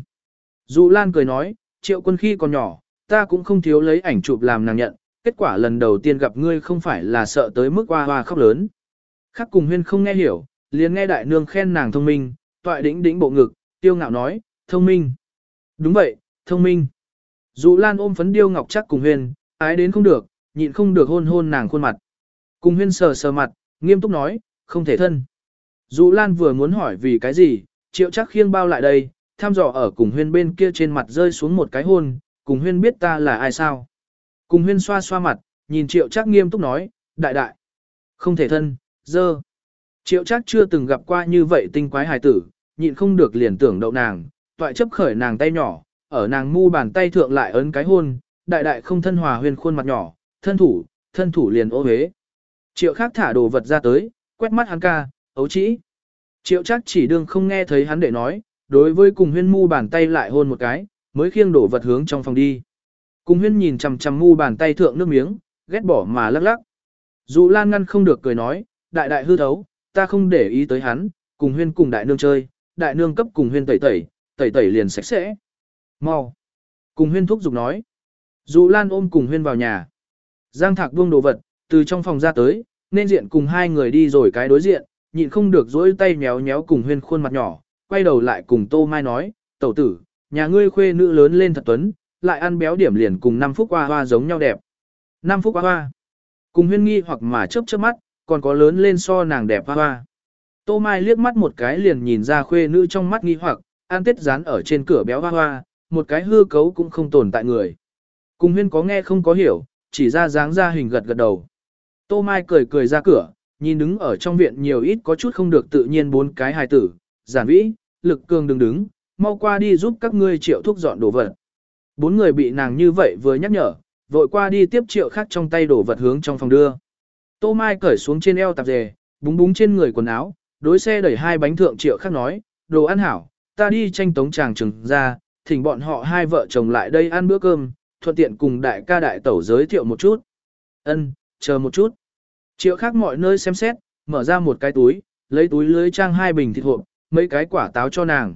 Dụ Lan cười nói, triệu quân khi còn nhỏ, ta cũng không thiếu lấy ảnh chụp làm nàng nhận, kết quả lần đầu tiên gặp ngươi không phải là sợ tới mức hoa hoa khóc lớn. Khắc cùng huyên không nghe hiểu, liền nghe đại nương khen nàng thông minh, toại đĩnh đĩnh bộ ngực, tiêu ngạo nói, thông minh. Đúng vậy, thông minh. Dụ Lan ôm phấn điêu ngọc chắc cùng huyên, ái đến không được, nhịn không được hôn hôn nàng khuôn mặt. Cùng huyên sờ sờ mặt, nghiêm túc nói, không thể thân. Dụ Lan vừa muốn hỏi vì cái gì, triệu chắc khiêng bao lại đây, tham dò ở cùng huyên bên kia trên mặt rơi xuống một cái hôn, cùng huyên biết ta là ai sao. Cùng huyên xoa xoa mặt, nhìn triệu chắc nghiêm túc nói, đại đại, không thể thân, dơ. Triệu chắc chưa từng gặp qua như vậy tinh quái hài tử, nhịn không được liền tưởng đậu nàng, toại chấp khởi nàng tay nhỏ, ở nàng mu bàn tay thượng lại ấn cái hôn, đại đại không thân hòa huyền khuôn mặt nhỏ, thân thủ, thân thủ liền ô hế. Triệu khác thả đồ vật ra tới, quét mắt hắn ca, ấu chỉ. Triệu chắc chỉ đương không nghe thấy hắn để nói, đối với cùng huyên mu bàn tay lại hôn một cái, mới khiêng đổ vật hướng trong phòng đi. Cùng huyên nhìn chằm chằm mu bàn tay thượng nước miếng, ghét bỏ mà lắc lắc. Dù Lan ngăn không được cười nói, đại đại hư thấu, ta không để ý tới hắn, cùng huyên cùng đại nương chơi, đại nương cấp cùng huyên tẩy tẩy, tẩy tẩy liền sạch sẽ. Mau. Cùng huyên thúc giục nói. Dù Lan ôm cùng huyên vào nhà. Giang Thạc buông đồ vật, từ trong phòng ra tới, nên diện cùng hai người đi rồi cái đối diện, nhịn không được dỗi tay méo nhéo cùng huyên khuôn mặt nhỏ, quay đầu lại cùng Tô Mai nói, tẩu tử, nhà ngươi khuê nữ lớn lên thật tuấn, lại ăn béo điểm liền cùng năm phút Qua hoa giống nhau đẹp. năm phút Qua hoa. Cùng huyên nghi hoặc mà chớp chớp mắt, còn có lớn lên so nàng đẹp hoa hoa. Tô Mai liếc mắt một cái liền nhìn ra khuê nữ trong mắt nghi hoặc, an tết dán ở trên cửa béo hoa hoa, một cái hư cấu cũng không tồn tại người. Cùng huyên có nghe không có hiểu, chỉ ra dáng ra hình gật gật đầu. Tô Mai cười cười ra cửa, nhìn đứng ở trong viện nhiều ít có chút không được tự nhiên bốn cái hài tử, giản vĩ, lực cường đừng đứng, mau qua đi giúp các ngươi triệu thuốc dọn đồ vật. Bốn người bị nàng như vậy vừa nhắc nhở, vội qua đi tiếp triệu khác trong tay đổ vật hướng trong phòng đưa. Tô Mai cởi xuống trên eo tạp dề, búng búng trên người quần áo, đối xe đẩy hai bánh thượng triệu khác nói, đồ ăn hảo, ta đi tranh tống chàng trừng ra, thỉnh bọn họ hai vợ chồng lại đây ăn bữa cơm, thuận tiện cùng đại ca đại tẩu giới thiệu một chút. Ân, chờ một chút. Triệu khác mọi nơi xem xét, mở ra một cái túi, lấy túi lưới trang hai bình thịt hộp, mấy cái quả táo cho nàng.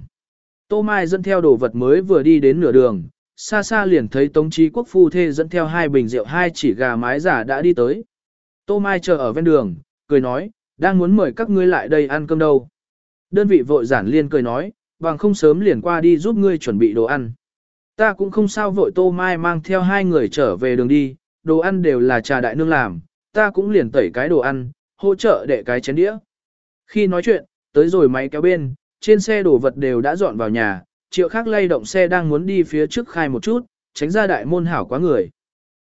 Tô Mai dẫn theo đồ vật mới vừa đi đến nửa đường, xa xa liền thấy Tống Chí Quốc phu thê dẫn theo hai bình rượu hai chỉ gà mái giả đã đi tới. Tô Mai chờ ở ven đường, cười nói, đang muốn mời các ngươi lại đây ăn cơm đâu. Đơn vị vội giản liên cười nói, bằng không sớm liền qua đi giúp ngươi chuẩn bị đồ ăn. Ta cũng không sao vội Tô Mai mang theo hai người trở về đường đi, đồ ăn đều là trà đại nương làm, ta cũng liền tẩy cái đồ ăn, hỗ trợ để cái chén đĩa. Khi nói chuyện, tới rồi máy kéo bên, trên xe đồ vật đều đã dọn vào nhà, triệu khác lay động xe đang muốn đi phía trước khai một chút, tránh ra đại môn hảo quá người.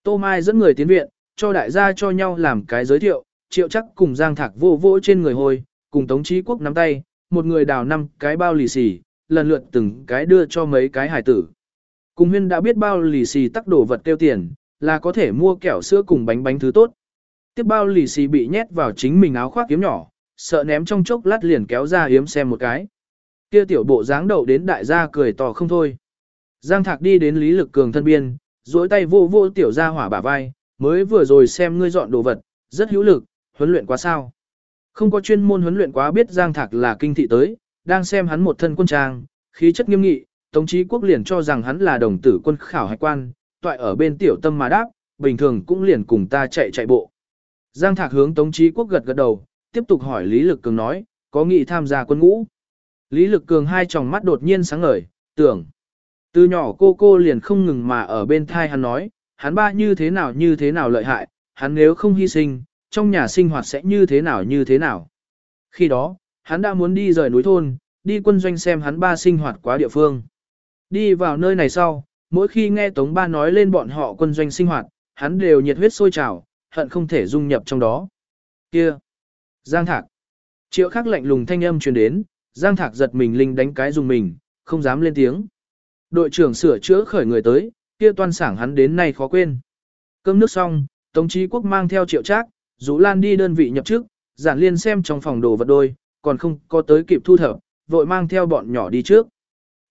Tô Mai dẫn người tiến viện, cho đại gia cho nhau làm cái giới thiệu, triệu chắc cùng giang thạc vô vô trên người hồi, cùng Tống Chí Quốc nắm tay, một người đào năm cái bao lì xì, lần lượt từng cái đưa cho mấy cái hải tử. Cùng huyên đã biết bao lì xì tắc đồ vật tiêu tiền, là có thể mua kẹo sữa cùng bánh bánh thứ tốt. Tiếp bao lì xì bị nhét vào chính mình áo khoác kiếm nhỏ, sợ ném trong chốc lát liền kéo ra yếm xem một cái. Kia tiểu bộ dáng đậu đến đại gia cười to không thôi. Giang Thạc đi đến Lý Lực Cường thân biên, duỗi tay vô vô tiểu gia hỏa bả vai, mới vừa rồi xem ngươi dọn đồ vật, rất hữu lực, huấn luyện quá sao. Không có chuyên môn huấn luyện quá biết Giang Thạc là kinh thị tới, đang xem hắn một thân quân trang, khí chất nghiêm nghị, Tống Chí Quốc liền cho rằng hắn là đồng tử quân khảo hải quan, toại ở bên tiểu tâm mà đáp, bình thường cũng liền cùng ta chạy chạy bộ. Giang Thạc hướng Tống Chí Quốc gật gật đầu, tiếp tục hỏi Lý Lực Cường nói, có nghị tham gia quân ngũ. Lý Lực Cường hai tròng mắt đột nhiên sáng ngời, tưởng. Từ nhỏ cô cô liền không ngừng mà ở bên thai hắn nói, hắn ba như thế nào như thế nào lợi hại, hắn nếu không hy sinh, trong nhà sinh hoạt sẽ như thế nào như thế nào. Khi đó, hắn đã muốn đi rời núi thôn, đi quân doanh xem hắn ba sinh hoạt quá địa phương. Đi vào nơi này sau, mỗi khi nghe Tống Ba nói lên bọn họ quân doanh sinh hoạt, hắn đều nhiệt huyết sôi trào, hận không thể dung nhập trong đó. Kia! Giang Thạc! Triệu khắc lạnh lùng thanh âm truyền đến, Giang Thạc giật mình linh đánh cái dùng mình, không dám lên tiếng. Đội trưởng sửa chữa khởi người tới, kia toan sảng hắn đến nay khó quên. Cơm nước xong, Tống Chí Quốc mang theo triệu trác, Dũ Lan đi đơn vị nhập chức, giản liên xem trong phòng đồ vật đôi, còn không có tới kịp thu thập, vội mang theo bọn nhỏ đi trước.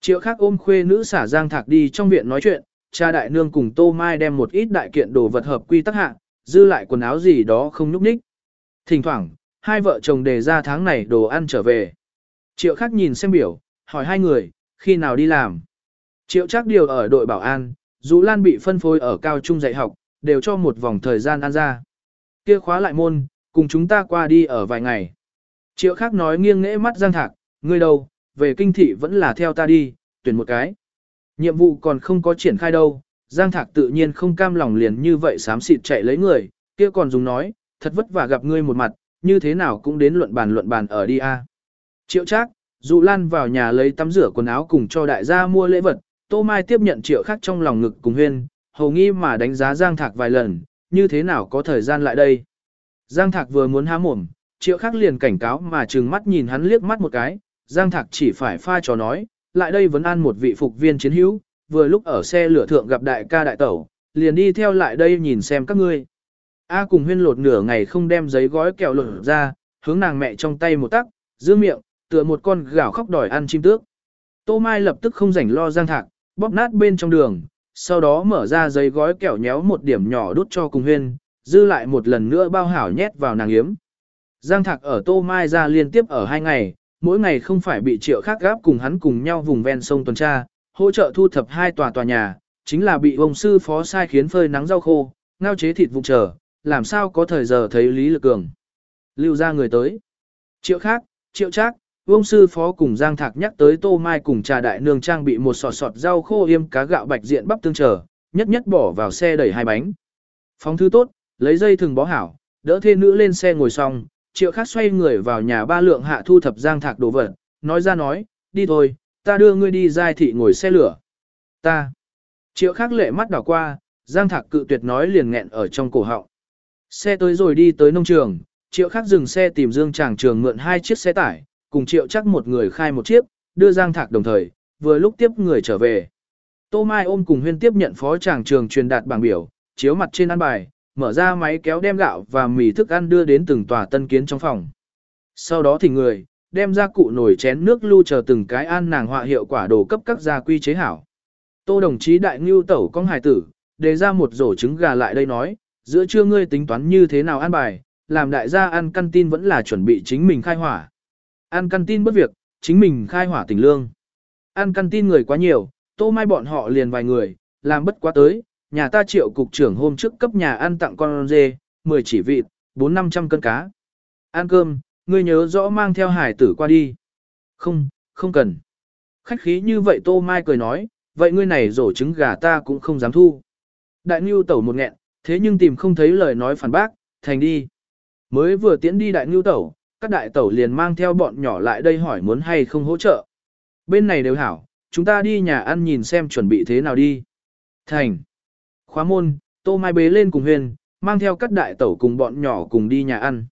Triệu khác ôm khuê nữ xả giang thạc đi trong viện nói chuyện, cha đại nương cùng Tô Mai đem một ít đại kiện đồ vật hợp quy tắc hạ, dư lại quần áo gì đó không nhúc ních. Thỉnh thoảng, hai vợ chồng đề ra tháng này đồ ăn trở về. Triệu khác nhìn xem biểu, hỏi hai người, khi nào đi làm. Triệu chắc điều ở đội bảo an, dù Lan bị phân phối ở cao trung dạy học, đều cho một vòng thời gian ăn ra. Kia khóa lại môn, cùng chúng ta qua đi ở vài ngày. Triệu khác nói nghiêng nghễ mắt Giang Thạc, ngươi đâu, về kinh thị vẫn là theo ta đi, tuyển một cái. Nhiệm vụ còn không có triển khai đâu, Giang Thạc tự nhiên không cam lòng liền như vậy sám xịt chạy lấy người, kia còn dùng nói, thật vất vả gặp ngươi một mặt, như thế nào cũng đến luận bàn luận bàn ở đi a. Triệu Trác, Dụ Lan vào nhà lấy tắm rửa quần áo cùng cho đại gia mua lễ vật, Tô Mai tiếp nhận Triệu khác trong lòng ngực cùng huyên, hầu nghi mà đánh giá Giang Thạc vài lần, như thế nào có thời gian lại đây. Giang Thạc vừa muốn há mồm, Triệu Khắc liền cảnh cáo mà trừng mắt nhìn hắn liếc mắt một cái, Giang Thạc chỉ phải pha trò nói, lại đây vẫn ăn một vị phục viên chiến hữu, vừa lúc ở xe lửa thượng gặp đại ca đại tẩu, liền đi theo lại đây nhìn xem các ngươi. A cùng huyên lột nửa ngày không đem giấy gói kẹo lột ra, hướng nàng mẹ trong tay một tắc, giữ miệng, tựa một con gào khóc đòi ăn chim tước. Tô Mai lập tức không rảnh lo Giang Thạc, bóp nát bên trong đường, sau đó mở ra giấy gói kẹo nhéo một điểm nhỏ đút cho cùng huyên, dư lại một lần nữa bao hảo nhét vào nàng yếm. Giang Thạc ở Tô Mai ra liên tiếp ở hai ngày, mỗi ngày không phải bị triệu khác gáp cùng hắn cùng nhau vùng ven sông tuần tra, hỗ trợ thu thập hai tòa tòa nhà, chính là bị ông sư phó sai khiến phơi nắng rau khô, ngao chế thịt vụ trở, làm sao có thời giờ thấy Lý Lực Cường. Lưu ra người tới. Triệu khác, triệu trác, ông sư phó cùng Giang Thạc nhắc tới tô mai cùng trà đại nương trang bị một sọt sọt rau khô yêm cá gạo bạch diện bắp tương trở, nhất nhất bỏ vào xe đẩy hai bánh. Phóng thứ tốt, lấy dây thừng bó hảo, đỡ thê nữ lên xe ngồi xong, triệu khác xoay người vào nhà ba lượng hạ thu thập giang thạc đồ vật, nói ra nói, đi thôi, ta đưa ngươi đi giai thị ngồi xe lửa. Ta. Triệu khác lệ mắt đảo qua, giang thạc cự tuyệt nói liền nghẹn ở trong cổ họng. Xe tới rồi đi tới nông trường, triệu khác dừng xe tìm dương tràng trường mượn hai chiếc xe tải, cùng triệu chắc một người khai một chiếc, đưa giang thạc đồng thời, vừa lúc tiếp người trở về. Tô Mai ôm cùng huyên tiếp nhận phó tràng trường truyền đạt bảng biểu, chiếu mặt trên ăn bài, mở ra máy kéo đem gạo và mì thức ăn đưa đến từng tòa tân kiến trong phòng. Sau đó thì người, đem ra cụ nồi chén nước lưu chờ từng cái an nàng họa hiệu quả đồ cấp các gia quy chế hảo. Tô đồng chí đại ngưu tẩu con hài tử, đề ra một rổ trứng gà lại đây nói, giữa trưa ngươi tính toán như thế nào ăn bài, làm đại gia ăn căn tin vẫn là chuẩn bị chính mình khai hỏa. Ăn căn tin bất việc, chính mình khai hỏa tỉnh lương. Ăn căn tin người quá nhiều, tô mai bọn họ liền vài người, làm bất quá tới, nhà ta triệu cục trưởng hôm trước cấp nhà ăn tặng con dê, 10 chỉ vịt, 4-500 cân cá. Ăn cơm, ngươi nhớ rõ mang theo hải tử qua đi. Không, không cần. Khách khí như vậy Tô Mai cười nói, vậy ngươi này rổ trứng gà ta cũng không dám thu. Đại Ngưu Tẩu một nghẹn, thế nhưng tìm không thấy lời nói phản bác, thành đi. Mới vừa tiến đi Đại Ngưu Tẩu, các đại tẩu liền mang theo bọn nhỏ lại đây hỏi muốn hay không hỗ trợ. Bên này đều hảo, chúng ta đi nhà ăn nhìn xem chuẩn bị thế nào đi. Thành. Khóa môn, Tô Mai bế lên cùng huyền, mang theo các đại tẩu cùng bọn nhỏ cùng đi nhà ăn.